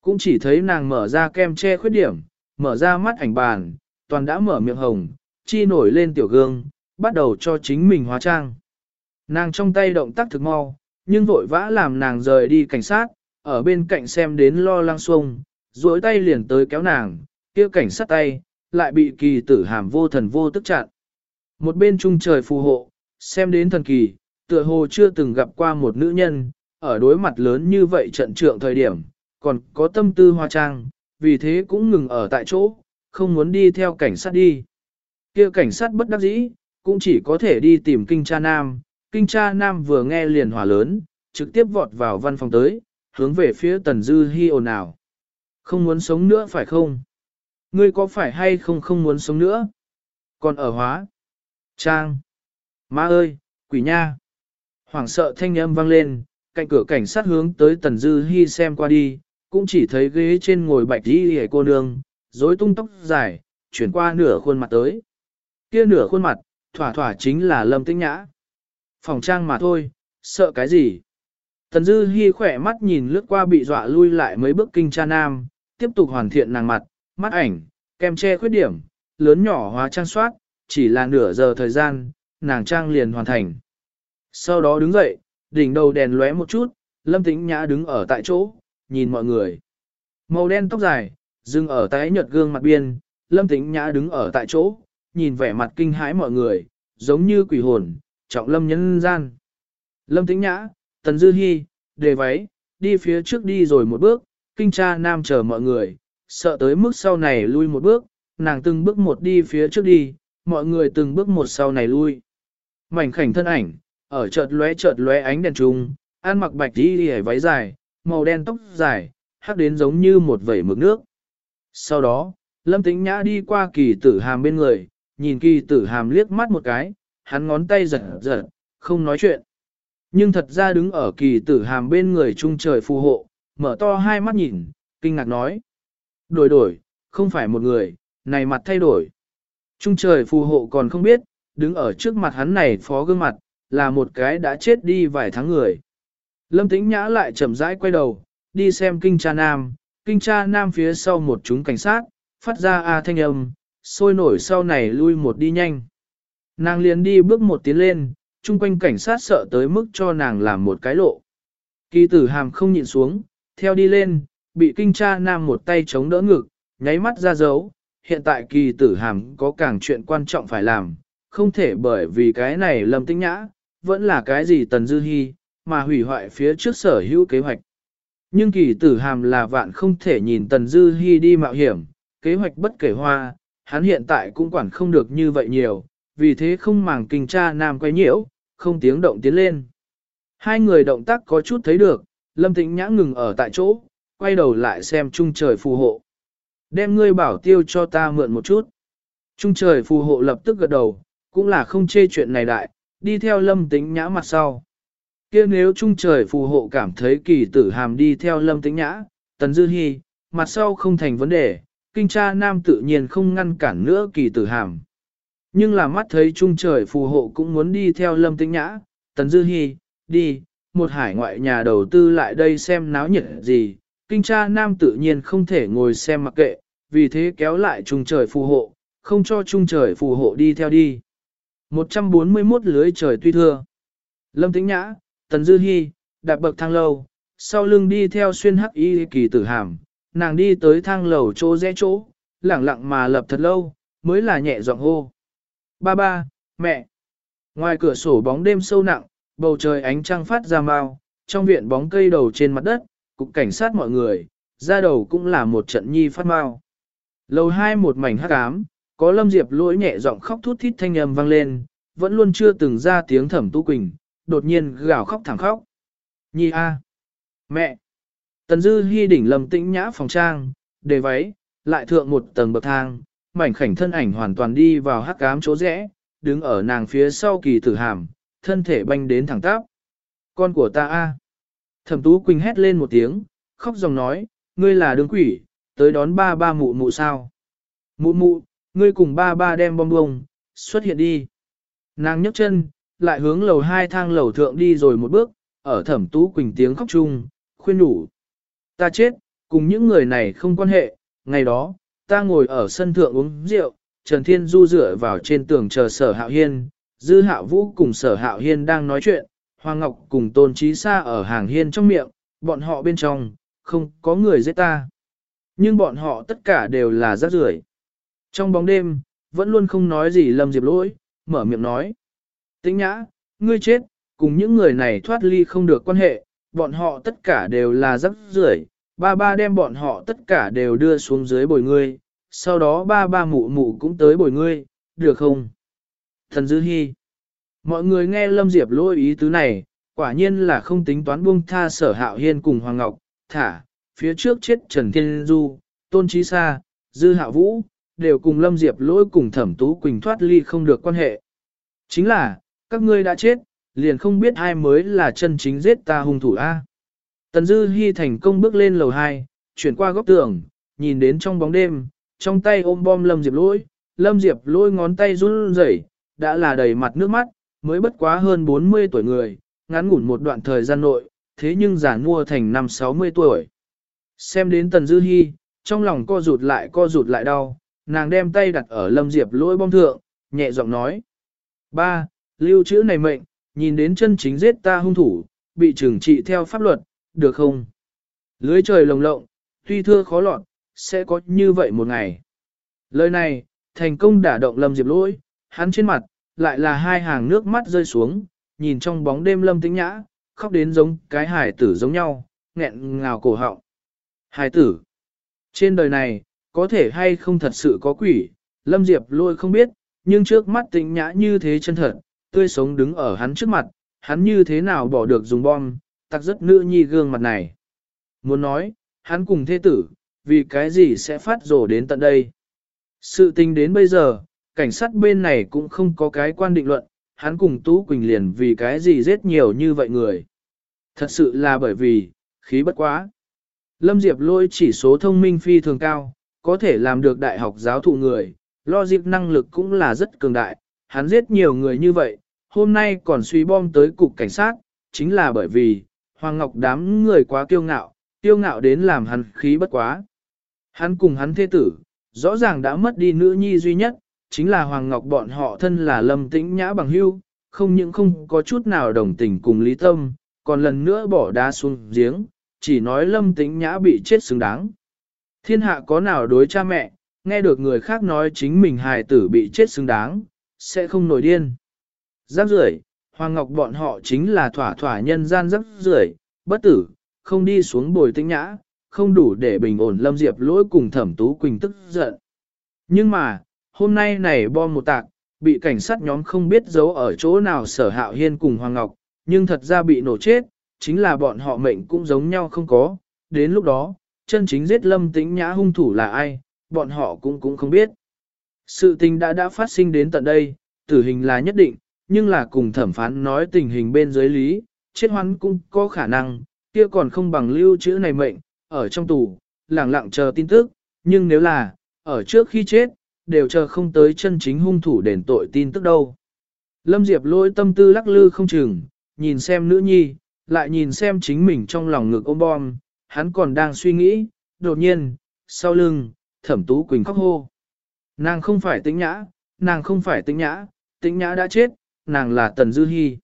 Cũng chỉ thấy nàng mở ra kem che khuyết điểm, mở ra mắt ảnh bàn, toàn đã mở miệng hồng, chi nổi lên tiểu gương, bắt đầu cho chính mình hóa trang. Nàng trong tay động tác thực mau, nhưng vội vã làm nàng rời đi cảnh sát, ở bên cạnh xem đến lo lăng xuông, duỗi tay liền tới kéo nàng, kia cảnh sát tay, lại bị kỳ tử hàm vô thần vô tức chặn. Một bên trung trời phù hộ, xem đến thần kỳ, tựa hồ chưa từng gặp qua một nữ nhân, ở đối mặt lớn như vậy trận trượng thời điểm, còn có tâm tư hoa trang, vì thế cũng ngừng ở tại chỗ, không muốn đi theo cảnh sát đi. kia cảnh sát bất đắc dĩ, cũng chỉ có thể đi tìm kinh cha nam, kinh cha nam vừa nghe liền hỏa lớn, trực tiếp vọt vào văn phòng tới, hướng về phía tần dư hi ồn ào. Không muốn sống nữa phải không? Ngươi có phải hay không không muốn sống nữa? Còn ở hóa? Trang! Má ơi, quỷ nha! Hoảng sợ thanh âm vang lên, cạnh cửa cảnh sát hướng tới tần dư hi xem qua đi, cũng chỉ thấy ghế trên ngồi bạch đi hề cô nương, rối tung tóc dài, chuyển qua nửa khuôn mặt tới. Kia nửa khuôn mặt, thỏa thỏa chính là lâm tĩnh nhã. Phòng trang mà thôi, sợ cái gì? Tần Dư Hi khỏe mắt nhìn lướt qua bị dọa lui lại mấy bước kinh cha nam, tiếp tục hoàn thiện nàng mặt, mắt ảnh, kem che khuyết điểm, lớn nhỏ hóa trang soát, chỉ là nửa giờ thời gian, nàng trang liền hoàn thành. Sau đó đứng dậy, đỉnh đầu đèn lóe một chút, Lâm Tĩnh Nhã đứng ở tại chỗ, nhìn mọi người. Màu đen tóc dài, dừng ở tái nhợt gương mặt biên, Lâm Tĩnh Nhã đứng ở tại chỗ, nhìn vẻ mặt kinh hãi mọi người, giống như quỷ hồn, trọng lâm nhân gian. Lâm Tĩnh Nhã, Tần Dư Hi, đề váy, đi phía trước đi rồi một bước, kinh cha nam chờ mọi người, sợ tới mức sau này lui một bước, nàng từng bước một đi phía trước đi, mọi người từng bước một sau này lui. Mảnh khảnh thân ảnh, ở chợt lóe chợt lóe ánh đèn trùng, ăn mặc bạch đi hề váy dài, màu đen tóc dài, hắc đến giống như một vẩy mực nước. Sau đó, Lâm Tĩnh Nhã đi qua kỳ tử hàm bên người, nhìn kỳ tử hàm liếc mắt một cái, hắn ngón tay giật giật, không nói chuyện. Nhưng thật ra đứng ở kỳ tử hàm bên người trung trời phù hộ, mở to hai mắt nhìn, kinh ngạc nói. Đổi đổi, không phải một người, này mặt thay đổi. Trung trời phù hộ còn không biết, đứng ở trước mặt hắn này phó gương mặt, là một cái đã chết đi vài tháng người. Lâm Tĩnh Nhã lại chậm rãi quay đầu, đi xem kinh cha nam, kinh cha nam phía sau một chúng cảnh sát, phát ra a thanh âm, sôi nổi sau này lui một đi nhanh. Nàng liền đi bước một tiến lên, chung quanh cảnh sát sợ tới mức cho nàng làm một cái lộ. Kỳ tử hàm không nhịn xuống, theo đi lên, bị kinh cha nam một tay chống đỡ ngực, nháy mắt ra dấu. Hiện tại kỳ tử hàm có càng chuyện quan trọng phải làm, không thể bởi vì cái này lâm tinh nhã, vẫn là cái gì tần dư hy, mà hủy hoại phía trước sở hữu kế hoạch. Nhưng kỳ tử hàm là vạn không thể nhìn tần dư hy đi mạo hiểm, kế hoạch bất kể hoa, hắn hiện tại cũng quản không được như vậy nhiều, vì thế không màng kinh tra nam quay nhiễu, không tiếng động tiến lên. Hai người động tác có chút thấy được, lâm tĩnh nhã ngừng ở tại chỗ, quay đầu lại xem trung trời phù hộ. Đem ngươi bảo tiêu cho ta mượn một chút. Trung trời phù hộ lập tức gật đầu, cũng là không chê chuyện này đại, đi theo lâm tĩnh nhã mặt sau. kia nếu trung trời phù hộ cảm thấy kỳ tử hàm đi theo lâm tĩnh nhã, tần dư hy, mặt sau không thành vấn đề, kinh cha nam tự nhiên không ngăn cản nữa kỳ tử hàm. Nhưng là mắt thấy trung trời phù hộ cũng muốn đi theo lâm tĩnh nhã, tần dư hy, đi, một hải ngoại nhà đầu tư lại đây xem náo nhiệt gì, kinh cha nam tự nhiên không thể ngồi xem mặc kệ, vì thế kéo lại trung trời phù hộ, không cho trung trời phù hộ đi theo đi. 141 lưới trời tuy thưa. Lâm Tĩnh Nhã, Tần Dư Hi, đạp bậc thang lâu, sau lưng đi theo xuyên hắc y kỳ tử hàm, nàng đi tới thang lầu chỗ rẽ chỗ, lẳng lặng mà lập thật lâu, mới là nhẹ giọng hô. Ba ba, mẹ. Ngoài cửa sổ bóng đêm sâu nặng, bầu trời ánh trăng phát ra mau, trong viện bóng cây đầu trên mặt đất, cục cảnh sát mọi người, ra đầu cũng là một trận nhi phát mau. Lầu hai một mảnh hắc ám, có lâm diệp lỗi nhẹ giọng khóc thút thít thanh âm vang lên, vẫn luôn chưa từng ra tiếng thẩm tu quỳnh, đột nhiên gào khóc thẳng khóc. Nhi a, mẹ, tần dư hy đỉnh lầm tĩnh nhã phòng trang, đề váy, lại thượng một tầng bậc thang, mảnh khảnh thân ảnh hoàn toàn đi vào hắc ám chỗ rẽ, đứng ở nàng phía sau kỳ tử hàm, thân thể banh đến thẳng tắp. Con của ta a. Thẩm Tú Quỳnh hét lên một tiếng, khóc dòng nói, ngươi là đương quỷ, tới đón ba ba mụ mụ sao. Mụ mụ, ngươi cùng ba ba đem bom bông, xuất hiện đi. Nàng nhấc chân, lại hướng lầu hai thang lầu thượng đi rồi một bước, ở thẩm Tú Quỳnh tiếng khóc chung, khuyên đủ. Ta chết, cùng những người này không quan hệ, ngày đó, ta ngồi ở sân thượng uống rượu, Trần Thiên Du dựa vào trên tường chờ sở hạo hiên, dư hạo vũ cùng sở hạo hiên đang nói chuyện, Hoàng Ngọc cùng tôn trí Sa ở hàng hiên trong miệng, bọn họ bên trong, không có người giết ta. Nhưng bọn họ tất cả đều là rác rưởi. Trong bóng đêm, vẫn luôn không nói gì Lâm Diệp lỗi, mở miệng nói. Tĩnh nhã, ngươi chết, cùng những người này thoát ly không được quan hệ, bọn họ tất cả đều là rác rưởi. Ba ba đem bọn họ tất cả đều đưa xuống dưới bồi ngươi, sau đó ba ba mụ mụ cũng tới bồi ngươi, được không? Thần Dư Hi Mọi người nghe Lâm Diệp lôi ý tứ này, quả nhiên là không tính toán buông tha sở hạo hiên cùng Hoàng Ngọc, thả, phía trước chết Trần Thiên Du, Tôn Trí Sa, Dư hạ Vũ, đều cùng Lâm Diệp lỗi cùng thẩm tú Quỳnh thoát ly không được quan hệ. Chính là, các ngươi đã chết, liền không biết ai mới là chân chính giết ta hung thủ A. Tần Dư Hi thành công bước lên lầu 2, chuyển qua góc tường, nhìn đến trong bóng đêm, trong tay ôm bom Lâm Diệp lỗi, Lâm Diệp lôi ngón tay run rẩy, đã là đầy mặt nước mắt, mới bất quá hơn 40 tuổi người, ngắn ngủn một đoạn thời gian nội, thế nhưng giả mua thành năm 60 tuổi. Xem đến Tần Dư Hi, trong lòng co rụt lại co rụt lại đau, nàng đem tay đặt ở Lâm Diệp lôi bom thượng, nhẹ giọng nói. Ba, lưu chữ này mệnh, nhìn đến chân chính giết ta hung thủ, bị trừng trị theo pháp luật, được không? Lưới trời lồng lộng, tuy thưa khó lọt, sẽ có như vậy một ngày. Lời này, thành công đả động Lâm Diệp lỗi, hắn trên mặt, lại là hai hàng nước mắt rơi xuống, nhìn trong bóng đêm Lâm Tĩnh Nhã, khóc đến giống cái hải tử giống nhau, nghẹn ngào cổ họng. Hải tử, trên đời này, có thể hay không thật sự có quỷ, Lâm Diệp lôi không biết, nhưng trước mắt Tĩnh Nhã như thế chân thật, tươi sống đứng ở hắn trước mặt, hắn như thế nào bỏ được dùng bom, tặc rất nữ nhi gương mặt này. Muốn nói, hắn cùng thế tử, vì cái gì sẽ phát rổ đến tận đây. Sự tình đến bây giờ, cảnh sát bên này cũng không có cái quan định luận, hắn cùng Tú Quỳnh liền vì cái gì giết nhiều như vậy người. Thật sự là bởi vì, khí bất quá. Lâm Diệp lôi chỉ số thông minh phi thường cao, có thể làm được đại học giáo thụ người, lo dịp năng lực cũng là rất cường đại, hắn giết nhiều người như vậy, hôm nay còn suy bom tới cục cảnh sát, chính là bởi vì, Hoàng Ngọc đám người quá kiêu ngạo, kiêu ngạo đến làm hắn khí bất quá. Hắn cùng hắn thế tử, rõ ràng đã mất đi nữ nhi duy nhất, chính là Hoàng Ngọc bọn họ thân là lâm tĩnh nhã bằng hưu, không những không có chút nào đồng tình cùng lý tâm, còn lần nữa bỏ đá xuống giếng, chỉ nói lâm tĩnh nhã bị chết xứng đáng. Thiên hạ có nào đối cha mẹ, nghe được người khác nói chính mình hài tử bị chết xứng đáng, sẽ không nổi điên. Giáp rưởi, Hoàng Ngọc bọn họ chính là thỏa thỏa nhân gian giáp rưởi, bất tử, không đi xuống bồi tĩnh nhã, không đủ để bình ổn Lâm Diệp lỗi cùng thẩm tú quỳnh tức giận. Nhưng mà, hôm nay này bom một tạc, bị cảnh sát nhóm không biết giấu ở chỗ nào sở hạo hiên cùng Hoàng Ngọc, nhưng thật ra bị nổ chết, chính là bọn họ mệnh cũng giống nhau không có, đến lúc đó, chân chính giết lâm tĩnh nhã hung thủ là ai, bọn họ cũng cũng không biết. Sự tình đã đã phát sinh đến tận đây, tử hình là nhất định, nhưng là cùng thẩm phán nói tình hình bên dưới lý, chết hoắn cũng có khả năng, kia còn không bằng lưu chữ này mệnh, ở trong tù, lẳng lặng chờ tin tức, nhưng nếu là, ở trước khi chết, đều chờ không tới chân chính hung thủ đền tội tin tức đâu. Lâm Diệp lôi tâm tư lắc lư không chừng, nhìn xem nữ nhi, lại nhìn xem chính mình trong lòng ngực ôm bom, hắn còn đang suy nghĩ, đột nhiên, sau lưng, thẩm tú quỳnh khóc hô. Nàng không phải tĩnh nhã, nàng không phải tĩnh nhã, tĩnh nhã đã chết, nàng là tần dư hy.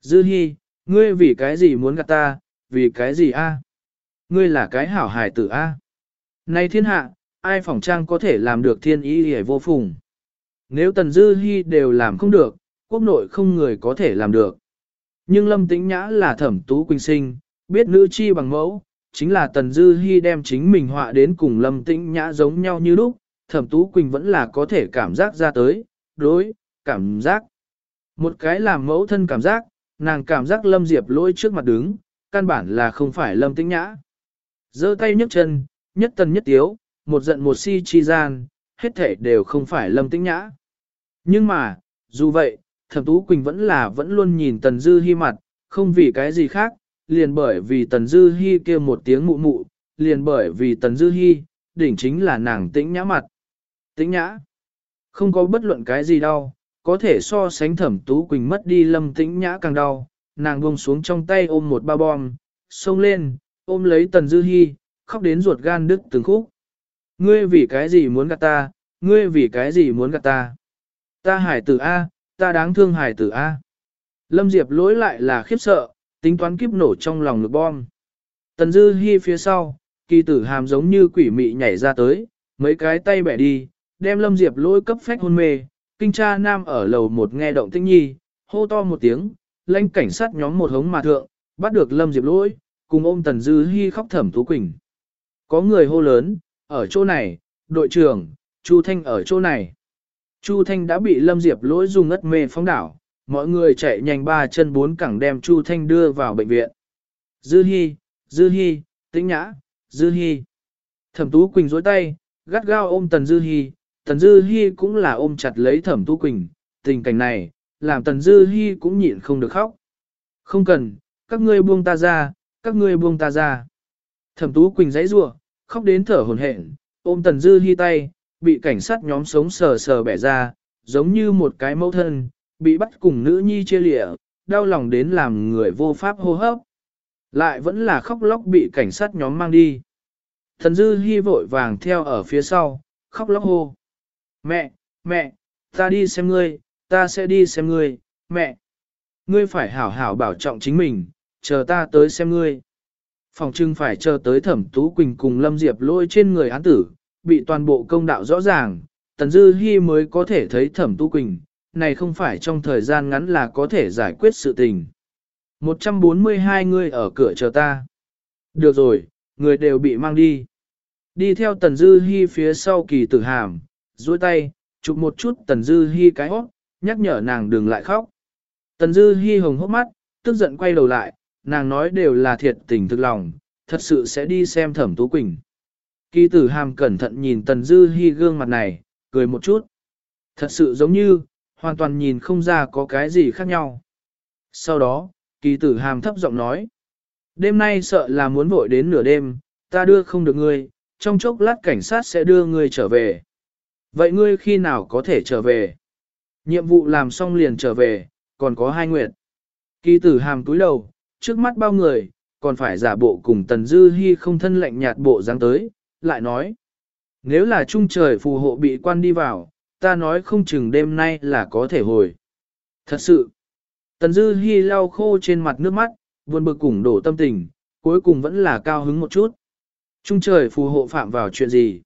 Dư hy, ngươi vì cái gì muốn gặp ta, vì cái gì a? Ngươi là cái hảo hài tử a. Này thiên hạ, ai phỏng trang có thể làm được thiên ý hề vô phùng. Nếu tần dư Hi đều làm không được, quốc nội không người có thể làm được. Nhưng lâm tĩnh nhã là thẩm tú quỳnh sinh, biết nữ chi bằng mẫu, chính là tần dư Hi đem chính mình họa đến cùng lâm tĩnh nhã giống nhau như lúc, thẩm tú quỳnh vẫn là có thể cảm giác ra tới, đối, cảm giác. Một cái làm mẫu thân cảm giác, nàng cảm giác lâm diệp lỗi trước mặt đứng, căn bản là không phải lâm tĩnh nhã. giơ tay nhấc chân, nhất tần nhất tiếu, một giận một si chi gian, hết thể đều không phải lâm tĩnh nhã. Nhưng mà, dù vậy, thẩm tú quỳnh vẫn là vẫn luôn nhìn tần dư hy mặt, không vì cái gì khác, liền bởi vì tần dư hy kia một tiếng mụ mụ, liền bởi vì tần dư hy, đỉnh chính là nàng tĩnh nhã mặt. Tĩnh nhã, không có bất luận cái gì đau, có thể so sánh thẩm tú quỳnh mất đi lâm tĩnh nhã càng đau, nàng buông xuống trong tay ôm một ba bom, xông lên, ôm lấy tần dư hy, khóc đến ruột gan đứt từng khúc. Ngươi vì cái gì muốn gạt ta, ngươi vì cái gì muốn gạt ta. Ta hải tử A, ta đáng thương hải tử A. Lâm Diệp lỗi lại là khiếp sợ, tính toán kiếp nổ trong lòng ngực bom. Tần dư Hi phía sau, kỳ tử hàm giống như quỷ mị nhảy ra tới, mấy cái tay bẻ đi, đem Lâm Diệp lỗi cấp phách hôn mê, kinh cha nam ở lầu một nghe động tinh nhi, hô to một tiếng, lãnh cảnh sát nhóm một hống mà thượng, bắt được Lâm Diệp lỗi, cùng ôm Tần Dư Hi khóc thầm Tú Quỳnh. Có người hô lớn, ở chỗ này, đội trưởng, Chu Thanh ở chỗ này. Chu Thanh đã bị Lâm Diệp lỗi dùng ngất mê phóng đảo, mọi người chạy nhanh ba chân bốn cẳng đem Chu Thanh đưa vào bệnh viện. Dư Hi, Dư Hi, tĩnh nhã, Dư Hi. Thẩm Tú Quỳnh dối tay, gắt gao ôm Tần Dư Hi, Tần Dư Hi cũng là ôm chặt lấy Thẩm Tú Quỳnh, tình cảnh này, làm Tần Dư Hi cũng nhịn không được khóc. Không cần, các ngươi buông ta ra, các ngươi buông ta ra. Thẩm Tú Quỳnh giãy giụa, khóc đến thở hổn hển, ôm Tần Dư Hi tay, bị cảnh sát nhóm sống sờ sờ bẻ ra, giống như một cái mẫu thân, bị bắt cùng nữ nhi chia lịa, đau lòng đến làm người vô pháp hô hấp. Lại vẫn là khóc lóc bị cảnh sát nhóm mang đi. Thần dư hi vội vàng theo ở phía sau, khóc lóc hô. Mẹ, mẹ, ta đi xem ngươi, ta sẽ đi xem ngươi, mẹ. Ngươi phải hảo hảo bảo trọng chính mình, chờ ta tới xem ngươi. Phòng trưng phải chờ tới thẩm tú quỳnh cùng Lâm Diệp lôi trên người án tử, bị toàn bộ công đạo rõ ràng, Tần Dư Hi mới có thể thấy thẩm tú quỳnh, này không phải trong thời gian ngắn là có thể giải quyết sự tình. 142 người ở cửa chờ ta. Được rồi, người đều bị mang đi. Đi theo Tần Dư Hi phía sau kỳ tử hàm, duỗi tay, chụp một chút Tần Dư Hi cái hót, nhắc nhở nàng đừng lại khóc. Tần Dư Hi hồng hốc mắt, tức giận quay đầu lại, nàng nói đều là thiệt tình thực lòng, thật sự sẽ đi xem thẩm tú quỳnh. Kỳ tử hàm cẩn thận nhìn Tần Dư Hi gương mặt này, cười một chút. Thật sự giống như, hoàn toàn nhìn không ra có cái gì khác nhau. Sau đó, kỳ tử hàm thấp giọng nói. Đêm nay sợ là muốn vội đến nửa đêm, ta đưa không được ngươi, trong chốc lát cảnh sát sẽ đưa ngươi trở về. Vậy ngươi khi nào có thể trở về? Nhiệm vụ làm xong liền trở về, còn có hai nguyện. Kỳ tử hàm túi đầu, trước mắt bao người, còn phải giả bộ cùng Tần Dư Hi không thân lạnh nhạt bộ dáng tới, lại nói. Nếu là trung trời phù hộ bị quan đi vào, ta nói không chừng đêm nay là có thể hồi. Thật sự, Tần Dư Hi lau khô trên mặt nước mắt, buồn bực cùng đổ tâm tình, cuối cùng vẫn là cao hứng một chút. Trung trời phù hộ phạm vào chuyện gì?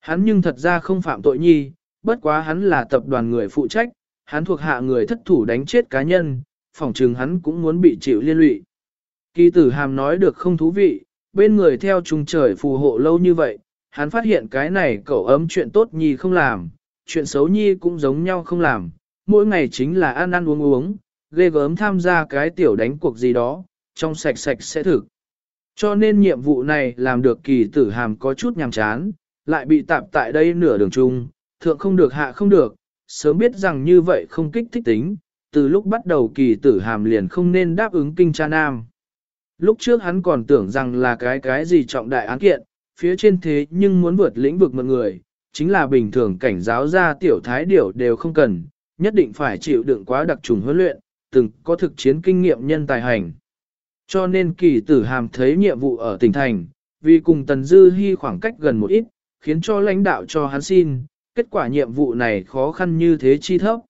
Hắn nhưng thật ra không phạm tội nhi, bất quá hắn là tập đoàn người phụ trách, hắn thuộc hạ người thất thủ đánh chết cá nhân, phỏng chừng hắn cũng muốn bị chịu liên lụy. Kỳ tử hàm nói được không thú vị, bên người theo trùng trời phù hộ lâu như vậy, hắn phát hiện cái này cậu ấm chuyện tốt nhi không làm, chuyện xấu nhi cũng giống nhau không làm, mỗi ngày chính là ăn ăn uống uống, ghê gớm tham gia cái tiểu đánh cuộc gì đó, trong sạch sạch sẽ thực. Cho nên nhiệm vụ này làm được kỳ tử hàm có chút nhàm chán, lại bị tạp tại đây nửa đường chung, thượng không được hạ không được, sớm biết rằng như vậy không kích thích tính, từ lúc bắt đầu kỳ tử hàm liền không nên đáp ứng kinh cha nam. Lúc trước hắn còn tưởng rằng là cái cái gì trọng đại án kiện, phía trên thế nhưng muốn vượt lĩnh vực một người, chính là bình thường cảnh giáo ra tiểu thái điểu đều không cần, nhất định phải chịu đựng quá đặc trùng huấn luyện, từng có thực chiến kinh nghiệm nhân tài hành. Cho nên kỳ tử hàm thấy nhiệm vụ ở tỉnh thành, vì cùng Tần Dư Hi khoảng cách gần một ít, khiến cho lãnh đạo cho hắn xin, kết quả nhiệm vụ này khó khăn như thế chi thấp.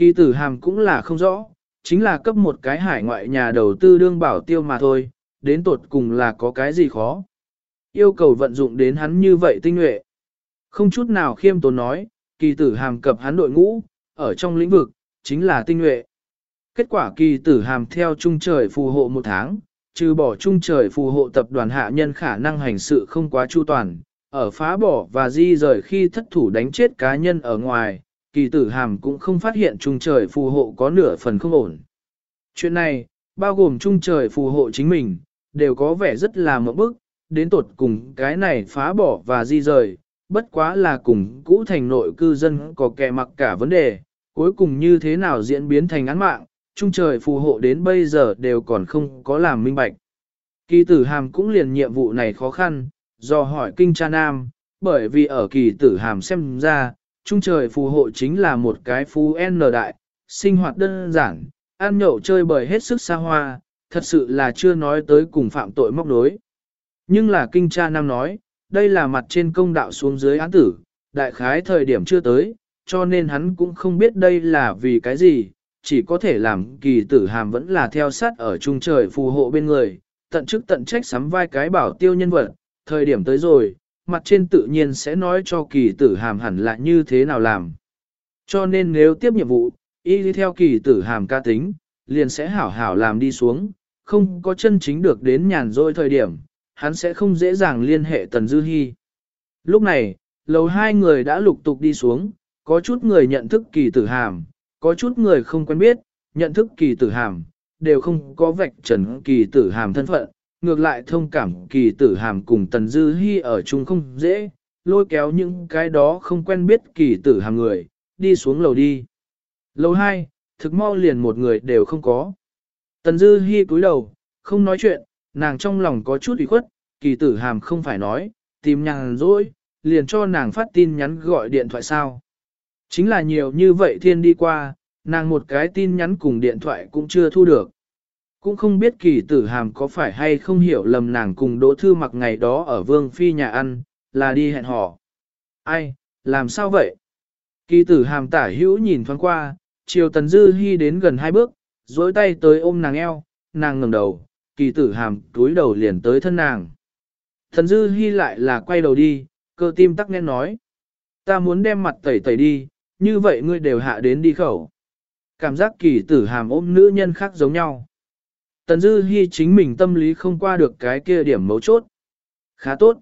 Kỳ tử hàm cũng là không rõ, chính là cấp một cái hải ngoại nhà đầu tư đương bảo tiêu mà thôi, đến tột cùng là có cái gì khó. Yêu cầu vận dụng đến hắn như vậy tinh nhuệ. Không chút nào khiêm tốn nói, kỳ tử hàm cập hắn đội ngũ, ở trong lĩnh vực, chính là tinh nhuệ. Kết quả kỳ tử hàm theo trung trời phù hộ một tháng, trừ bỏ trung trời phù hộ tập đoàn hạ nhân khả năng hành sự không quá chu toàn, ở phá bỏ và di rời khi thất thủ đánh chết cá nhân ở ngoài, kỳ tử hàm cũng không phát hiện trung trời phù hộ có nửa phần không ổn. Chuyện này, bao gồm trung trời phù hộ chính mình, đều có vẻ rất là mẫu bức, đến tột cùng cái này phá bỏ và di rời, bất quá là cùng cũ thành nội cư dân có kẻ mặc cả vấn đề, cuối cùng như thế nào diễn biến thành án mạng, trung trời phù hộ đến bây giờ đều còn không có làm minh bạch. Kỳ tử hàm cũng liền nhiệm vụ này khó khăn, do hỏi kinh cha nam, bởi vì ở kỳ tử hàm xem ra, trung trời phù hộ chính là một cái phú N đại, sinh hoạt đơn giản, ăn nhậu chơi bời hết sức xa hoa, thật sự là chưa nói tới cùng phạm tội móc đối. Nhưng là kinh cha nam nói, đây là mặt trên công đạo xuống dưới án tử, đại khái thời điểm chưa tới, cho nên hắn cũng không biết đây là vì cái gì, chỉ có thể làm kỳ tử hàm vẫn là theo sát ở trung trời phù hộ bên người, tận chức tận trách sắm vai cái bảo tiêu nhân vật, thời điểm tới rồi, mặt trên tự nhiên sẽ nói cho kỳ tử hàm hẳn là như thế nào làm. Cho nên nếu tiếp nhiệm vụ, y đi theo kỳ tử hàm ca tính, liền sẽ hảo hảo làm đi xuống, không có chân chính được đến nhàn rỗi thời điểm, hắn sẽ không dễ dàng liên hệ Tần Dư Hi. Lúc này, lầu hai người đã lục tục đi xuống, có chút người nhận thức kỳ tử hàm, có chút người không quen biết, nhận thức kỳ tử hàm, đều không có vạch trần kỳ tử hàm thân phận, ngược lại thông cảm kỳ tử hàm cùng Tần Dư Hi ở chung không dễ, lôi kéo những cái đó không quen biết kỳ tử hàm người, đi xuống lầu đi. Lầu 2, thực mau liền một người đều không có. Tần Dư Hi cúi đầu, không nói chuyện, nàng trong lòng có chút ủy khuất, kỳ tử hàm không phải nói, tìm nhàng rỗi, liền cho nàng phát tin nhắn gọi điện thoại sao. Chính là nhiều như vậy thiên đi qua, nàng một cái tin nhắn cùng điện thoại cũng chưa thu được. Cũng không biết kỳ tử hàm có phải hay không hiểu lầm nàng cùng đỗ thư mặc ngày đó ở vương phi nhà ăn, là đi hẹn hò. Ai, làm sao vậy? Kỳ tử hàm tả hữu nhìn thoáng qua, chiều tần dư hy đến gần hai bước, dối tay tới ôm nàng eo, nàng ngẩng đầu, kỳ tử hàm túi đầu liền tới thân nàng. Thần dư hy lại là quay đầu đi, cơ tim tắc nghẽn nói. Ta muốn đem mặt tẩy tẩy đi, như vậy ngươi đều hạ đến đi khẩu. Cảm giác kỳ tử hàm ôm nữ nhân khác giống nhau. Tần dư Hi chính mình tâm lý không qua được cái kia điểm mấu chốt. Khá tốt.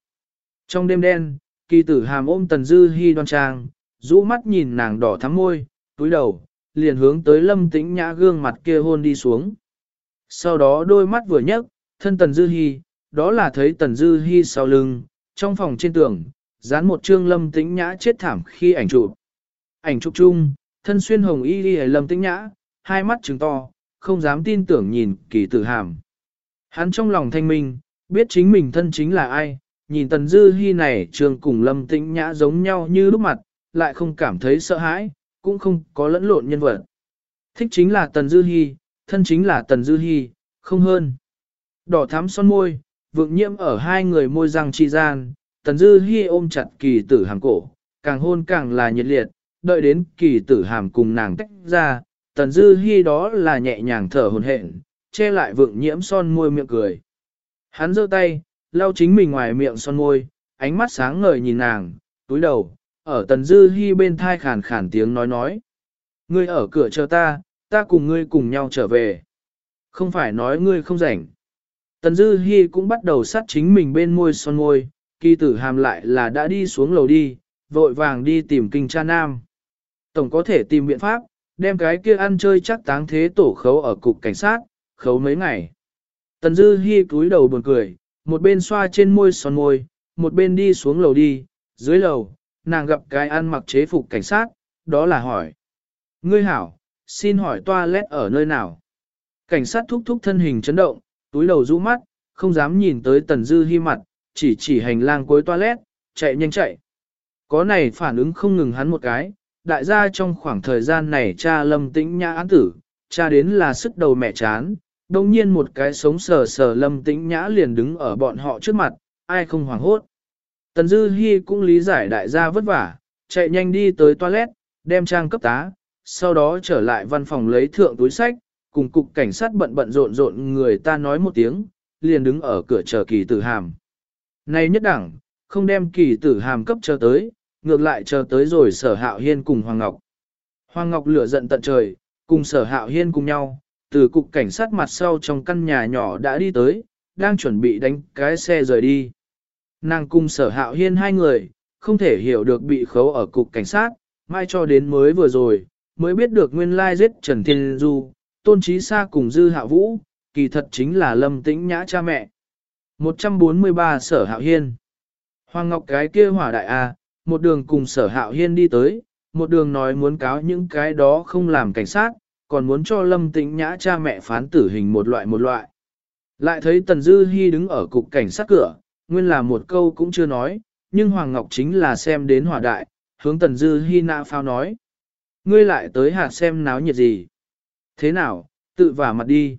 Trong đêm đen, kỳ tử hàm ôm tần dư Hi đoan trang, rũ mắt nhìn nàng đỏ thắm môi, túi đầu, liền hướng tới lâm tĩnh nhã gương mặt kia hôn đi xuống. Sau đó đôi mắt vừa nhấc, thân tần dư Hi, đó là thấy tần dư Hi sau lưng, trong phòng trên tường, dán một chương lâm tĩnh nhã chết thảm khi ảnh chụp. Ảnh chụp chung, thân xuyên hồng y đi lâm tĩnh nhã, hai mắt trừng to, không dám tin tưởng nhìn kỳ tử hàm. Hắn trong lòng thanh minh, biết chính mình thân chính là ai, nhìn tần dư hy này trường cùng lâm tĩnh nhã giống nhau như lúc mặt, lại không cảm thấy sợ hãi, cũng không có lẫn lộn nhân vật. Thích chính là tần dư hy, thân chính là tần dư hy, không hơn. Đỏ thắm son môi, vượng nhiễm ở hai người môi răng chi gian, tần dư hy ôm chặt kỳ tử hàm cổ, càng hôn càng là nhiệt liệt, đợi đến kỳ tử hàm cùng nàng tách ra, tần dư Hi đó là nhẹ nhàng thở hồn hển, che lại vượng nhiễm son môi miệng cười. Hắn giơ tay, lau chính mình ngoài miệng son môi, ánh mắt sáng ngời nhìn nàng, túi đầu, ở tần dư Hi bên thai khàn khàn tiếng nói nói. Ngươi ở cửa chờ ta, ta cùng ngươi cùng nhau trở về. Không phải nói ngươi không rảnh. Tần dư Hi cũng bắt đầu sát chính mình bên môi son môi, kỳ tử hàm lại là đã đi xuống lầu đi, vội vàng đi tìm kinh cha nam. Tổng có thể tìm biện pháp, đem cái kia ăn chơi chắc táng thế tổ khấu ở cục cảnh sát, khấu mấy ngày. Tần dư hy cúi đầu buồn cười, một bên xoa trên môi son môi, một bên đi xuống lầu đi, dưới lầu, nàng gặp cái ăn mặc chế phục cảnh sát, đó là hỏi. Ngươi hảo, xin hỏi toilet ở nơi nào? Cảnh sát thúc thúc thân hình chấn động, túi đầu rũ mắt, không dám nhìn tới tần dư hy mặt, chỉ chỉ hành lang cuối toilet, chạy nhanh chạy. Có này phản ứng không ngừng hắn một cái, đại gia trong khoảng thời gian này cha lâm tĩnh nhã án tử, cha đến là sức đầu mẹ chán, đồng nhiên một cái sống sờ sờ lâm tĩnh nhã liền đứng ở bọn họ trước mặt, ai không hoảng hốt. Tần Dư Hi cũng lý giải đại gia vất vả, chạy nhanh đi tới toilet, đem trang cấp tá, sau đó trở lại văn phòng lấy thượng túi sách, cùng cục cảnh sát bận bận rộn rộn người ta nói một tiếng, liền đứng ở cửa chờ kỳ tử hàm. Này nhất đẳng, không đem kỳ tử hàm cấp chờ tới, ngược lại chờ tới rồi sở hạo hiên cùng Hoàng Ngọc. Hoàng Ngọc lửa giận tận trời, cùng sở hạo hiên cùng nhau, từ cục cảnh sát mặt sau trong căn nhà nhỏ đã đi tới, đang chuẩn bị đánh cái xe rời đi. Nàng cùng sở hạo hiên hai người, không thể hiểu được bị khấu ở cục cảnh sát, mai cho đến mới vừa rồi, mới biết được nguyên lai giết Trần Thiên Du, tôn trí xa cùng dư hạ vũ, kỳ thật chính là lâm tĩnh nhã cha mẹ. 143 sở hạo hiên Hoàng Ngọc cái kia hỏa đại A, một đường cùng sở hạo hiên đi tới, một đường nói muốn cáo những cái đó không làm cảnh sát, còn muốn cho lâm tĩnh nhã cha mẹ phán tử hình một loại một loại. Lại thấy Tần Dư Hi đứng ở cục cảnh sát cửa, nguyên là một câu cũng chưa nói, nhưng Hoàng Ngọc chính là xem đến hỏa đại, hướng Tần Dư Hi nạ phao nói. Ngươi lại tới hạt xem náo nhiệt gì. Thế nào, tự vả mặt đi.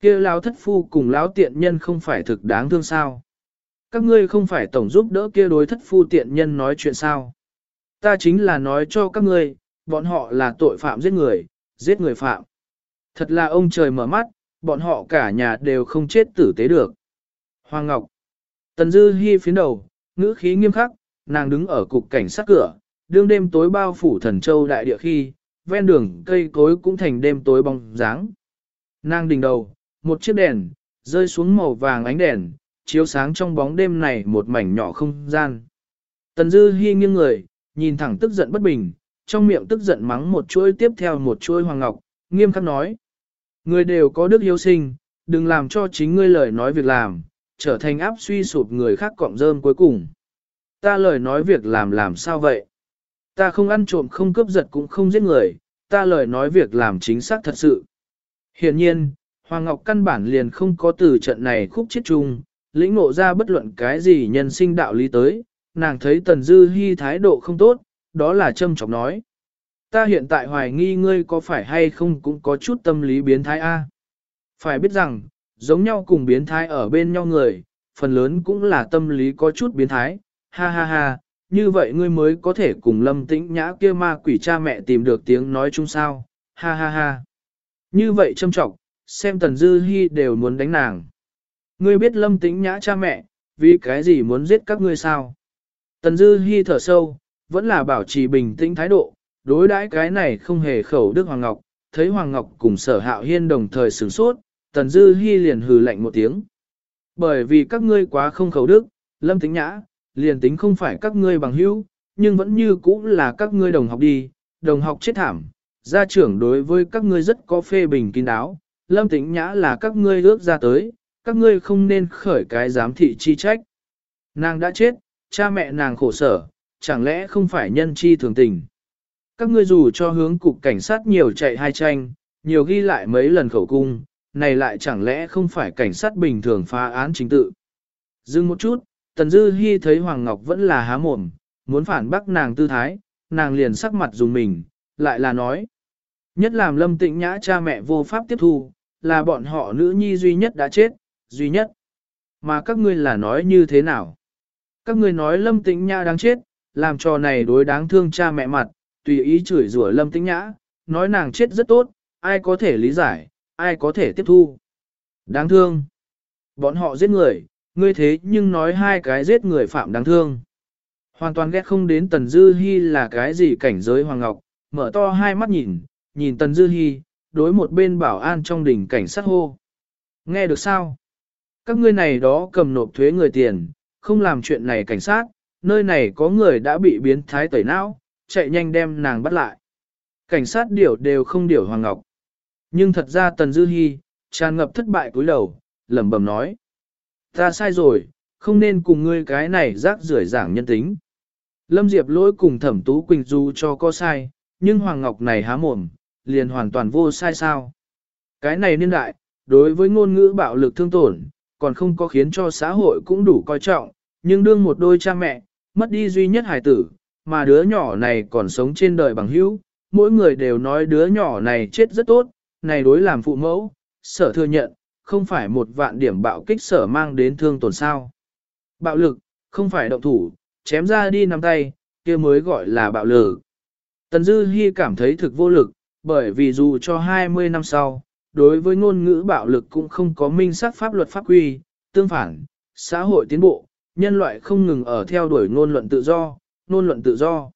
kia lão thất phu cùng lão tiện nhân không phải thực đáng thương sao. Các ngươi không phải tổng giúp đỡ kia đối thất phu tiện nhân nói chuyện sao. Ta chính là nói cho các ngươi, bọn họ là tội phạm giết người, giết người phạm. Thật là ông trời mở mắt, bọn họ cả nhà đều không chết tử tế được. Hoàng Ngọc Tần Dư Hi phiến đầu, ngữ khí nghiêm khắc, nàng đứng ở cục cảnh sát cửa, đương đêm tối bao phủ thần châu đại địa khi, ven đường cây cối cũng thành đêm tối bóng dáng. Nàng đỉnh đầu, một chiếc đèn, rơi xuống màu vàng ánh đèn, chiếu sáng trong bóng đêm này một mảnh nhỏ không gian. Tần Dư Hi nghiêng người, nhìn thẳng tức giận bất bình, trong miệng tức giận mắng một chuỗi tiếp theo một chuỗi hoàng ngọc, nghiêm khắc nói. Người đều có đức hiếu sinh, đừng làm cho chính ngươi lời nói việc làm, trở thành áp suy sụp người khác cọng rơm cuối cùng. Ta lời nói việc làm làm sao vậy? Ta không ăn trộm không cướp giật cũng không giết người, ta lời nói việc làm chính xác thật sự. Hiện nhiên, Hoàng Ngọc căn bản liền không có từ trận này khúc chết chung, lĩnh ngộ ra bất luận cái gì nhân sinh đạo lý tới, nàng thấy Tần Dư Hi thái độ không tốt, đó là châm chọc nói. Ta hiện tại hoài nghi ngươi có phải hay không cũng có chút tâm lý biến thái A. Phải biết rằng, giống nhau cùng biến thái ở bên nhau người, phần lớn cũng là tâm lý có chút biến thái, ha ha ha, như vậy ngươi mới có thể cùng lâm tĩnh nhã kia ma quỷ cha mẹ tìm được tiếng nói chung sao, ha ha ha. Như vậy châm trọng, xem Tần Dư Hi đều muốn đánh nàng. Ngươi biết lâm tĩnh nhã cha mẹ, vì cái gì muốn giết các ngươi sao? Tần Dư Hi thở sâu, vẫn là bảo trì bình tĩnh thái độ, đối đãi cái này không hề khẩu Đức Hoàng Ngọc, thấy Hoàng Ngọc cùng sở hạo hiên đồng thời sửng sốt, Tần Dư Hi liền hừ lạnh một tiếng. Bởi vì các ngươi quá không khẩu đức, lâm tính nhã, liền tính không phải các ngươi bằng hữu, nhưng vẫn như cũ là các ngươi đồng học đi, đồng học chết thảm. Gia trưởng đối với các ngươi rất có phê bình kín đáo, lâm tính nhã là các ngươi ước ra tới, các ngươi không nên khởi cái giám thị chi trách. Nàng đã chết, cha mẹ nàng khổ sở, chẳng lẽ không phải nhân chi thường tình. Các ngươi dù cho hướng cục cảnh sát nhiều chạy hai tranh, nhiều ghi lại mấy lần khẩu cung, này lại chẳng lẽ không phải cảnh sát bình thường phá án chính tự. Dừng một chút, Tần Dư Hi thấy Hoàng Ngọc vẫn là há mồm, muốn phản bác nàng tư thái, nàng liền sắc mặt dùng mình, lại là nói. Nhất làm lâm tịnh nhã cha mẹ vô pháp tiếp thu, là bọn họ nữ nhi duy nhất đã chết, duy nhất. Mà các ngươi là nói như thế nào? Các ngươi nói lâm tĩnh nhã đáng chết, làm trò này đối đáng thương cha mẹ mặt, tùy ý chửi rủa lâm tĩnh nhã, nói nàng chết rất tốt, ai có thể lý giải, ai có thể tiếp thu. Đáng thương. Bọn họ giết người, ngươi thế nhưng nói hai cái giết người phạm đáng thương. Hoàn toàn ghét không đến Tần Dư Hi là cái gì cảnh giới Hoàng Ngọc, mở to hai mắt nhìn, nhìn Tần Dư Hi, đối một bên bảo an trong đỉnh cảnh sát hô. Nghe được sao? Các ngươi này đó cầm nộp thuế người tiền, không làm chuyện này cảnh sát, nơi này có người đã bị biến thái tẩy não, chạy nhanh đem nàng bắt lại. Cảnh sát điểu đều không điểu Hoàng Ngọc. Nhưng thật ra Tần Dư Hi, tràn ngập thất bại cúi đầu, lẩm bẩm nói. Ta sai rồi, không nên cùng ngươi cái này rác rưởi giảng nhân tính. Lâm Diệp lỗi cùng thẩm tú Quỳnh Du cho có sai, nhưng Hoàng Ngọc này há mồm, liền hoàn toàn vô sai sao. Cái này niên đại, đối với ngôn ngữ bạo lực thương tổn, còn không có khiến cho xã hội cũng đủ coi trọng, nhưng đương một đôi cha mẹ, mất đi duy nhất hài tử, mà đứa nhỏ này còn sống trên đời bằng hữu, mỗi người đều nói đứa nhỏ này chết rất tốt, này đối làm phụ mẫu, sở thừa nhận, không phải một vạn điểm bạo kích sở mang đến thương tổn sao. Bạo lực, không phải động thủ, chém ra đi nắm tay, kia mới gọi là bạo lực. Tần Dư Hi cảm thấy thực vô lực, bởi vì dù cho 20 năm sau, đối với ngôn ngữ bạo lực cũng không có minh xác pháp luật pháp quy, tương phản, xã hội tiến bộ, nhân loại không ngừng ở theo đuổi ngôn luận tự do, ngôn luận tự do.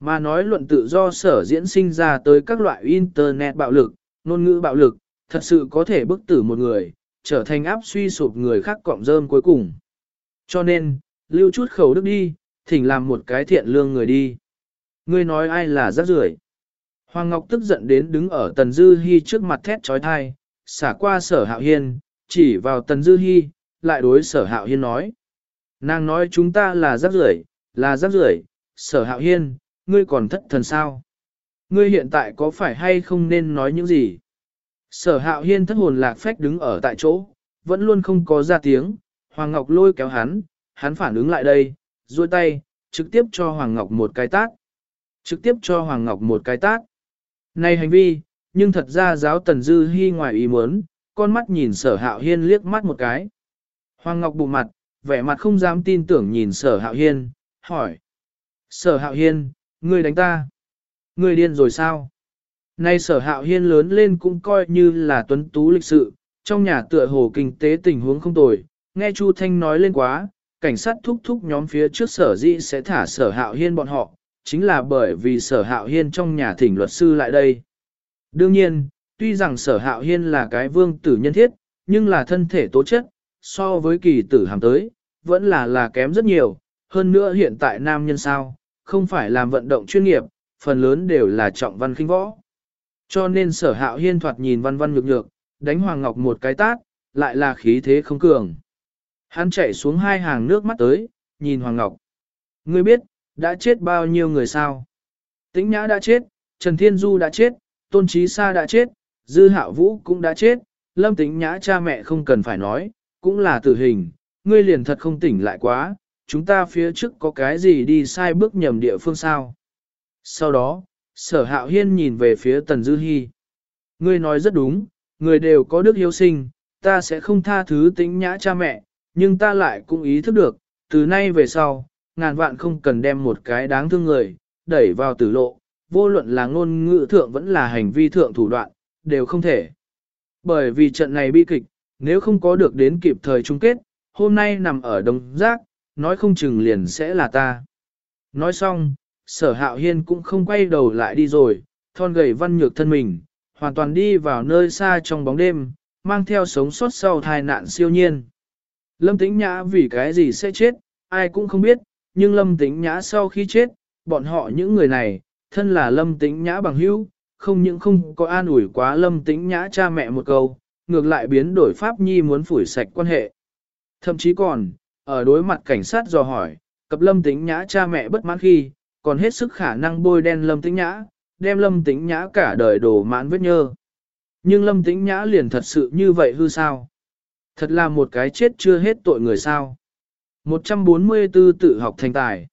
Mà nói luận tự do sở diễn sinh ra tới các loại internet bạo lực, ngôn ngữ bạo lực, thật sự có thể bức tử một người, trở thành áp suy sụp người khác cọng rơm cuối cùng. Cho nên, lưu chút khẩu đức đi, thỉnh làm một cái thiện lương người đi. Ngươi nói ai là rác rưởi? Hoàng Ngọc tức giận đến đứng ở Tần Dư Hi trước mặt thét chói tai, xả qua sở hạo hiên, chỉ vào Tần Dư Hi, lại đối sở hạo hiên nói. Nàng nói chúng ta là rác rưởi, là rác rưởi, sở hạo hiên, ngươi còn thất thần sao? Ngươi hiện tại có phải hay không nên nói những gì? Sở hạo hiên thất hồn lạc phách đứng ở tại chỗ, vẫn luôn không có ra tiếng, Hoàng Ngọc lôi kéo hắn, hắn phản ứng lại đây, duỗi tay, trực tiếp cho Hoàng Ngọc một cái tát. Trực tiếp cho Hoàng Ngọc một cái tát. Này hành vi, nhưng thật ra giáo tần dư hy ngoài ý muốn, con mắt nhìn sở hạo hiên liếc mắt một cái. Hoàng Ngọc bụng mặt, vẻ mặt không dám tin tưởng nhìn sở hạo hiên, hỏi. Sở hạo hiên, ngươi đánh ta. Ngươi điên rồi sao? Nay sở hạo hiên lớn lên cũng coi như là tuấn tú lịch sự, trong nhà tựa hồ kinh tế tình huống không tồi, nghe Chu Thanh nói lên quá, cảnh sát thúc thúc nhóm phía trước sở dĩ sẽ thả sở hạo hiên bọn họ, chính là bởi vì sở hạo hiên trong nhà thỉnh luật sư lại đây. Đương nhiên, tuy rằng sở hạo hiên là cái vương tử nhân thiết, nhưng là thân thể tố chất, so với kỳ tử hàm tới, vẫn là là kém rất nhiều, hơn nữa hiện tại nam nhân sao, không phải làm vận động chuyên nghiệp, phần lớn đều là trọng văn khinh võ. Cho nên sở hạo hiên thoạt nhìn văn văn nhược nhược, đánh Hoàng Ngọc một cái tát, lại là khí thế không cường. Hắn chạy xuống hai hàng nước mắt tới, nhìn Hoàng Ngọc. Ngươi biết, đã chết bao nhiêu người sao? Tĩnh Nhã đã chết, Trần Thiên Du đã chết, Tôn Trí Sa đã chết, Dư Hạo Vũ cũng đã chết, Lâm Tĩnh Nhã cha mẹ không cần phải nói, cũng là tử hình, ngươi liền thật không tỉnh lại quá, chúng ta phía trước có cái gì đi sai bước nhầm địa phương sao? Sau đó, sở hạo hiên nhìn về phía Tần Dư Hi. Ngươi nói rất đúng, người đều có đức hiếu sinh, ta sẽ không tha thứ Tĩnh nhã cha mẹ, nhưng ta lại cũng ý thức được, từ nay về sau, ngàn vạn không cần đem một cái đáng thương người, đẩy vào tử lộ, vô luận là ngôn ngữ thượng vẫn là hành vi thượng thủ đoạn, đều không thể. Bởi vì trận này bi kịch, nếu không có được đến kịp thời chung kết, hôm nay nằm ở đông giác, nói không chừng liền sẽ là ta. Nói xong, sở hạo hiên cũng không quay đầu lại đi rồi, thon gầy văn nhược thân mình, hoàn toàn đi vào nơi xa trong bóng đêm, mang theo sống sót sau tai nạn siêu nhiên. Lâm tĩnh nhã vì cái gì sẽ chết, ai cũng không biết, nhưng lâm tĩnh nhã sau khi chết, bọn họ những người này, thân là lâm tĩnh nhã bằng hữu, không những không có an ủi quá lâm tĩnh nhã cha mẹ một câu, ngược lại biến đổi pháp nhi muốn phủi sạch quan hệ. Thậm chí còn, ở đối mặt cảnh sát dò hỏi, cặp lâm tĩnh nhã cha mẹ bất mãn khi, còn hết sức khả năng bôi đen lâm tĩnh nhã, đem lâm tĩnh nhã cả đời đổ mãn vết nhơ. Nhưng lâm tĩnh nhã liền thật sự như vậy hư sao? Thật là một cái chết chưa hết tội người sao? 144 tự học thành tài.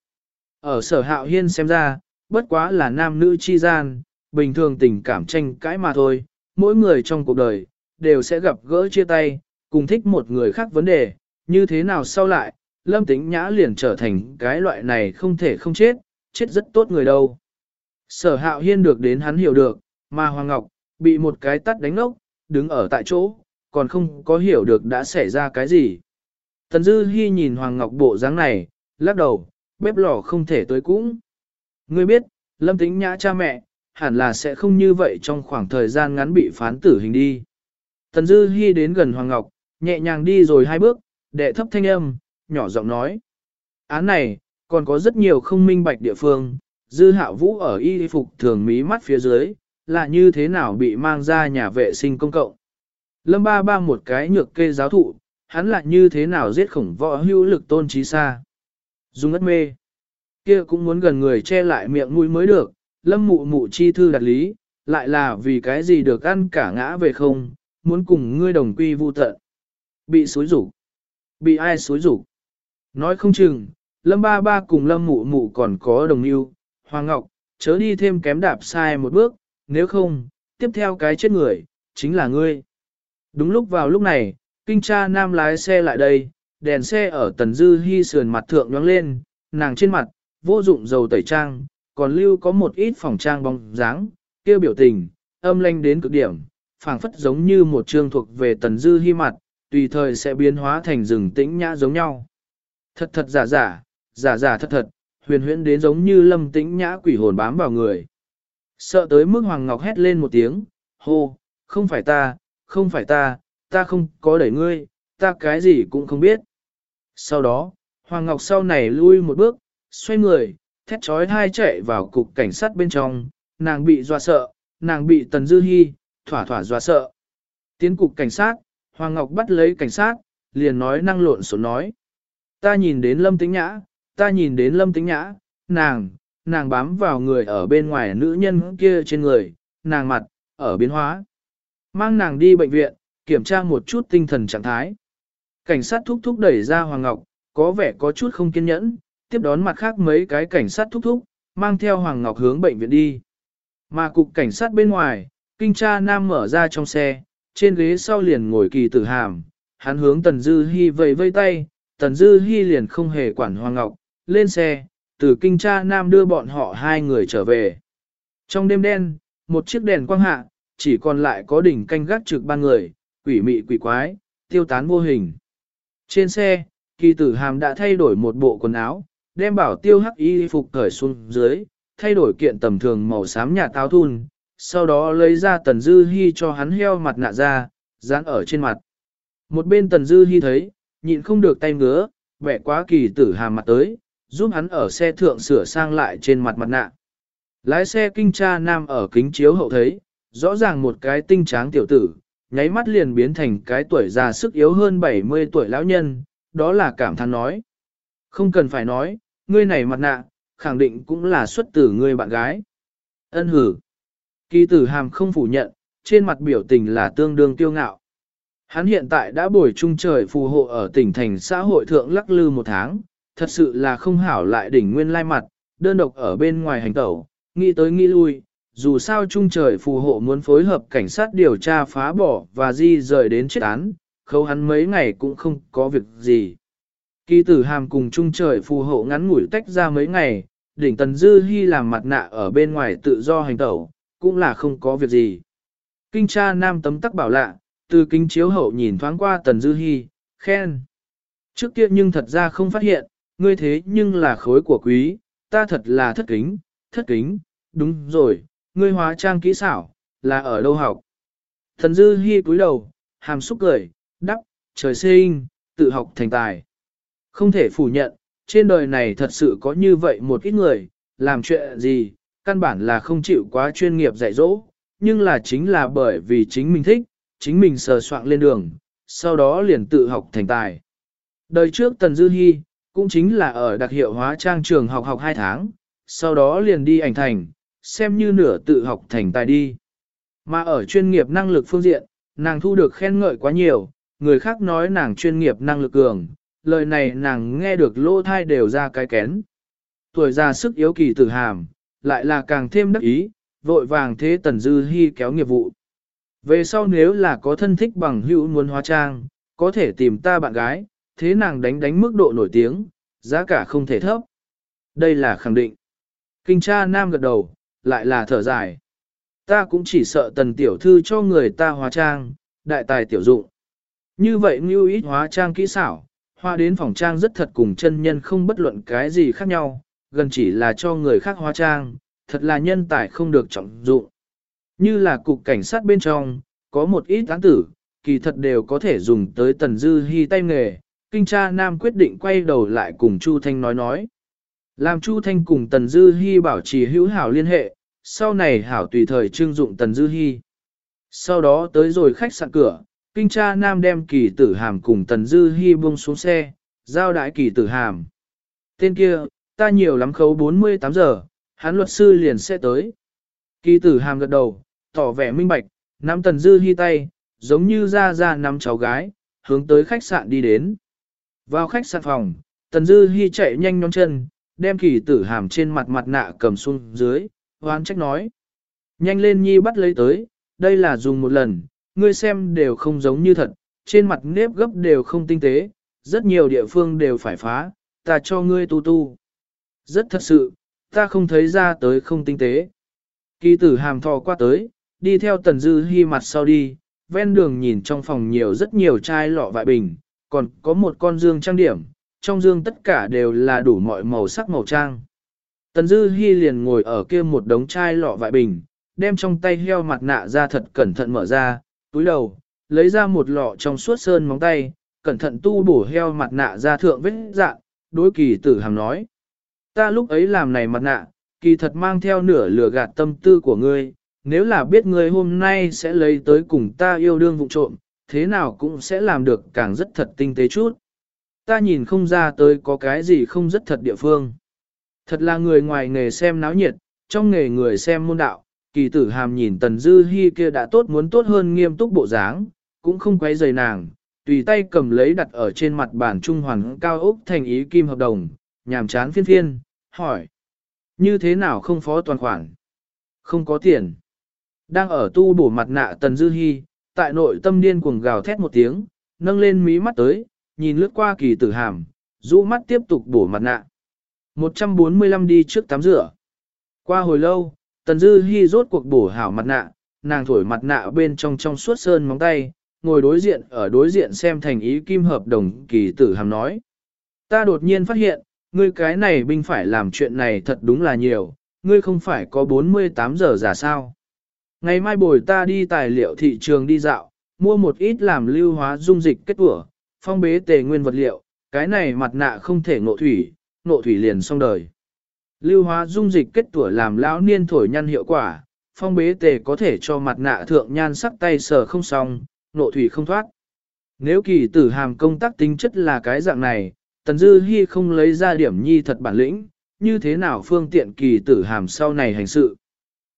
Ở sở hạo hiên xem ra, bất quá là nam nữ chi gian, bình thường tình cảm tranh cãi mà thôi, mỗi người trong cuộc đời, đều sẽ gặp gỡ chia tay, cùng thích một người khác vấn đề, như thế nào sau lại, lâm tính nhã liền trở thành cái loại này không thể không chết, chết rất tốt người đâu. Sở hạo hiên được đến hắn hiểu được, mà Hoàng Ngọc, bị một cái tắt đánh ốc, đứng ở tại chỗ, còn không có hiểu được đã xảy ra cái gì. Tần Dư Hi nhìn Hoàng Ngọc bộ dáng này, lắc đầu, bếp lò không thể tới cũng. Ngươi biết, Lâm Tĩnh Nhã cha mẹ, hẳn là sẽ không như vậy trong khoảng thời gian ngắn bị phán tử hình đi. Tần Dư Hi đến gần Hoàng Ngọc, nhẹ nhàng đi rồi hai bước, đệ thấp thanh âm, nhỏ giọng nói. Án này, còn có rất nhiều không minh bạch địa phương, Dư Hạo Vũ ở y phục thường mí mắt phía dưới, là như thế nào bị mang ra nhà vệ sinh công cộng. Lâm ba ba một cái nhược kê giáo thụ, hắn lại như thế nào giết khổng võ hữu lực tôn trí xa. Dùng ất mê. Kia cũng muốn gần người che lại miệng mũi mới được, lâm mụ mụ chi thư đặt lý, lại là vì cái gì được ăn cả ngã về không, muốn cùng ngươi đồng quy vu tận. Bị xối rủ. Bị ai xối rủ? Nói không chừng, lâm ba ba cùng lâm mụ mụ còn có đồng yêu, Hoàng Ngọc, chớ đi thêm kém đạp sai một bước, nếu không, tiếp theo cái chết người, chính là ngươi. Đúng lúc vào lúc này, kinh cha nam lái xe lại đây, đèn xe ở tần dư hy sườn mặt thượng nhoáng lên, nàng trên mặt, vô dụng dầu tẩy trang, còn lưu có một ít phòng trang bóng dáng, kêu biểu tình, âm lanh đến cực điểm, phảng phất giống như một chương thuộc về tần dư hy mặt, tùy thời sẽ biến hóa thành rừng tĩnh nhã giống nhau. Thật thật giả giả, giả giả thật thật, huyền huyễn đến giống như lâm tĩnh nhã quỷ hồn bám vào người. Sợ tới mức Hoàng Ngọc hét lên một tiếng, hô, không phải ta, không phải ta, ta không có đẩy ngươi, ta cái gì cũng không biết. Sau đó, Hoàng Ngọc sau này lui một bước, xoay người, thét trói hai chạy vào cục cảnh sát bên trong, nàng bị dọa sợ, nàng bị Tần Dư Hi, thỏa thỏa dọa sợ. Tiến cục cảnh sát, Hoàng Ngọc bắt lấy cảnh sát, liền nói năng lộn xộn nói. Ta nhìn đến Lâm Tĩnh Nhã, ta nhìn đến Lâm Tĩnh Nhã, nàng, nàng bám vào người ở bên ngoài nữ nhân kia trên người, nàng mặt, ở biến hóa. Mang nàng đi bệnh viện, kiểm tra một chút tinh thần trạng thái. Cảnh sát thúc thúc đẩy ra Hoàng Ngọc, có vẻ có chút không kiên nhẫn, tiếp đón mặt khác mấy cái cảnh sát thúc thúc, mang theo Hoàng Ngọc hướng bệnh viện đi. Mà cục cảnh sát bên ngoài, kinh tra nam mở ra trong xe, trên ghế sau liền ngồi kỳ tử hàm, hắn hướng Tần Dư Hi vẫy vây tay, Tần Dư Hi liền không hề quản Hoàng Ngọc, lên xe, từ kinh tra nam đưa bọn họ hai người trở về. Trong đêm đen, một chiếc đèn quang hạ, chỉ còn lại có đỉnh canh gác trực ban người, quỷ mị quỷ quái, tiêu tán vô hình. Trên xe, kỳ tử hàm đã thay đổi một bộ quần áo, đem bảo tiêu hắc y phục cởi xuống dưới, thay đổi kiện tầm thường màu xám nhà táo thun, sau đó lấy ra tần dư hy cho hắn heo mặt nạ ra, dán ở trên mặt. Một bên tần dư hy thấy, nhịn không được tay ngứa, vẻ quá kỳ tử hàm mặt tới, giúp hắn ở xe thượng sửa sang lại trên mặt mặt nạ. Lái xe kinh tra nam ở kính chiếu hậu thấy, rõ ràng một cái tinh tráng tiểu tử, nháy mắt liền biến thành cái tuổi già sức yếu hơn 70 tuổi lão nhân, đó là cảm thán nói. Không cần phải nói, ngươi này mặt nạ, khẳng định cũng là xuất tử ngươi bạn gái. Ân hử. Kỳ tử hàm không phủ nhận, trên mặt biểu tình là tương đương tiêu ngạo. Hắn hiện tại đã bồi trung trời phù hộ ở tỉnh thành xã hội thượng lắc lư một tháng, thật sự là không hảo lại đỉnh nguyên lai mặt, đơn độc ở bên ngoài hành tẩu, nghĩ tới nghĩ lui, dù sao trung trời phù hộ muốn phối hợp cảnh sát điều tra phá bỏ và di rời đến chết án, khâu hắn mấy ngày cũng không có việc gì. Kỳ tử hàm cùng trung trời phù hộ ngắn ngủi tách ra mấy ngày, đỉnh tần dư hy làm mặt nạ ở bên ngoài tự do hành tẩu, cũng là không có việc gì. Kinh cha nam tấm tắc bảo lạ, từ kính chiếu hậu nhìn thoáng qua tần dư hy, khen. Trước kia nhưng thật ra không phát hiện, ngươi thế nhưng là khối của quý, ta thật là thất kính, thất kính, đúng rồi, ngươi hóa trang kỹ xảo, là ở đâu học? Thần dư hy cúi đầu, hàm xúc cười, đắp, trời sinh, tự học thành tài. Không thể phủ nhận, trên đời này thật sự có như vậy một ít người, làm chuyện gì, căn bản là không chịu quá chuyên nghiệp dạy dỗ, nhưng là chính là bởi vì chính mình thích, chính mình sờ soạn lên đường, sau đó liền tự học thành tài. Đời trước Tần Dư Hi, cũng chính là ở đặc hiệu hóa trang trường học học 2 tháng, sau đó liền đi ảnh thành, xem như nửa tự học thành tài đi. Mà ở chuyên nghiệp năng lực phương diện, nàng thu được khen ngợi quá nhiều, người khác nói nàng chuyên nghiệp năng lực cường, lời này nàng nghe được lỗ thai đều ra cái kén. Tuổi già sức yếu kỳ tử hàm, lại là càng thêm đắc ý, vội vàng thế tần dư hy kéo nghiệp vụ. Về sau nếu là có thân thích bằng hữu muốn hóa trang, có thể tìm ta bạn gái, thế nàng đánh đánh mức độ nổi tiếng, giá cả không thể thấp. Đây là khẳng định. Kinh cha nam gật đầu, lại là thở dài. Ta cũng chỉ sợ tần tiểu thư cho người ta hóa trang, đại tài tiểu dụng. Như vậy ngưu ít hóa trang kỹ xảo, hoa đến phòng trang rất thật cùng chân nhân không bất luận cái gì khác nhau, gần chỉ là cho người khác hóa trang, thật là nhân tài không được trọng dụng. Như là cục cảnh sát bên trong, có một ít án tử, kỳ thật đều có thể dùng tới tần dư hy tay nghề, kinh tra nam quyết định quay đầu lại cùng Chu Thanh nói nói. Làm Chu Thanh cùng tần dư Hi bảo trì hữu hảo liên hệ, sau này hảo tùy thời trưng dụng tần dư Hi. Sau đó tới rồi khách sạn cửa, kinh tra nam đem kỳ tử hàm cùng tần dư Hi buông xuống xe, giao đại kỳ tử hàm. Tên kia, ta nhiều lắm khấu 48 giờ, hắn luật sư liền sẽ tới. Kỳ tử hàm gật đầu, tỏ vẻ minh bạch, nắm tần dư Hi tay, giống như ra ra nắm cháu gái, hướng tới khách sạn đi đến. Vào khách sạn phòng, tần dư Hi chạy nhanh nhón chân, đem kỳ tử hàm trên mặt mặt nạ cầm xuống dưới, hoán trách nói. Nhanh lên nhi bắt lấy tới, đây là dùng một lần, ngươi xem đều không giống như thật, trên mặt nếp gấp đều không tinh tế, rất nhiều địa phương đều phải phá, ta cho ngươi tu tu. Rất thật sự, ta không thấy ra tới không tinh tế. Kỳ tử hàm thò qua tới, đi theo tần dư hy mặt sau đi, ven đường nhìn trong phòng nhiều rất nhiều chai lọ vại bình, còn có một con dương trang điểm, trong dương tất cả đều là đủ mọi màu sắc màu trang. Tần dư Hi liền ngồi ở kia một đống chai lọ vại bình, đem trong tay heo mặt nạ ra thật cẩn thận mở ra, túi đầu, lấy ra một lọ trong suốt sơn móng tay, cẩn thận tu bổ heo mặt nạ ra thượng vết dạng, đối kỳ tử hàm nói. Ta lúc ấy làm này mặt nạ, kỳ thật mang theo nửa lửa gạt tâm tư của ngươi, nếu là biết ngươi hôm nay sẽ lấy tới cùng ta yêu đương vụ trộm, thế nào cũng sẽ làm được càng rất thật tinh tế chút. Ta nhìn không ra tới có cái gì không rất thật địa phương. Thật là người ngoài nghề xem náo nhiệt, trong nghề người xem môn đạo, kỳ tử hàm nhìn tần dư hi kia đã tốt muốn tốt hơn nghiêm túc bộ dáng, cũng không quấy rầy nàng, tùy tay cầm lấy đặt ở trên mặt bàn trung hoàn cao ốc thành ý kim hợp đồng, nhàm chán phiên phiên, hỏi. Như thế nào không phó toàn khoản? Không có tiền. Đang ở tu bổ mặt nạ tần dư hi, tại nội tâm điên cuồng gào thét một tiếng, nâng lên mí mắt tới, nhìn lướt qua kỳ tử hàm, rũ mắt tiếp tục bổ mặt nạ. 145 đi trước tắm rửa. Qua hồi lâu, tần dư hi rốt cuộc bổ hảo mặt nạ, nàng thổi mặt nạ bên trong trong suốt sơn móng tay, ngồi đối diện ở đối diện xem thành ý kim hợp đồng kỳ tử hàm nói. Ta đột nhiên phát hiện, ngươi cái này binh phải làm chuyện này thật đúng là nhiều, ngươi không phải có 48 giờ giả sao. Ngày mai bồi ta đi tài liệu thị trường đi dạo, mua một ít làm lưu hóa dung dịch kết tủa, phong bế tề nguyên vật liệu, cái này mặt nạ không thể ngộ thủy, ngộ thủy liền xong đời. Lưu hóa dung dịch kết tuổi làm lão niên thổi nhăn hiệu quả, phong bế tề có thể cho mặt nạ thượng nhan sắc tay sờ không xong, ngộ thủy không thoát. Nếu kỳ tử hàm công tác tính chất là cái dạng này, Tần Dư Hi không lấy ra điểm nhi thật bản lĩnh, như thế nào phương tiện kỳ tử hàm sau này hành sự.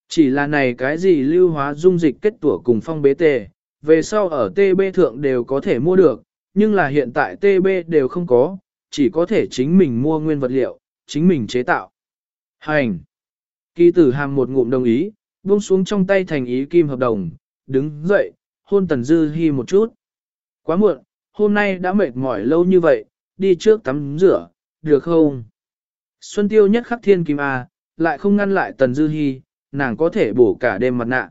Chỉ là này cái gì lưu hóa dung dịch kết tủa cùng phong bế tề, về sau ở TB thượng đều có thể mua được, nhưng là hiện tại TB đều không có, chỉ có thể chính mình mua nguyên vật liệu, chính mình chế tạo. Hành! Kỳ tử hàm một ngụm đồng ý, buông xuống trong tay thành ý kim hợp đồng, đứng dậy, hôn Tần Dư Hi một chút. Quá muộn, hôm nay đã mệt mỏi lâu như vậy, đi trước tắm rửa, được không? Xuân tiêu nhất khắc thiên kim A, lại không ngăn lại Tần Dư Hi, nàng có thể bổ cả đêm mặt nạ.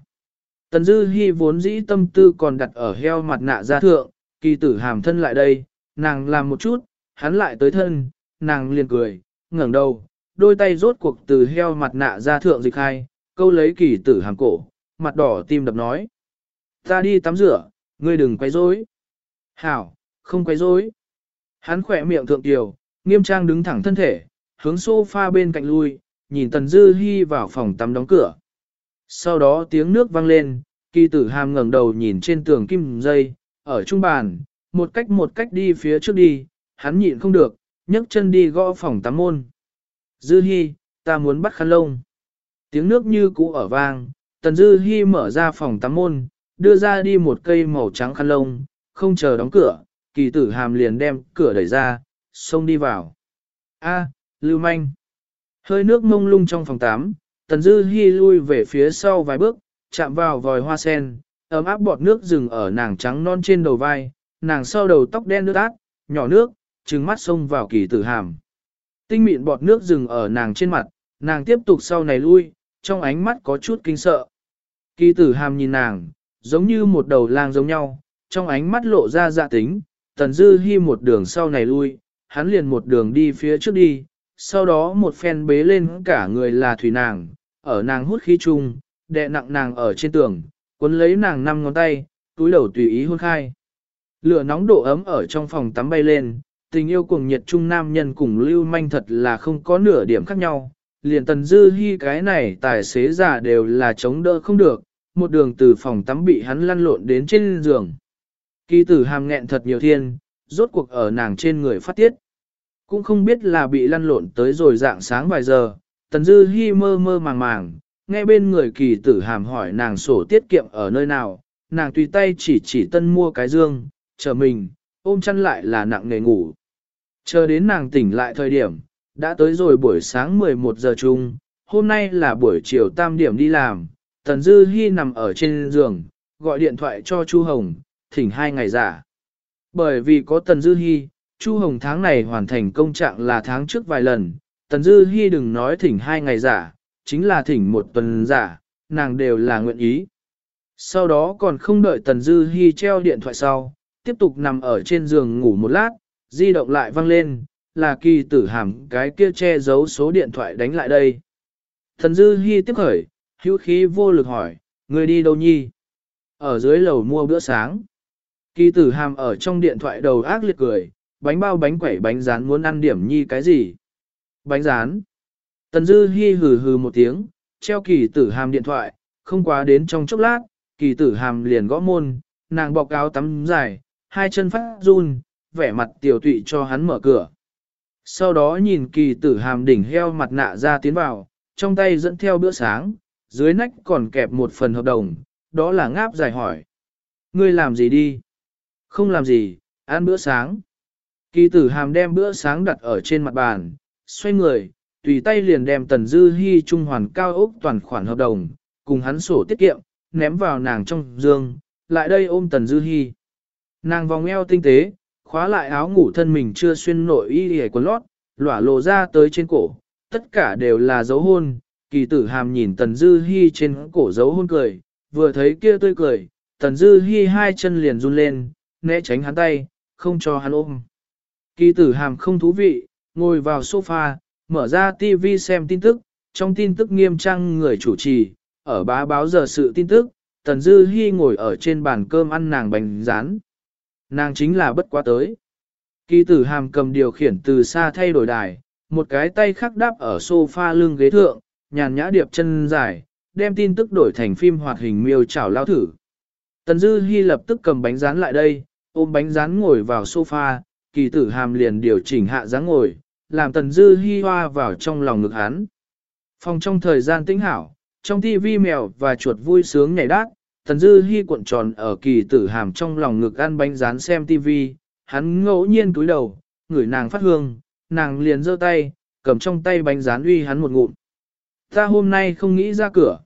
Tần Dư Hi vốn dĩ tâm tư còn đặt ở heo mặt nạ ra thượng, kỳ tử hàm thân lại đây, nàng làm một chút, hắn lại tới thân, nàng liền cười, ngẩng đầu, đôi tay rốt cuộc từ heo mặt nạ ra thượng dịch hai, câu lấy kỳ tử hàm cổ, mặt đỏ tim đập nói. Ta đi tắm rửa, ngươi đừng quay rối. Hảo, không quay rối. Hắn khỏe miệng thượng tiểu, nghiêm trang đứng thẳng thân thể, hướng sofa bên cạnh lui, nhìn Tần Dư Hi vào phòng tắm đóng cửa. Sau đó tiếng nước vang lên, kỳ tử hàm ngẩng đầu nhìn trên tường kim dây, ở trung bàn, một cách một cách đi phía trước đi, hắn nhịn không được, nhấc chân đi gõ phòng tắm môn. Dư Hi, ta muốn bắt khăn lông. Tiếng nước như cũ ở vang, Tần Dư Hi mở ra phòng tắm môn, đưa ra đi một cây màu trắng khăn lông, không chờ đóng cửa, kỳ tử hàm liền đem cửa đẩy ra, xông đi vào. A, lưu manh. Hơi nước mông lung trong phòng tắm, Tần Dư Hi lui về phía sau vài bước, chạm vào vòi hoa sen, ấm áp bọt nước dừng ở nàng trắng non trên đầu vai, nàng sau đầu tóc đen nước át, nhỏ nước, trừng mắt xông vào kỳ tử hàm. Tinh mịn bọt nước dừng ở nàng trên mặt, nàng tiếp tục sau này lui, trong ánh mắt có chút kinh sợ. Kỳ tử hàm nhìn nàng, giống như một đầu lang giống nhau, trong ánh mắt lộ ra dạ tính, tần dư hi một đường sau này lui, hắn liền một đường đi phía trước đi, sau đó một phen bế lên cả người là thủy nàng, ở nàng hút khí chung, đè nặng nàng ở trên tường, cuốn lấy nàng năm ngón tay, túi đầu tùy ý hôn khai. Lửa nóng độ ấm ở trong phòng tắm bay lên, tình yêu cuồng nhiệt trung nam nhân cùng lưu manh thật là không có nửa điểm khác nhau. Liền tần dư hy cái này tài xế giả đều là chống đỡ không được, một đường từ phòng tắm bị hắn lăn lộn đến trên giường. Kỳ tử hàm nghẹn thật nhiều thiên, rốt cuộc ở nàng trên người phát tiết. Cũng không biết là bị lăn lộn tới rồi dạng sáng vài giờ, tần dư hy mơ mơ màng màng, nghe bên người kỳ tử hàm hỏi nàng sổ tiết kiệm ở nơi nào, nàng tùy tay chỉ chỉ tân mua cái dương, chờ mình, ôm chăn lại là nặng nề ngủ. Chờ đến nàng tỉnh lại thời điểm, đã tới rồi buổi sáng 11 giờ chung, hôm nay là buổi chiều tam điểm đi làm, Tần Dư Hi nằm ở trên giường, gọi điện thoại cho Chu Hồng, thỉnh hai ngày giả. Bởi vì có Tần Dư Hi, Chu Hồng tháng này hoàn thành công trạng là tháng trước vài lần, Tần Dư Hi đừng nói thỉnh hai ngày giả, chính là thỉnh một tuần giả, nàng đều là nguyện ý. Sau đó còn không đợi Tần Dư Hi treo điện thoại sau, tiếp tục nằm ở trên giường ngủ một lát, di động lại vang lên, là kỳ tử hàm cái kia che giấu số điện thoại đánh lại đây. Tần Dư Hi tiếp khởi, hữu khí vô lực hỏi, người đi đâu nhi? Ở dưới lầu mua bữa sáng. Kỳ tử hàm ở trong điện thoại đầu ác liệt cười, bánh bao bánh quẩy bánh rán muốn ăn điểm nhi cái gì? Bánh rán. Tần Dư Hi hừ hừ một tiếng, treo kỳ tử hàm điện thoại, không quá đến trong chốc lát, kỳ tử hàm liền gõ môn, nàng bọc áo tắm dài, hai chân phát run, vẻ mặt tiểu tụy cho hắn mở cửa. Sau đó nhìn kỳ tử hàm đỉnh heo mặt nạ ra tiến vào, trong tay dẫn theo bữa sáng, dưới nách còn kẹp một phần hợp đồng, đó là ngáp dài hỏi. Ngươi làm gì đi? Không làm gì, ăn bữa sáng. Kỳ tử hàm đem bữa sáng đặt ở trên mặt bàn, xoay người, tùy tay liền đem tần dư hy trung hoàn cao ốc toàn khoản hợp đồng, cùng hắn sổ tiết kiệm, ném vào nàng trong giường, lại đây ôm tần dư hy. Nàng vòng eo tinh tế, khóa lại áo ngủ thân mình chưa xuyên nội y hề quần lót, lỏa lộ ra tới trên cổ, tất cả đều là dấu hôn, kỳ tử hàm nhìn tần dư hy trên cổ dấu hôn cười, vừa thấy kia tươi cười, tần dư hy hai chân liền run lên, né tránh hắn tay, không cho hắn ôm. Kỳ tử hàm không thú vị, ngồi vào sofa, mở ra TV xem tin tức, trong tin tức nghiêm trang người chủ trì, ở bá báo giờ sự tin tức, Tần Dư Hi ngồi ở trên bàn cơm ăn nàng bánh rán. Nàng chính là bất quá tới. Kỳ tử hàm cầm điều khiển từ xa thay đổi đài, một cái tay khắc đáp ở sofa lưng ghế thượng, nhàn nhã điệp chân dài, đem tin tức đổi thành phim hoạt hình miêu chảo lao thử. Tần Dư Hi lập tức cầm bánh rán lại đây, ôm bánh rán ngồi vào sofa, kỳ tử hàm liền điều chỉnh hạ dáng ngồi, làm Tần Dư Hi hoa vào trong lòng ngực hắn. Phòng trong thời gian tĩnh hảo, trong TV mèo và chuột vui sướng nhảy đát, Tần Dư Hi cuộn tròn ở kỳ tử hàm trong lòng ngực ăn bánh rán xem TV. hắn ngẫu nhiên cúi đầu, ngửi nàng phát hương, nàng liền giơ tay, cầm trong tay bánh rán uy hắn một ngụm. Ta hôm nay không nghĩ ra cửa.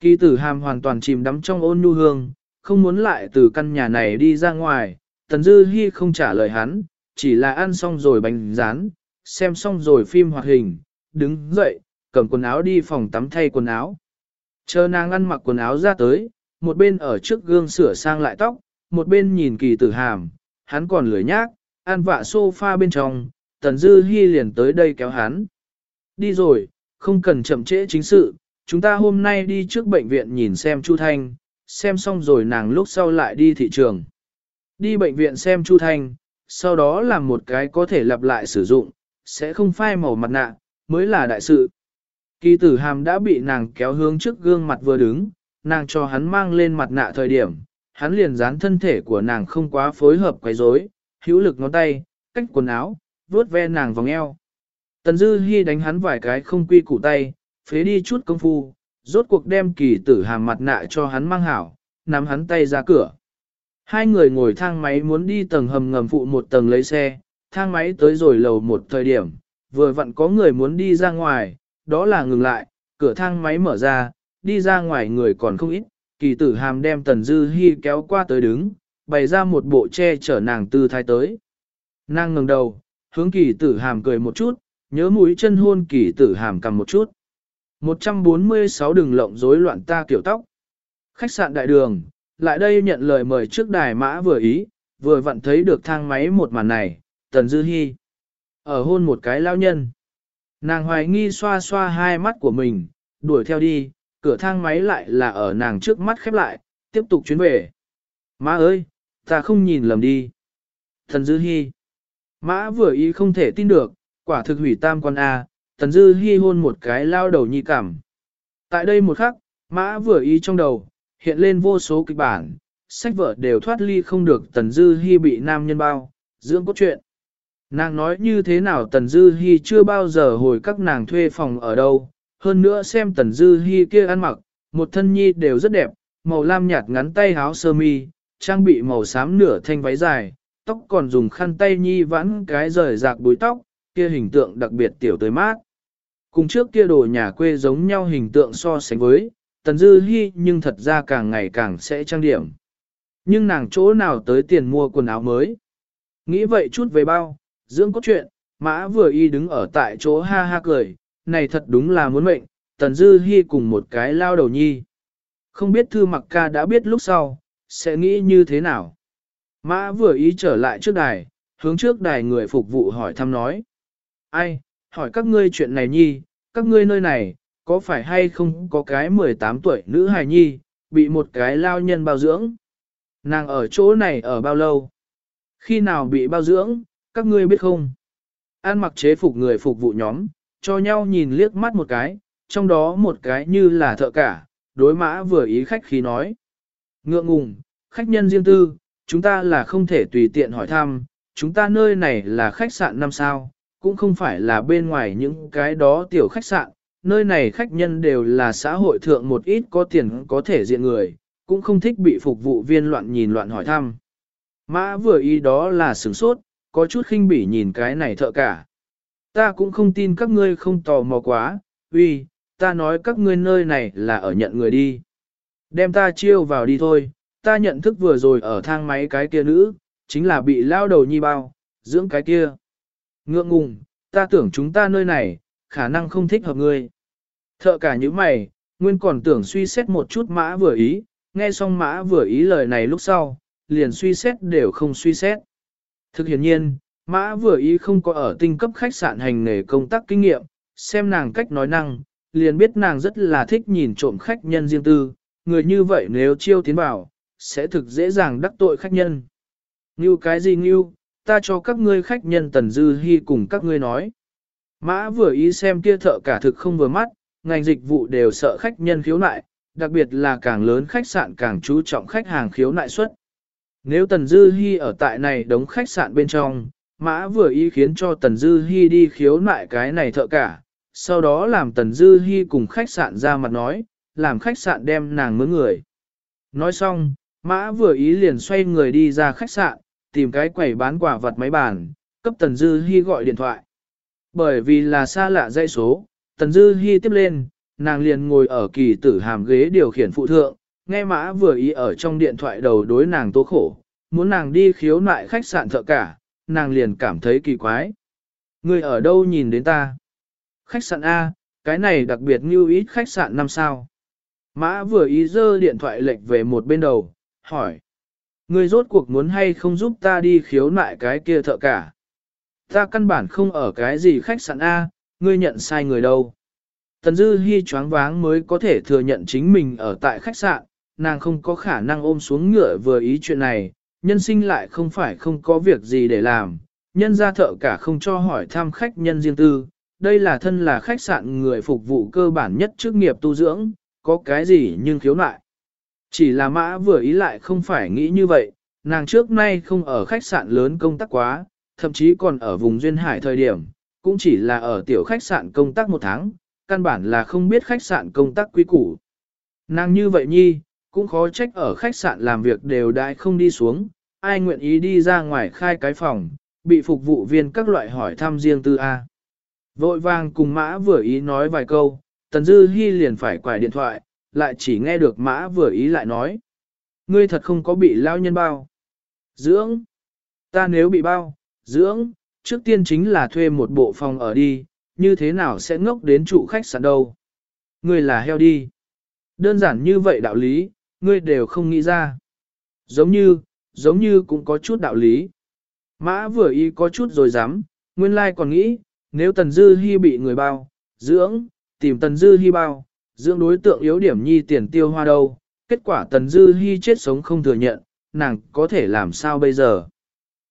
Kỳ tử hàm hoàn toàn chìm đắm trong ôn nhu hương, không muốn lại từ căn nhà này đi ra ngoài, Tần Dư Hi không trả lời hắn, chỉ là ăn xong rồi bánh rán, xem xong rồi phim hoạt hình, đứng dậy, cầm quần áo đi phòng tắm thay quần áo. Chờ nàng ăn mặc quần áo ra tới, một bên ở trước gương sửa sang lại tóc, một bên nhìn kỳ tử hàm, hắn còn lười nhác, ăn vạ sofa bên trong, Tần Dư hy liền tới đây kéo hắn. Đi rồi, không cần chậm trễ chính sự, chúng ta hôm nay đi trước bệnh viện nhìn xem Chu Thanh, xem xong rồi nàng lúc sau lại đi thị trường. Đi bệnh viện xem Chu Thanh, sau đó làm một cái có thể lặp lại sử dụng, sẽ không phai màu mặt nạ, mới là đại sự. Kỳ tử hàm đã bị nàng kéo hướng trước gương mặt vừa đứng, nàng cho hắn mang lên mặt nạ thời điểm, hắn liền dán thân thể của nàng không quá phối hợp quấy rối, hữu lực ngón tay, cách quần áo, vuốt ve nàng vòng eo. Tần Dư Hi đánh hắn vài cái không quy củ tay, phế đi chút công phu, rốt cuộc đem kỳ tử hàm mặt nạ cho hắn mang hảo, nắm hắn tay ra cửa. Hai người ngồi thang máy muốn đi tầng hầm ngầm phụ một tầng lấy xe, thang máy tới rồi lầu một thời điểm, vừa vặn có người muốn đi ra ngoài, đó là ngừng lại, cửa thang máy mở ra, đi ra ngoài người còn không ít, kỳ tử hàm đem tần dư hy kéo qua tới đứng, bày ra một bộ che chở nàng tư thái tới. Nàng ngừng đầu, hướng kỳ tử hàm cười một chút, nhớ mũi chân hôn kỳ tử hàm cầm một chút. 146 đừng lộng rối loạn ta kiểu tóc. Khách sạn đại đường, lại đây nhận lời mời trước đài mã vừa ý, vừa vặn thấy được thang máy một màn này, tần dư Hi Ở hôn một cái lao nhân. Nàng hoài nghi xoa xoa hai mắt của mình, đuổi theo đi, cửa thang máy lại là ở nàng trước mắt khép lại, tiếp tục chuyến về. Má ơi, ta không nhìn lầm đi. Tần Dư Hi. Mã vừa ý không thể tin được, quả thực hủy tam quan A, Tần Dư Hi hôn một cái lao đầu nhi cảm. Tại đây một khắc, mã vừa ý trong đầu, hiện lên vô số kịch bản, sách vở đều thoát ly không được Tần Dư Hi bị nam nhân bao, dưỡng cốt truyện. Nàng nói như thế nào Tần Dư Hi chưa bao giờ hồi các nàng thuê phòng ở đâu, hơn nữa xem Tần Dư Hi kia ăn mặc, một thân nhi đều rất đẹp, màu lam nhạt ngắn tay áo sơ mi, trang bị màu xám nửa thanh váy dài, tóc còn dùng khăn tay nhi vãn cái rời rạc búi tóc, kia hình tượng đặc biệt tiểu tới mát. Cùng trước kia đồ nhà quê giống nhau hình tượng so sánh với, Tần Dư Hi nhưng thật ra càng ngày càng sẽ trang điểm. Nhưng nàng chỗ nào tới tiền mua quần áo mới. Nghĩ vậy chút về bao, dưỡng cốt truyện, mã vừa y đứng ở tại chỗ ha ha cười, này thật đúng là muốn mệnh, Tần Dư hy cùng một cái lao đầu nhi. Không biết thư mặc ca đã biết lúc sau, sẽ nghĩ như thế nào. Mã vừa ý trở lại trước đài, hướng trước đài người phục vụ hỏi thăm nói. Ai, hỏi các ngươi chuyện này nhi, các ngươi nơi này, có phải hay không có cái 18 tuổi nữ hài nhi, bị một cái lao nhân bao dưỡng? Nàng ở chỗ này ở bao lâu? Khi nào bị bao dưỡng, các ngươi biết không? An mặc chế phục người phục vụ nhóm, cho nhau nhìn liếc mắt một cái, trong đó một cái như là thợ cả, đối mã vừa ý khách khí nói. Ngượng ngùng, khách nhân riêng tư, chúng ta là không thể tùy tiện hỏi thăm, chúng ta nơi này là khách sạn năm sao, cũng không phải là bên ngoài những cái đó tiểu khách sạn, nơi này khách nhân đều là xã hội thượng một ít có tiền có thể diện người, cũng không thích bị phục vụ viên loạn nhìn loạn hỏi thăm. Mã vừa ý đó là sửng sốt, có chút khinh bỉ nhìn cái này thợ cả. Ta cũng không tin các ngươi không tò mò quá, uy, ta nói các ngươi nơi này là ở nhận người đi. Đem ta chiêu vào đi thôi, ta nhận thức vừa rồi ở thang máy cái kia nữ, chính là bị lao đầu nhi bao, dưỡng cái kia. Ngượng ngùng, ta tưởng chúng ta nơi này, khả năng không thích hợp ngươi. Thợ cả như mày, nguyên còn tưởng suy xét một chút mã vừa ý, nghe xong mã vừa ý lời này lúc sau, liền suy xét đều không suy xét. Thực hiện nhiên, mã vừa ý không có ở tinh cấp khách sạn hành nghề công tác kinh nghiệm, xem nàng cách nói năng, liền biết nàng rất là thích nhìn trộm khách nhân riêng tư, người như vậy nếu chiêu tiến vào, sẽ thực dễ dàng đắc tội khách nhân. Như cái gì như, ta cho các ngươi khách nhân tần dư hy cùng các ngươi nói. Mã vừa ý xem kia thợ cả thực không vừa mắt, ngành dịch vụ đều sợ khách nhân khiếu nại, đặc biệt là càng lớn khách sạn càng chú trọng khách hàng khiếu nại suất. Nếu Tần Dư Hi ở tại này đống khách sạn bên trong, mã vừa ý khiến cho Tần Dư Hi đi khiếu nại cái này thợ cả, sau đó làm Tần Dư Hi cùng khách sạn ra mặt nói, làm khách sạn đem nàng mướn người. Nói xong, mã vừa ý liền xoay người đi ra khách sạn, tìm cái quầy bán quả vật máy bàn, cấp Tần Dư Hi gọi điện thoại. Bởi vì là xa lạ dây số, Tần Dư Hi tiếp lên, nàng liền ngồi ở kỳ tử hàm ghế điều khiển phụ thượng, nghe mã vừa ý ở trong điện thoại đầu đối nàng tố khổ, muốn nàng đi khiếu nại khách sạn thợ cả, nàng liền cảm thấy kỳ quái. Người ở đâu nhìn đến ta? Khách sạn A, cái này đặc biệt như ít khách sạn năm sao. Mã vừa ý dơ điện thoại lệch về một bên đầu, hỏi. Người rốt cuộc muốn hay không giúp ta đi khiếu nại cái kia thợ cả? Ta căn bản không ở cái gì khách sạn A, ngươi nhận sai người đâu. Tần Dư Hi choáng váng mới có thể thừa nhận chính mình ở tại khách sạn, nàng không có khả năng ôm xuống ngựa vừa ý chuyện này, nhân sinh lại không phải không có việc gì để làm, nhân ra thợ cả không cho hỏi thăm khách nhân riêng tư, đây là thân là khách sạn người phục vụ cơ bản nhất chức nghiệp tu dưỡng, có cái gì nhưng khiếu nại. Chỉ là mã vừa ý lại không phải nghĩ như vậy, nàng trước nay không ở khách sạn lớn công tác quá, thậm chí còn ở vùng duyên hải thời điểm, cũng chỉ là ở tiểu khách sạn công tác một tháng, căn bản là không biết khách sạn công tác quy củ. Nàng như vậy nhi, cũng khó trách ở khách sạn làm việc đều đại không đi xuống, ai nguyện ý đi ra ngoài khai cái phòng, bị phục vụ viên các loại hỏi thăm riêng tư A. Vội vàng cùng mã vừa ý nói vài câu, Tần Dư Hi liền phải quải điện thoại, lại chỉ nghe được mã vừa ý lại nói. Ngươi thật không có bị lao nhân bao. Dưỡng. Ta nếu bị bao, dưỡng, trước tiên chính là thuê một bộ phòng ở đi, như thế nào sẽ ngốc đến trụ khách sạn đâu. Ngươi là heo đi. Đơn giản như vậy đạo lý, ngươi đều không nghĩ ra. Giống như, giống như cũng có chút đạo lý. Mã vừa ý có chút rồi dám, nguyên lai còn nghĩ, nếu Tần Dư Hi bị người bao, dưỡng, tìm Tần Dư Hi bao, dưỡng đối tượng yếu điểm nhi tiền tiêu hoa đâu, kết quả Tần Dư Hi chết sống không thừa nhận, nàng có thể làm sao bây giờ.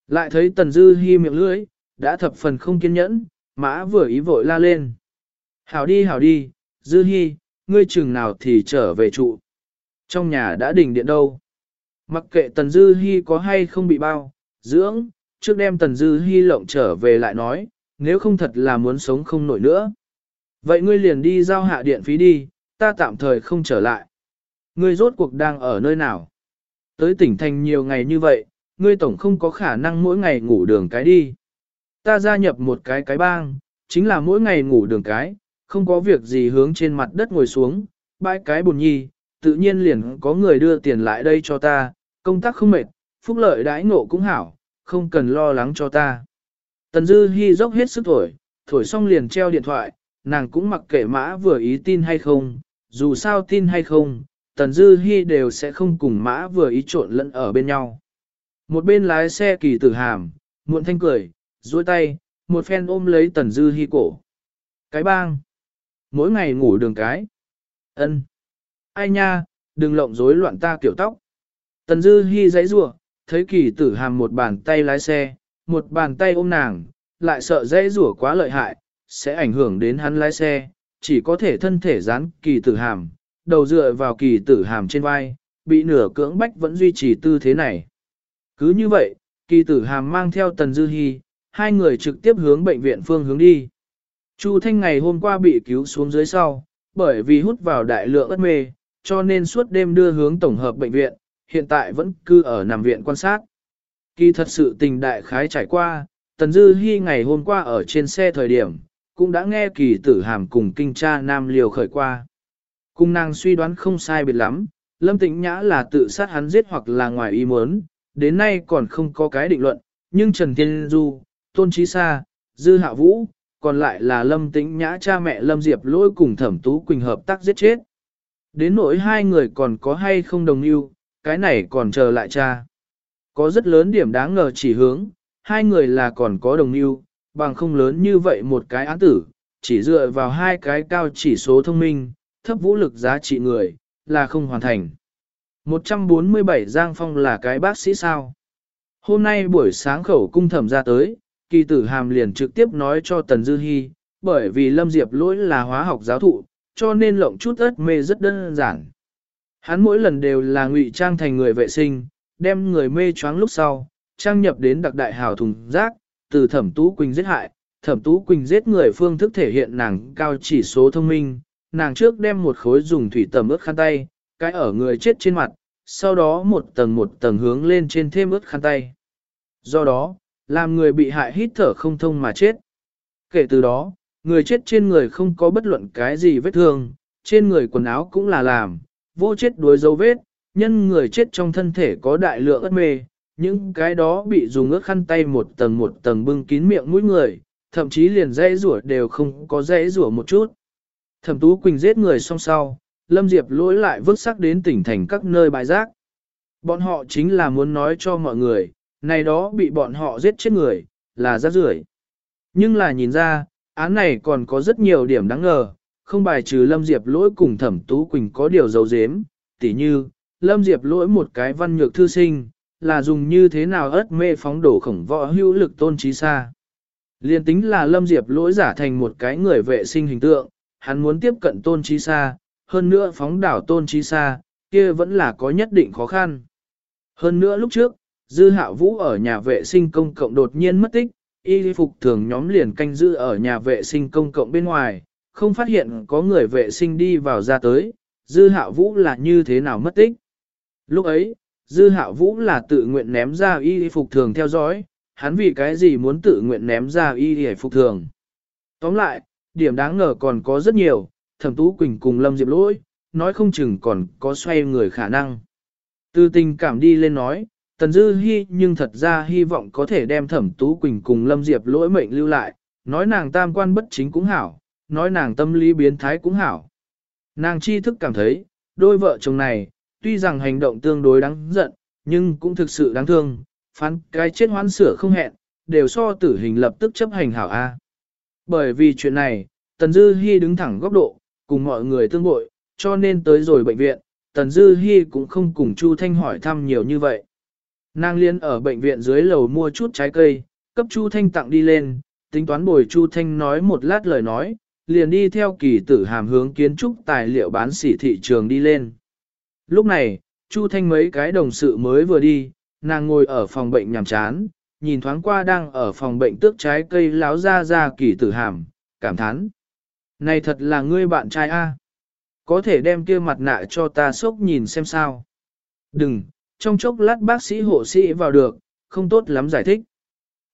Lại thấy Tần Dư Hi miệng lưỡi, đã thập phần không kiên nhẫn, mã vừa ý vội la lên. Hảo đi hảo đi, Dư Hi, ngươi chừng nào thì trở về trụ. Trong nhà đã đình điện đâu. Mặc kệ Tần Dư Hi có hay không bị bao, dưỡng, trước đem Tần Dư Hi lộng trở về lại nói, nếu không thật là muốn sống không nổi nữa. Vậy ngươi liền đi giao hạ điện phí đi, ta tạm thời không trở lại. Ngươi rốt cuộc đang ở nơi nào? Tới tỉnh thành nhiều ngày như vậy, ngươi tổng không có khả năng mỗi ngày ngủ đường cái đi. Ta gia nhập một cái cái bang, chính là mỗi ngày ngủ đường cái, không có việc gì hướng trên mặt đất ngồi xuống, bãi cái buồn nhi, tự nhiên liền có người đưa tiền lại đây cho ta, công tác không mệt, phúc lợi đãi ngộ cũng hảo, không cần lo lắng cho ta. Tần Dư Hi dốc hết sức thổi, thổi xong liền treo điện thoại, nàng cũng mặc kệ mã vừa ý tin hay không, dù sao tin hay không, Tần Dư Hi đều sẽ không cùng mã vừa ý trộn lẫn ở bên nhau. Một bên lái xe kỳ tử hàm, muộn thanh cười, duỗi tay, một phen ôm lấy Tần Dư Hi cổ. Cái bang. Mỗi ngày ngủ đường cái. Ân. Ai nha, đừng lộng rối loạn ta kiểu tóc. Tần Dư Hi giấy giụa, thấy kỳ tử hàm một bàn tay lái xe, một bàn tay ôm nàng, lại sợ giấy rủa quá lợi hại, sẽ ảnh hưởng đến hắn lái xe, chỉ có thể thân thể dán kỳ tử hàm, đầu dựa vào kỳ tử hàm trên vai, bị nửa cưỡng bách vẫn duy trì tư thế này. Cứ như vậy, kỳ tử hàm mang theo tần dư Hi, hai người trực tiếp hướng bệnh viện phương hướng đi. Chu Thanh ngày hôm qua bị cứu xuống dưới sau, bởi vì hút vào đại lượng ất mê, cho nên suốt đêm đưa hướng tổng hợp bệnh viện, hiện tại vẫn cư ở nằm viện quan sát. Kỳ thật sự tình đại khái trải qua, Tần Dư Hi ngày hôm qua ở trên xe thời điểm, cũng đã nghe kỳ tử hàm cùng kinh cha nam liều khởi qua. Cung nàng suy đoán không sai biệt lắm, Lâm Tĩnh Nhã là tự sát hắn giết hoặc là ngoài ý muốn, đến nay còn không có cái định luận, nhưng Trần thiên Du, Tôn Trí Sa, Dư Hạ Vũ, còn lại là Lâm Tĩnh Nhã cha mẹ Lâm Diệp lỗi cùng Thẩm Tú Quỳnh hợp tác giết chết. Đến nỗi hai người còn có hay không đồng yêu, cái này còn chờ lại cha. Có rất lớn điểm đáng ngờ chỉ hướng, hai người là còn có đồng yêu, bằng không lớn như vậy một cái án tử, chỉ dựa vào hai cái cao chỉ số thông minh, thấp vũ lực giá trị người, là không hoàn thành. 147 Giang Phong là cái bác sĩ sao? Hôm nay buổi sáng khẩu cung thẩm ra tới, kỳ tử hàm liền trực tiếp nói cho Tần Dư Hi, bởi vì Lâm Diệp lỗi là hóa học giáo thụ, cho nên lộng chút ớt mê rất đơn giản. Hắn mỗi lần đều là ngụy trang thành người vệ sinh, đem người mê choáng lúc sau, trang nhập đến đặc đại hào thùng rác, từ thẩm tú quỳnh giết hại, thẩm tú quỳnh giết người phương thức thể hiện nàng cao chỉ số thông minh, nàng trước đem một khối dùng thủy tầm ướt khăn tay, cái ở người chết trên mặt, sau đó một tầng một tầng hướng lên trên thêm ướt khăn tay. Do đó, làm người bị hại hít thở không thông mà chết. Kể từ đó, người chết trên người không có bất luận cái gì vết thương, trên người quần áo cũng là làm, vô chết đuối dấu vết, nhân người chết trong thân thể có đại lượng ớt mê, những cái đó bị dùng ướt khăn tay một tầng một tầng bưng kín miệng mũi người, thậm chí liền dãy rủa đều không có dãy rủa một chút. Thẩm Tú Quỳnh giết người xong sau, Lâm Diệp lỗi lại vứt sắc đến tỉnh thành các nơi bài rác. Bọn họ chính là muốn nói cho mọi người, này đó bị bọn họ giết chết người, là rác rưởi. Nhưng là nhìn ra, án này còn có rất nhiều điểm đáng ngờ, không bài trừ Lâm Diệp lỗi cùng Thẩm Tú Quỳnh có điều dấu dếm, tỉ như, Lâm Diệp lỗi một cái văn nhược thư sinh, là dùng như thế nào ớt mê phóng đổ khổng võ hữu lực tôn trí xa. Liên tính là Lâm Diệp lỗi giả thành một cái người vệ sinh hình tượng, hắn muốn tiếp cận tôn trí xa, hơn nữa phóng đảo tôn trí xa, kia vẫn là có nhất định khó khăn. Hơn nữa lúc trước, Dư Hạ Vũ ở nhà vệ sinh công cộng đột nhiên mất tích, y phục thường nhóm liền canh giữ ở nhà vệ sinh công cộng bên ngoài, không phát hiện có người vệ sinh đi vào ra tới, Dư Hạ Vũ là như thế nào mất tích. Lúc ấy, Dư Hạ Vũ là tự nguyện ném ra y phục thường theo dõi, hắn vì cái gì muốn tự nguyện ném ra y phục thường. Tóm lại, điểm đáng ngờ còn có rất nhiều, thẩm tú quỳnh cùng Lâm Diệp lỗi, nói không chừng còn có xoay người khả năng. Từ tình cảm đi lên nói, Tần Dư Hi nhưng thật ra hy vọng có thể đem thẩm tú quỳnh cùng Lâm Diệp lỗi mệnh lưu lại, nói nàng tam quan bất chính cũng hảo, nói nàng tâm lý biến thái cũng hảo. Nàng chi thức cảm thấy, đôi vợ chồng này, tuy rằng hành động tương đối đáng giận, nhưng cũng thực sự đáng thương, phán cái chết hoãn sửa không hẹn, đều so tử hình lập tức chấp hành hảo A. Bởi vì chuyện này, Tần Dư Hi đứng thẳng góc độ, cùng mọi người tương bội, cho nên tới rồi bệnh viện, Tần Dư Hi cũng không cùng Chu Thanh hỏi thăm nhiều như vậy. Nàng liên ở bệnh viện dưới lầu mua chút trái cây, cấp Chu Thanh tặng đi lên, tính toán bồi Chu Thanh nói một lát lời nói, liền đi theo kỳ tử hàm hướng kiến trúc tài liệu bán sỉ thị trường đi lên. Lúc này, Chu Thanh mấy cái đồng sự mới vừa đi, nàng ngồi ở phòng bệnh nhàm chán, nhìn thoáng qua đang ở phòng bệnh tước trái cây láo ra ra kỳ tử hàm, cảm thán. Này thật là ngươi bạn trai A. Có thể đem kia mặt nạ cho ta sốc nhìn xem sao. Đừng, trong chốc lát bác sĩ hộ sĩ vào được, không tốt lắm giải thích.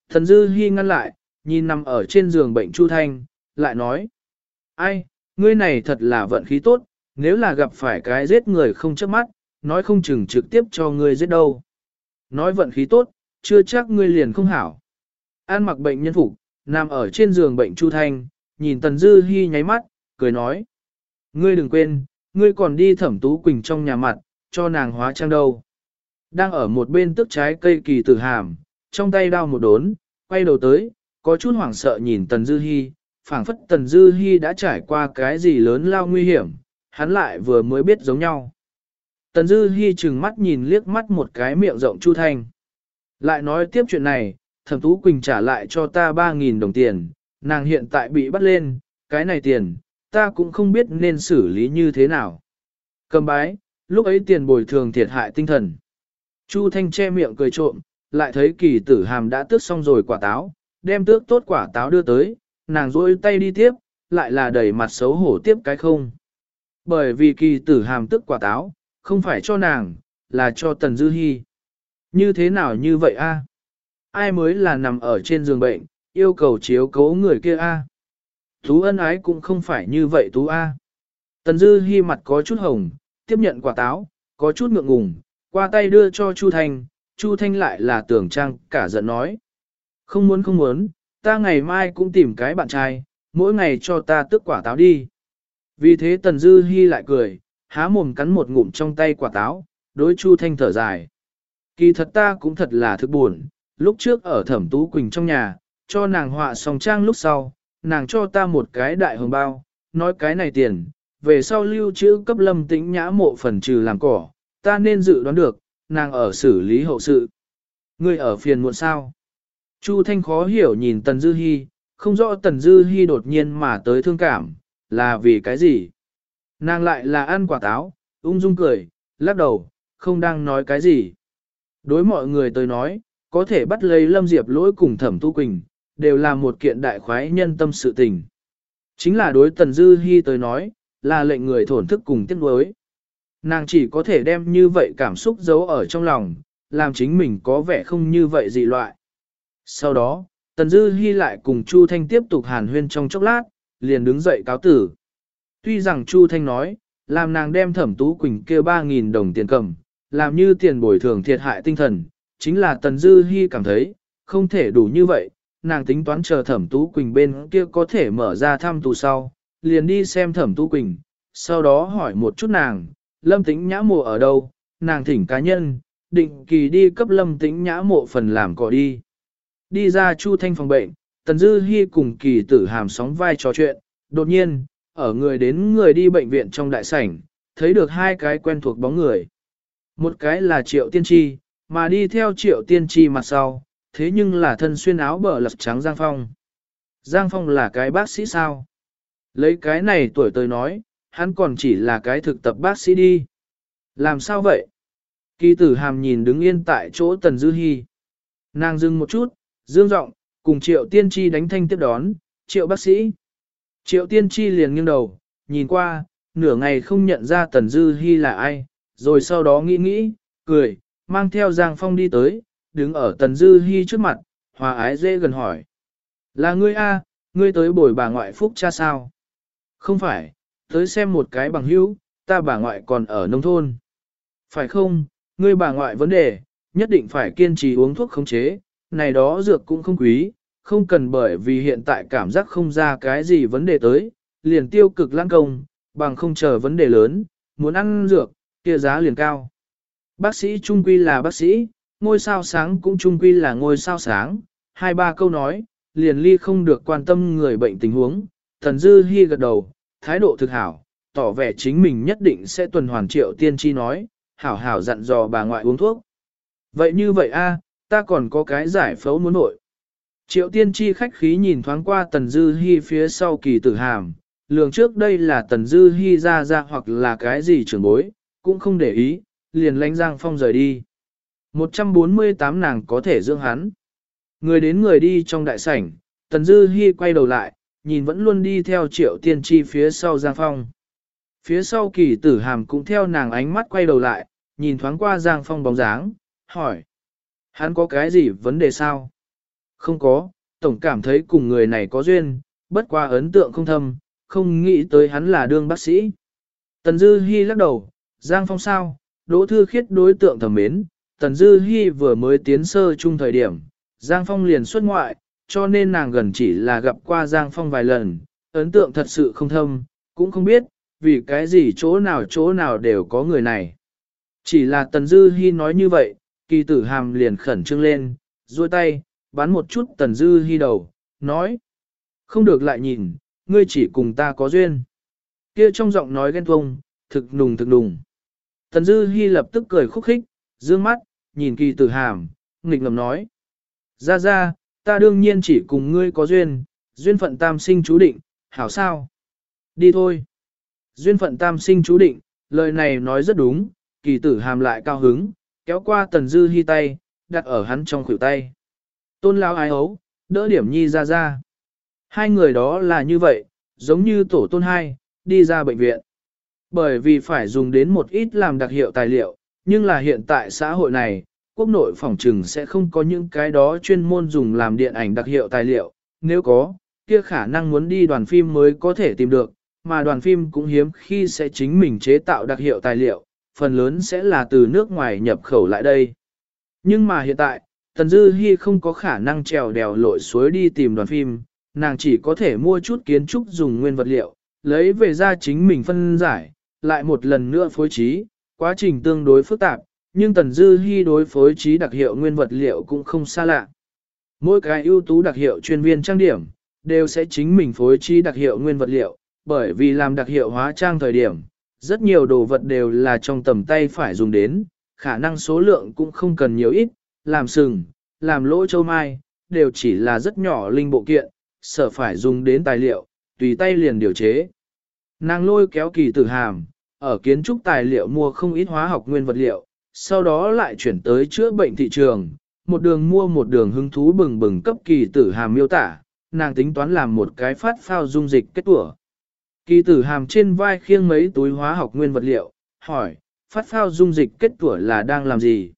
Thần Dư Hi ngăn lại, nhìn nằm ở trên giường bệnh Chu Thanh, lại nói. Ai, ngươi này thật là vận khí tốt, nếu là gặp phải cái giết người không chớp mắt, nói không chừng trực tiếp cho ngươi giết đâu. Nói vận khí tốt, chưa chắc ngươi liền không hảo. An mặc bệnh nhân phục, nằm ở trên giường bệnh Chu Thanh, nhìn Tần Dư Hi nháy mắt, cười nói. Ngươi đừng quên, ngươi còn đi thẩm tú quỳnh trong nhà mặt, cho nàng hóa trang đâu. Đang ở một bên tức trái cây kỳ tử hàm, trong tay đao một đốn, quay đầu tới, có chút hoảng sợ nhìn Tần Dư Hi, phảng phất Tần Dư Hi đã trải qua cái gì lớn lao nguy hiểm, hắn lại vừa mới biết giống nhau. Tần Dư Hi chừng mắt nhìn liếc mắt một cái miệng rộng Chu Thanh. Lại nói tiếp chuyện này, thẩm tú quỳnh trả lại cho ta 3.000 đồng tiền, nàng hiện tại bị bắt lên, cái này tiền, ta cũng không biết nên xử lý như thế nào. Cầm bái, lúc ấy tiền bồi thường thiệt hại tinh thần. Chu Thanh che miệng cười trộm, lại thấy kỳ tử hàm đã tước xong rồi quả táo, đem tước tốt quả táo đưa tới, nàng rôi tay đi tiếp, lại là đẩy mặt xấu hổ tiếp cái không. Bởi vì kỳ tử hàm tước quả táo, không phải cho nàng, là cho Tần Dư Hi. Như thế nào như vậy a? Ai mới là nằm ở trên giường bệnh, yêu cầu chiếu cố người kia a? Tú ân ái cũng không phải như vậy Tú a. Tần Dư Hi mặt có chút hồng, tiếp nhận quả táo, có chút ngượng ngùng, qua tay đưa cho Chu Thanh, Chu Thanh lại là tưởng trang cả giận nói. Không muốn không muốn, ta ngày mai cũng tìm cái bạn trai, mỗi ngày cho ta tước quả táo đi. Vì thế Tần Dư Hi lại cười, há mồm cắn một ngụm trong tay quả táo, đối Chu Thanh thở dài. Kỳ thật ta cũng thật là thực buồn, lúc trước ở thẩm tú quỳnh trong nhà, cho nàng họa xong trang lúc sau, nàng cho ta một cái đại hồng bao, nói cái này tiền, về sau lưu trữ cấp lâm tĩnh nhã mộ phần trừ làm cỏ, ta nên dự đoán được, nàng ở xử lý hậu sự. Ngươi ở phiền muộn sao? Chu Thanh khó hiểu nhìn Tần Dư Hi, không rõ Tần Dư Hi đột nhiên mà tới thương cảm, là vì cái gì? Nàng lại là ăn quả táo, ung dung cười, lắc đầu, không đang nói cái gì. Đối mọi người tới nói, có thể bắt lấy Lâm Diệp lỗi cùng thẩm tu quỳnh, đều là một kiện đại khoái nhân tâm sự tình. Chính là đối Tần Dư Hi tới nói, là lệnh người thổn thức cùng tiếc nuối. Nàng chỉ có thể đem như vậy cảm xúc giấu ở trong lòng, làm chính mình có vẻ không như vậy dị loại. Sau đó, Tần Dư Hi lại cùng Chu Thanh tiếp tục hàn huyên trong chốc lát, liền đứng dậy cáo tử. Tuy rằng Chu Thanh nói, làm nàng đem thẩm tú quỳnh kia 3.000 đồng tiền cầm, làm như tiền bồi thường thiệt hại tinh thần, chính là Tần Dư Hi cảm thấy, không thể đủ như vậy, nàng tính toán chờ thẩm tú quỳnh bên kia có thể mở ra thăm tù sau, liền đi xem thẩm tú quỳnh, sau đó hỏi một chút nàng, lâm tĩnh nhã mộ ở đâu, nàng thỉnh cá nhân, định kỳ đi cấp lâm tĩnh nhã mộ phần làm cỏ đi. Đi ra chu thanh phòng bệnh, Tần Dư Hi cùng kỳ tử hàm sóng vai trò chuyện, đột nhiên, ở người đến người đi bệnh viện trong đại sảnh, thấy được hai cái quen thuộc bóng người. Một cái là triệu tiên tri, mà đi theo triệu tiên tri mặt sau, thế nhưng là thân xuyên áo bờ lật trắng Giang Phong. Giang Phong là cái bác sĩ sao? Lấy cái này tuổi tôi nói, hắn còn chỉ là cái thực tập bác sĩ đi. Làm sao vậy? Kỳ tử hàm nhìn đứng yên tại chỗ Tần Dư Hi. Nàng dừng một chút, dương giọng cùng triệu tiên tri đánh thanh tiếp đón, triệu bác sĩ. Triệu tiên tri liền nghiêng đầu, nhìn qua, nửa ngày không nhận ra Tần Dư Hi là ai, rồi sau đó nghĩ nghĩ, cười, mang theo Giang Phong đi tới, đứng ở Tần Dư Hi trước mặt, hòa ái dễ gần hỏi. Là ngươi a, ngươi tới bồi bà ngoại phúc cha sao? Không phải, tới xem một cái bằng hữu, ta bà ngoại còn ở nông thôn. Phải không, ngươi bà ngoại vấn đề, nhất định phải kiên trì uống thuốc khống chế, này đó dược cũng không quý, không cần bởi vì hiện tại cảm giác không ra cái gì vấn đề tới, liền tiêu cực lãng công, bằng không chờ vấn đề lớn, muốn ăn dược, kia giá liền cao. Bác sĩ trung quy là bác sĩ, ngôi sao sáng cũng trung quy là ngôi sao sáng, hai ba câu nói, liền ly không được quan tâm người bệnh tình huống, thần dư hy gật đầu, thái độ thực hảo, tỏ vẻ chính mình nhất định sẽ tuần hoàn triệu tiên tri nói, hảo hảo dặn dò bà ngoại uống thuốc. Vậy như vậy a, ta còn có cái giải phẫu muốn nội. Triệu tiên tri khách khí nhìn thoáng qua tần dư hy phía sau kỳ tử hàm, lường trước đây là tần dư hy ra ra hoặc là cái gì trưởng bối, cũng không để ý, liền lánh giang phong rời đi. 148 nàng có thể dưỡng hắn. Người đến người đi trong đại sảnh, tần dư hy quay đầu lại, nhìn vẫn luôn đi theo triệu tiên tri phía sau giang phong. Phía sau kỳ tử hàm cũng theo nàng ánh mắt quay đầu lại, nhìn thoáng qua giang phong bóng dáng, hỏi. Hắn có cái gì vấn đề sao? Không có, tổng cảm thấy cùng người này có duyên, bất qua ấn tượng không thâm, không nghĩ tới hắn là đương bác sĩ. Tần Dư Hi lắc đầu, Giang Phong sao, Đỗ Thư Khiết đối tượng thầm mến, Tần Dư Hi vừa mới tiến sơ chung thời điểm, Giang Phong liền xuất ngoại, cho nên nàng gần chỉ là gặp qua Giang Phong vài lần, ấn tượng thật sự không thâm, cũng không biết, vì cái gì chỗ nào chỗ nào đều có người này. Chỉ là Tần Dư Hi nói như vậy, kỳ tử hàm liền khẩn trương lên, duỗi tay, bắn một chút Tần Dư Hi đầu, nói. Không được lại nhìn, ngươi chỉ cùng ta có duyên. Kia trong giọng nói ghen tuông, thực nùng thực nùng. Tần Dư Hi lập tức cười khúc khích, dương mắt, nhìn kỳ tử hàm, nghịch ngầm nói. Ra ra, ta đương nhiên chỉ cùng ngươi có duyên, duyên phận tam sinh chú định, hảo sao? Đi thôi. Duyên phận tam sinh chú định, lời này nói rất đúng, kỳ tử hàm lại cao hứng, kéo qua tần dư hy tay, đặt ở hắn trong khuỷu tay. Tôn lao ái ấu, đỡ điểm nhi ra ra. Hai người đó là như vậy, giống như tổ tôn hai, đi ra bệnh viện. Bởi vì phải dùng đến một ít làm đặc hiệu tài liệu, nhưng là hiện tại xã hội này, quốc nội phòng trừng sẽ không có những cái đó chuyên môn dùng làm điện ảnh đặc hiệu tài liệu, nếu có, kia khả năng muốn đi đoàn phim mới có thể tìm được, mà đoàn phim cũng hiếm khi sẽ chính mình chế tạo đặc hiệu tài liệu, phần lớn sẽ là từ nước ngoài nhập khẩu lại đây. Nhưng mà hiện tại, Tần Dư Hi không có khả năng trèo đèo lội suối đi tìm đoàn phim, nàng chỉ có thể mua chút kiến trúc dùng nguyên vật liệu, lấy về ra chính mình phân giải, lại một lần nữa phối trí, quá trình tương đối phức tạp, nhưng Tần Dư Hi đối phối trí đặc hiệu nguyên vật liệu cũng không xa lạ. Mỗi cái ưu tú đặc hiệu chuyên viên trang điểm, đều sẽ chính mình phối trí đặc hiệu nguyên vật liệu, bởi vì làm đặc hiệu hóa trang thời điểm, rất nhiều đồ vật đều là trong tầm tay phải dùng đến, khả năng số lượng cũng không cần nhiều ít, làm sừng, làm lỗ châu mai, đều chỉ là rất nhỏ linh bộ kiện, sợ phải dùng đến tài liệu, tùy tay liền điều chế. Nàng lôi kéo kỳ tử hàm, ở kiến trúc tài liệu mua không ít hóa học nguyên vật liệu, sau đó lại chuyển tới chữa bệnh thị trường, một đường mua một đường hứng thú bừng bừng cấp kỳ tử hàm miêu tả, nàng tính toán làm một cái phát phao dung dịch kết tủa. Kỳ tử hàm trên vai khiêng mấy túi hóa học nguyên vật liệu, hỏi, phát phao dung dịch kết tủa là đang làm gì?